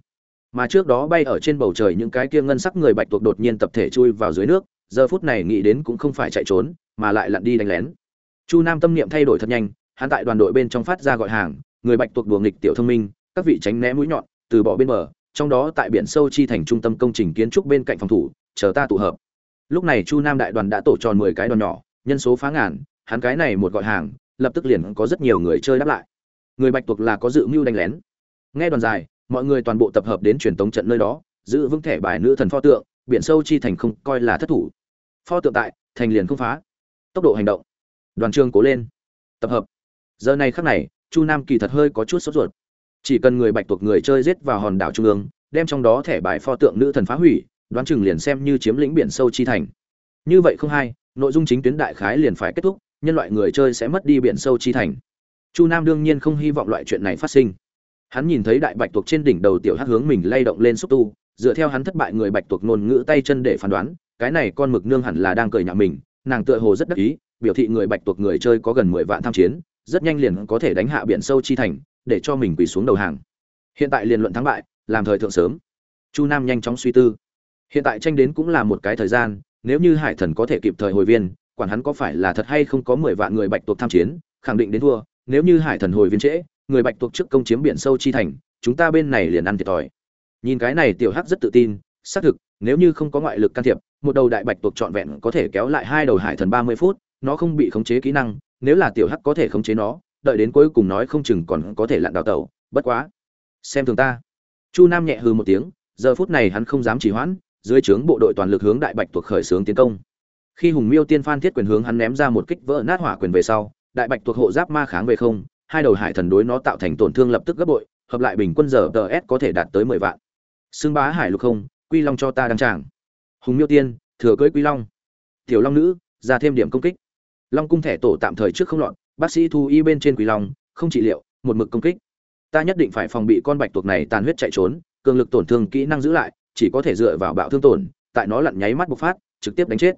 A: Mà trước đó bay ở trên bầu trời những cái kia ngân sắc người bạch tuộc đột nhiên tập thể chui vào dưới nước, giờ phút này nghĩ đến cũng không phải chạy trốn, mà lại lặn đi đánh lén. Chu nam tâm niệm thay đổi thật nhanh, hắn tại đoàn đội bên trong phát ra gọi hàng, người bạch tuộc đùa nghịch tiểu thông minh, các vị tránh né mũi nhọn, từ bỏ bên bờ, trong đó tại biển sâu chi thành trung tâm công trình kiến trúc bên cạnh phòng thủ, chờ ta tụ hợp. Lúc này chu nam đại đoàn đã tổ tròn mười cái đoàn nhỏ, nhân số phá ngàn, hắn cái này một gọi hàng, lập tức liền có rất nhiều người chơi đáp lại. Người bạch tuộc là có dự mưu đánh lén nghe đoàn dài, mọi người toàn bộ tập hợp đến truyền tống trận nơi đó, giữ vững thẻ bài nữ thần pho tượng, biển sâu chi thành không coi là thất thủ. Pho tượng tại, thành liền không phá. Tốc độ hành động. Đoàn trường cố lên. Tập hợp. Giờ này khắc này, chu nam kỳ thật hơi có chút sốt ruột. Chỉ cần người bạch tuộc người chơi giết vào hòn đảo trung ương, đem trong đó thẻ bài pho tượng nữ thần phá hủy, đoán chừng liền xem như chiếm lĩnh biển sâu chi thành. Như vậy không hay, nội dung chính tuyến đại khái liền phải kết thúc, nhân loại người chơi sẽ mất đi biển sâu chi thành. Chu nam đương nhiên không hy vọng loại chuyện này phát sinh hắn nhìn thấy đại bạch tuộc trên đỉnh đầu tiểu hắc hướng mình lay động lên xúc tu, dựa theo hắn thất bại người bạch tuộc ngôn ngữ tay chân để phán đoán, cái này con mực nương hẳn là đang cười nhạo mình, nàng tựa hồ rất đắc ý, biểu thị người bạch tuộc người chơi có gần mười vạn tham chiến, rất nhanh liền có thể đánh hạ biển sâu chi thành, để cho mình quỳ xuống đầu hàng. Hiện tại liền luận thắng bại, làm thời thượng sớm. Chu nam nhanh chóng suy tư. Hiện tại tranh đến cũng là một cái thời gian, nếu như hải thần có thể kịp thời hồi viên, quản hắn có phải là thật hay không có mười vạn người bạch tuộc tham chiến, khẳng định đến thua, nếu như hải thần hồi viên trễ người bạch tuộc trước công chiếm biển sâu chi thành, chúng ta bên này liền ăn thiệt thòi. Nhìn cái này tiểu hắc rất tự tin, xác thực, nếu như không có ngoại lực can thiệp, một đầu đại bạch tuộc trọn vẹn có thể kéo lại hai đầu hải thần ba mươi phút, nó không bị khống chế kỹ năng, nếu là tiểu hắc có thể khống chế nó, đợi đến cuối cùng nói không chừng còn có thể lặn đào tẩu, bất quá. Xem thường ta. Chu nam nhẹ hư một tiếng, giờ phút này hắn không dám chỉ hoãn, dưới trướng bộ đội toàn lực hướng đại bạch tuộc khởi xướng tiến công. Khi hùng miêu tiên phan thiết quyền hướng hắn ném ra một kích vỡ nát hỏa quyền về sau, đại bạch tuộc hộ giáp ma kháng về không hai đầu hải thần đối nó tạo thành tổn thương lập tức gấp bội, hợp lại bình quân giờ tờ s có thể đạt tới mười vạn. Xưng bá hải lục không, quy long cho ta đăng tràng. Hùng miêu tiên, thừa cưới quy long. Tiểu long nữ, ra thêm điểm công kích. Long cung thẻ tổ tạm thời trước không lọt, bác sĩ thu y bên trên quy long, không trị liệu, một mực công kích. Ta nhất định phải phòng bị con bạch tuộc này tàn huyết chạy trốn, cường lực tổn thương kỹ năng giữ lại, chỉ có thể dựa vào bạo thương tổn, tại nó lặn nháy mắt bộc phát, trực tiếp đánh chết.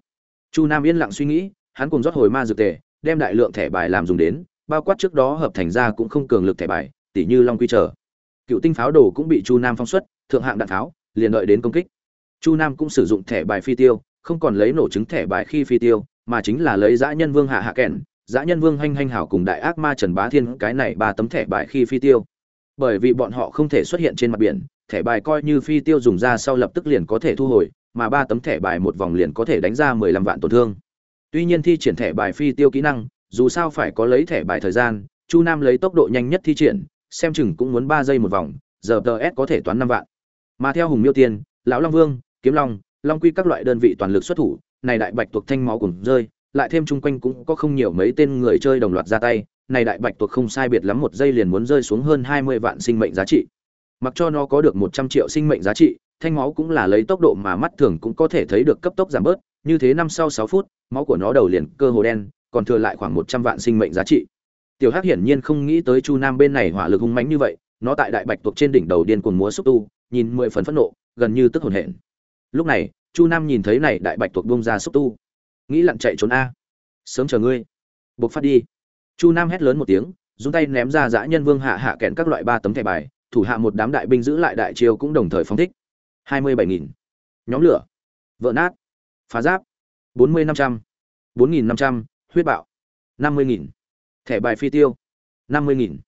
A: Chu nam yên lặng suy nghĩ, hắn cùng rót hồi ma dược tề, đem đại lượng thẻ bài làm dùng đến bao quát trước đó hợp thành ra cũng không cường lực thẻ bài, tỉ như long quy trở. Cựu tinh pháo đồ cũng bị chu nam phong xuất, thượng hạng đạn pháo, liền đợi đến công kích. Chu nam cũng sử dụng thẻ bài phi tiêu, không còn lấy nổ trứng thẻ bài khi phi tiêu, mà chính là lấy dã nhân vương hạ hạ kèn, dã nhân vương hanh hanh hảo cùng đại ác ma trần bá thiên cái này ba tấm thẻ bài khi phi tiêu. Bởi vì bọn họ không thể xuất hiện trên mặt biển, thẻ bài coi như phi tiêu dùng ra sau lập tức liền có thể thu hồi, mà ba tấm thẻ bài một vòng liền có thể đánh ra mười lăm vạn tổn thương. Tuy nhiên thi triển thẻ bài phi tiêu kỹ năng dù sao phải có lấy thẻ bài thời gian, chu nam lấy tốc độ nhanh nhất thi triển, xem chừng cũng muốn ba giây một vòng, giờ tờ s có thể toán năm vạn. Mà theo hùng miêu tiên, lão long vương, kiếm long long quy các loại đơn vị toàn lực xuất thủ, này đại bạch tuộc thanh máu cùng rơi, lại thêm chung quanh cũng có không nhiều mấy tên người chơi đồng loạt ra tay, này đại bạch tuộc không sai biệt lắm một giây liền muốn rơi xuống hơn hai mươi vạn sinh mệnh giá trị. Mặc cho nó có được một trăm triệu sinh mệnh giá trị, thanh máu cũng là lấy tốc độ mà mắt thường cũng có thể thấy được cấp tốc giảm bớt, như thế năm sau sáu phút, máu của nó đầu liền cơ hồ đen còn thừa lại khoảng một trăm vạn sinh mệnh giá trị. Tiểu hắc hiển nhiên không nghĩ tới chu nam bên này hỏa lực hung mãnh như vậy, nó tại đại bạch tuộc trên đỉnh đầu điên cuồng múa xúc tu, nhìn mười phần phẫn nộ, gần như tức hồn hển. Lúc này, chu nam nhìn thấy này đại bạch tuộc bông ra xúc tu. Nghĩ lặn chạy trốn a. Sớm chờ ngươi. Buộc phát đi. Chu nam hét lớn một tiếng, dùng tay ném ra dã nhân vương hạ hạ kẹn các loại ba tấm thẻ bài, thủ hạ một đám đại binh giữ lại đại chiêu cũng đồng thời phóng thích. Hai mươi bảy nghìn. Nhóm lửa. Vỡ nát. Phá giáp. Bốn mươi năm trăm. Bốn nghìn năm trăm huyết bạo. năm mươi nghìn. Thẻ bài phi tiêu. năm mươi nghìn.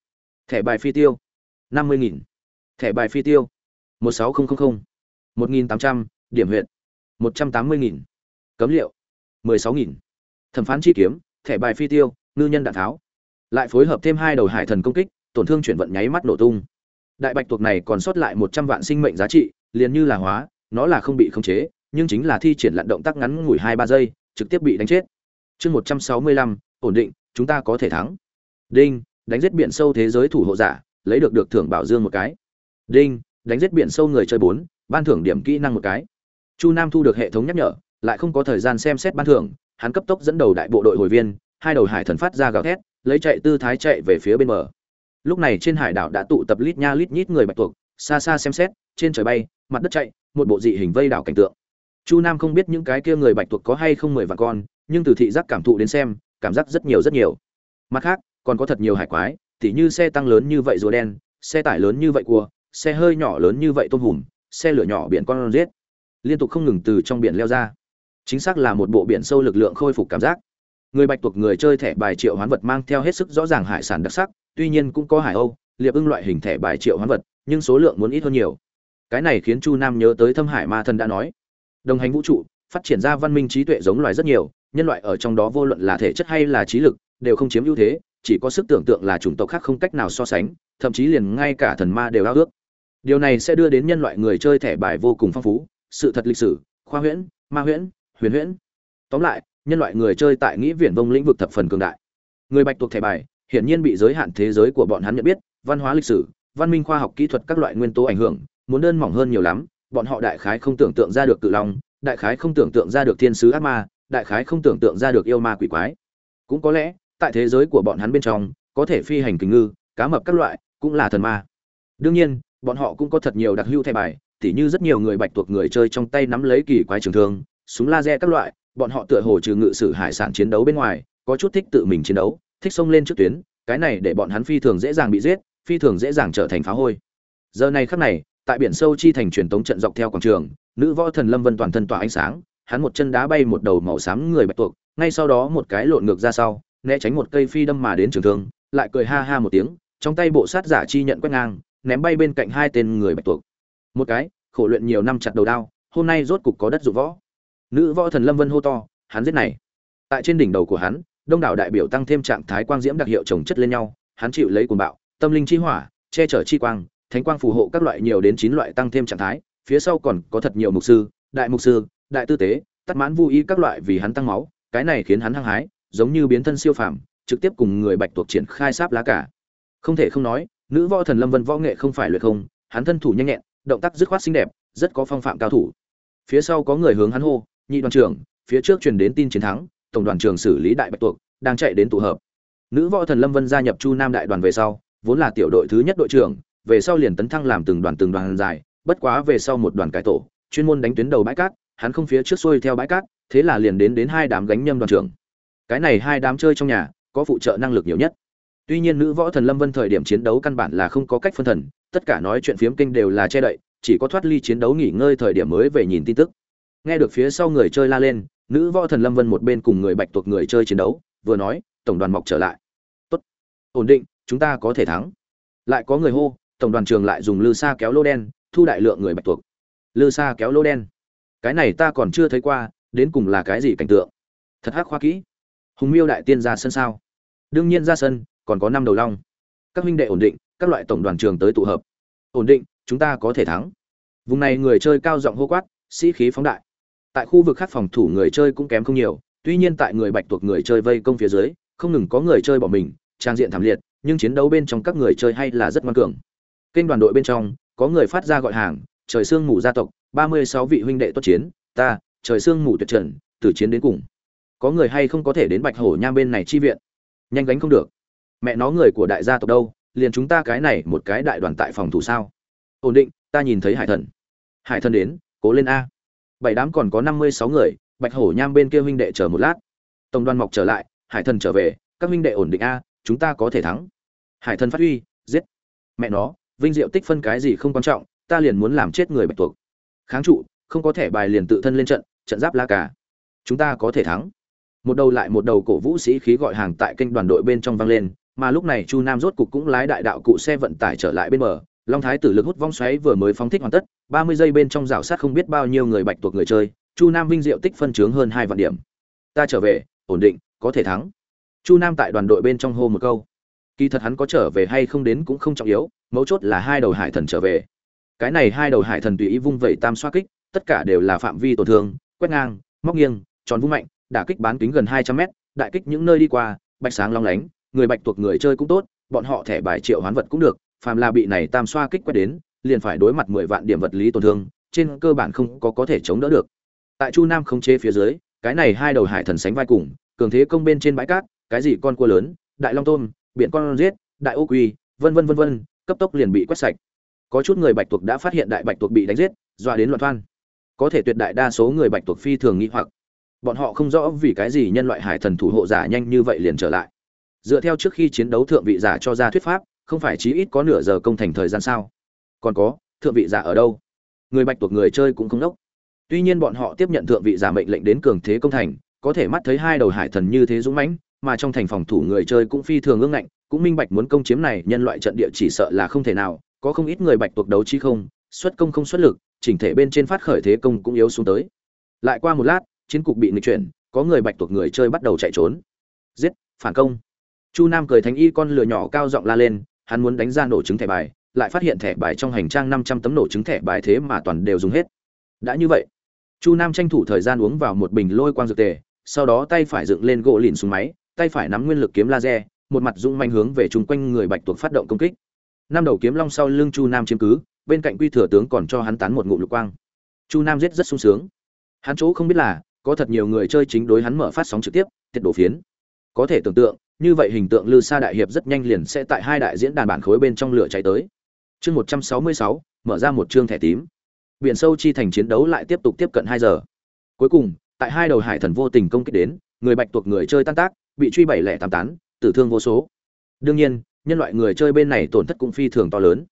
A: Thẻ bài phi tiêu. năm mươi nghìn. Thẻ bài phi tiêu. một sáu nghìn một nghìn tám trăm. Điểm huyện một trăm tám mươi nghìn. Cấm liệu. mười sáu nghìn. Thẩm phán chi kiếm. Thẻ bài phi tiêu. Ngư nhân đạn tháo. Lại phối hợp thêm hai đầu hải thần công kích, tổn thương chuyển vận nháy mắt nổ tung. Đại bạch tuộc này còn sót lại một trăm vạn sinh mệnh giá trị, liền như là hóa, nó là không bị khống chế, nhưng chính là thi triển lặn động tác ngắn ngủi hai ba giây, trực tiếp bị đánh chết chương một trăm sáu mươi lăm, ổn định, chúng ta có thể thắng. Đinh, đánh giết biển sâu thế giới thủ hộ giả, lấy được được thưởng bảo dương một cái. Đinh, đánh giết biển sâu người chơi bốn, ban thưởng điểm kỹ năng một cái. Chu nam thu được hệ thống nhắc nhở, lại không có thời gian xem xét ban thưởng, hắn cấp tốc dẫn đầu đại bộ đội hồi viên, hai đầu hải thần phát ra gào thét, lấy chạy tư thái chạy về phía bên bờ. Lúc này trên hải đảo đã tụ tập lít nha lít nhít người bạch tuộc, xa xa xem xét, trên trời bay, mặt đất chạy, một bộ dị hình vây đảo cảnh tượng. Chu nam không biết những cái kia người bạch tuộc có hay không mười vạn con nhưng từ thị giác cảm thụ đến xem, cảm giác rất nhiều rất nhiều. Mặt khác, còn có thật nhiều hải quái, tỉ như xe tăng lớn như vậy rùa đen, xe tải lớn như vậy cua, xe hơi nhỏ lớn như vậy tôm hùm, xe lửa nhỏ biển con rết liên tục không ngừng từ trong biển leo ra. Chính xác là một bộ biển sâu lực lượng khôi phục cảm giác. Người bạch tuộc người chơi thẻ bài triệu hoán vật mang theo hết sức rõ ràng hải sản đặc sắc, tuy nhiên cũng có hải âu, liệp ưng loại hình thẻ bài triệu hoán vật, nhưng số lượng muốn ít hơn nhiều. Cái này khiến chu nam nhớ tới thâm hải ma thần đã nói. Đồng hành vũ trụ, phát triển ra văn minh trí tuệ giống loài rất nhiều nhân loại ở trong đó vô luận là thể chất hay là trí lực, đều không chiếm ưu thế, chỉ có sức tưởng tượng là chủng tộc khác không cách nào so sánh, thậm chí liền ngay cả thần ma đều ao ước. Điều này sẽ đưa đến nhân loại người chơi thẻ bài vô cùng phong phú, sự thật lịch sử, khoa huyễn, ma huyễn, huyền huyễn. Tóm lại, nhân loại người chơi tại nghĩ viển vông lĩnh vực thập phần cường đại. Người bạch tuộc thẻ bài, hiển nhiên bị giới hạn thế giới của bọn hắn nhận biết, văn hóa lịch sử, văn minh khoa học kỹ thuật các loại nguyên tố ảnh hưởng, muốn đơn mỏng hơn nhiều lắm, bọn họ đại khái không tưởng tượng ra được cự long, đại khái không tưởng tượng ra được thiên sứ ác ma đại khái không tưởng tượng ra được yêu ma quỷ quái. Cũng có lẽ, tại thế giới của bọn hắn bên trong, có thể phi hành kình ngư, cá mập các loại, cũng là thần ma. Đương nhiên, bọn họ cũng có thật nhiều đặc hữu thay bài, tỉ như rất nhiều người bạch tuộc người chơi trong tay nắm lấy kỳ quái trường thương, súng laser các loại, bọn họ tựa hồ trừ ngự sử hải sản chiến đấu bên ngoài, có chút thích tự mình chiến đấu, thích xông lên trước tuyến, cái này để bọn hắn phi thường dễ dàng bị giết, phi thường dễ dàng trở thành phá hôi. Giờ này khắc này, tại biển sâu chi thành truyền tống trận dọc theo quảng trường, nữ võ thần lâm vân toàn thân tỏa ánh sáng hắn một chân đá bay một đầu màu xám người bạch tuộc, ngay sau đó một cái lộn ngược ra sau, né tránh một cây phi đâm mà đến trường thương, lại cười ha ha một tiếng, trong tay bộ sát giả chi nhận quét ngang, ném bay bên cạnh hai tên người bạch tuộc. Một cái, khổ luyện nhiều năm chặt đầu đao, hôm nay rốt cục có đất dụng võ. Nữ võ thần lâm vân hô to, hắn giết này. Tại trên đỉnh đầu của hắn, đông đảo đại biểu tăng thêm trạng thái quang diễm đặc hiệu trồng chất lên nhau, hắn chịu lấy cuồng bạo, tâm linh chi hỏa, che chở chi quang, thánh quang phù hộ các loại nhiều đến chín loại tăng thêm trạng thái, phía sau còn có thật nhiều mục sư, đại mục sư đại tư tế, tắt mãn vô ý các loại vì hắn tăng máu, cái này khiến hắn hăng hái, giống như biến thân siêu phàm, trực tiếp cùng người bạch tuộc triển khai sáp lá cả. Không thể không nói, nữ võ thần lâm vân võ nghệ không phải luyện không, hắn thân thủ nhanh nhẹn, động tác dứt khoát xinh đẹp, rất có phong phạm cao thủ. Phía sau có người hướng hắn hô, nhị đoàn trưởng, phía trước truyền đến tin chiến thắng, tổng đoàn trưởng xử lý đại bạch tuộc, đang chạy đến tụ hợp. Nữ võ thần lâm vân gia nhập chu nam đại đoàn về sau, vốn là tiểu đội thứ nhất đội trưởng, về sau liền tấn thăng làm từng đoàn từng đoàn dài, bất quá về sau một đoàn cải tổ, chuyên môn đánh tuyến đầu bãi cát hắn không phía trước xuôi theo bãi cát, thế là liền đến đến hai đám gánh nhâm đoàn trưởng. Cái này hai đám chơi trong nhà, có phụ trợ năng lực nhiều nhất. Tuy nhiên nữ võ thần lâm vân thời điểm chiến đấu căn bản là không có cách phân thần, tất cả nói chuyện phiếm kinh đều là che đậy, chỉ có thoát ly chiến đấu nghỉ ngơi thời điểm mới về nhìn tin tức. Nghe được phía sau người chơi la lên, nữ võ thần lâm vân một bên cùng người bạch tuộc người chơi chiến đấu, vừa nói, tổng đoàn mọc trở lại. Tốt, ổn định, chúng ta có thể thắng. Lại có người hô, tổng đoàn trường lại dùng lư xa kéo lô đen, thu đại lượng người bạch tuộc. Lư xa kéo lô đen cái này ta còn chưa thấy qua, đến cùng là cái gì cảnh tượng? Thật hắc khoa kỹ. Hùng miêu đại tiên ra sân sao? Đương nhiên ra sân, còn có năm đầu long. Các huynh đệ ổn định, các loại tổng đoàn trường tới tụ hợp. Ổn định, chúng ta có thể thắng. Vùng này người chơi cao giọng hô quát, sĩ khí phóng đại. Tại khu vực khác phòng thủ người chơi cũng kém không nhiều, tuy nhiên tại người bạch tuộc người chơi vây công phía dưới, không ngừng có người chơi bỏ mình, trang diện thảm liệt, nhưng chiến đấu bên trong các người chơi hay là rất ngoan cường. Kênh đoàn đội bên trong, có người phát ra gọi hàng, trời sương mù gia tộc ba mươi sáu vị huynh đệ tốt chiến, ta, trời sương mù tuyệt trần, tử chiến đến cùng. Có người hay không có thể đến bạch hổ nham bên này chi viện? Nhanh gánh không được. Mẹ nó người của đại gia tộc đâu, liền chúng ta cái này một cái đại đoàn tại phòng thủ sao? Ổn định, ta nhìn thấy hải thần. Hải thần đến, cố lên a. Bảy đám còn có năm mươi sáu người, bạch hổ nham bên kia huynh đệ chờ một lát. Tổng đoàn mọc trở lại, hải thần trở về, các huynh đệ ổn định a, chúng ta có thể thắng. Hải thần phát huy, giết. Mẹ nó, vinh diệu tích phân cái gì không quan trọng, ta liền muốn làm chết người bạch tuộc kháng trụ, không có thẻ bài liền tự thân lên trận trận giáp la cả chúng ta có thể thắng. Một đầu lại một đầu cổ vũ sĩ khí gọi hàng tại kênh đoàn đội bên trong vang lên, mà lúc này chu nam rốt cục cũng lái đại đạo cụ xe vận tải trở lại bên bờ. Long thái tử lực hút vong xoáy vừa mới phóng thích hoàn tất, ba mươi giây bên trong rào sát không biết bao nhiêu người bạch tuộc người chơi, chu nam vinh diệu tích phân chướng hơn hai vạn điểm. Ta trở về, ổn định, có thể thắng. Chu nam tại đoàn đội bên trong hô một câu. Kỳ thật hắn có trở về hay không đến cũng không trọng yếu, mấu chốt là hai đầu hải thần trở về cái này hai đầu hải thần tùy ý vung vẩy tam xoa kích, tất cả đều là phạm vi tổn thương, quét ngang, móc nghiêng, tròn vung mạnh, đả kích bán kính gần hai trăm mét, đại kích những nơi đi qua, bạch sáng long lánh, người bạch tuộc người chơi cũng tốt, bọn họ thẻ bài triệu hoán vật cũng được, phàm là bị này tam xoa kích quét đến, liền phải đối mặt mười vạn điểm vật lý tổn thương, trên cơ bản không có có thể chống đỡ được. Tại chu nam không chế phía dưới, cái này hai đầu hải thần sánh vai cùng, cường thế công bên trên bãi cát, cái gì con cua lớn, đại long tôm, biển con giết, đại ô quy, vân vân vân vân, cấp tốc liền bị quét sạch có chút người bạch tuộc đã phát hiện đại bạch tuộc bị đánh giết, dọa đến loạn thoan. Có thể tuyệt đại đa số người bạch tuộc phi thường nghĩ hoặc. Bọn họ không rõ vì cái gì nhân loại hải thần thủ hộ giả nhanh như vậy liền trở lại. Dựa theo trước khi chiến đấu thượng vị giả cho ra thuyết pháp, không phải chí ít có nửa giờ công thành thời gian sao? Còn có, thượng vị giả ở đâu? Người bạch tuộc người chơi cũng không đốc. Tuy nhiên bọn họ tiếp nhận thượng vị giả mệnh lệnh đến cường thế công thành, có thể mắt thấy hai đầu hải thần như thế dũng mãnh, mà trong thành phòng thủ người chơi cũng phi thường ương ngạnh, cũng minh bạch muốn công chiếm này nhân loại trận địa chỉ sợ là không thể nào có không ít người bạch tuộc đấu chi không, xuất công không xuất lực, chỉnh thể bên trên phát khởi thế công cũng yếu xuống tới. Lại qua một lát, chiến cục bị nghịch chuyển, có người bạch tuộc người chơi bắt đầu chạy trốn. Giết, phản công. Chu nam cười thánh y con lửa nhỏ cao giọng la lên, hắn muốn đánh ra nổ trứng thẻ bài, lại phát hiện thẻ bài trong hành trang năm trăm tấm nổ trứng thẻ bài thế mà toàn đều dùng hết. Đã như vậy, chu nam tranh thủ thời gian uống vào một bình lôi quang dược tề, sau đó tay phải dựng lên gỗ lìn xuống máy, tay phải nắm nguyên lực kiếm laser, một mặt dung manh hướng về chung quanh người bạch tuộc phát động công kích năm đầu kiếm long sau lưng chu nam chiếm cứ, bên cạnh quy thừa tướng còn cho hắn tán một ngụm lục quang. Chu nam giết rất sung sướng. Hắn chỗ không biết là, có thật nhiều người chơi chính đối hắn mở phát sóng trực tiếp, tiết đổ phiến. Có thể tưởng tượng, như vậy hình tượng lư sa đại hiệp rất nhanh liền sẽ tại hai đại diễn đàn bản khối bên trong lửa cháy tới. Chương một trăm sáu mươi sáu, mở ra một chương thẻ tím. Biển sâu chi thành chiến đấu lại tiếp tục tiếp cận hai giờ. Cuối cùng, tại hai đầu hải thần vô tình công kích đến, người bạch tuộc người chơi tan tác, bị truy bảy lẻ tám tán, tử thương vô số. Đương nhiên nhân loại người chơi bên này tổn thất cũng phi thường to lớn.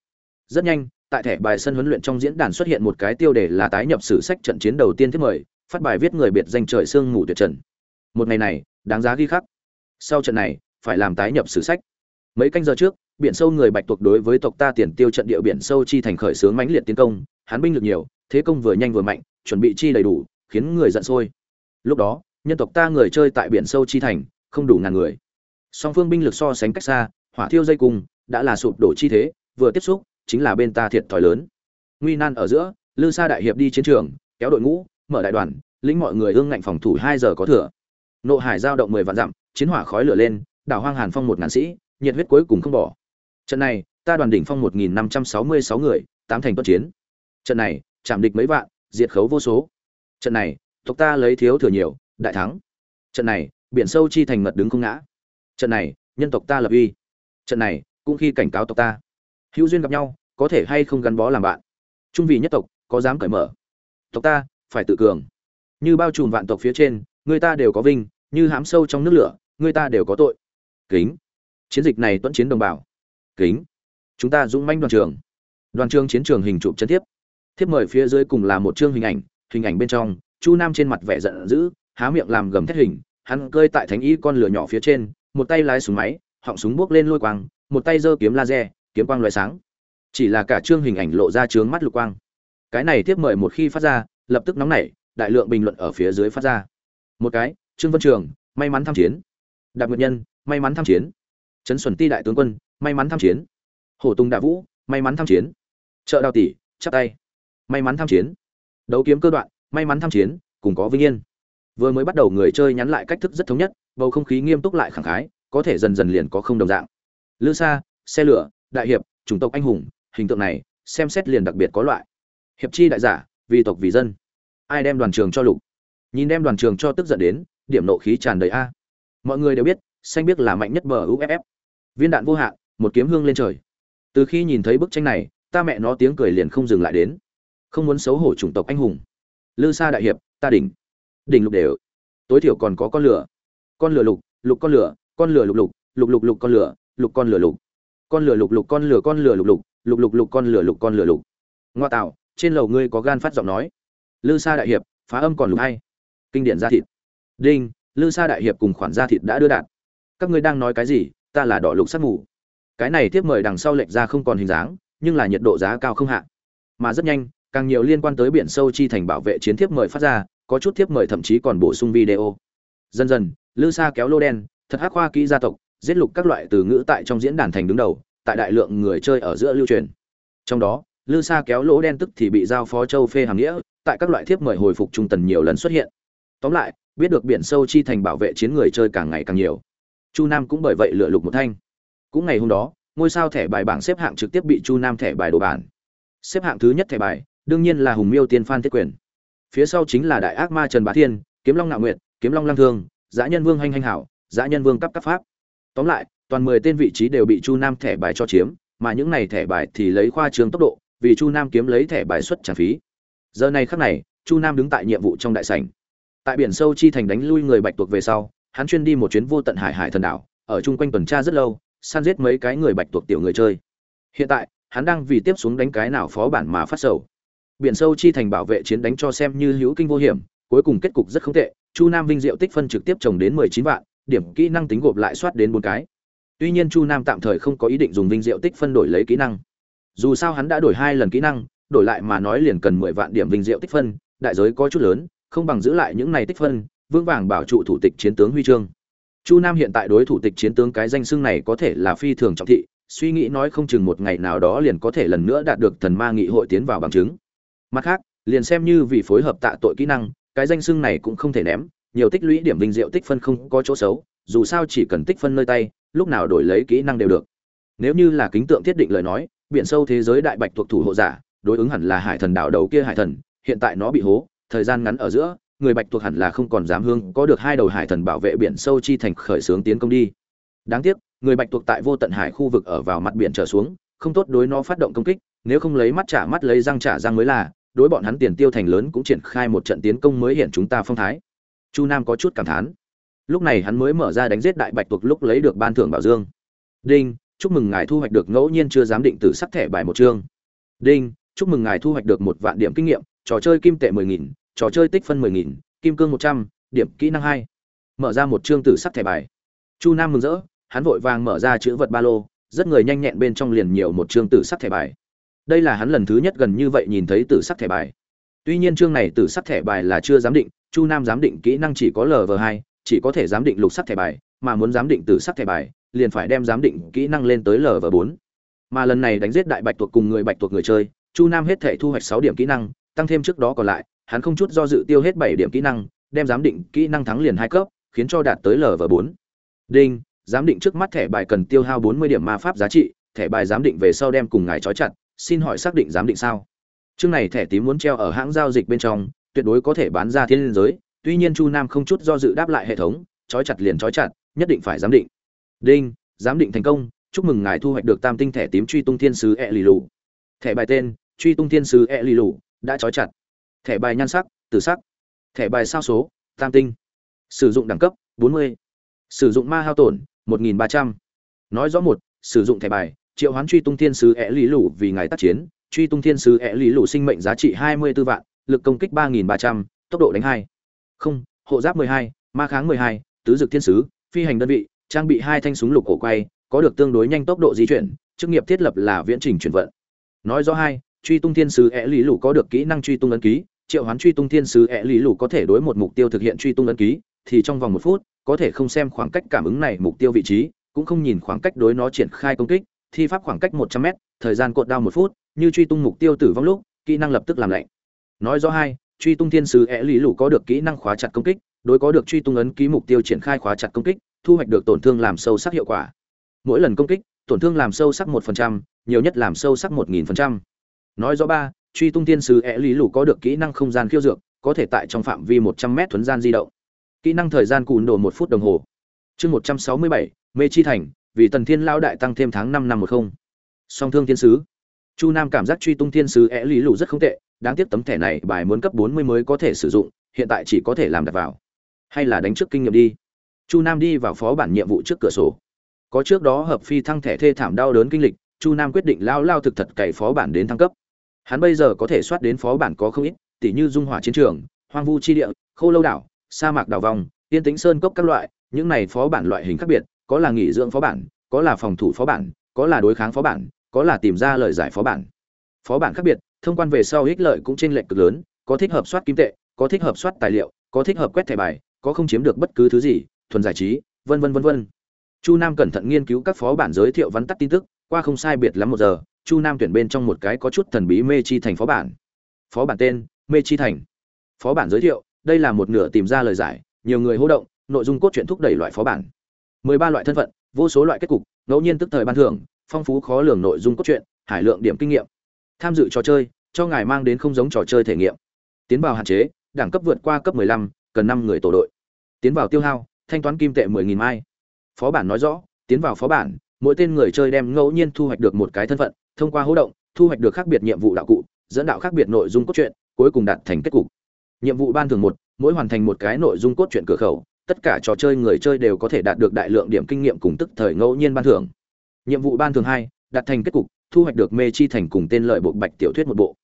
A: Rất nhanh, tại thẻ bài sân huấn luyện trong diễn đàn xuất hiện một cái tiêu đề là tái nhập sử sách trận chiến đầu tiên thiết mời, phát bài viết người biệt danh trời sương ngủ tuyệt trần. Một ngày này, đáng giá ghi khắc. Sau trận này, phải làm tái nhập sử sách. Mấy canh giờ trước, biển sâu người bạch tuộc đối với tộc ta tiền tiêu trận địa biển sâu chi thành khởi sướng mãnh liệt tiến công hắn binh lực nhiều, thế công vừa nhanh vừa mạnh, chuẩn bị chi đầy đủ, khiến người giận sôi. Lúc đó, nhân tộc ta người chơi tại biển sâu chi thành, không đủ ngàn người. Song phương binh lực so sánh cách xa hỏa thiêu dây cung, đã là sụp đổ chi thế, vừa tiếp xúc, chính là bên ta thiệt thòi lớn. Nguy nan ở giữa, lư sa đại hiệp đi chiến trường, kéo đội ngũ, mở đại đoàn, lĩnh mọi người ương ngạnh phòng thủ hai giờ có thừa. Nộ hải giao động mười vạn dặm, chiến hỏa khói lửa lên, đảo hoang hàn phong một ngàn sĩ, nhiệt huyết cuối cùng không bỏ. Trận này, ta đoàn đỉnh phong một nghìn năm trăm sáu mươi sáu người, tám thành tuất chiến. Trận này, chạm địch mấy vạn, diệt khấu vô số. Trận này, tộc ta lấy thiếu thừa nhiều, đại thắng. Trận này, biển sâu chi thành mật đứng không ngã. Trận này, nhân tộc ta lập uy trận này cũng khi cảnh cáo tộc ta. Hữu duyên gặp nhau, có thể hay không gắn bó làm bạn. Trung vì nhất tộc, có dám cởi mở. Tộc ta, phải tự cường. Như bao trùm vạn tộc phía trên, người ta đều có vinh, như hám sâu trong nước lửa, người ta đều có tội. Kính. Chiến dịch này tuẫn chiến đồng bào. Kính. Chúng ta dũng manh đoàn trường. Đoàn trường chiến trường hình chụp chân tiếp thiếp mời phía dưới cùng là một chương hình ảnh hình ảnh bên trong, chu nam trên mặt vẻ giận dữ, há miệng làm gầm thét hình, hắn cơi tại thánh y con lửa nhỏ phía trên, một tay lái súng máy họng súng buốc lên lôi quang, một tay giơ kiếm laser, kiếm quang lóe sáng. Chỉ là cả chương hình ảnh lộ ra trướng mắt lục quang. Cái này tiếp mời một khi phát ra, lập tức nóng nảy, đại lượng bình luận ở phía dưới phát ra. Một cái, trương vân trường, may mắn tham chiến. Đạp nguyệt nhân, may mắn tham chiến. Trấn Xuân ti đại tướng quân, may mắn tham chiến. Hổ tung đạ vũ, may mắn tham chiến. Chợ đào tỷ, chắp tay. May mắn tham chiến. Đấu kiếm cơ đoạn, may mắn tham chiến, cùng có vinh yên. Vừa mới bắt đầu người chơi nhắn lại cách thức rất thống nhất, bầu không khí nghiêm túc lại khẳng khái có thể dần dần liền có không đồng dạng. Lư xa xe lửa, đại hiệp, chủng tộc anh hùng, hình tượng này, xem xét liền đặc biệt có loại. Hiệp chi đại giả, vì tộc vì dân. Ai đem đoàn trường cho lục? Nhìn đem đoàn trường cho tức giận đến, điểm nộ khí tràn đầy a. Mọi người đều biết, xanh biết là mạnh nhất bờ uff viên đạn vô hạn, một kiếm hương lên trời. Từ khi nhìn thấy bức tranh này, ta mẹ nó tiếng cười liền không dừng lại đến. Không muốn xấu hổ chủng tộc anh hùng. Lư sa đại hiệp, ta đỉnh. Đỉnh lục đều. Tối thiểu còn có con lửa. Con lửa lục lục con lửa con lửa lục lục lục lục lục con lửa, lục con lửa lục. Con lửa lục lục con lửa con lửa lục lục lục lục lục con lửa lục con lửa lục. Ngoa tạo, trên lầu ngươi có gan phát giọng nói. Lư sa đại hiệp, phá âm còn lục hay. Kinh điển gia thịt. Đinh, lư sa đại hiệp cùng khoản gia thịt đã đưa đạt. Các ngươi đang nói cái gì? Ta là đỏ lục sắc mù. Cái này tiếp mời đằng sau lệch ra không còn hình dáng, nhưng là nhiệt độ giá cao không hạ. Mà rất nhanh, càng nhiều liên quan tới biển sâu chi thành bảo vệ chiến thiếp mời phát ra, có chút thiếp mời thậm chí còn bổ sung video. Dần dần, lư sa kéo lô đen thật hắc khoa kỹ gia tộc, giết lục các loại từ ngữ tại trong diễn đàn thành đứng đầu, tại đại lượng người chơi ở giữa lưu truyền. Trong đó, lư sa kéo lỗ đen tức thì bị giao phó châu phê hàm nghĩa, tại các loại thiếp mời hồi phục trung tần nhiều lần xuất hiện. Tóm lại, biết được biển sâu chi thành bảo vệ chiến người chơi càng ngày càng nhiều. Chu nam cũng bởi vậy lựa lục một thanh. Cũng ngày hôm đó, ngôi sao thẻ bài bảng xếp hạng trực tiếp bị chu nam thẻ bài đồ bản. Xếp hạng thứ nhất thẻ bài, đương nhiên là hùng miêu tiên phan thiết quyền. Phía sau chính là đại ác ma trần bá thiên, kiếm long nạo nguyệt, kiếm long lang thương giã nhân vương hanh hanh hảo giã nhân vương cấp cấp pháp. Tóm lại, toàn mười tên vị trí đều bị chu nam thẻ bài cho chiếm, mà những này thẻ bài thì lấy khoa trường tốc độ, vì chu nam kiếm lấy thẻ bài xuất trả phí. Giờ này khắc này, chu nam đứng tại nhiệm vụ trong đại sảnh. Tại biển sâu chi thành đánh lui người bạch tuộc về sau, hắn chuyên đi một chuyến vô tận hải hải thần đảo, ở chung quanh tuần tra rất lâu, săn giết mấy cái người bạch tuộc tiểu người chơi. Hiện tại, hắn đang vì tiếp xuống đánh cái nào phó bản mà phát sầu. Biển sâu chi thành bảo vệ chiến đánh cho xem như hữu kinh vô hiểm, cuối cùng kết cục rất không tệ, chu nam vinh diệu tích phân trực tiếp trồng đến mười chín vạn điểm kỹ năng tính gộp lại soát đến bốn cái. Tuy nhiên chu nam tạm thời không có ý định dùng vinh diệu tích phân đổi lấy kỹ năng. Dù sao hắn đã đổi hai lần kỹ năng, đổi lại mà nói liền cần mười vạn điểm vinh diệu tích phân, đại giới có chút lớn, không bằng giữ lại những này tích phân vương vàng bảo trụ thủ tịch chiến tướng huy chương. Chu nam hiện tại đối thủ tịch chiến tướng cái danh xưng này có thể là phi thường trọng thị, suy nghĩ nói không chừng một ngày nào đó liền có thể lần nữa đạt được thần ma nghị hội tiến vào bằng chứng. Mặt khác, liền xem như vì phối hợp tạ tội kỹ năng, cái danh xưng này cũng không thể ném nhiều tích lũy điểm vinh diệu tích phân không có chỗ xấu, dù sao chỉ cần tích phân nơi tay, lúc nào đổi lấy kỹ năng đều được. Nếu như là kính tượng thiết định lời nói, biển sâu thế giới đại bạch thuộc thủ hộ giả, đối ứng hẳn là hải thần đảo đầu kia hải thần, hiện tại nó bị hố, thời gian ngắn ở giữa, người bạch thuộc hẳn là không còn dám hương, có được hai đầu hải thần bảo vệ biển sâu chi thành khởi xướng tiến công đi. Đáng tiếc, người bạch thuộc tại vô tận hải khu vực ở vào mặt biển trở xuống, không tốt đối nó phát động công kích, nếu không lấy mắt trả mắt lấy răng trả răng mới là, đối bọn hắn tiền tiêu thành lớn cũng triển khai một trận tiến công mới hiện chúng ta phong thái chu nam có chút cảm thán. Lúc này hắn mới mở ra đánh giết đại bạch tuộc lúc lấy được ban thưởng bảo dương. Đinh, chúc mừng ngài thu hoạch được ngẫu nhiên chưa giám định từ sắc thẻ bài một chương. Đinh, chúc mừng ngài thu hoạch được một vạn điểm kinh nghiệm, trò chơi kim tệ mười nghìn, trò chơi tích phân mười nghìn, kim cương một trăm, điểm kỹ năng hai. Mở ra một chương tử sắc thẻ bài. Chu nam mừng rỡ, hắn vội vàng mở ra chữ vật ba lô, rất người nhanh nhẹn bên trong liền nhiều một chương tử sắc thẻ bài. Đây là hắn lần thứ nhất gần như vậy nhìn thấy tử sắc thẻ bài. Tuy nhiên chương này tử sắc thẻ bài là chưa giám định chu nam giám định kỹ năng chỉ có lv hai, chỉ có thể giám định lục sắc thẻ bài, mà muốn giám định tử sắc thẻ bài, liền phải đem giám định kỹ năng lên tới lv bốn. Mà lần này đánh giết đại bạch tuộc cùng người bạch tuộc người chơi, chu nam hết thể thu hoạch sáu điểm kỹ năng, tăng thêm trước đó còn lại, hắn không chút do dự tiêu hết bảy điểm kỹ năng, đem giám định kỹ năng thắng liền hai cấp, khiến cho đạt tới lv bốn. Đinh, giám định trước mắt thẻ bài cần tiêu hao bốn mươi điểm ma pháp giá trị, thẻ bài giám định về sau đem cùng ngài trói chặt, xin hỏi xác định giám định sao? Chương này thẻ tím muốn treo ở hãng giao dịch bên trong tuyệt đối có thể bán ra thiên liên giới, tuy nhiên chu nam không chút do dự đáp lại hệ thống, trói chặt liền trói chặt, nhất định phải giám định. Đinh, giám định thành công, chúc mừng ngài thu hoạch được tam tinh thẻ tím truy tung thiên sứ e lì lù thẻ bài tên, truy tung thiên sứ e lì lù đã trói chặt. Thẻ bài nhan sắc, tử sắc. Thẻ bài sao số, tam tinh. Sử dụng đẳng cấp 40. sử dụng ma hao tổn 1.300. nói rõ một, sử dụng thẻ bài, triệu hoán truy tung thiên sứ e lì lù vì ngài tác chiến, truy tung thiên sứ e lì lù sinh mệnh giá trị 24 vạn lực công kích 3.300, tốc độ đánh hai. Không hộ giáp 12, ma kháng 12, tứ dực thiên sứ phi hành đơn vị trang bị hai thanh súng lục cổ quay có được tương đối nhanh tốc độ di chuyển chức nghiệp thiết lập là viễn trình chuyển vận. Nói rõ hai truy tung thiên sứ ẹ lý lũ có được kỹ năng truy tung ấn ký triệu hoán truy tung thiên sứ ẹ lý lũ có thể đối một mục tiêu thực hiện truy tung ấn ký thì trong vòng một phút có thể không xem khoảng cách cảm ứng này mục tiêu vị trí cũng không nhìn khoảng cách đối nó triển khai công kích thi pháp khoảng cách một trăm m thời gian cột đao một phút như truy tung mục tiêu tử vong lúc kỹ năng lập tức làm lạnh nói rõ hai, truy tung thiên sứ é lý lũ có được kỹ năng khóa chặt công kích, đối có được truy tung ấn ký mục tiêu triển khai khóa chặt công kích, thu hoạch được tổn thương làm sâu sắc hiệu quả. Mỗi lần công kích, tổn thương làm sâu sắc một phần trăm, nhiều nhất làm sâu sắc một nghìn phần trăm. Nói rõ ba, truy tung thiên sứ é lý lũ có được kỹ năng không gian khiêu dược, có thể tại trong phạm vi một trăm m thuấn gian di động. Kỹ năng thời gian cùn đồ một phút đồng hồ. Chương một trăm sáu mươi bảy, mê chi thành, vì tần thiên lao đại tăng thêm tháng năm năm một không. Song thương thiên sứ. Chu nam cảm giác truy tung thiên sứ é lý lũ rất không tệ đáng tiếc tấm thẻ này bài muốn cấp bốn mươi mới có thể sử dụng, hiện tại chỉ có thể làm đặt vào. Hay là đánh trước kinh nghiệm đi. Chu nam đi vào phó bản nhiệm vụ trước cửa sổ. Có trước đó hợp phi thăng thẻ thê thảm đau đớn kinh lịch, chu nam quyết định lao lao thực thật cày phó bản đến thăng cấp. Hắn bây giờ có thể soát đến phó bản có không ít, tỉ như dung hỏa chiến trường, hoang vu chi địa, khô lâu đảo, sa mạc đảo vòng tiên tính sơn cốc các loại, những này phó bản loại hình khác biệt, có là nghỉ dưỡng phó bản, có là phòng thủ phó bản, có là đối kháng phó bản, có là tìm ra lời giải phó bản. Phó bản khác biệt thông quan về sau ích lợi cũng trên lệch cực lớn, có thích hợp soát kim tệ, có thích hợp soát tài liệu, có thích hợp quét thẻ bài, có không chiếm được bất cứ thứ gì, thuần giải trí, vân vân vân vân. Chu nam cẩn thận nghiên cứu các phó bản giới thiệu vắn tắt tin tức, qua không sai biệt lắm một giờ, chu nam tuyển bên trong một cái có chút thần bí mê chi thành phó bản. Phó bản tên, mê chi thành. Phó bản giới thiệu, đây là một nửa tìm ra lời giải, nhiều người hô động, nội dung cốt truyện thúc đẩy loại phó bản. Mười ba loại thân phận, vô số loại kết cục, ngẫu nhiên tức thời ban thưởng, phong phú khó lường nội dung cốt truyện, hải lượng điểm kinh nghiệm tham dự trò chơi cho ngài mang đến không giống trò chơi thể nghiệm. Tiến vào hạn chế đẳng cấp vượt qua cấp 15, cần năm người tổ đội. Tiến vào tiêu hao thanh toán kim tệ 10.000 mai. Phó bản nói rõ tiến vào phó bản mỗi tên người chơi đem ngẫu nhiên thu hoạch được một cái thân phận thông qua hỗ động thu hoạch được khác biệt nhiệm vụ đạo cụ dẫn đạo khác biệt nội dung cốt truyện cuối cùng đạt thành kết cục. Nhiệm vụ ban thường một mỗi hoàn thành một cái nội dung cốt truyện cửa khẩu tất cả trò chơi người chơi đều có thể đạt được đại lượng điểm kinh nghiệm cùng tức thời ngẫu nhiên ban thưởng. Nhiệm vụ ban thường hai đạt thành kết cục thu hoạch được mê chi thành cùng tên lợi bộ bạch tiểu thuyết một bộ.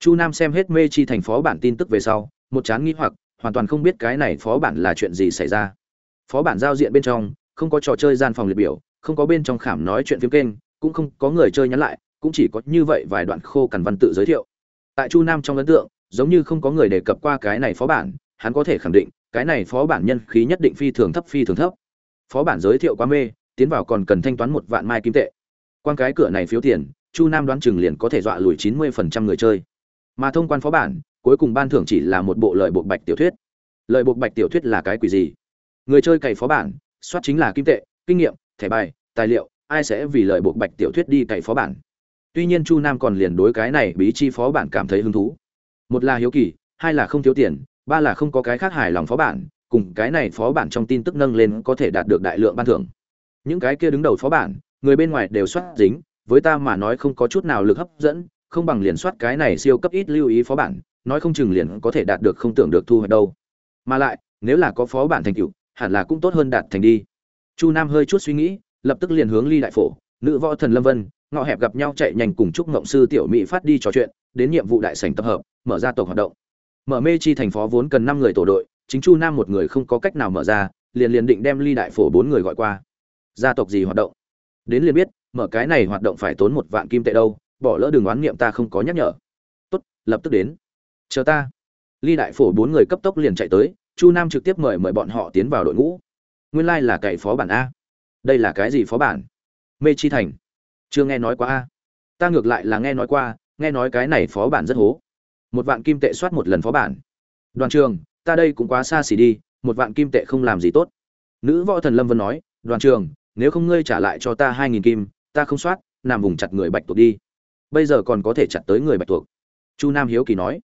A: Chu nam xem hết mê chi thành phó bản tin tức về sau, một chán nghĩ hoặc, hoàn toàn không biết cái này phó bản là chuyện gì xảy ra. Phó bản giao diện bên trong, không có trò chơi gian phòng liệt biểu, không có bên trong khảm nói chuyện phiếm kênh, cũng không có người chơi nhắn lại, cũng chỉ có như vậy vài đoạn khô cằn văn tự giới thiệu. Tại chu nam trong ấn tượng, giống như không có người đề cập qua cái này phó bản, hắn có thể khẳng định, cái này phó bản nhân khí nhất định phi thường thấp phi thường thấp. Phó bản giới thiệu quá mê, tiến vào còn cần thanh toán một vạn mai kim tệ quan cái cửa này phiếu tiền, chu nam đoán chừng liền có thể dọa lùi chín mươi phần trăm người chơi. Mà thông quan phó bản, cuối cùng ban thưởng chỉ là một bộ lợi bộ bạch tiểu thuyết. Lợi bộ bạch tiểu thuyết là cái quỷ gì? Người chơi cày phó bản, soát chính là kim tệ, kinh nghiệm, thẻ bài, tài liệu, ai sẽ vì lợi bộ bạch tiểu thuyết đi cày phó bản? Tuy nhiên chu nam còn liền đối cái này bí chi phó bản cảm thấy hứng thú. Một là hiếu kỳ, hai là không thiếu tiền, ba là không có cái khác hài lòng phó bản, cùng cái này phó bản trong tin tức nâng lên có thể đạt được đại lượng ban thưởng. Những cái kia đứng đầu phó bản người bên ngoài đều soát dính, với ta mà nói không có chút nào lực hấp dẫn, không bằng liền soát cái này siêu cấp ít lưu ý phó bản, nói không chừng liền có thể đạt được không tưởng được thu hoạch đâu. Mà lại, nếu là có phó bản thành tựu, hẳn là cũng tốt hơn đạt thành đi. Chu nam hơi chút suy nghĩ, lập tức liền hướng ly đại phổ, nữ võ thần lâm vân ngọ hẹp gặp nhau chạy nhanh cùng chúc ngộng sư tiểu mỹ phát đi trò chuyện, đến nhiệm vụ đại sảnh tập hợp, mở ra tổ hoạt động. Mở mê chi thành phó vốn cần năm người tổ đội, chính chu nam một người không có cách nào mở ra, liền liền định đem ly đại phổ bốn người gọi qua. Gia tộc gì hoạt động? Đến liền biết, mở cái này hoạt động phải tốn một vạn kim tệ đâu, bỏ lỡ đường oán niệm ta không có nhắc nhở. Tốt, lập tức đến. Chờ ta. Ly đại phổ bốn người cấp tốc liền chạy tới, chu nam trực tiếp mời mời bọn họ tiến vào đội ngũ. Nguyên lai là cậy phó bản a. Đây là cái gì phó bản? Mê chi thành. Chưa nghe nói qua a. Ta ngược lại là nghe nói qua, nghe nói cái này phó bản rất hố. Một vạn kim tệ soát một lần phó bản. Đoàn trường, ta đây cũng quá xa xỉ đi, một vạn kim tệ không làm gì tốt. Nữ võ thần lâm vân nói, đoàn trường nếu không ngươi trả lại cho ta hai nghìn kim, ta không soát nằm vùng chặt người bạch tuộc đi. Bây giờ còn có thể chặt tới người bạch tuộc. Chu nam hiếu kỳ nói.